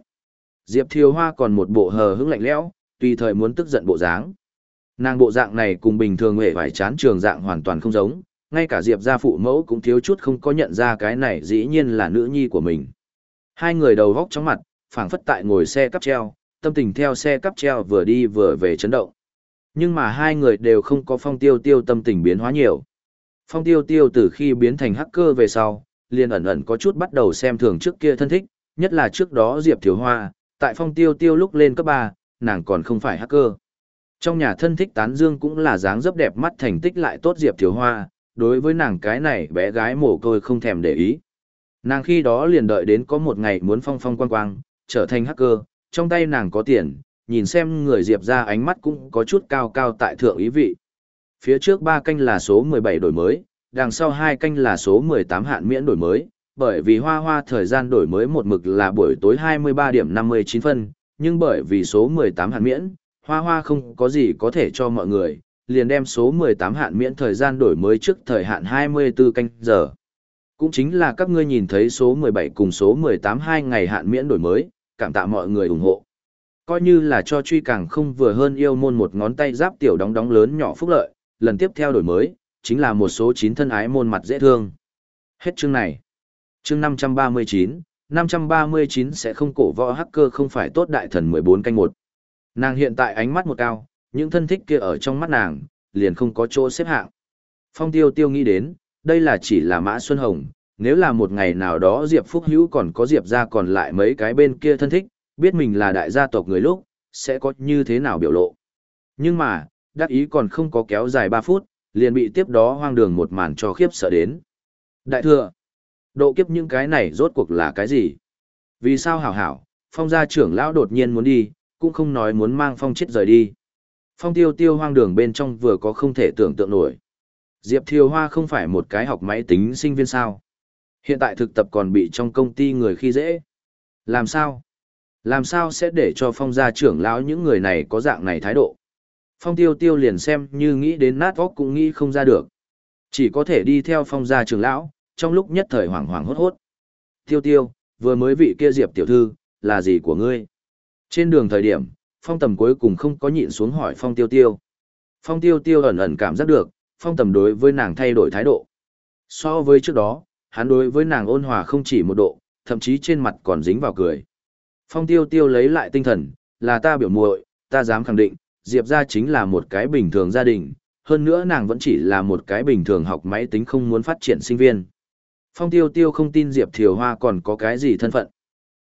Diệp Thiều Hoa còn một bộ hờ hững lạnh lẽo, tùy thời muốn tức giận bộ dáng. Nàng bộ dạng này cùng bình thường hề phải chán trường dạng hoàn toàn không giống, ngay cả Diệp gia phụ mẫu cũng thiếu chút không có nhận ra cái này dĩ nhiên là nữ nhi của mình. Hai người đầu góc chóng mặt, phảng phất tại ngồi xe cắp treo, tâm tình theo xe cắp treo vừa đi vừa về chấn động. Nhưng mà hai người đều không có phong tiêu tiêu tâm tình biến hóa nhiều. Phong tiêu tiêu từ khi biến thành hacker về sau, liền ẩn ẩn có chút bắt đầu xem thường trước kia thân thích, nhất là trước đó Diệp Thiếu Hoa, tại phong tiêu tiêu lúc lên cấp 3, nàng còn không phải hacker. Trong nhà thân thích tán dương cũng là dáng dấp đẹp mắt thành tích lại tốt Diệp Thiếu Hoa, đối với nàng cái này bé gái mồ côi không thèm để ý. Nàng khi đó liền đợi đến có một ngày muốn phong phong quang quang, trở thành hacker, trong tay nàng có tiền, nhìn xem người Diệp ra ánh mắt cũng có chút cao cao tại thượng ý vị. Phía trước ba canh là số 17 đổi mới, đằng sau hai canh là số 18 hạn miễn đổi mới, bởi vì hoa hoa thời gian đổi mới một mực là buổi tối 23 điểm 59 phân, nhưng bởi vì số 18 hạn miễn, hoa hoa không có gì có thể cho mọi người, liền đem số 18 hạn miễn thời gian đổi mới trước thời hạn 24 canh giờ. Cũng chính là các ngươi nhìn thấy số 17 cùng số 18 hai ngày hạn miễn đổi mới, cảm tạ mọi người ủng hộ. Coi như là cho truy càng không vừa hơn yêu môn một ngón tay giáp tiểu đóng đóng lớn nhỏ phúc lợi, lần tiếp theo đổi mới, chính là một số chín thân ái môn mặt dễ thương. Hết chương này. Chương 539, 539 sẽ không cổ võ hacker không phải tốt đại thần 14 canh 1. Nàng hiện tại ánh mắt một cao, những thân thích kia ở trong mắt nàng, liền không có chỗ xếp hạng. Phong tiêu tiêu nghĩ đến, đây là chỉ là Mã Xuân Hồng, nếu là một ngày nào đó Diệp Phúc Hữu còn có Diệp ra còn lại mấy cái bên kia thân thích, biết mình là đại gia tộc người lúc, sẽ có như thế nào biểu lộ. Nhưng mà, đắc ý còn không có kéo dài 3 phút, liền bị tiếp đó hoang đường một màn cho khiếp sợ đến. Đại thừa, độ kiếp những cái này rốt cuộc là cái gì? Vì sao hảo hảo, phong gia trưởng lão đột nhiên muốn đi, cũng không nói muốn mang phong chết rời đi. Phong tiêu tiêu hoang đường bên trong vừa có không thể tưởng tượng nổi. Diệp Thiều Hoa không phải một cái học máy tính sinh viên sao. Hiện tại thực tập còn bị trong công ty người khi dễ. Làm sao? Làm sao sẽ để cho phong gia trưởng lão những người này có dạng này thái độ? Phong tiêu tiêu liền xem như nghĩ đến nát óc cũng nghĩ không ra được. Chỉ có thể đi theo phong gia trưởng lão, trong lúc nhất thời hoảng hoảng hốt hốt. Tiêu tiêu, vừa mới vị kia diệp tiểu thư, là gì của ngươi? Trên đường thời điểm, phong tầm cuối cùng không có nhịn xuống hỏi phong tiêu tiêu. Phong tiêu tiêu ẩn ẩn cảm giác được, phong tầm đối với nàng thay đổi thái độ. So với trước đó, hắn đối với nàng ôn hòa không chỉ một độ, thậm chí trên mặt còn dính vào cười. Phong tiêu tiêu lấy lại tinh thần, là ta biểu muội, ta dám khẳng định, Diệp gia chính là một cái bình thường gia đình, hơn nữa nàng vẫn chỉ là một cái bình thường học máy tính không muốn phát triển sinh viên. Phong tiêu tiêu không tin Diệp Thiều Hoa còn có cái gì thân phận.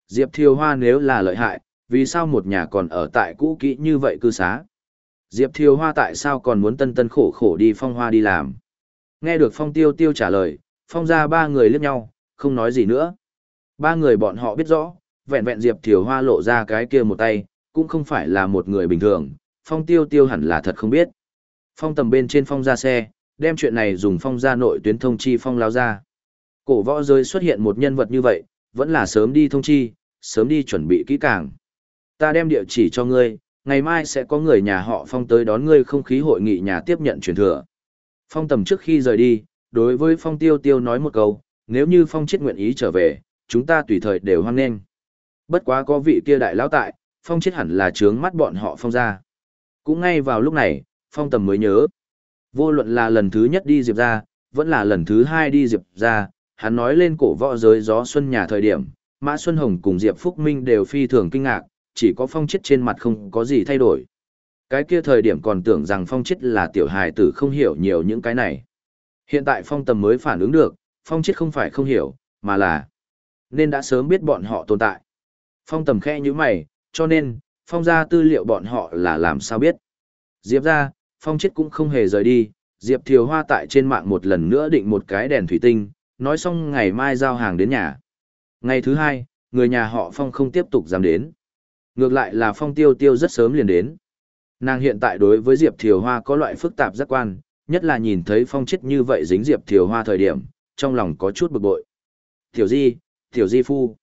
Diệp Thiều Hoa nếu là lợi hại, vì sao một nhà còn ở tại cũ kỹ như vậy cư xá? Diệp Thiều Hoa tại sao còn muốn tân tân khổ khổ đi phong hoa đi làm? Nghe được phong tiêu tiêu trả lời, phong ra ba người liếc nhau, không nói gì nữa. Ba người bọn họ biết rõ, vẹn vẹn Diệp Thiều Hoa lộ ra cái kia một tay, cũng không phải là một người bình thường, phong tiêu tiêu hẳn là thật không biết. Phong tầm bên trên phong ra xe, đem chuyện này dùng phong ra nội tuyến thông chi phong lao ra. Cổ võ rơi xuất hiện một nhân vật như vậy, vẫn là sớm đi thông chi, sớm đi chuẩn bị kỹ càng. Ta đem địa chỉ cho ngươi, ngày mai sẽ có người nhà họ phong tới đón ngươi không khí hội nghị nhà tiếp nhận truyền thừa. Phong tầm trước khi rời đi, đối với phong tiêu tiêu nói một câu, nếu như phong chết nguyện ý trở về, chúng ta tùy thời đều hoan nghênh. Bất quá có vị kia đại lão tại, phong chết hẳn là trướng mắt bọn họ phong ra. Cũng ngay vào lúc này, phong tầm mới nhớ. Vô luận là lần thứ nhất đi diệp ra, vẫn là lần thứ hai đi diệp ra, hắn nói lên cổ võ giới gió xuân nhà thời điểm, Mã Xuân Hồng cùng Diệp Phúc Minh đều phi thường kinh ngạc, chỉ có phong chết trên mặt không có gì thay đổi. Cái kia thời điểm còn tưởng rằng phong chết là tiểu hài tử không hiểu nhiều những cái này. Hiện tại phong tầm mới phản ứng được, phong chết không phải không hiểu, mà là nên đã sớm biết bọn họ tồn tại. Phong tầm khe như mày, cho nên, phong ra tư liệu bọn họ là làm sao biết. Diệp ra, phong chết cũng không hề rời đi, Diệp Thiều Hoa tại trên mạng một lần nữa định một cái đèn thủy tinh, nói xong ngày mai giao hàng đến nhà. Ngày thứ hai, người nhà họ phong không tiếp tục dám đến. Ngược lại là phong tiêu tiêu rất sớm liền đến. Nàng hiện tại đối với Diệp Thiều Hoa có loại phức tạp giác quan, nhất là nhìn thấy phong chết như vậy dính Diệp Thiều Hoa thời điểm, trong lòng có chút bực bội. Tiểu Di, Tiểu Di Phu.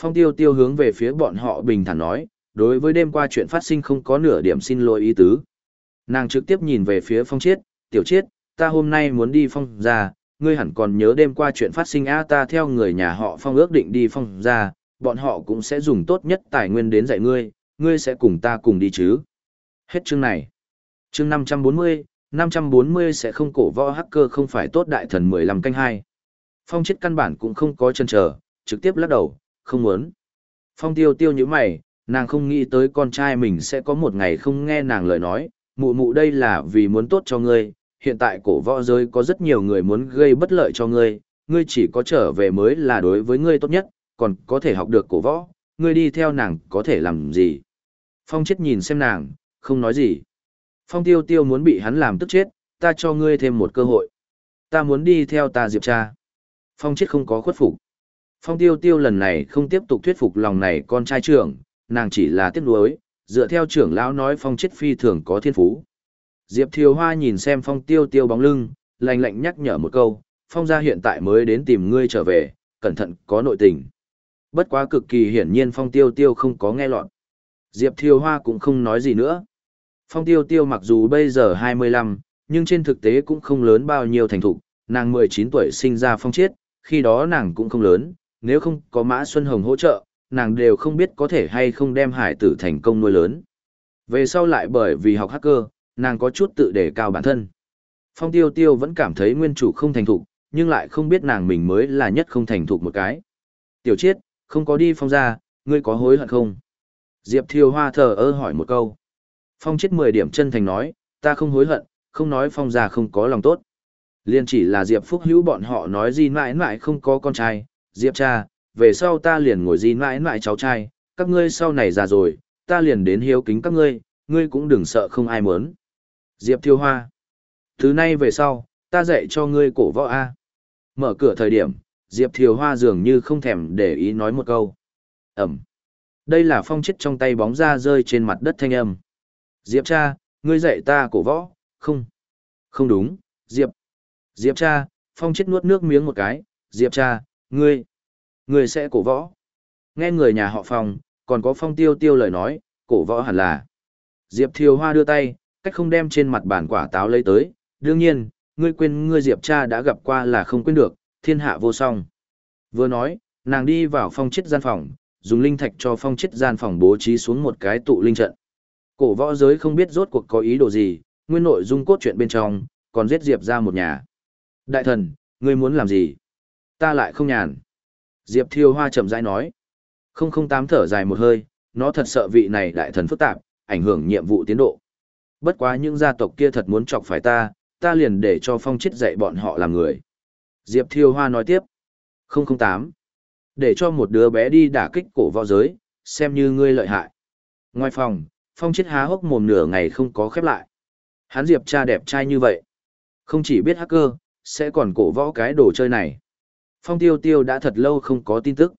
Phong tiêu tiêu hướng về phía bọn họ bình thản nói, đối với đêm qua chuyện phát sinh không có nửa điểm xin lỗi ý tứ. Nàng trực tiếp nhìn về phía phong chiết, tiểu chiết, ta hôm nay muốn đi phong ra, ngươi hẳn còn nhớ đêm qua chuyện phát sinh a ta theo người nhà họ phong ước định đi phong ra, bọn họ cũng sẽ dùng tốt nhất tài nguyên đến dạy ngươi, ngươi sẽ cùng ta cùng đi chứ. Hết chương này. Chương 540, 540 sẽ không cổ võ hacker không phải tốt đại thần 15 canh 2. Phong chết căn bản cũng không có chân chờ, trực tiếp lắc đầu, không muốn. Phong tiêu tiêu như mày, nàng không nghĩ tới con trai mình sẽ có một ngày không nghe nàng lời nói, mụ mụ đây là vì muốn tốt cho ngươi, hiện tại cổ võ giới có rất nhiều người muốn gây bất lợi cho ngươi, ngươi chỉ có trở về mới là đối với ngươi tốt nhất, còn có thể học được cổ võ, ngươi đi theo nàng có thể làm gì. Phong chết nhìn xem nàng, không nói gì. Phong tiêu tiêu muốn bị hắn làm tức chết, ta cho ngươi thêm một cơ hội. Ta muốn đi theo ta diệp cha. Phong chết không có khuất phục. Phong tiêu tiêu lần này không tiếp tục thuyết phục lòng này con trai trưởng, nàng chỉ là tiếc nuối, dựa theo trưởng lão nói phong chết phi thường có thiên phú. Diệp Thiều Hoa nhìn xem phong tiêu tiêu bóng lưng, lạnh lạnh nhắc nhở một câu, phong gia hiện tại mới đến tìm ngươi trở về, cẩn thận có nội tình. Bất quá cực kỳ hiển nhiên phong tiêu tiêu không có nghe lọt. Diệp Thiều Hoa cũng không nói gì nữa. Phong tiêu tiêu mặc dù bây giờ 25, nhưng trên thực tế cũng không lớn bao nhiêu thành thục, nàng 19 tuổi sinh ra phong chiết, khi đó nàng cũng không lớn, nếu không có Mã Xuân Hồng hỗ trợ, nàng đều không biết có thể hay không đem hải tử thành công nuôi lớn. Về sau lại bởi vì học hacker, nàng có chút tự đề cao bản thân. Phong tiêu tiêu vẫn cảm thấy nguyên chủ không thành thục, nhưng lại không biết nàng mình mới là nhất không thành thục một cái. Tiểu chiết, không có đi phong ra, ngươi có hối hận không? Diệp Thiều Hoa thờ ơ hỏi một câu. Phong chết 10 điểm chân thành nói, ta không hối hận, không nói phong gia không có lòng tốt. Liên chỉ là Diệp Phúc Hữu bọn họ nói gì mãi mãi không có con trai, Diệp cha, về sau ta liền ngồi gì mãi mãi cháu trai, các ngươi sau này già rồi, ta liền đến hiếu kính các ngươi, ngươi cũng đừng sợ không ai muốn. Diệp Thiêu Hoa. Thứ nay về sau, ta dạy cho ngươi cổ võ A. Mở cửa thời điểm, Diệp Thiều Hoa dường như không thèm để ý nói một câu. Ẩm. Đây là phong chết trong tay bóng ra rơi trên mặt đất thanh âm. Diệp cha, ngươi dạy ta cổ võ, không. Không đúng, Diệp. Diệp cha, phong chết nuốt nước miếng một cái, Diệp cha, ngươi. Ngươi sẽ cổ võ. Nghe người nhà họ phong, còn có phong tiêu tiêu lời nói, cổ võ hẳn là. Diệp Thiều Hoa đưa tay, cách không đem trên mặt bản quả táo lấy tới, đương nhiên, ngươi quên ngươi Diệp cha đã gặp qua là không quên được, thiên hạ vô song. Vừa nói, nàng đi vào phong chết gian phòng, dùng linh thạch cho phong chết gian phòng bố trí xuống một cái tụ linh trận. Cổ võ giới không biết rốt cuộc có ý đồ gì, nguyên nội dung cốt truyện bên trong, còn giết Diệp ra một nhà. Đại thần, ngươi muốn làm gì? Ta lại không nhàn. Diệp Thiêu Hoa chậm rãi nói. Không không tám thở dài một hơi, nó thật sợ vị này đại thần phức tạp, ảnh hưởng nhiệm vụ tiến độ. Bất quá những gia tộc kia thật muốn chọc phải ta, ta liền để cho phong chết dạy bọn họ làm người. Diệp Thiêu Hoa nói tiếp. 008. Để cho một đứa bé đi đả kích cổ võ giới, xem như ngươi lợi hại. Ngoài phòng, phong chết há hốc mồm nửa ngày không có khép lại. Hắn Diệp cha đẹp trai như vậy. Không chỉ biết hacker, sẽ còn cổ võ cái đồ chơi này. Phong tiêu tiêu đã thật lâu không có tin tức.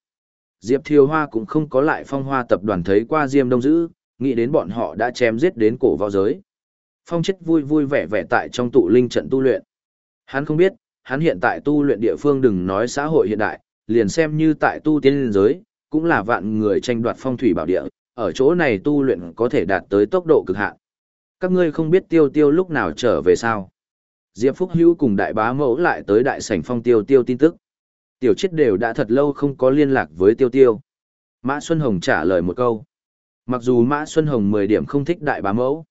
Diệp Thiều Hoa cũng không có lại phong hoa tập đoàn thấy qua Diêm Đông Dữ, nghĩ đến bọn họ đã chém giết đến cổ võ giới. Phong chết vui vui vẻ vẻ tại trong tụ linh trận tu luyện. Hắn không biết, hắn hiện tại tu luyện địa phương đừng nói xã hội hiện đại, liền xem như tại tu tiên giới, cũng là vạn người tranh đoạt phong thủy bảo địa, ở chỗ này tu luyện có thể đạt tới tốc độ cực hạn. Các ngươi không biết tiêu tiêu lúc nào trở về sao. Diệp Phúc Hữu cùng đại bá mẫu lại tới đại sảnh phong tiêu tiêu tin tức. Tiểu chết đều đã thật lâu không có liên lạc với tiêu tiêu. Mã Xuân Hồng trả lời một câu. Mặc dù Mã Xuân Hồng 10 điểm không thích đại bá mẫu,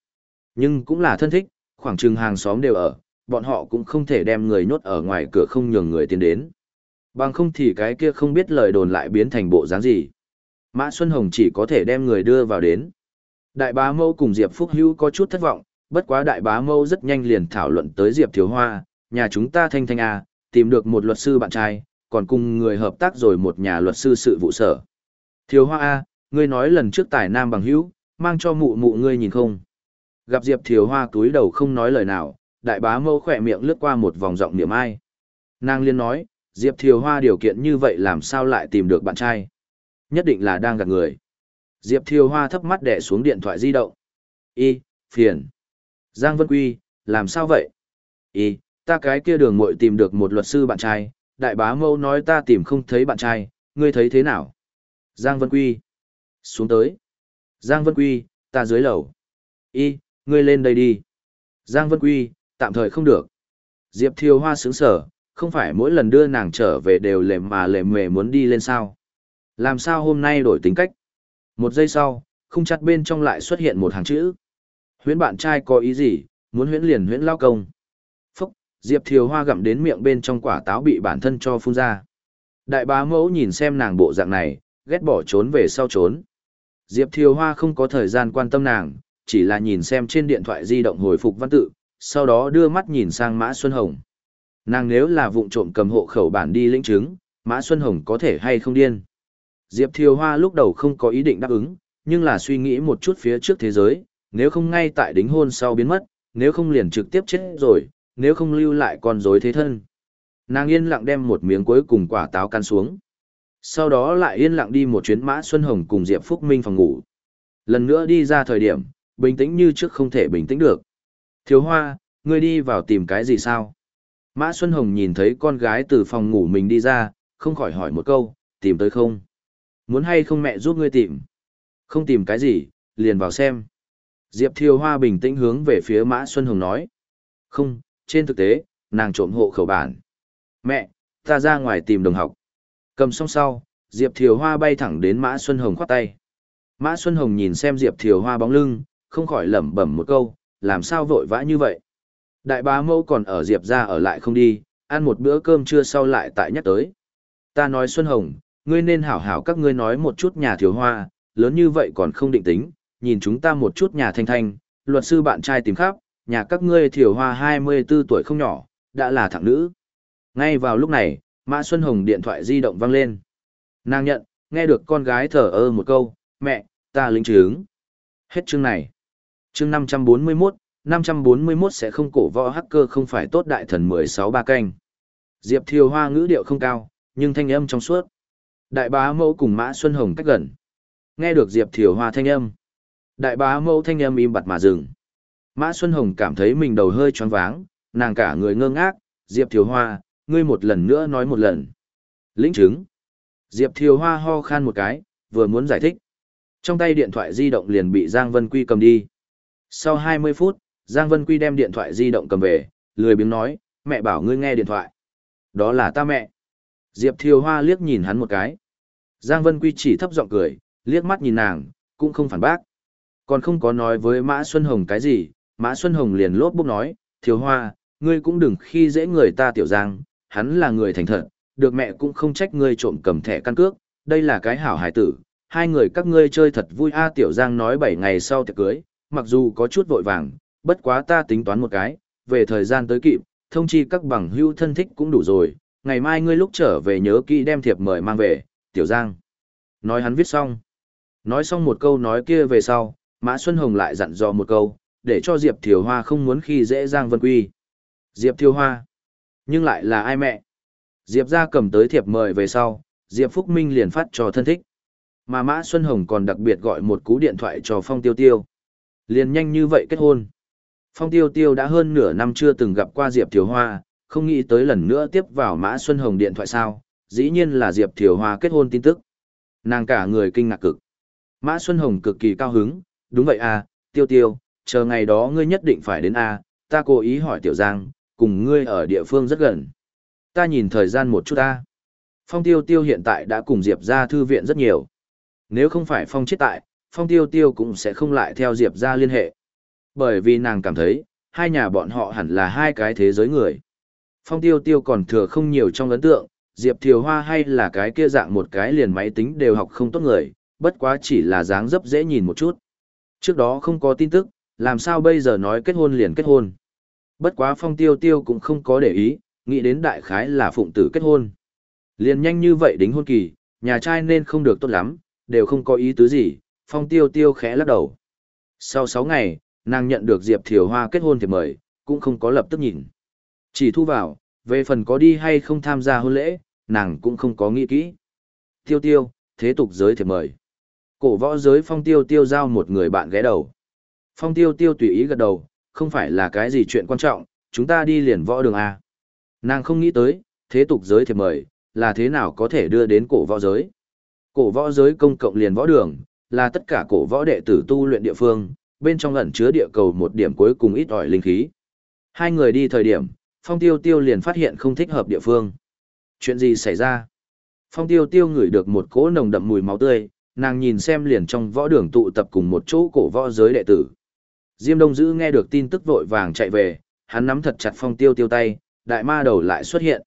nhưng cũng là thân thích, khoảng chừng hàng xóm đều ở, bọn họ cũng không thể đem người nhốt ở ngoài cửa không nhường người tiến đến. Bằng không thì cái kia không biết lời đồn lại biến thành bộ dáng gì. Mã Xuân Hồng chỉ có thể đem người đưa vào đến. Đại bá Mâu cùng Diệp Phúc Hữu có chút thất vọng, bất quá đại bá Mâu rất nhanh liền thảo luận tới Diệp Thiếu Hoa, nhà chúng ta thanh thanh à, tìm được một luật sư bạn trai, còn cùng người hợp tác rồi một nhà luật sư sự vụ sở. Thiếu Hoa A, ngươi nói lần trước tài nam bằng hữu, mang cho mụ mụ ngươi nhìn không. Gặp Diệp Thiếu Hoa túi đầu không nói lời nào, đại bá Mâu khỏe miệng lướt qua một vòng giọng niệm ai. Nàng liên nói, Diệp Thiều Hoa điều kiện như vậy làm sao lại tìm được bạn trai. Nhất định là đang gặp người. Diệp Thiều Hoa thấp mắt đè xuống điện thoại di động. Y, phiền. Giang Vân Quy, làm sao vậy? Y, ta cái kia đường muội tìm được một luật sư bạn trai, đại bá mâu nói ta tìm không thấy bạn trai, ngươi thấy thế nào? Giang Vân Quy. Xuống tới. Giang Vân Quy, ta dưới lầu. Y, ngươi lên đây đi. Giang Vân Quy, tạm thời không được. Diệp Thiều Hoa sướng sở, không phải mỗi lần đưa nàng trở về đều lềm mà lềm mề muốn đi lên sao. Làm sao hôm nay đổi tính cách? Một giây sau, không chặt bên trong lại xuất hiện một hàng chữ. Huyễn bạn trai có ý gì, muốn huyễn liền huyễn lao công. Phúc, Diệp Thiều Hoa gặm đến miệng bên trong quả táo bị bản thân cho phun ra. Đại bá mẫu nhìn xem nàng bộ dạng này, ghét bỏ trốn về sau trốn. Diệp Thiều Hoa không có thời gian quan tâm nàng, chỉ là nhìn xem trên điện thoại di động hồi phục văn tự, sau đó đưa mắt nhìn sang Mã Xuân Hồng. Nàng nếu là vụng trộm cầm hộ khẩu bản đi lĩnh chứng, Mã Xuân Hồng có thể hay không điên. Diệp Thiều Hoa lúc đầu không có ý định đáp ứng, nhưng là suy nghĩ một chút phía trước thế giới, nếu không ngay tại đính hôn sau biến mất, nếu không liền trực tiếp chết rồi, nếu không lưu lại con rối thế thân. Nàng yên lặng đem một miếng cuối cùng quả táo căn xuống. Sau đó lại yên lặng đi một chuyến Mã Xuân Hồng cùng Diệp Phúc Minh phòng ngủ. Lần nữa đi ra thời điểm, bình tĩnh như trước không thể bình tĩnh được. Thiếu Hoa, ngươi đi vào tìm cái gì sao? Mã Xuân Hồng nhìn thấy con gái từ phòng ngủ mình đi ra, không khỏi hỏi một câu, tìm tới không? Muốn hay không mẹ giúp ngươi tìm? Không tìm cái gì, liền vào xem. Diệp Thiều Hoa bình tĩnh hướng về phía Mã Xuân Hồng nói. Không, trên thực tế, nàng trộm hộ khẩu bản. Mẹ, ta ra ngoài tìm đồng học. Cầm xong sau, Diệp Thiều Hoa bay thẳng đến Mã Xuân Hồng khoát tay. Mã Xuân Hồng nhìn xem Diệp Thiều Hoa bóng lưng, không khỏi lẩm bẩm một câu, làm sao vội vã như vậy. Đại bá mẫu còn ở Diệp ra ở lại không đi, ăn một bữa cơm trưa sau lại tại nhắc tới. Ta nói Xuân Hồng, ngươi nên hảo hảo các ngươi nói một chút nhà thiếu hoa, lớn như vậy còn không định tính, nhìn chúng ta một chút nhà thanh thanh, luật sư bạn trai tìm khắp, nhà các ngươi thiểu hoa 24 tuổi không nhỏ, đã là thằng nữ. Ngay vào lúc này, Mã Xuân Hồng điện thoại di động vang lên. Nàng nhận, nghe được con gái thở ơ một câu, mẹ, ta lính chứng. Hết chương này. Chương 541, 541 sẽ không cổ võ hacker không phải tốt đại thần 16 ba canh. Diệp Thiều Hoa ngữ điệu không cao, nhưng thanh âm trong suốt. Đại bá mẫu cùng Mã Xuân Hồng cách gần. Nghe được Diệp Thiều Hoa thanh âm. Đại bá mẫu thanh âm im bặt mà dừng. Mã Xuân Hồng cảm thấy mình đầu hơi choáng váng, nàng cả người ngơ ngác, Diệp Thiều Hoa, ngươi một lần nữa nói một lần. Lĩnh chứng. Diệp Thiều Hoa ho khan một cái, vừa muốn giải thích. Trong tay điện thoại di động liền bị Giang Vân Quy cầm đi. Sau 20 phút, Giang Vân Quy đem điện thoại di động cầm về, lười biếng nói, mẹ bảo ngươi nghe điện thoại. Đó là ta mẹ. Diệp Thiều Hoa liếc nhìn hắn một cái. Giang Vân Quy chỉ thấp giọng cười, liếc mắt nhìn nàng, cũng không phản bác. Còn không có nói với Mã Xuân Hồng cái gì, Mã Xuân Hồng liền lốt bốc nói, Thiếu Hoa, ngươi cũng đừng khi dễ người ta tiểu giang, hắn là người thành thật, được mẹ cũng không trách ngươi trộm cầm thẻ căn cước, đây là cái hảo hải tử, hai người các ngươi chơi thật vui a tiểu giang nói bảy ngày sau tiệc cưới, mặc dù có chút vội vàng, bất quá ta tính toán một cái, về thời gian tới kịp, thông chi các bằng hữu thân thích cũng đủ rồi, ngày mai ngươi lúc trở về nhớ kỹ đem thiệp mời mang về, Tiểu Giang. Nói hắn viết xong. Nói xong một câu nói kia về sau, Mã Xuân Hồng lại dặn dò một câu, để cho Diệp Thiều Hoa không muốn khi dễ Giang Vân Quy. Diệp Thiều Hoa. Nhưng lại là ai mẹ? Diệp ra cầm tới thiệp mời về sau, Diệp Phúc Minh liền phát cho thân thích. Mà Mã Xuân Hồng còn đặc biệt gọi một cú điện thoại cho Phong Tiêu Tiêu. Liền nhanh như vậy kết hôn. Phong Tiêu Tiêu đã hơn nửa năm chưa từng gặp qua Diệp Thiều Hoa, không nghĩ tới lần nữa tiếp vào Mã Xuân Hồng điện thoại sao, dĩ nhiên là Diệp Thiều Hoa kết hôn tin tức. Nàng cả người kinh ngạc cực. Mã Xuân Hồng cực kỳ cao hứng, đúng vậy à, Tiêu Tiêu, chờ ngày đó ngươi nhất định phải đến a, à, ta cố ý hỏi Tiểu Giang, cùng ngươi ở địa phương rất gần. Ta nhìn thời gian một chút ta. Phong Tiêu Tiêu hiện tại đã cùng Diệp ra thư viện rất nhiều. Nếu không phải Phong chết tại, Phong Tiêu Tiêu cũng sẽ không lại theo Diệp ra liên hệ. Bởi vì nàng cảm thấy, hai nhà bọn họ hẳn là hai cái thế giới người. Phong Tiêu Tiêu còn thừa không nhiều trong ấn tượng, Diệp Thiều Hoa hay là cái kia dạng một cái liền máy tính đều học không tốt người, bất quá chỉ là dáng dấp dễ nhìn một chút. Trước đó không có tin tức, làm sao bây giờ nói kết hôn liền kết hôn. Bất quá Phong Tiêu Tiêu cũng không có để ý, nghĩ đến đại khái là phụng tử kết hôn. Liền nhanh như vậy đính hôn kỳ, nhà trai nên không được tốt lắm, đều không có ý tứ gì, Phong Tiêu Tiêu khẽ lắc đầu. Sau 6 ngày, nàng nhận được Diệp Thiều Hoa kết hôn thì mời, cũng không có lập tức nhìn. Chỉ thu vào, về phần có đi hay không tham gia hôn lễ, nàng cũng không có nghĩ kỹ. Tiêu tiêu, thế tục giới thiệp mời. Cổ võ giới phong tiêu tiêu giao một người bạn ghé đầu. Phong tiêu tiêu tùy ý gật đầu, không phải là cái gì chuyện quan trọng, chúng ta đi liền võ đường A. Nàng không nghĩ tới, thế tục giới thiệp mời, là thế nào có thể đưa đến cổ võ giới. Cổ võ giới công cộng liền võ đường, là tất cả cổ võ đệ tử tu luyện địa phương, bên trong ẩn chứa địa cầu một điểm cuối cùng ít ỏi linh khí. Hai người đi thời điểm, Phong Tiêu Tiêu liền phát hiện không thích hợp địa phương. Chuyện gì xảy ra? Phong Tiêu Tiêu ngửi được một cỗ nồng đậm mùi máu tươi, nàng nhìn xem liền trong võ đường tụ tập cùng một chỗ cổ võ giới đệ tử. Diêm Đông Dữ nghe được tin tức vội vàng chạy về, hắn nắm thật chặt Phong Tiêu Tiêu tay, đại ma đầu lại xuất hiện.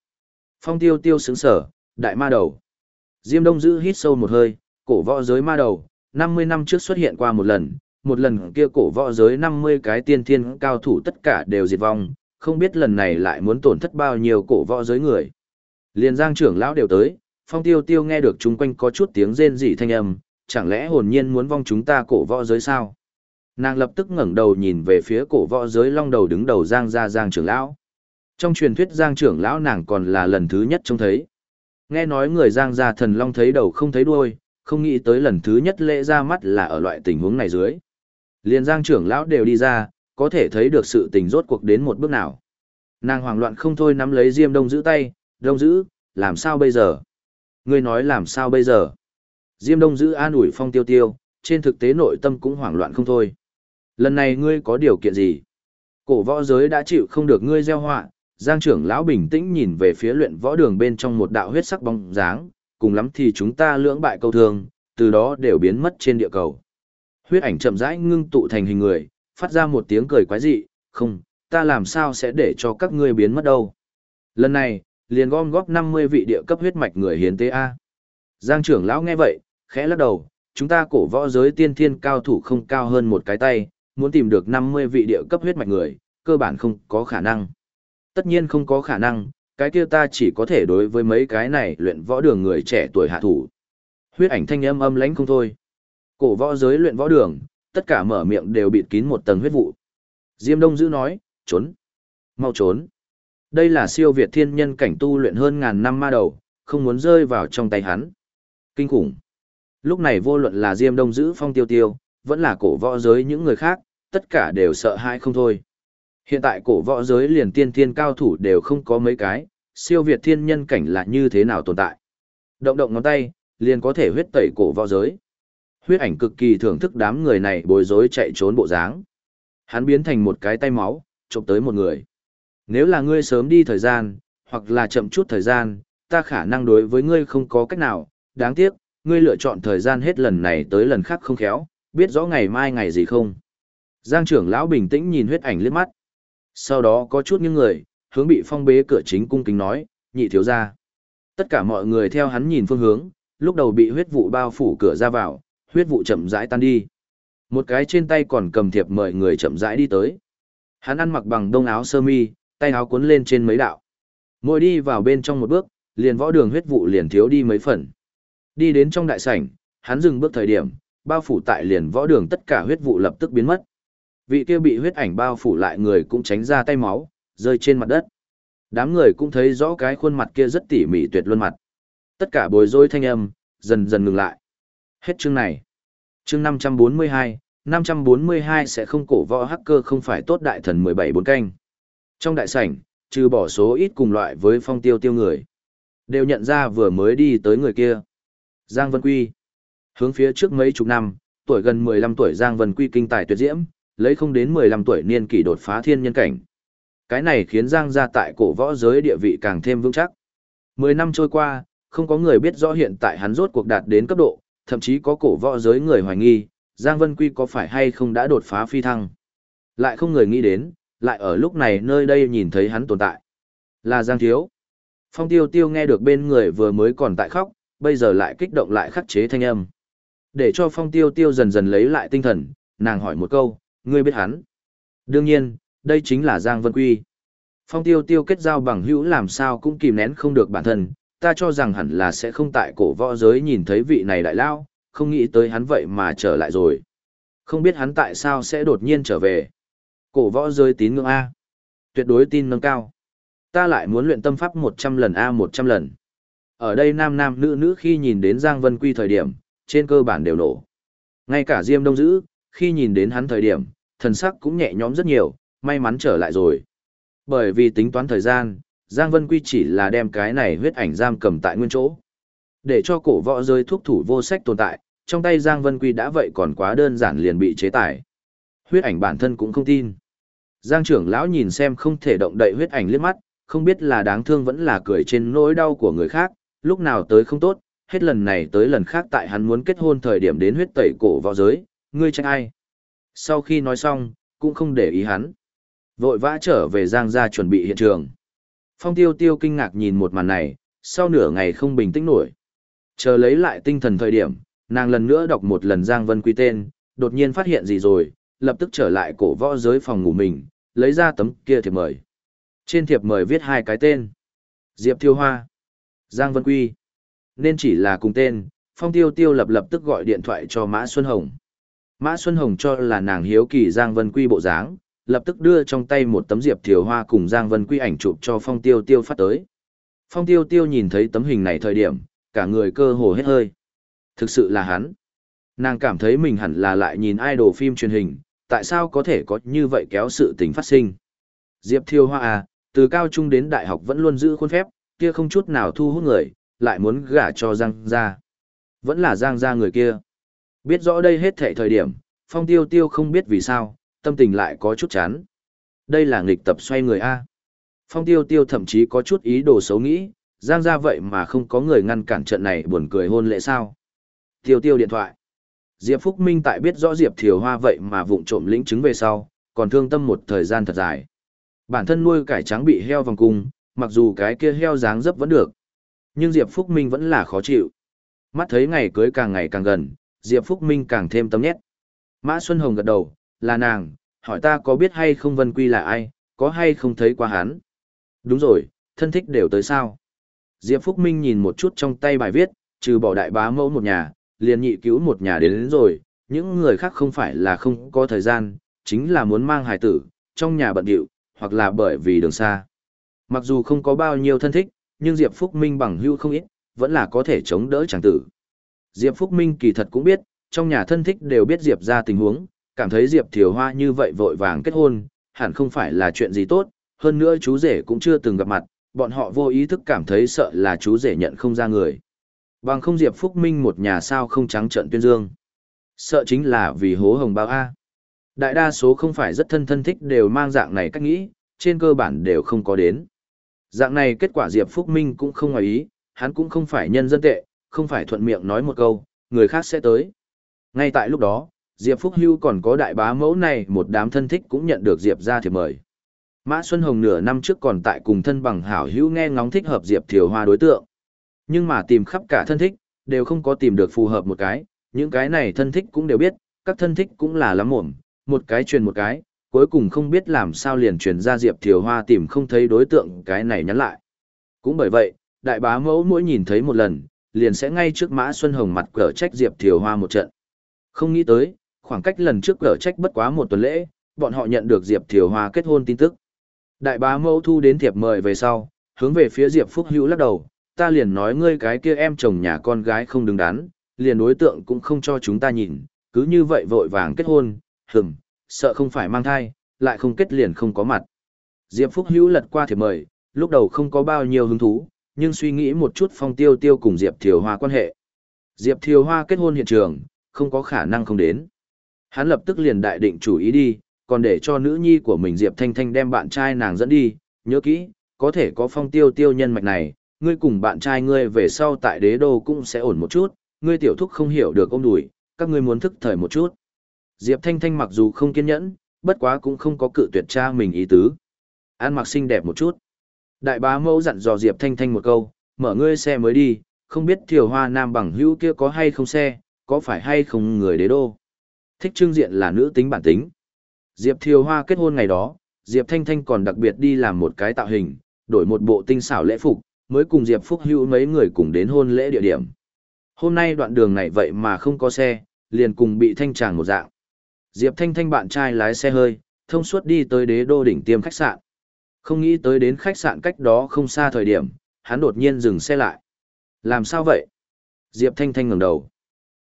Phong Tiêu Tiêu sững sở, đại ma đầu. Diêm Đông Dữ hít sâu một hơi, cổ võ giới ma đầu, 50 năm trước xuất hiện qua một lần, một lần kia cổ võ giới 50 cái tiên thiên cao thủ tất cả đều diệt vong, không biết lần này lại muốn tổn thất bao nhiêu cổ võ giới người. Liền giang trưởng lão đều tới, phong tiêu tiêu nghe được chung quanh có chút tiếng rên rỉ thanh âm, chẳng lẽ hồn nhiên muốn vong chúng ta cổ võ giới sao? Nàng lập tức ngẩng đầu nhìn về phía cổ võ giới long đầu đứng đầu giang ra giang trưởng lão. Trong truyền thuyết giang trưởng lão nàng còn là lần thứ nhất trông thấy. Nghe nói người giang gia thần long thấy đầu không thấy đuôi, không nghĩ tới lần thứ nhất lễ ra mắt là ở loại tình huống này dưới. Liền giang trưởng lão đều đi ra, có thể thấy được sự tình rốt cuộc đến một bước nào. Nàng hoảng loạn không thôi nắm lấy Diêm Đông giữ tay, Đông giữ, làm sao bây giờ? Ngươi nói làm sao bây giờ? Diêm Đông giữ an ủi phong tiêu tiêu, trên thực tế nội tâm cũng hoảng loạn không thôi. Lần này ngươi có điều kiện gì? Cổ võ giới đã chịu không được ngươi gieo họa, Giang trưởng lão bình tĩnh nhìn về phía luyện võ đường bên trong một đạo huyết sắc bóng dáng, cùng lắm thì chúng ta lưỡng bại câu thường từ đó đều biến mất trên địa cầu. Huyết ảnh chậm rãi ngưng tụ thành hình người, phát ra một tiếng cười quái dị, không, ta làm sao sẽ để cho các ngươi biến mất đâu. Lần này, liền gom góp 50 vị địa cấp huyết mạch người hiến tế A. Giang trưởng lão nghe vậy, khẽ lắc đầu, chúng ta cổ võ giới tiên thiên cao thủ không cao hơn một cái tay, muốn tìm được 50 vị địa cấp huyết mạch người, cơ bản không có khả năng. Tất nhiên không có khả năng, cái kia ta chỉ có thể đối với mấy cái này luyện võ đường người trẻ tuổi hạ thủ. Huyết ảnh thanh âm âm lãnh không thôi. Cổ võ giới luyện võ đường, tất cả mở miệng đều bịt kín một tầng huyết vụ. Diêm Đông Dữ nói, trốn. Mau trốn. Đây là siêu việt thiên nhân cảnh tu luyện hơn ngàn năm ma đầu, không muốn rơi vào trong tay hắn. Kinh khủng. Lúc này vô luận là Diêm Đông Dữ phong tiêu tiêu, vẫn là cổ võ giới những người khác, tất cả đều sợ hãi không thôi. Hiện tại cổ võ giới liền tiên thiên cao thủ đều không có mấy cái, siêu việt thiên nhân cảnh là như thế nào tồn tại. Động động ngón tay, liền có thể huyết tẩy cổ võ giới huyết ảnh cực kỳ thưởng thức đám người này bối rối chạy trốn bộ dáng. Hắn biến thành một cái tay máu, chụp tới một người. Nếu là ngươi sớm đi thời gian, hoặc là chậm chút thời gian, ta khả năng đối với ngươi không có cách nào, đáng tiếc, ngươi lựa chọn thời gian hết lần này tới lần khác không khéo, biết rõ ngày mai ngày gì không. Giang trưởng lão bình tĩnh nhìn huyết ảnh liếc mắt. Sau đó có chút những người, hướng bị phong bế cửa chính cung kính nói, nhị thiếu ra. Tất cả mọi người theo hắn nhìn phương hướng, lúc đầu bị huyết vụ bao phủ cửa ra vào, huyết vụ chậm rãi tan đi. Một cái trên tay còn cầm thiệp mời người chậm rãi đi tới. Hắn ăn mặc bằng đông áo sơ mi, tay áo cuốn lên trên mấy đạo. Mỗi đi vào bên trong một bước, liền võ đường huyết vụ liền thiếu đi mấy phần. Đi đến trong đại sảnh, hắn dừng bước thời điểm, bao phủ tại liền võ đường tất cả huyết vụ lập tức biến mất. Vị kia bị huyết ảnh bao phủ lại người cũng tránh ra tay máu, rơi trên mặt đất. Đám người cũng thấy rõ cái khuôn mặt kia rất tỉ mỉ tuyệt luân mặt. Tất cả bối rối thanh âm, dần dần ngừng lại. Hết chương này. Chương 542, 542 sẽ không cổ võ hacker không phải tốt đại thần 17 bốn canh. Trong đại sảnh, trừ bỏ số ít cùng loại với phong tiêu tiêu người. Đều nhận ra vừa mới đi tới người kia. Giang Vân Quy. Hướng phía trước mấy chục năm, tuổi gần 15 tuổi Giang Vân Quy kinh tài tuyệt diễm, lấy không đến 15 tuổi niên kỷ đột phá thiên nhân cảnh. Cái này khiến Giang gia tại cổ võ giới địa vị càng thêm vững chắc. 10 năm trôi qua, không có người biết rõ hiện tại hắn rốt cuộc đạt đến cấp độ, thậm chí có cổ võ giới người hoài nghi, Giang Vân Quy có phải hay không đã đột phá phi thăng. Lại không người nghĩ đến, lại ở lúc này nơi đây nhìn thấy hắn tồn tại. Là Giang Thiếu. Phong tiêu tiêu nghe được bên người vừa mới còn tại khóc, bây giờ lại kích động lại khắc chế thanh âm. Để cho phong tiêu tiêu dần dần lấy lại tinh thần, nàng hỏi một câu, ngươi biết hắn. Đương nhiên, đây chính là Giang Vân Quy. Phong tiêu tiêu kết giao bằng hữu làm sao cũng kìm nén không được bản thân, ta cho rằng hẳn là sẽ không tại cổ võ giới nhìn thấy vị này đại lao, không nghĩ tới hắn vậy mà trở lại rồi. Không biết hắn tại sao sẽ đột nhiên trở về. Cổ võ giới tín ngưỡng A. Tuyệt đối tin nâng cao. Ta lại muốn luyện tâm pháp 100 lần A 100 lần. Ở đây nam nam nữ nữ khi nhìn đến Giang Vân Quy thời điểm, trên cơ bản đều nổ. Ngay cả Diêm Đông Dữ, khi nhìn đến hắn thời điểm, thần sắc cũng nhẹ nhõm rất nhiều, may mắn trở lại rồi. Bởi vì tính toán thời gian, Giang Vân Quy chỉ là đem cái này huyết ảnh giam cầm tại nguyên chỗ. Để cho cổ võ rơi thuốc thủ vô sách tồn tại, trong tay Giang Vân Quy đã vậy còn quá đơn giản liền bị chế tải. Huyết ảnh bản thân cũng không tin. Giang trưởng lão nhìn xem không thể động đậy huyết ảnh liếc mắt, không biết là đáng thương vẫn là cười trên nỗi đau của người khác, lúc nào tới không tốt, hết lần này tới lần khác tại hắn muốn kết hôn thời điểm đến huyết tẩy cổ võ giới, ngươi trách ai. Sau khi nói xong, cũng không để ý hắn. Vội vã trở về Giang gia chuẩn bị hiện trường. Phong tiêu tiêu kinh ngạc nhìn một màn này, sau nửa ngày không bình tĩnh nổi. Chờ lấy lại tinh thần thời điểm, nàng lần nữa đọc một lần Giang Vân Quy tên, đột nhiên phát hiện gì rồi, lập tức trở lại cổ võ giới phòng ngủ mình, lấy ra tấm kia thiệp mời. Trên thiệp mời viết hai cái tên. Diệp Thiêu Hoa, Giang Vân Quy. Nên chỉ là cùng tên, Phong Tiêu Tiêu lập lập tức gọi điện thoại cho Mã Xuân Hồng. Mã Xuân Hồng cho là nàng hiếu kỳ Giang Vân Quy bộ dáng, lập tức đưa trong tay một tấm diệp thiều hoa cùng Giang Vân Quy ảnh chụp cho Phong Tiêu Tiêu phát tới. Phong Tiêu Tiêu nhìn thấy tấm hình này thời điểm, cả người cơ hồ hết hơi. Thực sự là hắn. Nàng cảm thấy mình hẳn là lại nhìn idol phim truyền hình, tại sao có thể có như vậy kéo sự tình phát sinh. Diệp Thiều Hoa à, từ cao trung đến đại học vẫn luôn giữ khuôn phép, kia không chút nào thu hút người, lại muốn gả cho Giang gia. Vẫn là Giang gia người kia. Biết rõ đây hết thệ thời điểm, Phong Tiêu Tiêu không biết vì sao, tâm tình lại có chút chán. Đây là nghịch tập xoay người A. Phong tiêu tiêu thậm chí có chút ý đồ xấu nghĩ, giang ra vậy mà không có người ngăn cản trận này buồn cười hôn lễ sao. Tiêu tiêu điện thoại. Diệp Phúc Minh tại biết rõ Diệp Thiều Hoa vậy mà vụng trộm lĩnh chứng về sau, còn thương tâm một thời gian thật dài. Bản thân nuôi cải trắng bị heo vòng cung, mặc dù cái kia heo dáng dấp vẫn được. Nhưng Diệp Phúc Minh vẫn là khó chịu. Mắt thấy ngày cưới càng ngày càng gần, Diệp Phúc Minh càng thêm tâm nhét. Mã Xuân Hồng gật đầu, là nàng, hỏi ta có biết hay không Vân Quy là ai, có hay không thấy qua hắn. Đúng rồi, thân thích đều tới sao. Diệp Phúc Minh nhìn một chút trong tay bài viết, trừ bỏ đại bá mẫu một nhà, liền nhị cứu một nhà đến, đến rồi, những người khác không phải là không có thời gian, chính là muốn mang hài tử, trong nhà bận điệu, hoặc là bởi vì đường xa. Mặc dù không có bao nhiêu thân thích, nhưng Diệp Phúc Minh bằng hưu không ít, vẫn là có thể chống đỡ chẳng tử. Diệp Phúc Minh kỳ thật cũng biết, trong nhà thân thích đều biết Diệp ra tình huống, cảm thấy Diệp Thiều Hoa như vậy vội vàng kết hôn, hẳn không phải là chuyện gì tốt, hơn nữa chú rể cũng chưa từng gặp mặt, bọn họ vô ý thức cảm thấy sợ là chú rể nhận không ra người. Bằng không Diệp Phúc Minh một nhà sao không trắng trận tuyên dương. Sợ chính là vì hố hồng bao A. Đại đa số không phải rất thân thân thích đều mang dạng này cách nghĩ, trên cơ bản đều không có đến. Dạng này kết quả Diệp Phúc Minh cũng không ngoài ý, hắn cũng không phải nhân dân tệ, không phải thuận miệng nói một câu, người khác sẽ tới. Ngay tại lúc đó, Diệp Phúc Hưu còn có đại bá mẫu này một đám thân thích cũng nhận được Diệp ra thiệp mời. Mã Xuân Hồng nửa năm trước còn tại cùng thân bằng hảo hữu nghe ngóng thích hợp Diệp Thiều Hoa đối tượng. Nhưng mà tìm khắp cả thân thích, đều không có tìm được phù hợp một cái, những cái này thân thích cũng đều biết, các thân thích cũng là lắm mồm, một cái truyền một cái, cuối cùng không biết làm sao liền truyền ra Diệp Thiều Hoa tìm không thấy đối tượng cái này nhắn lại. Cũng bởi vậy, đại bá mẫu mỗi nhìn thấy một lần, liền sẽ ngay trước Mã Xuân Hồng mặt cờ trách Diệp Thiều Hoa một trận. Không nghĩ tới, khoảng cách lần trước cờ trách bất quá một tuần lễ, bọn họ nhận được Diệp Thiều Hoa kết hôn tin tức. Đại bá mẫu thu đến thiệp mời về sau, hướng về phía Diệp Phúc Hữu lắc đầu, ta liền nói ngươi cái kia em chồng nhà con gái không đứng đắn, liền đối tượng cũng không cho chúng ta nhìn, cứ như vậy vội vàng kết hôn, hừm, sợ không phải mang thai, lại không kết liền không có mặt. Diệp Phúc Hữu lật qua thiệp mời, lúc đầu không có bao nhiêu hứng thú, nhưng suy nghĩ một chút phong tiêu tiêu cùng Diệp Thiều Hoa quan hệ. Diệp Thiều Hoa kết hôn hiện trường, không có khả năng không đến. Hắn lập tức liền đại định chủ ý đi, còn để cho nữ nhi của mình Diệp Thanh Thanh đem bạn trai nàng dẫn đi, nhớ kỹ, có thể có phong tiêu tiêu nhân mạch này, ngươi cùng bạn trai ngươi về sau tại đế đô cũng sẽ ổn một chút, ngươi tiểu thúc không hiểu được ông đùi, các ngươi muốn thức thời một chút. Diệp Thanh Thanh mặc dù không kiên nhẫn, bất quá cũng không có cự tuyệt cha mình ý tứ. An mặc xinh đẹp một chút. Đại bá mẫu dặn dò Diệp Thanh Thanh một câu, mở ngươi xe mới đi, không biết thiều hoa nam bằng hữu kia có hay không xe, có phải hay không người đế đô. Thích trương diện là nữ tính bản tính. Diệp thiều hoa kết hôn ngày đó, Diệp Thanh Thanh còn đặc biệt đi làm một cái tạo hình, đổi một bộ tinh xảo lễ phục, mới cùng Diệp Phúc Hữu mấy người cùng đến hôn lễ địa điểm. Hôm nay đoạn đường này vậy mà không có xe, liền cùng bị thanh tràng một dạng. Diệp Thanh Thanh bạn trai lái xe hơi, thông suốt đi tới đế đô đỉnh tiêm khách sạn. Không nghĩ tới đến khách sạn cách đó không xa thời điểm, hắn đột nhiên dừng xe lại. Làm sao vậy? Diệp Thanh Thanh ngẩng đầu.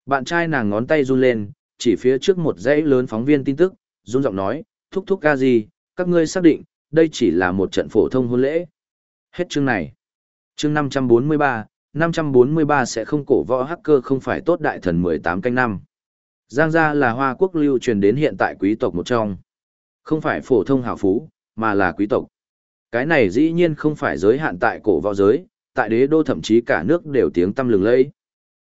Bạn trai nàng ngón tay run lên, chỉ phía trước một dãy lớn phóng viên tin tức, run giọng nói, thúc thúc ca gì, các ngươi xác định, đây chỉ là một trận phổ thông hôn lễ. Hết chương này. Chương 543, 543 sẽ không cổ võ hacker không phải tốt đại thần 18 canh năm. Giang gia là hoa quốc lưu truyền đến hiện tại quý tộc một trong. Không phải phổ thông hào phú, mà là quý tộc. Cái này dĩ nhiên không phải giới hạn tại cổ võ giới, tại đế đô thậm chí cả nước đều tiếng tăm lừng lẫy.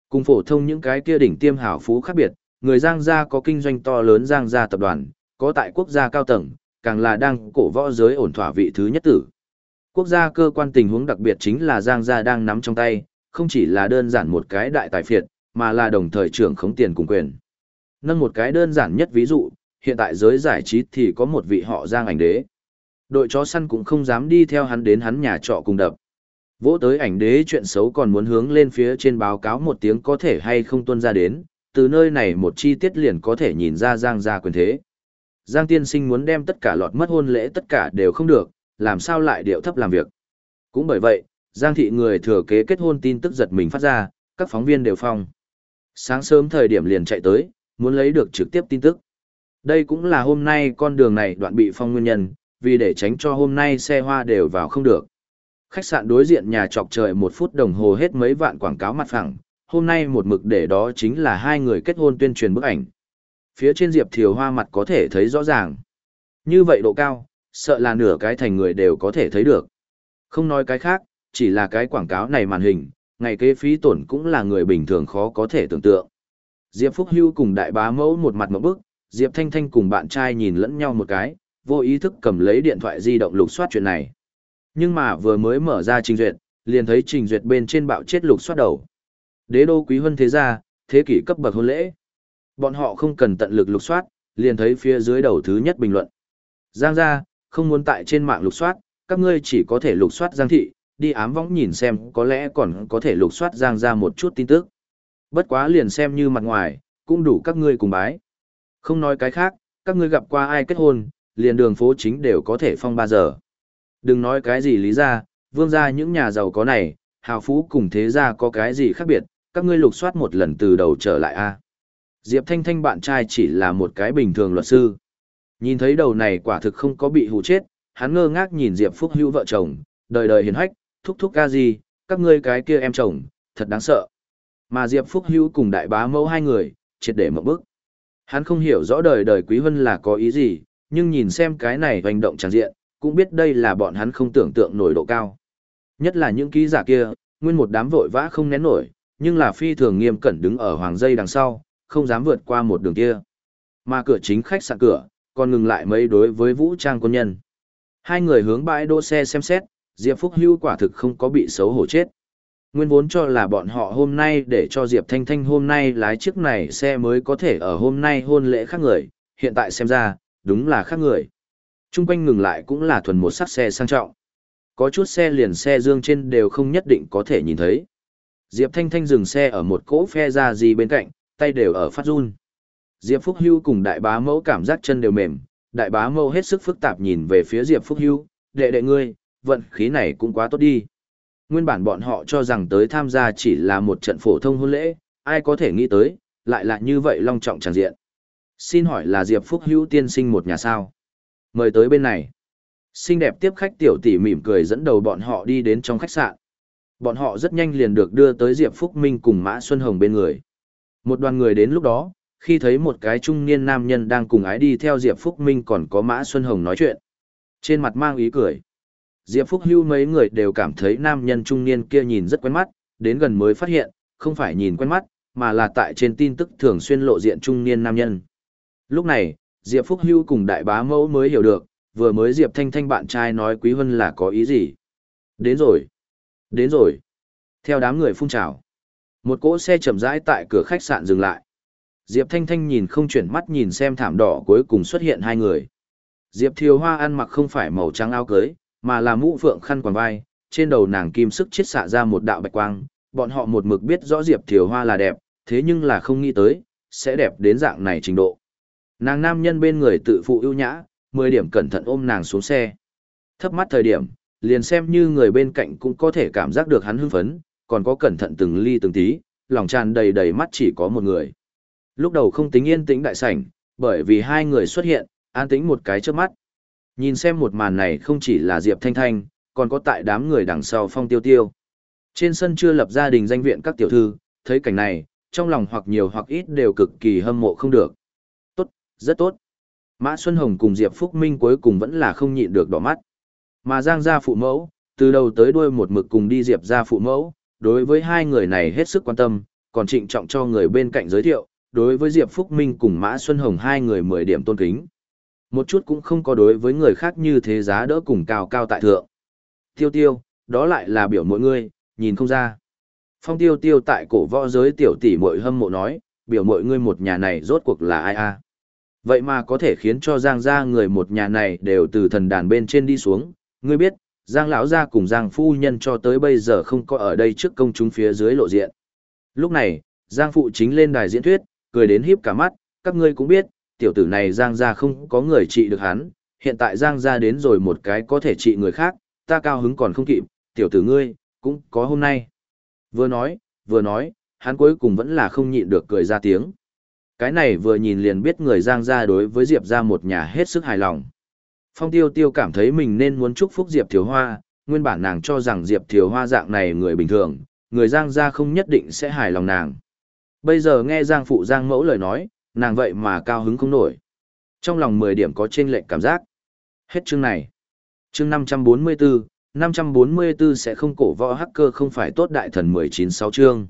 Cùng phổ thông những cái kia đỉnh tiêm hào phú khác biệt, người Giang gia có kinh doanh to lớn Giang gia tập đoàn, có tại quốc gia cao tầng, càng là đang cổ võ giới ổn thỏa vị thứ nhất tử. Quốc gia cơ quan tình huống đặc biệt chính là Giang gia đang nắm trong tay, không chỉ là đơn giản một cái đại tài phiệt, mà là đồng thời trưởng khống tiền cùng quyền. Nâng một cái đơn giản nhất ví dụ, hiện tại giới giải trí thì có một vị họ Giang ảnh đế. Đội chó săn cũng không dám đi theo hắn đến hắn nhà trọ cùng đập. Vỗ tới ảnh đế chuyện xấu còn muốn hướng lên phía trên báo cáo một tiếng có thể hay không tuân ra đến, từ nơi này một chi tiết liền có thể nhìn ra Giang gia quyền thế. Giang tiên sinh muốn đem tất cả lọt mất hôn lễ tất cả đều không được, làm sao lại điệu thấp làm việc. Cũng bởi vậy, Giang thị người thừa kế kết hôn tin tức giật mình phát ra, các phóng viên đều phong. Sáng sớm thời điểm liền chạy tới, muốn lấy được trực tiếp tin tức. Đây cũng là hôm nay con đường này đoạn bị phong nguyên nhân, vì để tránh cho hôm nay xe hoa đều vào không được. Khách sạn đối diện nhà trọc trời một phút đồng hồ hết mấy vạn quảng cáo mặt phẳng, hôm nay một mực để đó chính là hai người kết hôn tuyên truyền bức ảnh. Phía trên Diệp Thiều Hoa mặt có thể thấy rõ ràng. Như vậy độ cao, sợ là nửa cái thành người đều có thể thấy được. Không nói cái khác, chỉ là cái quảng cáo này màn hình, ngày kế phí tổn cũng là người bình thường khó có thể tưởng tượng. Diệp Phúc Hưu cùng đại bá mẫu một mặt một bức, Diệp Thanh Thanh cùng bạn trai nhìn lẫn nhau một cái, vô ý thức cầm lấy điện thoại di động lục soát chuyện này. Nhưng mà vừa mới mở ra trình duyệt, liền thấy trình duyệt bên trên bạo chết lục soát đầu. Đế đô quý huân thế gia, thế kỷ cấp bậc hôn lễ. Bọn họ không cần tận lực lục soát, liền thấy phía dưới đầu thứ nhất bình luận. Giang gia, không muốn tại trên mạng lục soát, các ngươi chỉ có thể lục soát Giang thị, đi ám võng nhìn xem có lẽ còn có thể lục soát Giang gia một chút tin tức. Bất quá liền xem như mặt ngoài, cũng đủ các ngươi cùng bái. Không nói cái khác, các ngươi gặp qua ai kết hôn, liền đường phố chính đều có thể phong ba giờ. Đừng nói cái gì lý ra, vương gia những nhà giàu có này, hào phú cùng thế gia có cái gì khác biệt, các ngươi lục soát một lần từ đầu trở lại a. Diệp Thanh Thanh bạn trai chỉ là một cái bình thường luật sư. Nhìn thấy đầu này quả thực không có bị hụ chết, hắn ngơ ngác nhìn Diệp Phúc Hữu vợ chồng, đời đời hiền hách, thúc thúc ca gì, các ngươi cái kia em chồng, thật đáng sợ. Mà Diệp Phúc Hữu cùng đại bá mẫu hai người, triệt để mậu bức Hắn không hiểu rõ đời đời Quý Vân là có ý gì, nhưng nhìn xem cái này hành động tràn diện, cũng biết đây là bọn hắn không tưởng tượng nổi độ cao. Nhất là những ký giả kia, nguyên một đám vội vã không nén nổi, nhưng là phi thường nghiêm cẩn đứng ở hoàng dây đằng sau, không dám vượt qua một đường kia. Mà cửa chính khách sạn cửa, còn ngừng lại mấy đối với vũ trang quân nhân. Hai người hướng bãi đỗ xe xem xét, Diệp Phúc Hưu quả thực không có bị xấu hổ chết. Nguyên vốn cho là bọn họ hôm nay để cho Diệp Thanh Thanh hôm nay lái chiếc này xe mới có thể ở hôm nay hôn lễ khác người, hiện tại xem ra, đúng là khác người. Trung quanh ngừng lại cũng là thuần một sắc xe sang trọng. Có chút xe liền xe dương trên đều không nhất định có thể nhìn thấy. Diệp Thanh Thanh dừng xe ở một cỗ phe ra gì bên cạnh, tay đều ở phát run. Diệp Phúc Hưu cùng đại bá mẫu cảm giác chân đều mềm, đại bá mẫu hết sức phức tạp nhìn về phía Diệp Phúc Hưu, đệ đệ ngươi, vận khí này cũng quá tốt đi. Nguyên bản bọn họ cho rằng tới tham gia chỉ là một trận phổ thông hôn lễ, ai có thể nghĩ tới, lại là như vậy long trọng tràn diện. Xin hỏi là Diệp Phúc Hữu tiên sinh một nhà sao? Mời tới bên này. Xinh đẹp tiếp khách tiểu tỷ mỉm cười dẫn đầu bọn họ đi đến trong khách sạn. Bọn họ rất nhanh liền được đưa tới Diệp Phúc Minh cùng Mã Xuân Hồng bên người. Một đoàn người đến lúc đó, khi thấy một cái trung niên nam nhân đang cùng ái đi theo Diệp Phúc Minh còn có Mã Xuân Hồng nói chuyện. Trên mặt mang ý cười. Diệp Phúc Hưu mấy người đều cảm thấy nam nhân trung niên kia nhìn rất quen mắt, đến gần mới phát hiện, không phải nhìn quen mắt, mà là tại trên tin tức thường xuyên lộ diện trung niên nam nhân. Lúc này, Diệp Phúc Hưu cùng đại bá mẫu mới hiểu được, vừa mới Diệp Thanh Thanh bạn trai nói Quý Vân là có ý gì. Đến rồi. Đến rồi. Theo đám người phun trào. Một cỗ xe chậm rãi tại cửa khách sạn dừng lại. Diệp Thanh Thanh nhìn không chuyển mắt nhìn xem thảm đỏ cuối cùng xuất hiện hai người. Diệp Thiều Hoa ăn mặc không phải màu trắng áo cưới, mà là mũ phượng khăn quàng vai, trên đầu nàng kim sức chiết xạ ra một đạo bạch quang, bọn họ một mực biết rõ Diệp Thiều Hoa là đẹp, thế nhưng là không nghĩ tới, sẽ đẹp đến dạng này trình độ. Nàng nam nhân bên người tự phụ ưu nhã, 10 điểm cẩn thận ôm nàng xuống xe. Thấp mắt thời điểm, liền xem như người bên cạnh cũng có thể cảm giác được hắn hưng phấn, còn có cẩn thận từng ly từng tí, lòng tràn đầy đầy mắt chỉ có một người. Lúc đầu không tính yên tĩnh đại sảnh, bởi vì hai người xuất hiện, an tĩnh một cái trước mắt. Nhìn xem một màn này không chỉ là Diệp Thanh Thanh, còn có tại đám người đằng sau phong tiêu tiêu. Trên sân chưa lập gia đình danh viện các tiểu thư, thấy cảnh này, trong lòng hoặc nhiều hoặc ít đều cực kỳ hâm mộ không được. Tốt, rất tốt. Mã Xuân Hồng cùng Diệp Phúc Minh cuối cùng vẫn là không nhịn được đỏ mắt. Mà Giang gia phụ mẫu, từ đầu tới đuôi một mực cùng đi Diệp gia phụ mẫu, đối với hai người này hết sức quan tâm, còn trịnh trọng cho người bên cạnh giới thiệu, đối với Diệp Phúc Minh cùng Mã Xuân Hồng hai người mười điểm tôn kính. Một chút cũng không có đối với người khác như thế giá đỡ cùng cao cao tại thượng. Tiêu tiêu, đó lại là biểu mỗi người, nhìn không ra. Phong tiêu tiêu tại cổ võ giới tiểu tỷ muội hâm mộ nói, biểu mỗi ngươi một nhà này rốt cuộc là ai a? Vậy mà có thể khiến cho Giang gia người một nhà này đều từ thần đàn bên trên đi xuống, ngươi biết, Giang lão gia cùng Giang phu nhân cho tới bây giờ không có ở đây trước công chúng phía dưới lộ diện. Lúc này, Giang phụ chính lên đài diễn thuyết, cười đến híp cả mắt, các ngươi cũng biết, tiểu tử này Giang gia không có người trị được hắn, hiện tại Giang gia đến rồi một cái có thể trị người khác, ta cao hứng còn không kịp, tiểu tử ngươi, cũng có hôm nay. Vừa nói, vừa nói, hắn cuối cùng vẫn là không nhịn được cười ra tiếng. Cái này vừa nhìn liền biết người Giang gia đối với Diệp gia một nhà hết sức hài lòng. Phong Tiêu Tiêu cảm thấy mình nên muốn chúc phúc Diệp Thiều Hoa, nguyên bản nàng cho rằng Diệp Thiều Hoa dạng này người bình thường, người Giang gia không nhất định sẽ hài lòng nàng. Bây giờ nghe Giang phụ Giang mẫu lời nói, nàng vậy mà cao hứng không nổi. Trong lòng 10 điểm có trên lệch cảm giác. Hết chương này. Chương 544, 544 sẽ không cổ võ hacker không phải tốt đại thần 196 chương.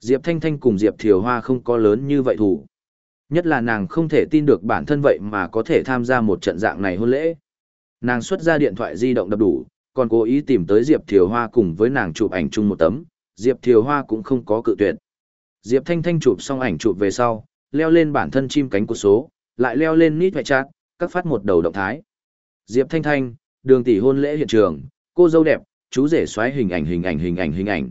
Diệp Thanh Thanh cùng Diệp Thiều Hoa không có lớn như vậy thủ. Nhất là nàng không thể tin được bản thân vậy mà có thể tham gia một trận dạng này hôn lễ. Nàng xuất ra điện thoại di động đập đủ, còn cố ý tìm tới Diệp Thiều Hoa cùng với nàng chụp ảnh chung một tấm, Diệp Thiều Hoa cũng không có cự tuyệt. Diệp Thanh Thanh chụp xong ảnh chụp về sau, leo lên bản thân chim cánh của số, lại leo lên nít vẹt chát, các phát một đầu động thái. Diệp Thanh Thanh, đường tỷ hôn lễ hiện trường, cô dâu đẹp, chú rể xoáy hình ảnh hình ảnh hình ảnh hình ảnh.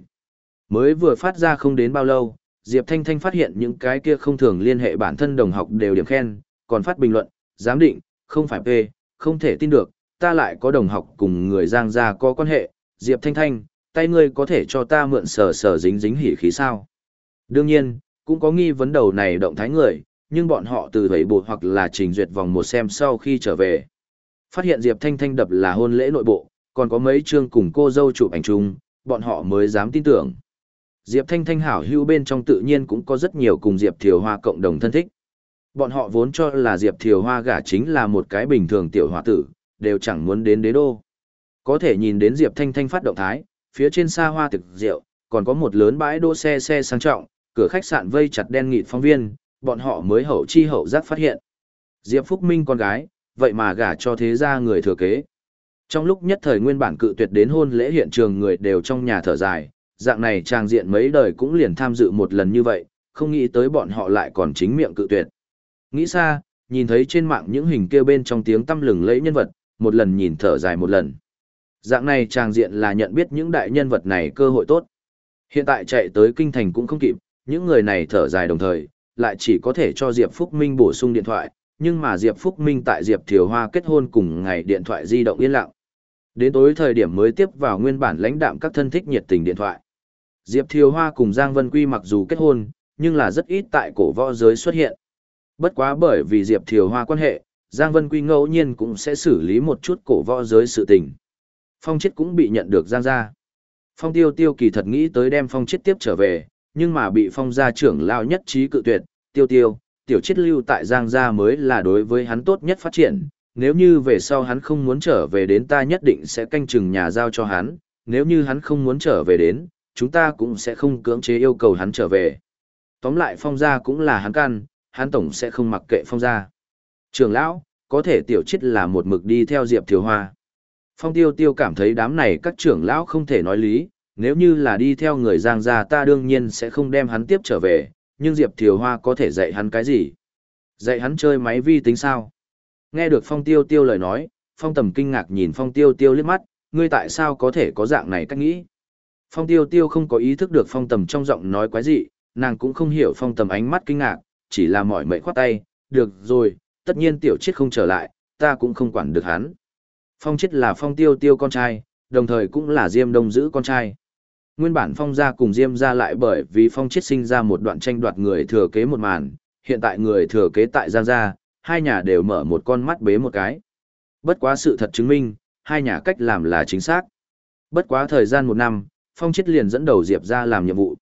Mới vừa phát ra không đến bao lâu, Diệp Thanh Thanh phát hiện những cái kia không thường liên hệ bản thân đồng học đều điểm khen, còn phát bình luận, giám định, không phải P, không thể tin được, ta lại có đồng học cùng người Giang gia có quan hệ, Diệp Thanh Thanh, tay ngươi có thể cho ta mượn sờ sờ dính dính hỉ khí sao? Đương nhiên, cũng có nghi vấn đầu này động thái người, nhưng bọn họ từ vậy bộ hoặc là trình duyệt vòng một xem sau khi trở về. Phát hiện Diệp Thanh Thanh đập là hôn lễ nội bộ, còn có mấy chương cùng cô dâu chụp ảnh chung, bọn họ mới dám tin tưởng. Diệp Thanh Thanh hảo hữu bên trong tự nhiên cũng có rất nhiều cùng Diệp Thiều Hoa cộng đồng thân thích. Bọn họ vốn cho là Diệp Thiều Hoa gả chính là một cái bình thường tiểu hòa tử, đều chẳng muốn đến đế đô. Có thể nhìn đến Diệp Thanh Thanh phát động thái, phía trên xa hoa thực rượu, còn có một lớn bãi đỗ xe xe sang trọng, cửa khách sạn vây chặt đen nghịt phóng viên, bọn họ mới hậu chi hậu giác phát hiện. Diệp Phúc Minh con gái, vậy mà gả cho thế gia người thừa kế. Trong lúc nhất thời nguyên bản cự tuyệt đến hôn lễ hiện trường người đều trong nhà thở dài, dạng này trang diện mấy đời cũng liền tham dự một lần như vậy, không nghĩ tới bọn họ lại còn chính miệng cự tuyệt. Nghĩ xa, nhìn thấy trên mạng những hình kia bên trong tiếng tâm lừng lẫy nhân vật, một lần nhìn thở dài một lần. Dạng này trang diện là nhận biết những đại nhân vật này cơ hội tốt. Hiện tại chạy tới kinh thành cũng không kịp, những người này thở dài đồng thời, lại chỉ có thể cho Diệp Phúc Minh bổ sung điện thoại, nhưng mà Diệp Phúc Minh tại Diệp Thiều Hoa kết hôn cùng ngày điện thoại di động yên lặng. Đến tối thời điểm mới tiếp vào nguyên bản lãnh đạm các thân thích nhiệt tình điện thoại. Diệp Thiều Hoa cùng Giang Vân Quy mặc dù kết hôn, nhưng là rất ít tại cổ võ giới xuất hiện. Bất quá bởi vì Diệp Thiều Hoa quan hệ, Giang Vân Quy ngẫu nhiên cũng sẽ xử lý một chút cổ võ giới sự tình. Phong chết cũng bị nhận được Giang ra. Phong tiêu tiêu kỳ thật nghĩ tới đem phong chết tiếp trở về, nhưng mà bị phong gia trưởng lao nhất trí cự tuyệt, tiêu tiêu, tiểu chết lưu tại Giang gia mới là đối với hắn tốt nhất phát triển, nếu như về sau hắn không muốn trở về đến ta nhất định sẽ canh chừng nhà giao cho hắn, nếu như hắn không muốn trở về đến, chúng ta cũng sẽ không cưỡng chế yêu cầu hắn trở về. Tóm lại phong gia cũng là hắn căn, hắn tổng sẽ không mặc kệ phong gia. Trường lão, có thể tiểu chết là một mực đi theo Diệp Thiều Hoa. Phong tiêu tiêu cảm thấy đám này các trưởng lão không thể nói lý, nếu như là đi theo người giang gia ta đương nhiên sẽ không đem hắn tiếp trở về, nhưng Diệp Thiều Hoa có thể dạy hắn cái gì? Dạy hắn chơi máy vi tính sao? Nghe được phong tiêu tiêu lời nói, phong tầm kinh ngạc nhìn phong tiêu tiêu liếc mắt, ngươi tại sao có thể có dạng này cách nghĩ? Phong tiêu tiêu không có ý thức được phong tầm trong giọng nói quái dị, nàng cũng không hiểu phong tầm ánh mắt kinh ngạc, chỉ là mỏi mệt khoát tay, được rồi, tất nhiên tiểu chết không trở lại, ta cũng không quản được hắn. Phong chết là phong tiêu tiêu con trai, đồng thời cũng là diêm đông giữ con trai. Nguyên bản phong gia cùng diêm gia lại bởi vì phong chết sinh ra một đoạn tranh đoạt người thừa kế một màn, hiện tại người thừa kế tại giang gia, hai nhà đều mở một con mắt bế một cái. Bất quá sự thật chứng minh, hai nhà cách làm là chính xác. Bất quá thời gian một năm, phong chết liền dẫn đầu diệp ra làm nhiệm vụ.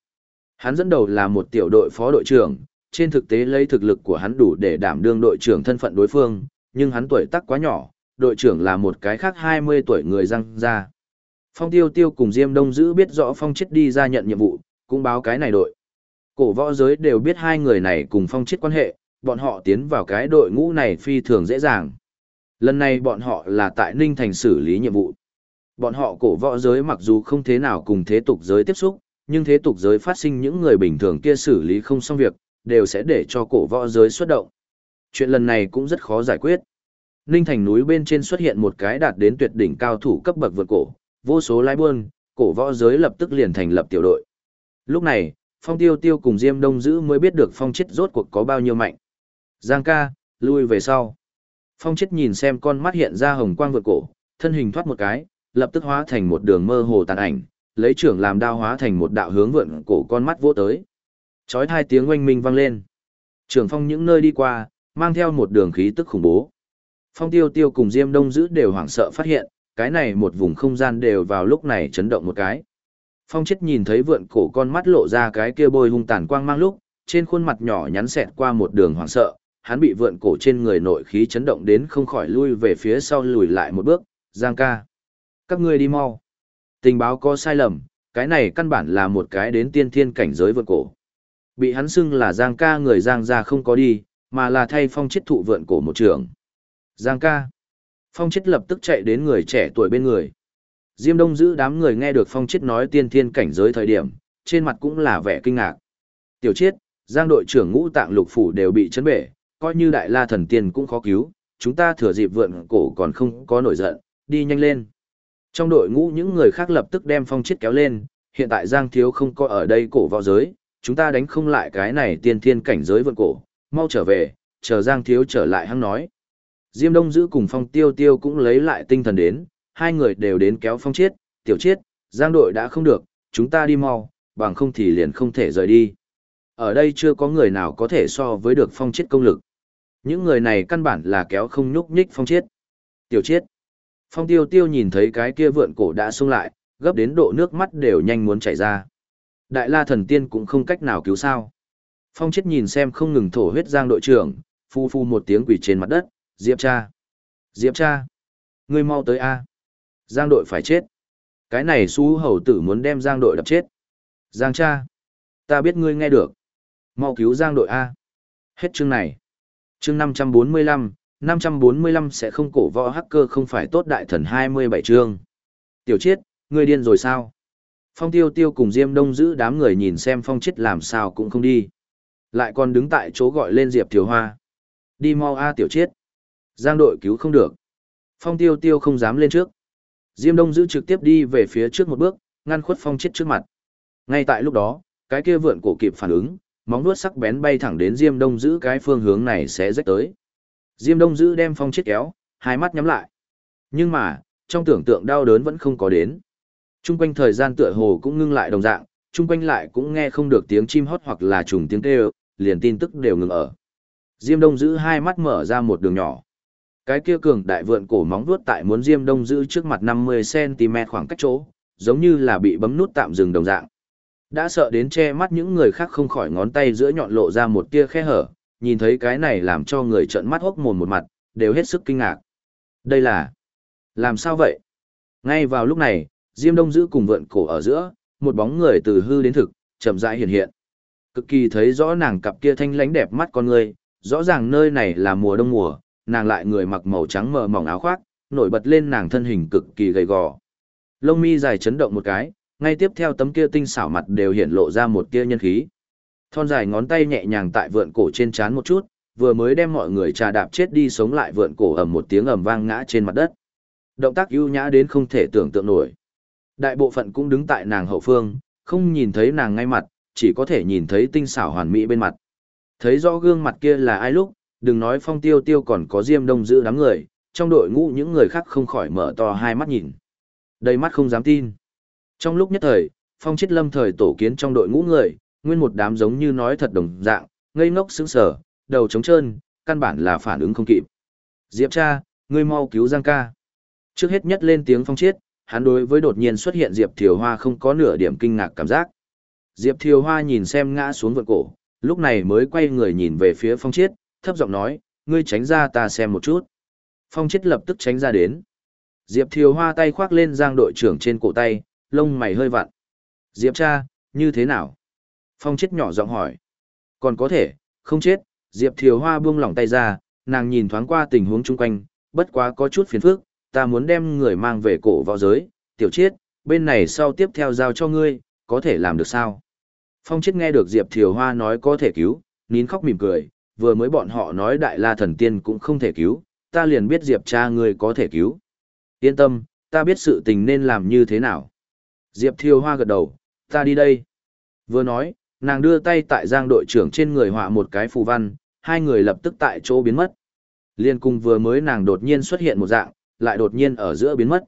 Hắn dẫn đầu là một tiểu đội phó đội trưởng, trên thực tế lấy thực lực của hắn đủ để đảm đương đội trưởng thân phận đối phương, nhưng hắn tuổi tác quá nhỏ, đội trưởng là một cái khác 20 tuổi người răng ra. Phong tiêu tiêu cùng Diêm Đông Dữ biết rõ Phong chết đi ra nhận nhiệm vụ, cũng báo cái này đội. Cổ võ giới đều biết hai người này cùng Phong chết quan hệ, bọn họ tiến vào cái đội ngũ này phi thường dễ dàng. Lần này bọn họ là tại Ninh Thành xử lý nhiệm vụ. Bọn họ cổ võ giới mặc dù không thế nào cùng thế tục giới tiếp xúc, nhưng thế tục giới phát sinh những người bình thường kia xử lý không xong việc, đều sẽ để cho cổ võ giới xuất động. Chuyện lần này cũng rất khó giải quyết. Ninh Thành núi bên trên xuất hiện một cái đạt đến tuyệt đỉnh cao thủ cấp bậc vượt cổ, vô số lái buôn, cổ võ giới lập tức liền thành lập tiểu đội. Lúc này, Phong Tiêu Tiêu cùng Diêm Đông Dữ mới biết được Phong chết rốt cuộc có bao nhiêu mạnh. Giang ca, lui về sau. Phong chết nhìn xem con mắt hiện ra hồng quang vượt cổ, thân hình thoát một cái, lập tức hóa thành một đường mơ hồ tàn ảnh, lấy trưởng làm đao hóa thành một đạo hướng vượn cổ con mắt vỗ tới. Chói hai tiếng oanh minh vang lên. Trưởng phong những nơi đi qua, mang theo một đường khí tức khủng bố. Phong tiêu tiêu cùng Diêm Đông Dữ đều hoảng sợ phát hiện, cái này một vùng không gian đều vào lúc này chấn động một cái. Phong chết nhìn thấy vượn cổ con mắt lộ ra cái kia bôi hung tàn quang mang lúc, trên khuôn mặt nhỏ nhắn xẹt qua một đường hoảng sợ, hắn bị vượn cổ trên người nội khí chấn động đến không khỏi lui về phía sau lùi lại một bước, Giang ca. Các ngươi đi mau. Tình báo có sai lầm, cái này căn bản là một cái đến tiên thiên cảnh giới vượn cổ. Bị hắn xưng là Giang ca người Giang ra không có đi, mà là thay phong chết thụ vượn cổ một trường. Giang ca. Phong chết lập tức chạy đến người trẻ tuổi bên người. Diêm Đông giữ đám người nghe được Phong chết nói tiên thiên cảnh giới thời điểm, trên mặt cũng là vẻ kinh ngạc. Tiểu chết, Giang đội trưởng ngũ tạng lục phủ đều bị chấn bể, coi như đại la thần tiên cũng khó cứu, chúng ta thừa dịp vượn cổ còn không có nổi giận, đi nhanh lên. Trong đội ngũ những người khác lập tức đem Phong chết kéo lên, hiện tại Giang thiếu không có ở đây cổ vào giới, chúng ta đánh không lại cái này tiên thiên cảnh giới vượn cổ, mau trở về, chờ Giang thiếu trở lại hăng nói. Diêm Đông giữ cùng Phong Tiêu Tiêu cũng lấy lại tinh thần đến, hai người đều đến kéo Phong Chiết, Tiểu Chiết, Giang đội đã không được, chúng ta đi mau, bằng không thì liền không thể rời đi. Ở đây chưa có người nào có thể so với được Phong Chiết công lực. Những người này căn bản là kéo không nhúc nhích Phong Chiết. Tiểu Chiết. Phong Tiêu Tiêu nhìn thấy cái kia vượn cổ đã xông lại, gấp đến độ nước mắt đều nhanh muốn chảy ra. Đại La thần tiên cũng không cách nào cứu sao. Phong Chiết nhìn xem không ngừng thổ huyết Giang đội trưởng, phu phu một tiếng quỷ trên mặt đất, Diệp cha. Diệp cha. Ngươi mau tới A. Giang đội phải chết. Cái này xú hầu tử muốn đem Giang đội đập chết. Giang cha. Ta biết ngươi nghe được. Mau cứu Giang đội A. Hết chương này. Chương 545, 545 sẽ không cổ võ hacker không phải tốt đại thần 27 chương. Tiểu chiết, ngươi điên rồi sao? Phong tiêu tiêu cùng Diêm Đông giữ đám người nhìn xem phong chết làm sao cũng không đi. Lại còn đứng tại chỗ gọi lên Diệp Thiều Hoa. Đi mau A tiểu chết. Giang đội cứu không được. Phong tiêu tiêu không dám lên trước. Diêm Đông giữ trực tiếp đi về phía trước một bước, ngăn khuất phong chết trước mặt. Ngay tại lúc đó, cái kia vượn cổ kịp phản ứng, móng vuốt sắc bén bay thẳng đến Diêm Đông giữ cái phương hướng này sẽ rách tới. Diêm Đông Dữ đem phong chết kéo, hai mắt nhắm lại. Nhưng mà, trong tưởng tượng đau đớn vẫn không có đến. Trung quanh thời gian tựa hồ cũng ngưng lại đồng dạng, trung quanh lại cũng nghe không được tiếng chim hót hoặc là trùng tiếng kêu, liền tin tức đều ngừng ở. Diêm Đông Dữ hai mắt mở ra một đường nhỏ. Cái kia cường đại vượn cổ móng vuốt tại muốn Diêm Đông Dữ trước mặt 50cm khoảng cách chỗ, giống như là bị bấm nút tạm dừng đồng dạng. Đã sợ đến che mắt những người khác không khỏi ngón tay giữa nhọn lộ ra một tia khe hở, nhìn thấy cái này làm cho người trợn mắt hốc mồm một mặt, đều hết sức kinh ngạc. Đây là... Làm sao vậy? Ngay vào lúc này, Diêm Đông giữ cùng vượn cổ ở giữa, một bóng người từ hư đến thực, chậm rãi hiện hiện. Cực kỳ thấy rõ nàng cặp kia thanh lãnh đẹp mắt con người, rõ ràng nơi này là mùa đông mùa, nàng lại người mặc màu trắng mờ mỏng áo khoác, nổi bật lên nàng thân hình cực kỳ gầy gò. Lông mi dài chấn động một cái, ngay tiếp theo tấm kia tinh xảo mặt đều hiện lộ ra một tia nhân khí. Thon dài ngón tay nhẹ nhàng tại vượn cổ trên trán một chút, vừa mới đem mọi người trà đạp chết đi sống lại vượn cổ ầm một tiếng ầm vang ngã trên mặt đất. Động tác ưu nhã đến không thể tưởng tượng nổi. Đại bộ phận cũng đứng tại nàng hậu phương, không nhìn thấy nàng ngay mặt, chỉ có thể nhìn thấy tinh xảo hoàn mỹ bên mặt. Thấy rõ gương mặt kia là ai lúc, đừng nói phong tiêu tiêu còn có diêm đông giữ đám người, trong đội ngũ những người khác không khỏi mở to hai mắt nhìn. Đầy mắt không dám tin. Trong lúc nhất thời, phong chết lâm thời tổ kiến trong đội ngũ người, nguyên một đám giống như nói thật đồng dạng, ngây ngốc sững sờ, đầu trống trơn, căn bản là phản ứng không kịp. Diệp cha, ngươi mau cứu Giang ca. Trước hết nhất lên tiếng phong chết, hắn đối với đột nhiên xuất hiện Diệp Thiều Hoa không có nửa điểm kinh ngạc cảm giác. Diệp Thiều Hoa nhìn xem ngã xuống vượt cổ, lúc này mới quay người nhìn về phía phong chết, thấp giọng nói, ngươi tránh ra ta xem một chút. Phong chết lập tức tránh ra đến. Diệp Thiều Hoa tay khoác lên giang đội trưởng trên cổ tay, lông mày hơi vặn. Diệp cha, như thế nào? Phong chết nhỏ giọng hỏi. Còn có thể, không chết, Diệp Thiều Hoa buông lỏng tay ra, nàng nhìn thoáng qua tình huống chung quanh, bất quá có chút phiền phức, ta muốn đem người mang về cổ võ giới, tiểu chiết, bên này sau tiếp theo giao cho ngươi, có thể làm được sao? Phong chết nghe được Diệp Thiều Hoa nói có thể cứu, nín khóc mỉm cười, vừa mới bọn họ nói đại la thần tiên cũng không thể cứu, ta liền biết Diệp cha ngươi có thể cứu. Yên tâm, ta biết sự tình nên làm như thế nào. Diệp Thiều Hoa gật đầu, ta đi đây. Vừa nói, nàng đưa tay tại giang đội trưởng trên người họa một cái phù văn, hai người lập tức tại chỗ biến mất. Liên cung vừa mới nàng đột nhiên xuất hiện một dạng, lại đột nhiên ở giữa biến mất.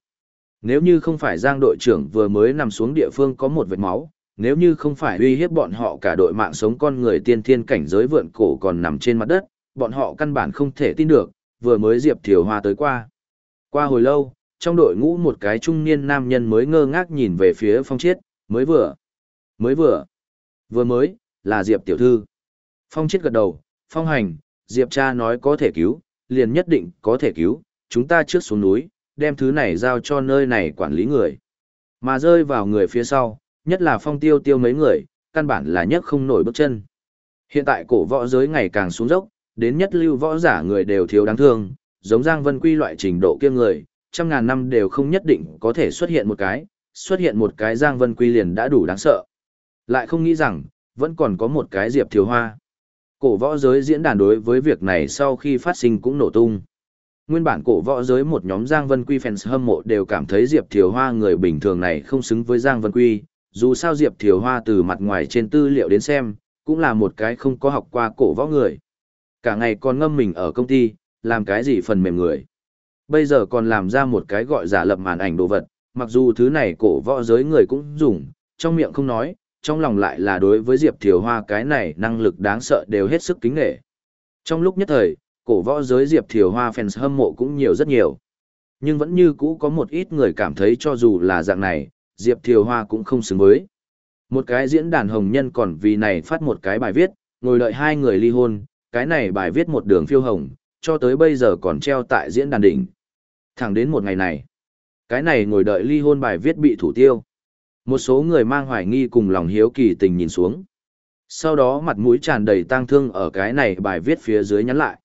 Nếu như không phải giang đội trưởng vừa mới nằm xuống địa phương có một vệt máu, nếu như không phải uy hiếp bọn họ cả đội mạng sống con người tiên thiên cảnh giới vượn cổ còn nằm trên mặt đất, bọn họ căn bản không thể tin được, vừa mới Diệp Thiều Hoa tới qua. Qua hồi lâu, trong đội ngũ một cái trung niên nam nhân mới ngơ ngác nhìn về phía phong chiết, mới vừa, mới vừa, vừa mới, là Diệp tiểu thư. Phong chết gật đầu, phong hành, Diệp cha nói có thể cứu, liền nhất định có thể cứu, chúng ta trước xuống núi, đem thứ này giao cho nơi này quản lý người. Mà rơi vào người phía sau, nhất là phong tiêu tiêu mấy người, căn bản là nhất không nổi bước chân. Hiện tại cổ võ giới ngày càng xuống dốc, đến nhất lưu võ giả người đều thiếu đáng thương, giống Giang Vân Quy loại trình độ kia người, trăm ngàn năm đều không nhất định có thể xuất hiện một cái, xuất hiện một cái Giang Vân Quy liền đã đủ đáng sợ. Lại không nghĩ rằng, vẫn còn có một cái Diệp Thiếu Hoa. Cổ võ giới diễn đàn đối với việc này sau khi phát sinh cũng nổ tung. Nguyên bản cổ võ giới một nhóm Giang Vân Quy fans hâm mộ đều cảm thấy Diệp Thiều Hoa người bình thường này không xứng với Giang Vân Quy, dù sao Diệp Thiều Hoa từ mặt ngoài trên tư liệu đến xem, cũng là một cái không có học qua cổ võ người. Cả ngày còn ngâm mình ở công ty, làm cái gì phần mềm người. Bây giờ còn làm ra một cái gọi giả lập màn ảnh đồ vật, mặc dù thứ này cổ võ giới người cũng dùng, trong miệng không nói, trong lòng lại là đối với Diệp Thiều Hoa cái này năng lực đáng sợ đều hết sức kính nghệ. Trong lúc nhất thời, cổ võ giới Diệp Thiều Hoa fans hâm mộ cũng nhiều rất nhiều. Nhưng vẫn như cũ có một ít người cảm thấy cho dù là dạng này, Diệp Thiều Hoa cũng không xứng với. Một cái diễn đàn hồng nhân còn vì này phát một cái bài viết, ngồi đợi hai người ly hôn, cái này bài viết một đường phiêu hồng, cho tới bây giờ còn treo tại diễn đàn đỉnh. Thẳng đến một ngày này, cái này ngồi đợi ly hôn bài viết bị thủ tiêu. Một số người mang hoài nghi cùng lòng hiếu kỳ tình nhìn xuống. Sau đó mặt mũi tràn đầy tang thương ở cái này bài viết phía dưới nhắn lại.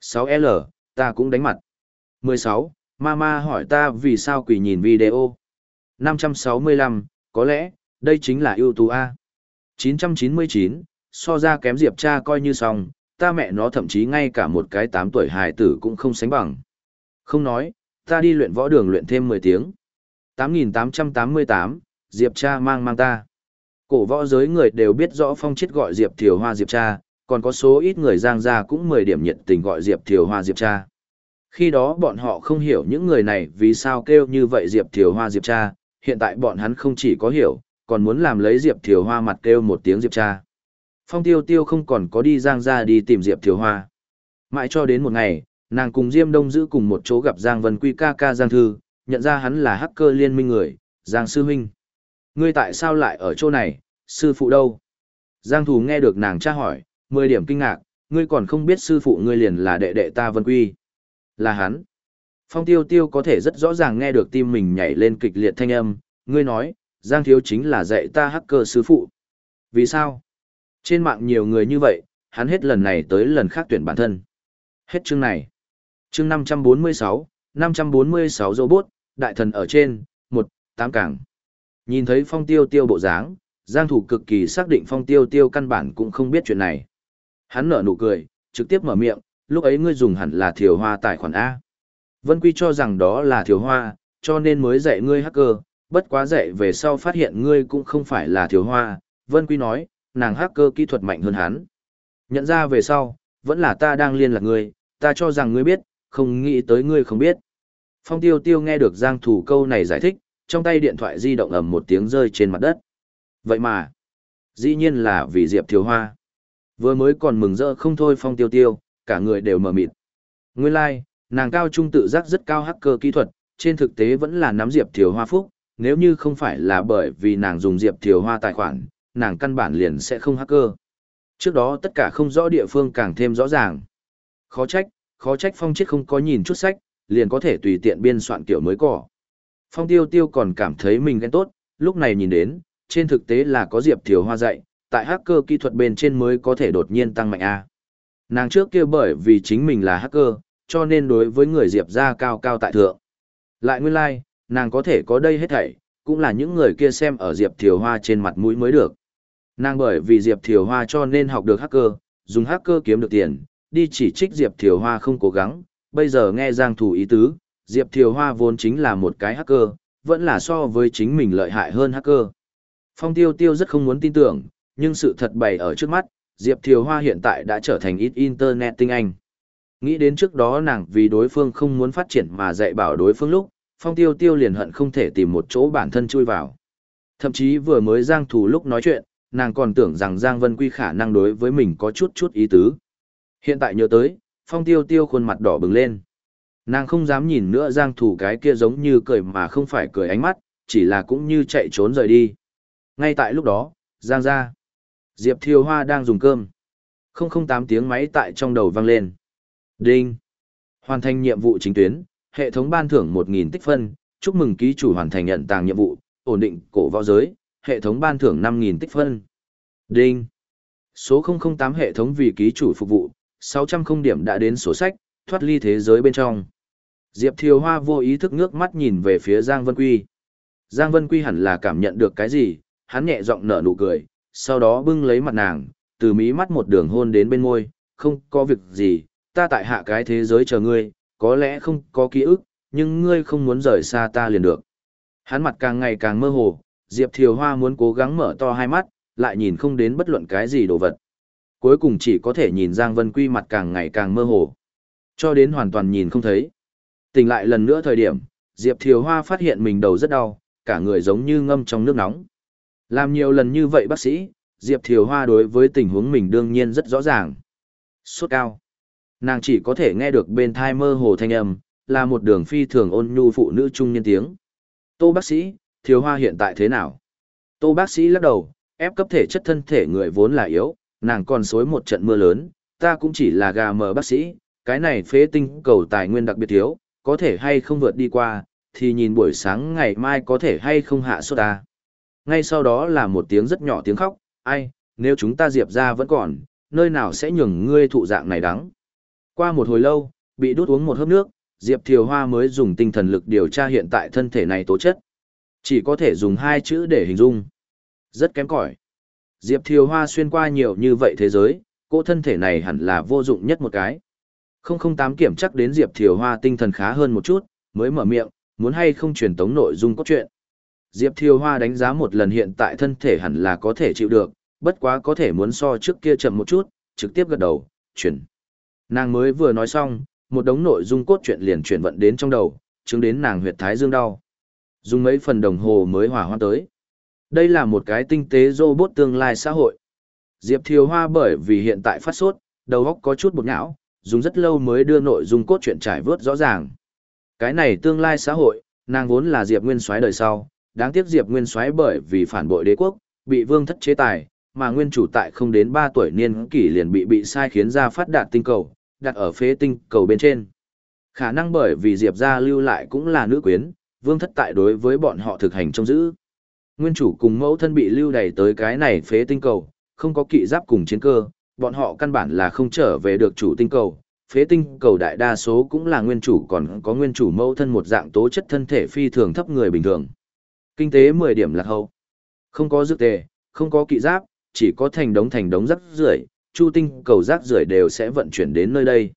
6L, ta cũng đánh mặt. 16, Mama hỏi ta vì sao quỷ nhìn video. 565, có lẽ, đây chính là ưu tú A. 999, so ra kém Diệp cha coi như xong, ta mẹ nó thậm chí ngay cả một cái 8 tuổi hài tử cũng không sánh bằng. Không nói, ta đi luyện võ đường luyện thêm 10 tiếng. 8888, Diệp cha mang mang ta. Cổ võ giới người đều biết rõ phong chết gọi Diệp Thiều Hoa Diệp cha, còn có số ít người giang gia cũng 10 điểm nhiệt tình gọi Diệp Thiều Hoa Diệp cha. Khi đó bọn họ không hiểu những người này vì sao kêu như vậy Diệp Thiều Hoa Diệp cha, hiện tại bọn hắn không chỉ có hiểu, còn muốn làm lấy Diệp Thiều Hoa mặt kêu một tiếng Diệp cha. Phong Tiêu Tiêu không còn có đi giang gia đi tìm Diệp Thiều Hoa. Mãi cho đến một ngày, nàng cùng Diêm Đông giữ cùng một chỗ gặp Giang Vân Quy ca ca Giang Thư, nhận ra hắn là hacker liên minh người, Giang Sư Huynh. Ngươi tại sao lại ở chỗ này, sư phụ đâu? Giang Thù nghe được nàng tra hỏi, mười điểm kinh ngạc, ngươi còn không biết sư phụ ngươi liền là đệ đệ ta Vân Quy. Là hắn. Phong tiêu tiêu có thể rất rõ ràng nghe được tim mình nhảy lên kịch liệt thanh âm, ngươi nói, Giang Thiếu chính là dạy ta hacker sư phụ. Vì sao? Trên mạng nhiều người như vậy, hắn hết lần này tới lần khác tuyển bản thân. Hết chương này. Chương 546, 546 robot, đại thần ở trên, một tám cảng. Nhìn thấy phong tiêu tiêu bộ dáng, Giang Thủ cực kỳ xác định phong tiêu tiêu căn bản cũng không biết chuyện này. Hắn nở nụ cười, trực tiếp mở miệng, lúc ấy ngươi dùng hẳn là thiều hoa tài khoản A. Vân Quy cho rằng đó là thiều hoa, cho nên mới dạy ngươi hacker, bất quá dạy về sau phát hiện ngươi cũng không phải là thiều hoa. Vân Quy nói, nàng hacker kỹ thuật mạnh hơn hắn. Nhận ra về sau, vẫn là ta đang liên lạc ngươi, ta cho rằng ngươi biết, không nghĩ tới ngươi không biết. Phong tiêu tiêu nghe được Giang Thủ câu này giải thích, trong tay điện thoại di động ầm một tiếng rơi trên mặt đất. Vậy mà, dĩ nhiên là vì Diệp Thiều Hoa. Vừa mới còn mừng rỡ không thôi Phong tiêu tiêu, cả người đều mở mịt. Nguyên lai, like, nàng cao trung tự giác rất cao hacker kỹ thuật, trên thực tế vẫn là nắm Diệp Thiều Hoa phúc, nếu như không phải là bởi vì nàng dùng Diệp Thiều Hoa tài khoản, nàng căn bản liền sẽ không hacker. Trước đó tất cả không rõ địa phương càng thêm rõ ràng. Khó trách, khó trách Phong chết không có nhìn chút sách, liền có thể tùy tiện biên soạn kiểu mới cỏ. Phong tiêu tiêu còn cảm thấy mình ghen tốt, lúc này nhìn đến, trên thực tế là có Diệp Thiều Hoa dạy, tại hacker kỹ thuật bên trên mới có thể đột nhiên tăng mạnh A. Nàng trước kia bởi vì chính mình là hacker, cho nên đối với người Diệp ra cao cao tại thượng. Lại nguyên lai, like, nàng có thể có đây hết thảy, cũng là những người kia xem ở Diệp Thiều Hoa trên mặt mũi mới được. Nàng bởi vì Diệp Thiều Hoa cho nên học được hacker, dùng hacker kiếm được tiền, đi chỉ trích Diệp Thiều Hoa không cố gắng, bây giờ nghe Giang Thủ ý tứ, Diệp Thiều Hoa vốn chính là một cái hacker, vẫn là so với chính mình lợi hại hơn hacker. Phong Tiêu Tiêu rất không muốn tin tưởng, nhưng sự thật bày ở trước mắt, Diệp Thiều Hoa hiện tại đã trở thành ít internet tinh anh. Nghĩ đến trước đó nàng vì đối phương không muốn phát triển mà dạy bảo đối phương lúc, Phong Tiêu Tiêu liền hận không thể tìm một chỗ bản thân chui vào. Thậm chí vừa mới Giang Thủ lúc nói chuyện, nàng còn tưởng rằng Giang Vân Quy khả năng đối với mình có chút chút ý tứ. Hiện tại nhớ tới, Phong Tiêu Tiêu khuôn mặt đỏ bừng lên. Nàng không dám nhìn nữa Giang Thủ cái kia giống như cười mà không phải cười ánh mắt, chỉ là cũng như chạy trốn rời đi. Ngay tại lúc đó, Giang ra. Diệp Thiều Hoa đang dùng cơm. 008 tiếng máy tại trong đầu vang lên. Đinh. Hoàn thành nhiệm vụ chính tuyến, hệ thống ban thưởng 1.000 tích phân, chúc mừng ký chủ hoàn thành nhận tàng nhiệm vụ, ổn định cổ võ giới, hệ thống ban thưởng 5.000 tích phân. Đinh. Số 008 hệ thống vì ký chủ phục vụ, 600 điểm đã đến sổ sách, thoát ly thế giới bên trong. Diệp Thiều Hoa vô ý thức ngước mắt nhìn về phía Giang Vân Quy. Giang Vân Quy hẳn là cảm nhận được cái gì, hắn nhẹ giọng nở nụ cười, sau đó bưng lấy mặt nàng, từ mí mắt một đường hôn đến bên môi, không có việc gì, ta tại hạ cái thế giới chờ ngươi, có lẽ không có ký ức, nhưng ngươi không muốn rời xa ta liền được. Hắn mặt càng ngày càng mơ hồ, Diệp Thiều Hoa muốn cố gắng mở to hai mắt, lại nhìn không đến bất luận cái gì đồ vật. Cuối cùng chỉ có thể nhìn Giang Vân Quy mặt càng ngày càng mơ hồ. Cho đến hoàn toàn nhìn không thấy. Tỉnh lại lần nữa thời điểm, Diệp Thiều Hoa phát hiện mình đầu rất đau, cả người giống như ngâm trong nước nóng. Làm nhiều lần như vậy bác sĩ, Diệp Thiều Hoa đối với tình huống mình đương nhiên rất rõ ràng. Sốt cao. Nàng chỉ có thể nghe được bên thai mơ hồ thanh âm, là một đường phi thường ôn nhu phụ nữ trung nhân tiếng. Tô bác sĩ, Thiều Hoa hiện tại thế nào? Tô bác sĩ lắc đầu, ép cấp thể chất thân thể người vốn là yếu, nàng còn xối một trận mưa lớn, ta cũng chỉ là gà mờ bác sĩ, cái này phế tinh cầu tài nguyên đặc biệt thiếu, có thể hay không vượt đi qua, thì nhìn buổi sáng ngày mai có thể hay không hạ sốt ta. Ngay sau đó là một tiếng rất nhỏ tiếng khóc, ai, nếu chúng ta diệp ra vẫn còn, nơi nào sẽ nhường ngươi thụ dạng này đắng. Qua một hồi lâu, bị đút uống một hớp nước, Diệp Thiều Hoa mới dùng tinh thần lực điều tra hiện tại thân thể này tố chất. Chỉ có thể dùng hai chữ để hình dung. Rất kém cỏi. Diệp Thiều Hoa xuyên qua nhiều như vậy thế giới, cô thân thể này hẳn là vô dụng nhất một cái. 008 kiểm chắc đến Diệp Thiều Hoa tinh thần khá hơn một chút, mới mở miệng, muốn hay không truyền tống nội dung cốt truyện. Diệp Thiều Hoa đánh giá một lần hiện tại thân thể hẳn là có thể chịu được, bất quá có thể muốn so trước kia chậm một chút, trực tiếp gật đầu, chuyển. Nàng mới vừa nói xong, một đống nội dung cốt truyện liền chuyển vận đến trong đầu, chứng đến nàng huyệt thái dương đau. Dùng mấy phần đồng hồ mới hỏa hoa tới. Đây là một cái tinh tế robot tương lai xã hội. Diệp Thiều Hoa bởi vì hiện tại phát sốt, đầu óc có chút bột não, dùng rất lâu mới đưa nội dung cốt truyện trải vớt rõ ràng. Cái này tương lai xã hội, nàng vốn là Diệp Nguyên Soái đời sau, đáng tiếc Diệp Nguyên Soái bởi vì phản bội đế quốc, bị vương thất chế tài, mà nguyên chủ tại không đến 3 tuổi niên kỷ liền bị bị sai khiến ra phát đạt tinh cầu, đặt ở phế tinh cầu bên trên. Khả năng bởi vì Diệp gia lưu lại cũng là nữ quyến, vương thất tại đối với bọn họ thực hành trông giữ. Nguyên chủ cùng mẫu thân bị lưu đày tới cái này phế tinh cầu, không có kỵ giáp cùng chiến cơ, bọn họ căn bản là không trở về được chủ tinh cầu. Phế tinh cầu đại đa số cũng là nguyên chủ còn có nguyên chủ mẫu thân một dạng tố chất thân thể phi thường thấp người bình thường. Kinh tế 10 điểm lạc hậu. Không có dược tề, không có kỵ giáp, chỉ có thành đống thành đống rác rưởi, chu tinh cầu rác rưởi đều sẽ vận chuyển đến nơi đây.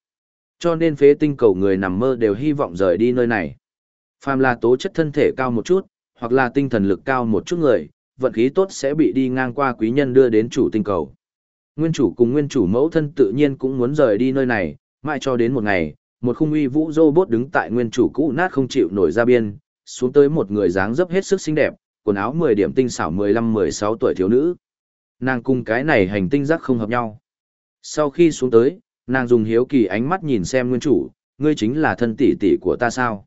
Cho nên phế tinh cầu người nằm mơ đều hy vọng rời đi nơi này. Phàm là tố chất thân thể cao một chút, hoặc là tinh thần lực cao một chút người, vận khí tốt sẽ bị đi ngang qua quý nhân đưa đến chủ tinh cầu. Nguyên chủ cùng nguyên chủ mẫu thân tự nhiên cũng muốn rời đi nơi này, mãi cho đến một ngày, một khung uy vũ robot đứng tại nguyên chủ cũ nát không chịu nổi ra biên, xuống tới một người dáng dấp hết sức xinh đẹp, quần áo 10 điểm tinh xảo 15-16 tuổi thiếu nữ. Nàng cùng cái này hành tinh giác không hợp nhau. Sau khi xuống tới, nàng dùng hiếu kỳ ánh mắt nhìn xem nguyên chủ, ngươi chính là thân tỷ tỷ của ta sao?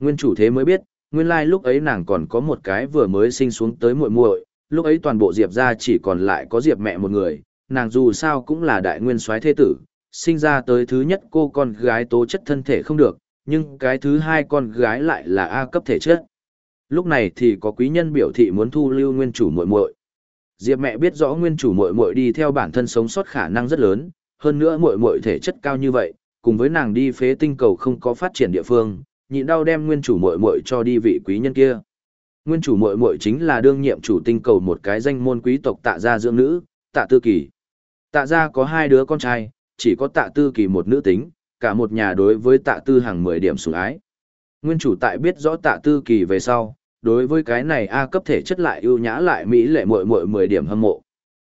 Nguyên chủ thế mới biết, nguyên lai like lúc ấy nàng còn có một cái vừa mới sinh xuống tới muội muội, lúc ấy toàn bộ Diệp gia chỉ còn lại có Diệp mẹ một người, nàng dù sao cũng là đại nguyên soái thế tử, sinh ra tới thứ nhất cô con gái tố chất thân thể không được, nhưng cái thứ hai con gái lại là A cấp thể chất. Lúc này thì có quý nhân biểu thị muốn thu lưu nguyên chủ muội muội. Diệp mẹ biết rõ nguyên chủ muội muội đi theo bản thân sống sót khả năng rất lớn, hơn nữa muội muội thể chất cao như vậy, cùng với nàng đi phế tinh cầu không có phát triển địa phương, nhịn đau đem nguyên chủ muội muội cho đi vị quý nhân kia. Nguyên chủ muội muội chính là đương nhiệm chủ tinh cầu một cái danh môn quý tộc tạ gia dưỡng nữ, tạ tư kỳ. Tạ gia có hai đứa con trai, chỉ có tạ tư kỳ một nữ tính, cả một nhà đối với tạ tư hàng 10 điểm sủng ái. Nguyên chủ tại biết rõ tạ tư kỳ về sau, đối với cái này A cấp thể chất lại ưu nhã lại mỹ lệ muội muội 10 điểm hâm mộ.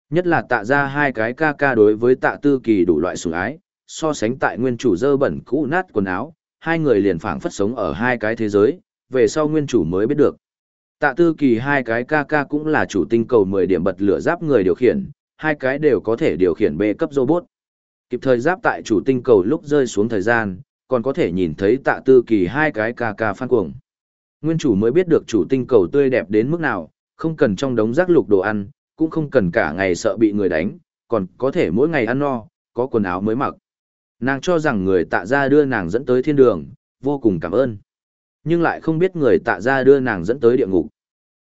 Nhất là tạ ra hai cái ca ca đối với tạ tư kỳ đủ loại sủng ái, so sánh tại nguyên chủ dơ bẩn cũ nát quần áo, hai người liền phảng phất sống ở hai cái thế giới, về sau nguyên chủ mới biết được. Tạ tư kỳ hai cái ca ca cũng là chủ tinh cầu 10 điểm bật lửa giáp người điều khiển, hai cái đều có thể điều khiển B cấp robot. Kịp thời giáp tại chủ tinh cầu lúc rơi xuống thời gian, còn có thể nhìn thấy tạ tư kỳ hai cái ca ca phan cuồng. Nguyên chủ mới biết được chủ tinh cầu tươi đẹp đến mức nào, không cần trong đống rác lục đồ ăn, cũng không cần cả ngày sợ bị người đánh, còn có thể mỗi ngày ăn no, có quần áo mới mặc. Nàng cho rằng người tạ ra đưa nàng dẫn tới thiên đường, vô cùng cảm ơn. Nhưng lại không biết người tạ ra đưa nàng dẫn tới địa ngục.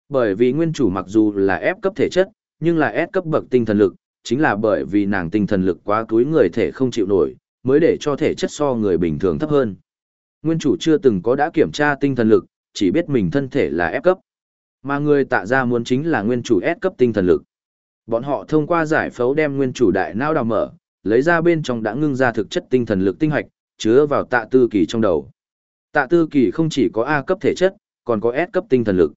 Bởi vì nguyên chủ mặc dù là ép cấp thể chất, nhưng là S cấp bậc tinh thần lực, chính là bởi vì nàng tinh thần lực quá túi người thể không chịu nổi, mới để cho thể chất so người bình thường thấp hơn. Nguyên chủ chưa từng có đã kiểm tra tinh thần lực, chỉ biết mình thân thể là F cấp. Mà người tạ ra muốn chính là nguyên chủ S cấp tinh thần lực. Bọn họ thông qua giải phẫu đem nguyên chủ đại não đào mở, lấy ra bên trong đã ngưng ra thực chất tinh thần lực tinh hoạch, chứa vào tạ tư kỳ trong đầu. Tạ tư kỳ không chỉ có A cấp thể chất, còn có S cấp tinh thần lực.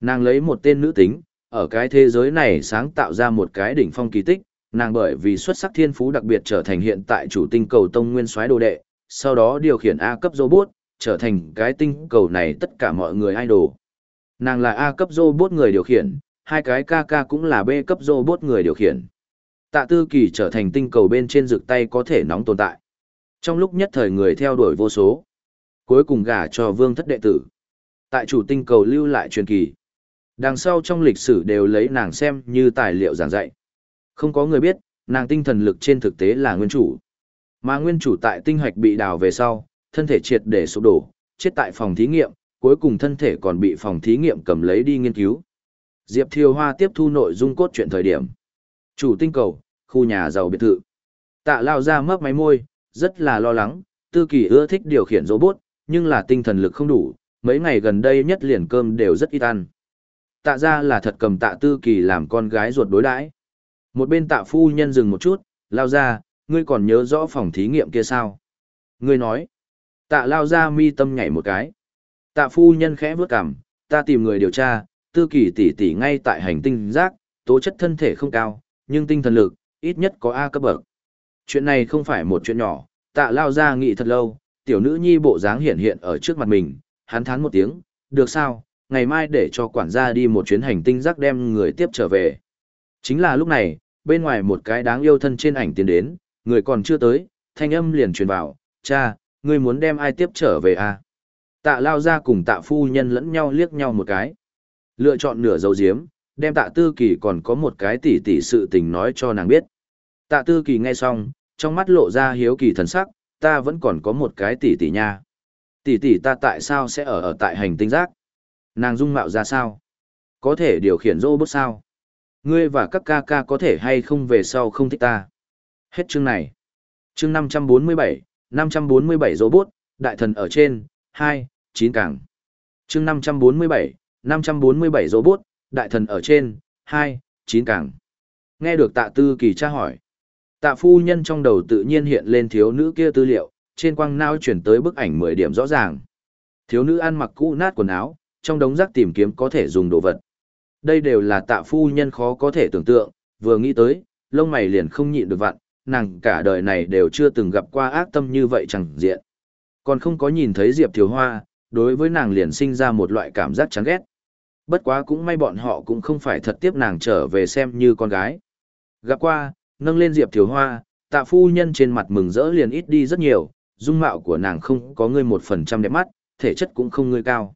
Nàng lấy một tên nữ tính, ở cái thế giới này sáng tạo ra một cái đỉnh phong kỳ tích, nàng bởi vì xuất sắc thiên phú đặc biệt trở thành hiện tại chủ tinh cầu tông nguyên soái đồ đệ, sau đó điều khiển A cấp robot, trở thành cái tinh cầu này tất cả mọi người idol. Nàng là A cấp robot người điều khiển, hai cái KK cũng là B cấp robot người điều khiển. Tạ Tư Kỳ trở thành tinh cầu bên trên rực tay có thể nóng tồn tại. Trong lúc nhất thời người theo đuổi vô số, cuối cùng gả cho vương thất đệ tử. Tại chủ tinh cầu lưu lại truyền kỳ. Đằng sau trong lịch sử đều lấy nàng xem như tài liệu giảng dạy. Không có người biết, nàng tinh thần lực trên thực tế là nguyên chủ. Mà nguyên chủ tại tinh hoạch bị đào về sau, thân thể triệt để sụp đổ, chết tại phòng thí nghiệm, cuối cùng thân thể còn bị phòng thí nghiệm cầm lấy đi nghiên cứu. Diệp Thiều Hoa tiếp thu nội dung cốt truyện thời điểm. Chủ tinh cầu, khu nhà giàu biệt thự. Tạ lao ra mấp máy môi, rất là lo lắng, tư kỳ ưa thích điều khiển robot, nhưng là tinh thần lực không đủ, mấy ngày gần đây nhất liền cơm đều rất ít ăn. Tạ ra là thật cầm tạ tư kỳ làm con gái ruột đối đãi. Một bên tạ phu nhân dừng một chút, Lao ra, ngươi còn nhớ rõ phòng thí nghiệm kia sao? Ngươi nói. Tạ lao ra mi tâm nhảy một cái. Tạ phu nhân khẽ vớt cằm, ta tìm người điều tra, tư kỳ tỷ tỷ ngay tại hành tinh giác, tố chất thân thể không cao, nhưng tinh thần lực, ít nhất có A cấp bậc. Chuyện này không phải một chuyện nhỏ, tạ lao ra nghĩ thật lâu, tiểu nữ nhi bộ dáng hiện hiện ở trước mặt mình, hắn thán một tiếng, được sao, ngày mai để cho quản gia đi một chuyến hành tinh rắc đem người tiếp trở về. Chính là lúc này, bên ngoài một cái đáng yêu thân trên ảnh tiến đến, người còn chưa tới, thanh âm liền truyền vào, cha, ngươi muốn đem ai tiếp trở về à? Tạ lao ra cùng tạ phu nhân lẫn nhau liếc nhau một cái. Lựa chọn nửa dấu diếm, đem tạ tư kỳ còn có một cái tỉ tỉ sự tình nói cho nàng biết. Tạ tư kỳ nghe xong, trong mắt lộ ra hiếu kỳ thần sắc, ta vẫn còn có một cái tỉ tỉ nha. Tỉ tỉ ta tại sao sẽ ở ở tại hành tinh giác? Nàng dung mạo ra sao? Có thể điều khiển robot sao? Ngươi và các ca ca có thể hay không về sau không thích ta? Hết chương này. Chương 547, 547 robot, đại thần ở trên, 2, 9 càng. Chương 547, 547 robot, đại thần ở trên, 2, 9 càng. Nghe được tạ tư kỳ tra hỏi. Tạ phu nhân trong đầu tự nhiên hiện lên thiếu nữ kia tư liệu, trên quang não chuyển tới bức ảnh 10 điểm rõ ràng. Thiếu nữ ăn mặc cũ nát quần áo, trong đống rác tìm kiếm có thể dùng đồ vật. Đây đều là tạ phu nhân khó có thể tưởng tượng, vừa nghĩ tới, lông mày liền không nhịn được vặn, nàng cả đời này đều chưa từng gặp qua ác tâm như vậy chẳng diện. Còn không có nhìn thấy Diệp Thiếu Hoa, đối với nàng liền sinh ra một loại cảm giác chán ghét. Bất quá cũng may bọn họ cũng không phải thật tiếp nàng trở về xem như con gái. Gặp qua, nâng lên Diệp Thiếu Hoa, tạ phu nhân trên mặt mừng rỡ liền ít đi rất nhiều, dung mạo của nàng không có ngươi một phần trăm đẹp mắt, thể chất cũng không ngươi cao.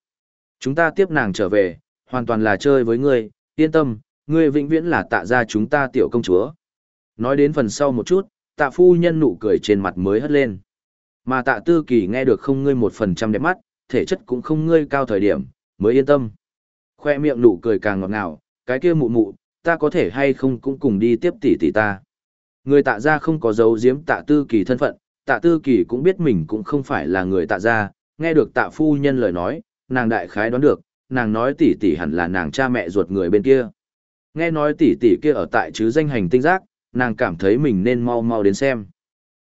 Chúng ta tiếp nàng trở về, hoàn toàn là chơi với ngươi, yên tâm, ngươi vĩnh viễn là tạ ra chúng ta tiểu công chúa. Nói đến phần sau một chút, tạ phu nhân nụ cười trên mặt mới hất lên. Mà tạ tư kỳ nghe được không ngươi một phần trăm đẹp mắt, thể chất cũng không ngươi cao thời điểm, mới yên tâm. Khoe miệng nụ cười càng ngọt ngào, cái kia mụ mụ, ta có thể hay không cũng cùng đi tiếp tỷ tỷ ta. Người tạ ra không có dấu giếm tạ tư kỳ thân phận, tạ tư kỳ cũng biết mình cũng không phải là người tạ ra, nghe được tạ phu nhân lời nói, nàng đại khái đoán được, nàng nói tỷ tỷ hẳn là nàng cha mẹ ruột người bên kia. Nghe nói tỷ tỷ kia ở tại chứ danh hành tinh giác, nàng cảm thấy mình nên mau mau đến xem.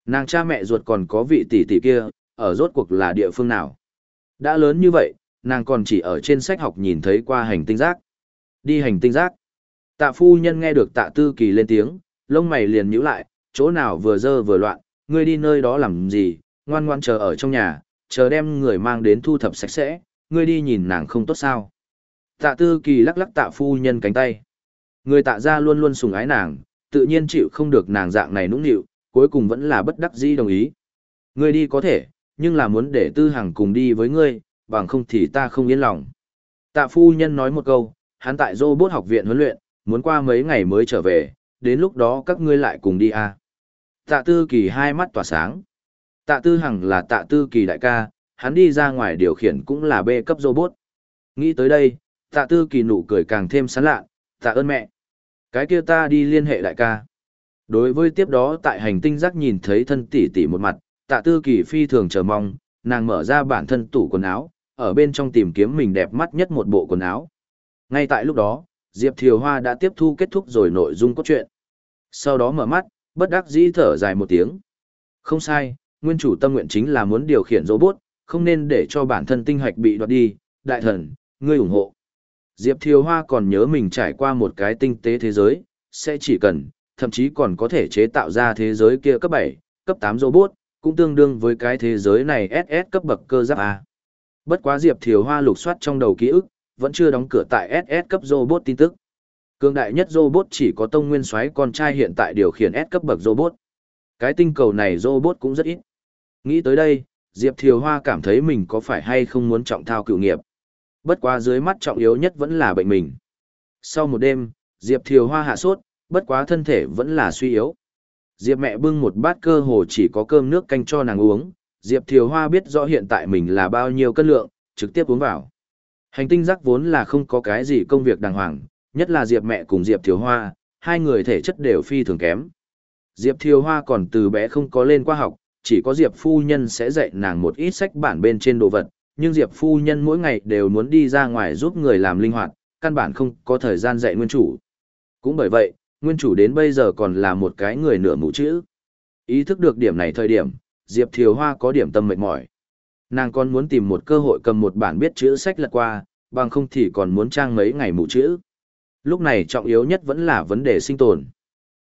Nàng cha mẹ ruột còn có vị tỷ tỷ kia, ở rốt cuộc là địa phương nào. Đã lớn như vậy, nàng còn chỉ ở trên sách học nhìn thấy qua hành tinh giác. Đi hành tinh giác. Tạ phu nhân nghe được tạ tư kỳ lên tiếng, lông mày liền nhíu lại, chỗ nào vừa dơ vừa loạn, ngươi đi nơi đó làm gì, ngoan ngoan chờ ở trong nhà, chờ đem người mang đến thu thập sạch sẽ, ngươi đi nhìn nàng không tốt sao. Tạ tư kỳ lắc lắc tạ phu nhân cánh tay. Người tạ ra luôn luôn sùng ái nàng, tự nhiên chịu không được nàng dạng này nũng nịu, cuối cùng vẫn là bất đắc dĩ đồng ý. Ngươi đi có thể, nhưng là muốn để tư Hằng cùng đi với ngươi, bằng không thì ta không yên lòng. Tạ phu nhân nói một câu, hắn tại robot học viện huấn luyện, muốn qua mấy ngày mới trở về, đến lúc đó các ngươi lại cùng đi à. Tạ tư kỳ hai mắt tỏa sáng. Tạ tư hằng là tạ tư kỳ đại ca, hắn đi ra ngoài điều khiển cũng là B cấp robot. Nghĩ tới đây, tạ tư kỳ nụ cười càng thêm sán lạ, tạ ơn mẹ. Cái kia ta đi liên hệ đại ca. Đối với tiếp đó tại hành tinh giác nhìn thấy thân tỷ tỷ một mặt, tạ tư kỳ phi thường chờ mong, nàng mở ra bản thân tủ quần áo, ở bên trong tìm kiếm mình đẹp mắt nhất một bộ quần áo. Ngay tại lúc đó, Diệp Thiều Hoa đã tiếp thu kết thúc rồi nội dung cốt truyện. Sau đó mở mắt, bất đắc dĩ thở dài một tiếng. Không sai, nguyên chủ tâm nguyện chính là muốn điều khiển robot, không nên để cho bản thân tinh hoạch bị đoạt đi, đại thần, ngươi ủng hộ. Diệp Thiều Hoa còn nhớ mình trải qua một cái tinh tế thế giới, sẽ chỉ cần, thậm chí còn có thể chế tạo ra thế giới kia cấp 7, cấp 8 robot, cũng tương đương với cái thế giới này SS cấp bậc cơ giáp A. Bất quá Diệp Thiều Hoa lục soát trong đầu ký ức, vẫn chưa đóng cửa tại SS cấp robot tin tức. Cương đại nhất robot chỉ có tông nguyên soái con trai hiện tại điều khiển S cấp bậc robot. Cái tinh cầu này robot cũng rất ít. Nghĩ tới đây, Diệp Thiều Hoa cảm thấy mình có phải hay không muốn trọng thao cựu nghiệp. Bất quá dưới mắt trọng yếu nhất vẫn là bệnh mình. Sau một đêm, Diệp Thiều Hoa hạ sốt, bất quá thân thể vẫn là suy yếu. Diệp mẹ bưng một bát cơ hồ chỉ có cơm nước canh cho nàng uống, Diệp Thiều Hoa biết rõ hiện tại mình là bao nhiêu cân lượng, trực tiếp uống vào. Hành tinh rắc vốn là không có cái gì công việc đàng hoàng, nhất là Diệp mẹ cùng Diệp Thiều Hoa, hai người thể chất đều phi thường kém. Diệp Thiều Hoa còn từ bé không có lên qua học, chỉ có Diệp phu nhân sẽ dạy nàng một ít sách bản bên trên đồ vật, nhưng Diệp phu nhân mỗi ngày đều muốn đi ra ngoài giúp người làm linh hoạt, căn bản không có thời gian dạy nguyên chủ. Cũng bởi vậy, nguyên chủ đến bây giờ còn là một cái người nửa mù chữ. Ý thức được điểm này thời điểm, Diệp Thiều Hoa có điểm tâm mệt mỏi. Nàng còn muốn tìm một cơ hội cầm một bản biết chữ sách lật qua, bằng không thì còn muốn trang mấy ngày mù chữ. Lúc này trọng yếu nhất vẫn là vấn đề sinh tồn.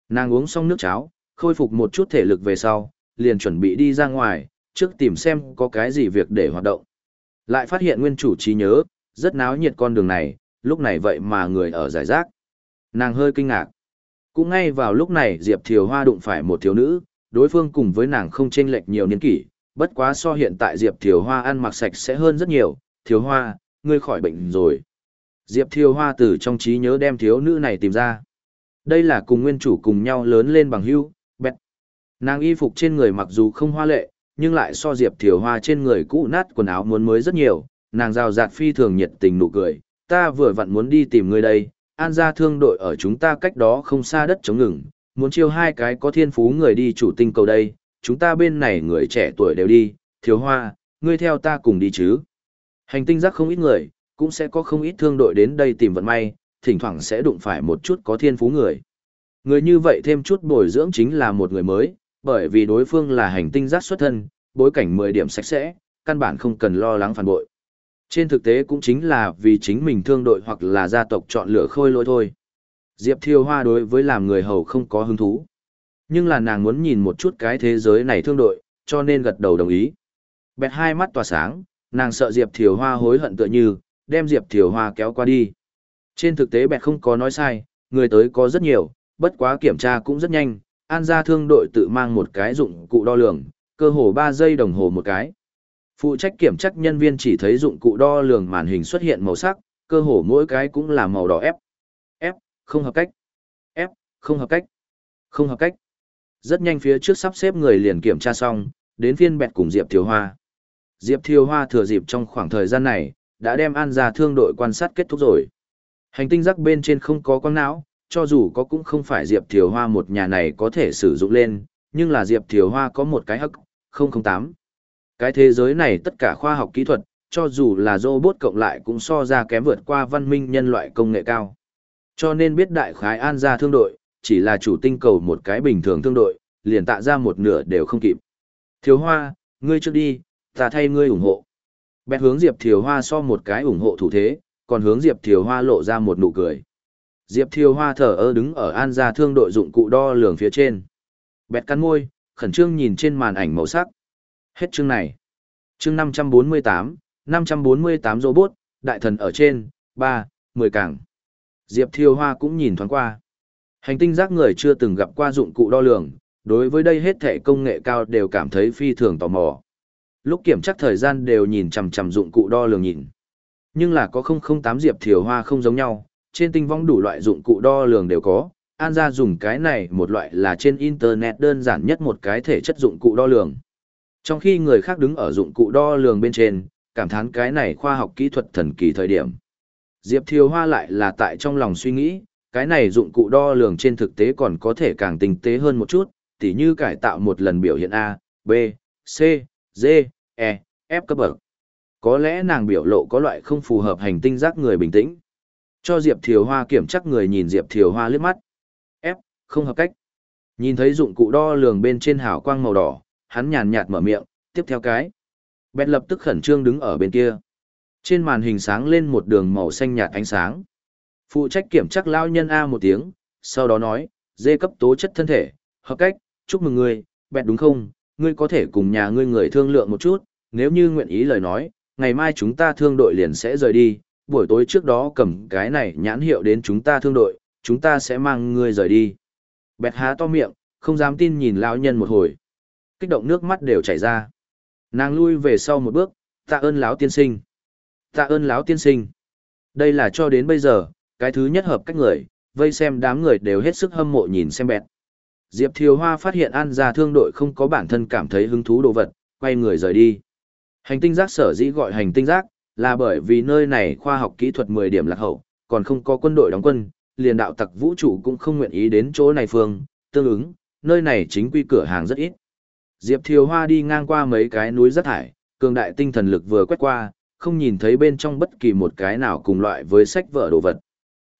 Nàng uống xong nước cháo, khôi phục một chút thể lực về sau, liền chuẩn bị đi ra ngoài, trước tìm xem có cái gì việc để hoạt động. Lại phát hiện nguyên chủ trí nhớ, rất náo nhiệt con đường này, lúc này vậy mà người ở giải rác. Nàng hơi kinh ngạc. Cũng ngay vào lúc này Diệp Thiều Hoa đụng phải một thiếu nữ, đối phương cùng với nàng không chênh lệch nhiều niên kỷ, bất quá so hiện tại Diệp Thiều Hoa ăn mặc sạch sẽ hơn rất nhiều, Thiều Hoa, ngươi khỏi bệnh rồi. Diệp Thiều Hoa từ trong trí nhớ đem thiếu nữ này tìm ra. Đây là cùng nguyên chủ cùng nhau lớn lên bằng hữu. Nàng y phục trên người mặc dù không hoa lệ, nhưng lại so Diệp Thiều Hoa trên người cũ nát quần áo muốn mới rất nhiều, nàng rào rạt phi thường nhiệt tình nụ cười, ta vừa vặn muốn đi tìm ngươi đây, an gia thương đội ở chúng ta cách đó không xa đất chống ngừng, muốn chiêu hai cái có thiên phú người đi chủ tinh cầu đây, chúng ta bên này người trẻ tuổi đều đi, thiếu hoa, ngươi theo ta cùng đi chứ. Hành tinh giác không ít người, cũng sẽ có không ít thương đội đến đây tìm vận may, thỉnh thoảng sẽ đụng phải một chút có thiên phú người. Người như vậy thêm chút bồi dưỡng chính là một người mới, bởi vì đối phương là hành tinh giác xuất thân, bối cảnh 10 điểm sạch sẽ, căn bản không cần lo lắng phản bội. Trên thực tế cũng chính là vì chính mình thương đội hoặc là gia tộc chọn lựa khôi lỗi thôi. Diệp Thiêu Hoa đối với làm người hầu không có hứng thú. Nhưng là nàng muốn nhìn một chút cái thế giới này thương đội, cho nên gật đầu đồng ý. Bẹt hai mắt tỏa sáng, nàng sợ Diệp Thiều Hoa hối hận tựa như, đem Diệp Thiều Hoa kéo qua đi. Trên thực tế bẹt không có nói sai, người tới có rất nhiều, bất quá kiểm tra cũng rất nhanh, an gia thương đội tự mang một cái dụng cụ đo lường, cơ hồ 3 giây đồng hồ một cái. Phụ trách kiểm tra nhân viên chỉ thấy dụng cụ đo lường màn hình xuất hiện màu sắc, cơ hồ mỗi cái cũng là màu đỏ F. F, không hợp cách. F, không hợp cách. Không hợp cách. Rất nhanh phía trước sắp xếp người liền kiểm tra xong, đến phiên bẹt cùng Diệp Thiều Hoa. Diệp Thiều Hoa thừa dịp trong khoảng thời gian này, đã đem an gia thương đội quan sát kết thúc rồi. Hành tinh rắc bên trên không có con não, cho dù có cũng không phải Diệp Thiều Hoa một nhà này có thể sử dụng lên, nhưng là Diệp Thiều Hoa có một cái hắc, 008. Cái thế giới này tất cả khoa học kỹ thuật, cho dù là robot cộng lại cũng so ra kém vượt qua văn minh nhân loại công nghệ cao. Cho nên biết đại khái an ra thương đội, chỉ là chủ tinh cầu một cái bình thường thương đội, liền tạ ra một nửa đều không kịp. Thiếu Hoa, ngươi trước đi, ta thay ngươi ủng hộ. Bẹt hướng Diệp Thiều Hoa so một cái ủng hộ thủ thế, còn hướng Diệp Thiều Hoa lộ ra một nụ cười. Diệp Thiều Hoa thở ơ đứng ở an gia thương đội dụng cụ đo lường phía trên. Bẹt cắn môi, khẩn trương nhìn trên màn ảnh màu sắc. Hết chương này. Chương 548, 548 robot, đại thần ở trên, 3, 10 cảng. Diệp Thiều Hoa cũng nhìn thoáng qua. Hành tinh giác người chưa từng gặp qua dụng cụ đo lường, đối với đây hết thể công nghệ cao đều cảm thấy phi thường tò mò. Lúc kiểm tra thời gian đều nhìn chằm chằm dụng cụ đo lường nhìn. Nhưng là có 008 Diệp Thiều Hoa không giống nhau, trên tinh vong đủ loại dụng cụ đo lường đều có, An gia dùng cái này một loại là trên Internet đơn giản nhất một cái thể chất dụng cụ đo lường. Trong khi người khác đứng ở dụng cụ đo lường bên trên, cảm thán cái này khoa học kỹ thuật thần kỳ thời điểm. Diệp Thiều Hoa lại là tại trong lòng suy nghĩ, cái này dụng cụ đo lường trên thực tế còn có thể càng tinh tế hơn một chút, tỉ như cải tạo một lần biểu hiện A, B, C, D, E, F cấp bậc. Có lẽ nàng biểu lộ có loại không phù hợp hành tinh giác người bình tĩnh. Cho Diệp Thiều Hoa kiểm chắc người nhìn Diệp Thiều Hoa liếc mắt. ép không hợp cách. Nhìn thấy dụng cụ đo lường bên trên hào quang màu đỏ, hắn nhàn nhạt mở miệng, tiếp theo cái. Bẹt lập tức khẩn trương đứng ở bên kia. Trên màn hình sáng lên một đường màu xanh nhạt ánh sáng. Phụ trách kiểm chắc lao nhân A một tiếng, sau đó nói, dê cấp tố chất thân thể, hợp cách, chúc mừng ngươi, bẹt đúng không, ngươi có thể cùng nhà ngươi người thương lượng một chút, nếu như nguyện ý lời nói, ngày mai chúng ta thương đội liền sẽ rời đi, buổi tối trước đó cầm cái này nhãn hiệu đến chúng ta thương đội, chúng ta sẽ mang ngươi rời đi. Bẹt há to miệng, không dám tin nhìn lão nhân một hồi. Kích động nước mắt đều chảy ra. Nàng lui về sau một bước, tạ ơn lão tiên sinh. Tạ ơn lão tiên sinh. Đây là cho đến bây giờ, cái thứ nhất hợp cách người, vây xem đám người đều hết sức hâm mộ nhìn xem bẹt. Diệp Thiều Hoa phát hiện An gia thương đội không có bản thân cảm thấy hứng thú đồ vật, quay người rời đi. Hành tinh giác sở dĩ gọi hành tinh giác, là bởi vì nơi này khoa học kỹ thuật 10 điểm lạc hậu, còn không có quân đội đóng quân, liền đạo tặc vũ trụ cũng không nguyện ý đến chỗ này phương, tương ứng, nơi này chính quy cửa hàng rất ít. Diệp Thiều Hoa đi ngang qua mấy cái núi rất thải, cường đại tinh thần lực vừa quét qua, không nhìn thấy bên trong bất kỳ một cái nào cùng loại với sách vở đồ vật.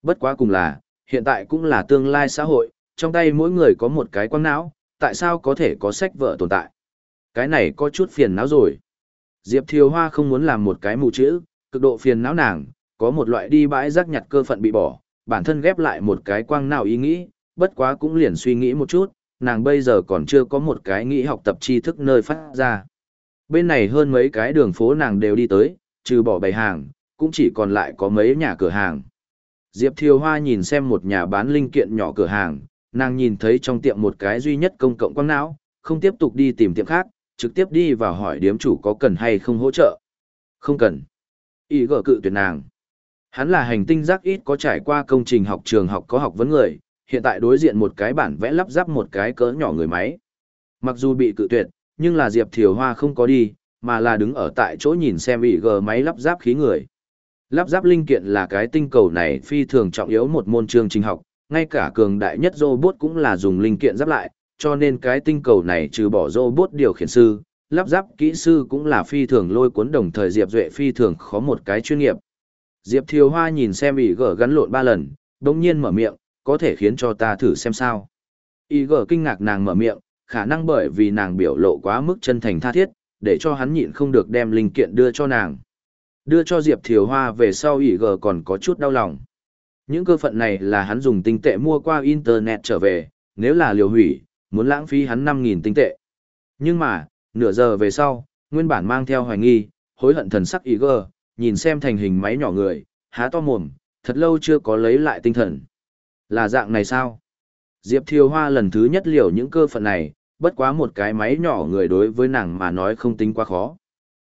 Bất quá cùng là, hiện tại cũng là tương lai xã hội, trong tay mỗi người có một cái quang não, tại sao có thể có sách vở tồn tại? Cái này có chút phiền não rồi. Diệp Thiều Hoa không muốn làm một cái mù chữ, cực độ phiền não nàng, có một loại đi bãi rác nhặt cơ phận bị bỏ, bản thân ghép lại một cái quang nào ý nghĩ, bất quá cũng liền suy nghĩ một chút, nàng bây giờ còn chưa có một cái nghĩ học tập tri thức nơi phát ra. Bên này hơn mấy cái đường phố nàng đều đi tới, trừ bỏ bày hàng, cũng chỉ còn lại có mấy nhà cửa hàng. Diệp Thiều Hoa nhìn xem một nhà bán linh kiện nhỏ cửa hàng, nàng nhìn thấy trong tiệm một cái duy nhất công cộng quang não, không tiếp tục đi tìm tiệm khác, trực tiếp đi vào hỏi điếm chủ có cần hay không hỗ trợ. Không cần. Ý gỡ cự tuyệt nàng. Hắn là hành tinh giác ít có trải qua công trình học trường học có học vấn người, hiện tại đối diện một cái bản vẽ lắp ráp một cái cỡ nhỏ người máy. Mặc dù bị cự tuyệt, nhưng là Diệp Thiều Hoa không có đi, mà là đứng ở tại chỗ nhìn xem ý gờ máy lắp ráp khí người. Lắp ráp linh kiện là cái tinh cầu này phi thường trọng yếu một môn chương trình học, ngay cả cường đại nhất robot cũng là dùng linh kiện giáp lại, cho nên cái tinh cầu này trừ bỏ robot điều khiển sư, lắp ráp kỹ sư cũng là phi thường lôi cuốn đồng thời Diệp Duệ phi thường khó một cái chuyên nghiệp. Diệp Thiều Hoa nhìn xem ý gở gắn lộn ba lần, đồng nhiên mở miệng, có thể khiến cho ta thử xem sao. Ý gở kinh ngạc nàng mở miệng, khả năng bởi vì nàng biểu lộ quá mức chân thành tha thiết, để cho hắn nhịn không được đem linh kiện đưa cho nàng. Đưa cho Diệp Thiều Hoa về sau ý gở còn có chút đau lòng. Những cơ phận này là hắn dùng tinh tệ mua qua internet trở về, nếu là liều hủy, muốn lãng phí hắn 5.000 tinh tệ. Nhưng mà, nửa giờ về sau, nguyên bản mang theo hoài nghi, hối hận thần sắc ý nhìn xem thành hình máy nhỏ người, há to mồm, thật lâu chưa có lấy lại tinh thần. Là dạng này sao? Diệp Thiều Hoa lần thứ nhất liều những cơ phận này, bất quá một cái máy nhỏ người đối với nàng mà nói không tính quá khó.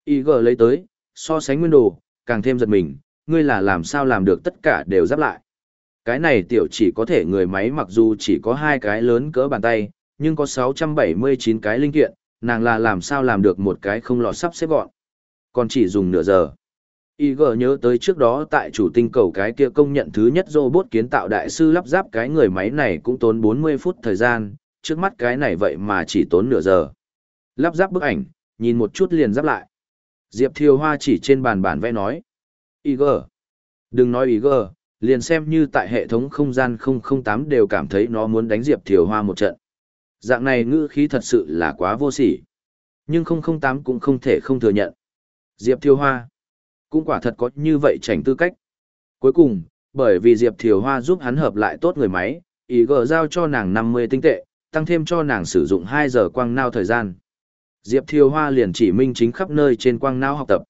IG lấy tới, so sánh nguyên đồ, càng thêm giật mình, ngươi là làm sao làm được tất cả đều giáp lại. Cái này tiểu chỉ có thể người máy mặc dù chỉ có hai cái lớn cỡ bàn tay, nhưng có 679 cái linh kiện, nàng là làm sao làm được một cái không lọt sắp xếp gọn. Còn chỉ dùng nửa giờ. IG nhớ tới trước đó tại chủ tinh cầu cái kia công nhận thứ nhất robot kiến tạo đại sư lắp ráp cái người máy này cũng tốn 40 phút thời gian, trước mắt cái này vậy mà chỉ tốn nửa giờ. Lắp ráp bức ảnh, nhìn một chút liền ráp lại. Diệp Thiều Hoa chỉ trên bàn bản vẽ nói. IG. Đừng nói IG, liền xem như tại hệ thống không gian 008 đều cảm thấy nó muốn đánh Diệp Thiều Hoa một trận. Dạng này ngữ khí thật sự là quá vô sỉ. Nhưng 008 cũng không thể không thừa nhận. Diệp Thiều Hoa cũng quả thật có như vậy chảnh tư cách. Cuối cùng, bởi vì Diệp Thiều Hoa giúp hắn hợp lại tốt người máy, ý gờ giao cho nàng 50 tinh tệ, tăng thêm cho nàng sử dụng 2 giờ quang nao thời gian. Diệp Thiều Hoa liền chỉ minh chính khắp nơi trên quang nao học tập.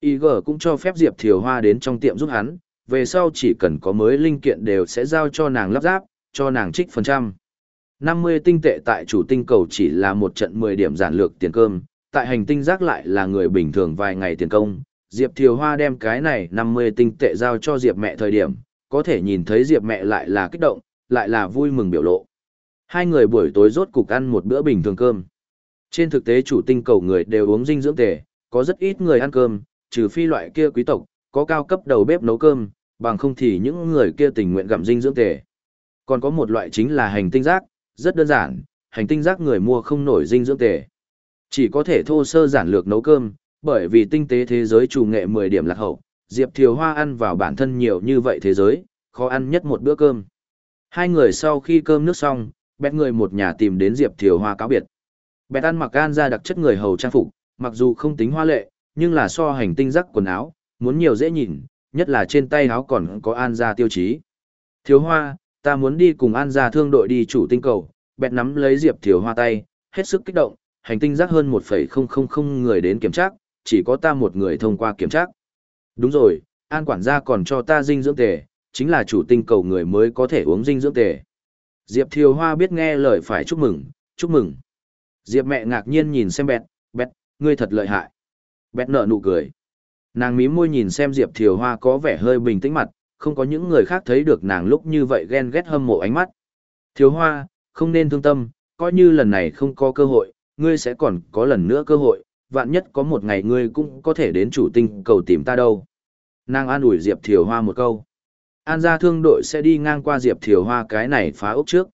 Ý gờ cũng cho phép Diệp Thiều Hoa đến trong tiệm giúp hắn, về sau chỉ cần có mới linh kiện đều sẽ giao cho nàng lắp ráp, cho nàng trích phần trăm. 50 tinh tệ tại chủ tinh cầu chỉ là một trận 10 điểm giản lược tiền cơm, tại hành tinh giác lại là người bình thường vài ngày tiền công, Diệp Thiều Hoa đem cái này 50 tinh tệ giao cho Diệp mẹ thời điểm, có thể nhìn thấy Diệp mẹ lại là kích động, lại là vui mừng biểu lộ. Hai người buổi tối rốt cục ăn một bữa bình thường cơm. Trên thực tế chủ tinh cầu người đều uống dinh dưỡng tề, có rất ít người ăn cơm, trừ phi loại kia quý tộc, có cao cấp đầu bếp nấu cơm, bằng không thì những người kia tình nguyện gặm dinh dưỡng tề. Còn có một loại chính là hành tinh rác, rất đơn giản, hành tinh rác người mua không nổi dinh dưỡng tề. Chỉ có thể thô sơ giản lược nấu cơm, bởi vì tinh tế thế giới chủ nghệ 10 điểm lạc hậu, Diệp Thiều Hoa ăn vào bản thân nhiều như vậy thế giới, khó ăn nhất một bữa cơm. Hai người sau khi cơm nước xong, bẹt người một nhà tìm đến Diệp Thiều Hoa cáo biệt. Bẹt ăn mặc gan ra đặc chất người hầu trang phục, mặc dù không tính hoa lệ, nhưng là so hành tinh rắc quần áo, muốn nhiều dễ nhìn, nhất là trên tay áo còn có an gia tiêu chí. Thiếu Hoa, ta muốn đi cùng an gia thương đội đi chủ tinh cầu, Bẹt nắm lấy Diệp Thiều Hoa tay, hết sức kích động, hành tinh rác hơn 1,000 người đến kiểm tra, chỉ có ta một người thông qua kiểm tra. Đúng rồi, an quản gia còn cho ta dinh dưỡng tề, chính là chủ tinh cầu người mới có thể uống dinh dưỡng tề. Diệp Thiều Hoa biết nghe lời phải chúc mừng, chúc mừng. Diệp mẹ ngạc nhiên nhìn xem bẹt, bẹt, ngươi thật lợi hại. Bẹt nở nụ cười. Nàng mím môi nhìn xem Diệp Thiều Hoa có vẻ hơi bình tĩnh mặt, không có những người khác thấy được nàng lúc như vậy ghen ghét hâm mộ ánh mắt. Thiều Hoa, không nên thương tâm, coi như lần này không có cơ hội, ngươi sẽ còn có lần nữa cơ hội, vạn nhất có một ngày ngươi cũng có thể đến chủ tinh cầu tìm ta đâu. Nàng an ủi Diệp Thiều Hoa một câu. An gia thương đội sẽ đi ngang qua Diệp Thiều Hoa cái này phá ốc trước.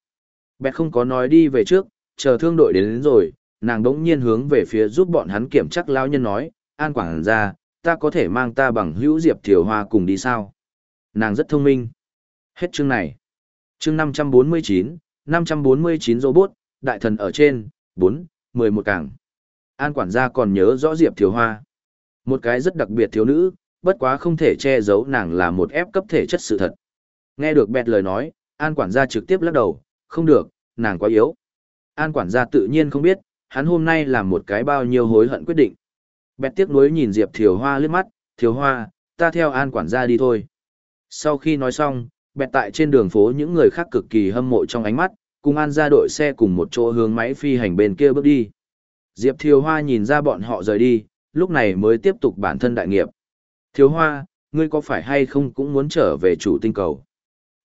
Bẹt không có nói đi về trước, chờ thương đội đến, đến rồi, nàng đống nhiên hướng về phía giúp bọn hắn kiểm chắc lao nhân nói, An quảng gia, ta có thể mang ta bằng hữu Diệp Thiều Hoa cùng đi sao? Nàng rất thông minh. Hết chương này. chương 549, 549 robot, đại thần ở trên, 4, 11 càng. An quản gia còn nhớ rõ Diệp Thiếu Hoa. Một cái rất đặc biệt thiếu nữ, bất quá không thể che giấu nàng là một ép cấp thể chất sự thật. Nghe được bẹt lời nói, An quản gia trực tiếp lắc đầu, không được, nàng quá yếu. An quản gia tự nhiên không biết, hắn hôm nay làm một cái bao nhiêu hối hận quyết định. Bẹt tiếc nuối nhìn Diệp Thiều Hoa liếc mắt, Thiều Hoa, ta theo An quản gia đi thôi. Sau khi nói xong, bẹt tại trên đường phố những người khác cực kỳ hâm mộ trong ánh mắt, cùng An ra đội xe cùng một chỗ hướng máy phi hành bên kia bước đi. Diệp Thiều Hoa nhìn ra bọn họ rời đi, lúc này mới tiếp tục bản thân đại nghiệp. Thiều Hoa, ngươi có phải hay không cũng muốn trở về chủ tinh cầu?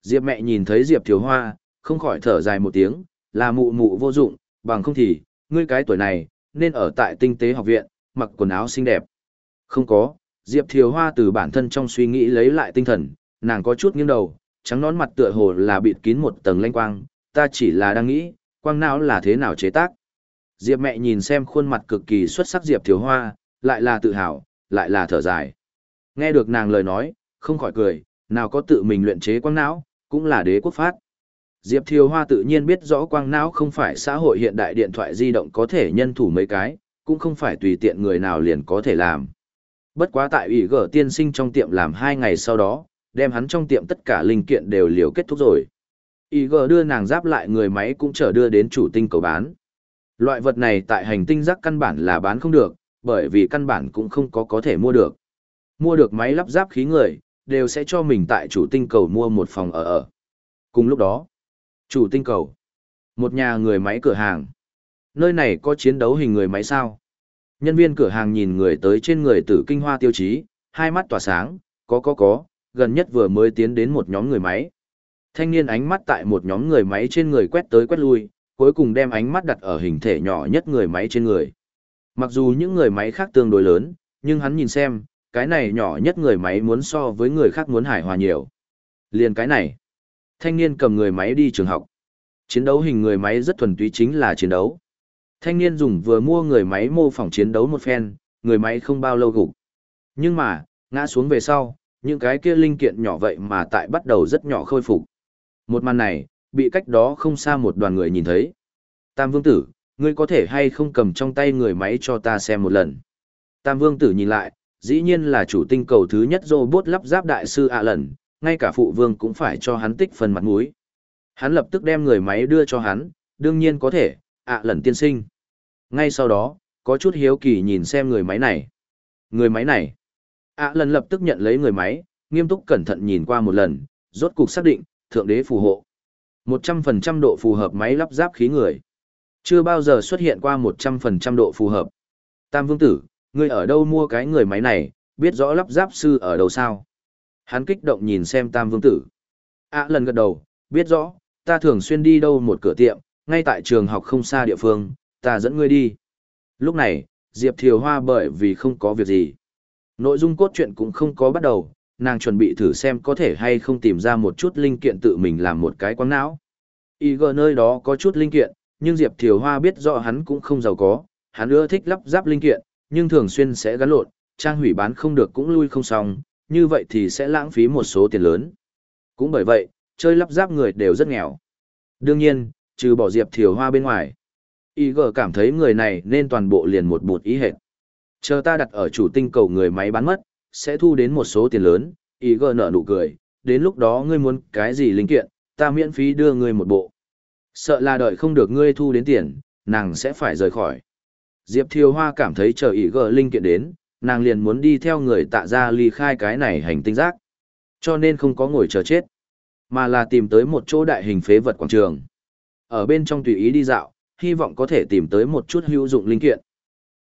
Diệp mẹ nhìn thấy Diệp Thiều Hoa, không khỏi thở dài một tiếng, là mụ mụ vô dụng, bằng không thì, ngươi cái tuổi này, nên ở tại tinh tế học viện, mặc quần áo xinh đẹp. Không có, Diệp Thiều Hoa từ bản thân trong suy nghĩ lấy lại tinh thần, nàng có chút nghiêng đầu, trắng nón mặt tựa hồ là bịt kín một tầng lanh quang, ta chỉ là đang nghĩ, quang não là thế nào chế tác. Diệp mẹ nhìn xem khuôn mặt cực kỳ xuất sắc Diệp Thiếu Hoa, lại là tự hào, lại là thở dài. Nghe được nàng lời nói, không khỏi cười, nào có tự mình luyện chế quang não, cũng là đế quốc phát. Diệp Thiều Hoa tự nhiên biết rõ quang não không phải xã hội hiện đại điện thoại di động có thể nhân thủ mấy cái, cũng không phải tùy tiện người nào liền có thể làm. Bất quá tại ủy gở tiên sinh trong tiệm làm hai ngày sau đó, đem hắn trong tiệm tất cả linh kiện đều liều kết thúc rồi. IG đưa nàng giáp lại người máy cũng trở đưa đến chủ tinh cầu bán. Loại vật này tại hành tinh rác căn bản là bán không được, bởi vì căn bản cũng không có có thể mua được. Mua được máy lắp giáp khí người, đều sẽ cho mình tại chủ tinh cầu mua một phòng ở ở. Cùng lúc đó, chủ tinh cầu, một nhà người máy cửa hàng. Nơi này có chiến đấu hình người máy sao? Nhân viên cửa hàng nhìn người tới trên người tử kinh hoa tiêu chí, hai mắt tỏa sáng, có có có, gần nhất vừa mới tiến đến một nhóm người máy. Thanh niên ánh mắt tại một nhóm người máy trên người quét tới quét lui, cuối cùng đem ánh mắt đặt ở hình thể nhỏ nhất người máy trên người. Mặc dù những người máy khác tương đối lớn, nhưng hắn nhìn xem, cái này nhỏ nhất người máy muốn so với người khác muốn hài hòa nhiều. Liền cái này. Thanh niên cầm người máy đi trường học. Chiến đấu hình người máy rất thuần túy chính là chiến đấu. Thanh niên dùng vừa mua người máy mô phỏng chiến đấu một phen, người máy không bao lâu gục. Nhưng mà, ngã xuống về sau, những cái kia linh kiện nhỏ vậy mà tại bắt đầu rất nhỏ khôi phục. Một màn này, bị cách đó không xa một đoàn người nhìn thấy. Tam vương tử, ngươi có thể hay không cầm trong tay người máy cho ta xem một lần. Tam vương tử nhìn lại, dĩ nhiên là chủ tinh cầu thứ nhất robot lắp ráp đại sư ạ lần, ngay cả phụ vương cũng phải cho hắn tích phần mặt mũi. Hắn lập tức đem người máy đưa cho hắn, đương nhiên có thể, ạ lần tiên sinh. Ngay sau đó, có chút hiếu kỳ nhìn xem người máy này. Người máy này ạ lần lập tức nhận lấy người máy, nghiêm túc cẩn thận nhìn qua một lần, rốt cục xác định, thượng đế phù hộ. 100% độ phù hợp máy lắp ráp khí người. Chưa bao giờ xuất hiện qua 100% độ phù hợp. Tam vương tử, ngươi ở đâu mua cái người máy này, biết rõ lắp ráp sư ở đâu sao? Hắn kích động nhìn xem tam vương tử. À lần gật đầu, biết rõ, ta thường xuyên đi đâu một cửa tiệm, ngay tại trường học không xa địa phương, ta dẫn ngươi đi. Lúc này, Diệp Thiều Hoa bởi vì không có việc gì. Nội dung cốt truyện cũng không có bắt đầu, nàng chuẩn bị thử xem có thể hay không tìm ra một chút linh kiện tự mình làm một cái quán não. Y gờ nơi đó có chút linh kiện, nhưng Diệp Thiều Hoa biết rõ hắn cũng không giàu có, hắn ưa thích lắp ráp linh kiện, nhưng thường xuyên sẽ gắn lộn, trang hủy bán không được cũng lui không xong, như vậy thì sẽ lãng phí một số tiền lớn. Cũng bởi vậy, chơi lắp ráp người đều rất nghèo. Đương nhiên, trừ bỏ Diệp Thiều Hoa bên ngoài. Y gờ cảm thấy người này nên toàn bộ liền một bụt ý hệt. Chờ ta đặt ở chủ tinh cầu người máy bán mất, sẽ thu đến một số tiền lớn, ý gờ nở nụ cười, đến lúc đó ngươi muốn cái gì linh kiện, ta miễn phí đưa ngươi một bộ. Sợ là đợi không được ngươi thu đến tiền, nàng sẽ phải rời khỏi. Diệp Thiều Hoa cảm thấy chờ ý gờ linh kiện đến, nàng liền muốn đi theo người tạ ra ly khai cái này hành tinh giác. Cho nên không có ngồi chờ chết, mà là tìm tới một chỗ đại hình phế vật quảng trường. Ở bên trong tùy ý đi dạo, hy vọng có thể tìm tới một chút hữu dụng linh kiện.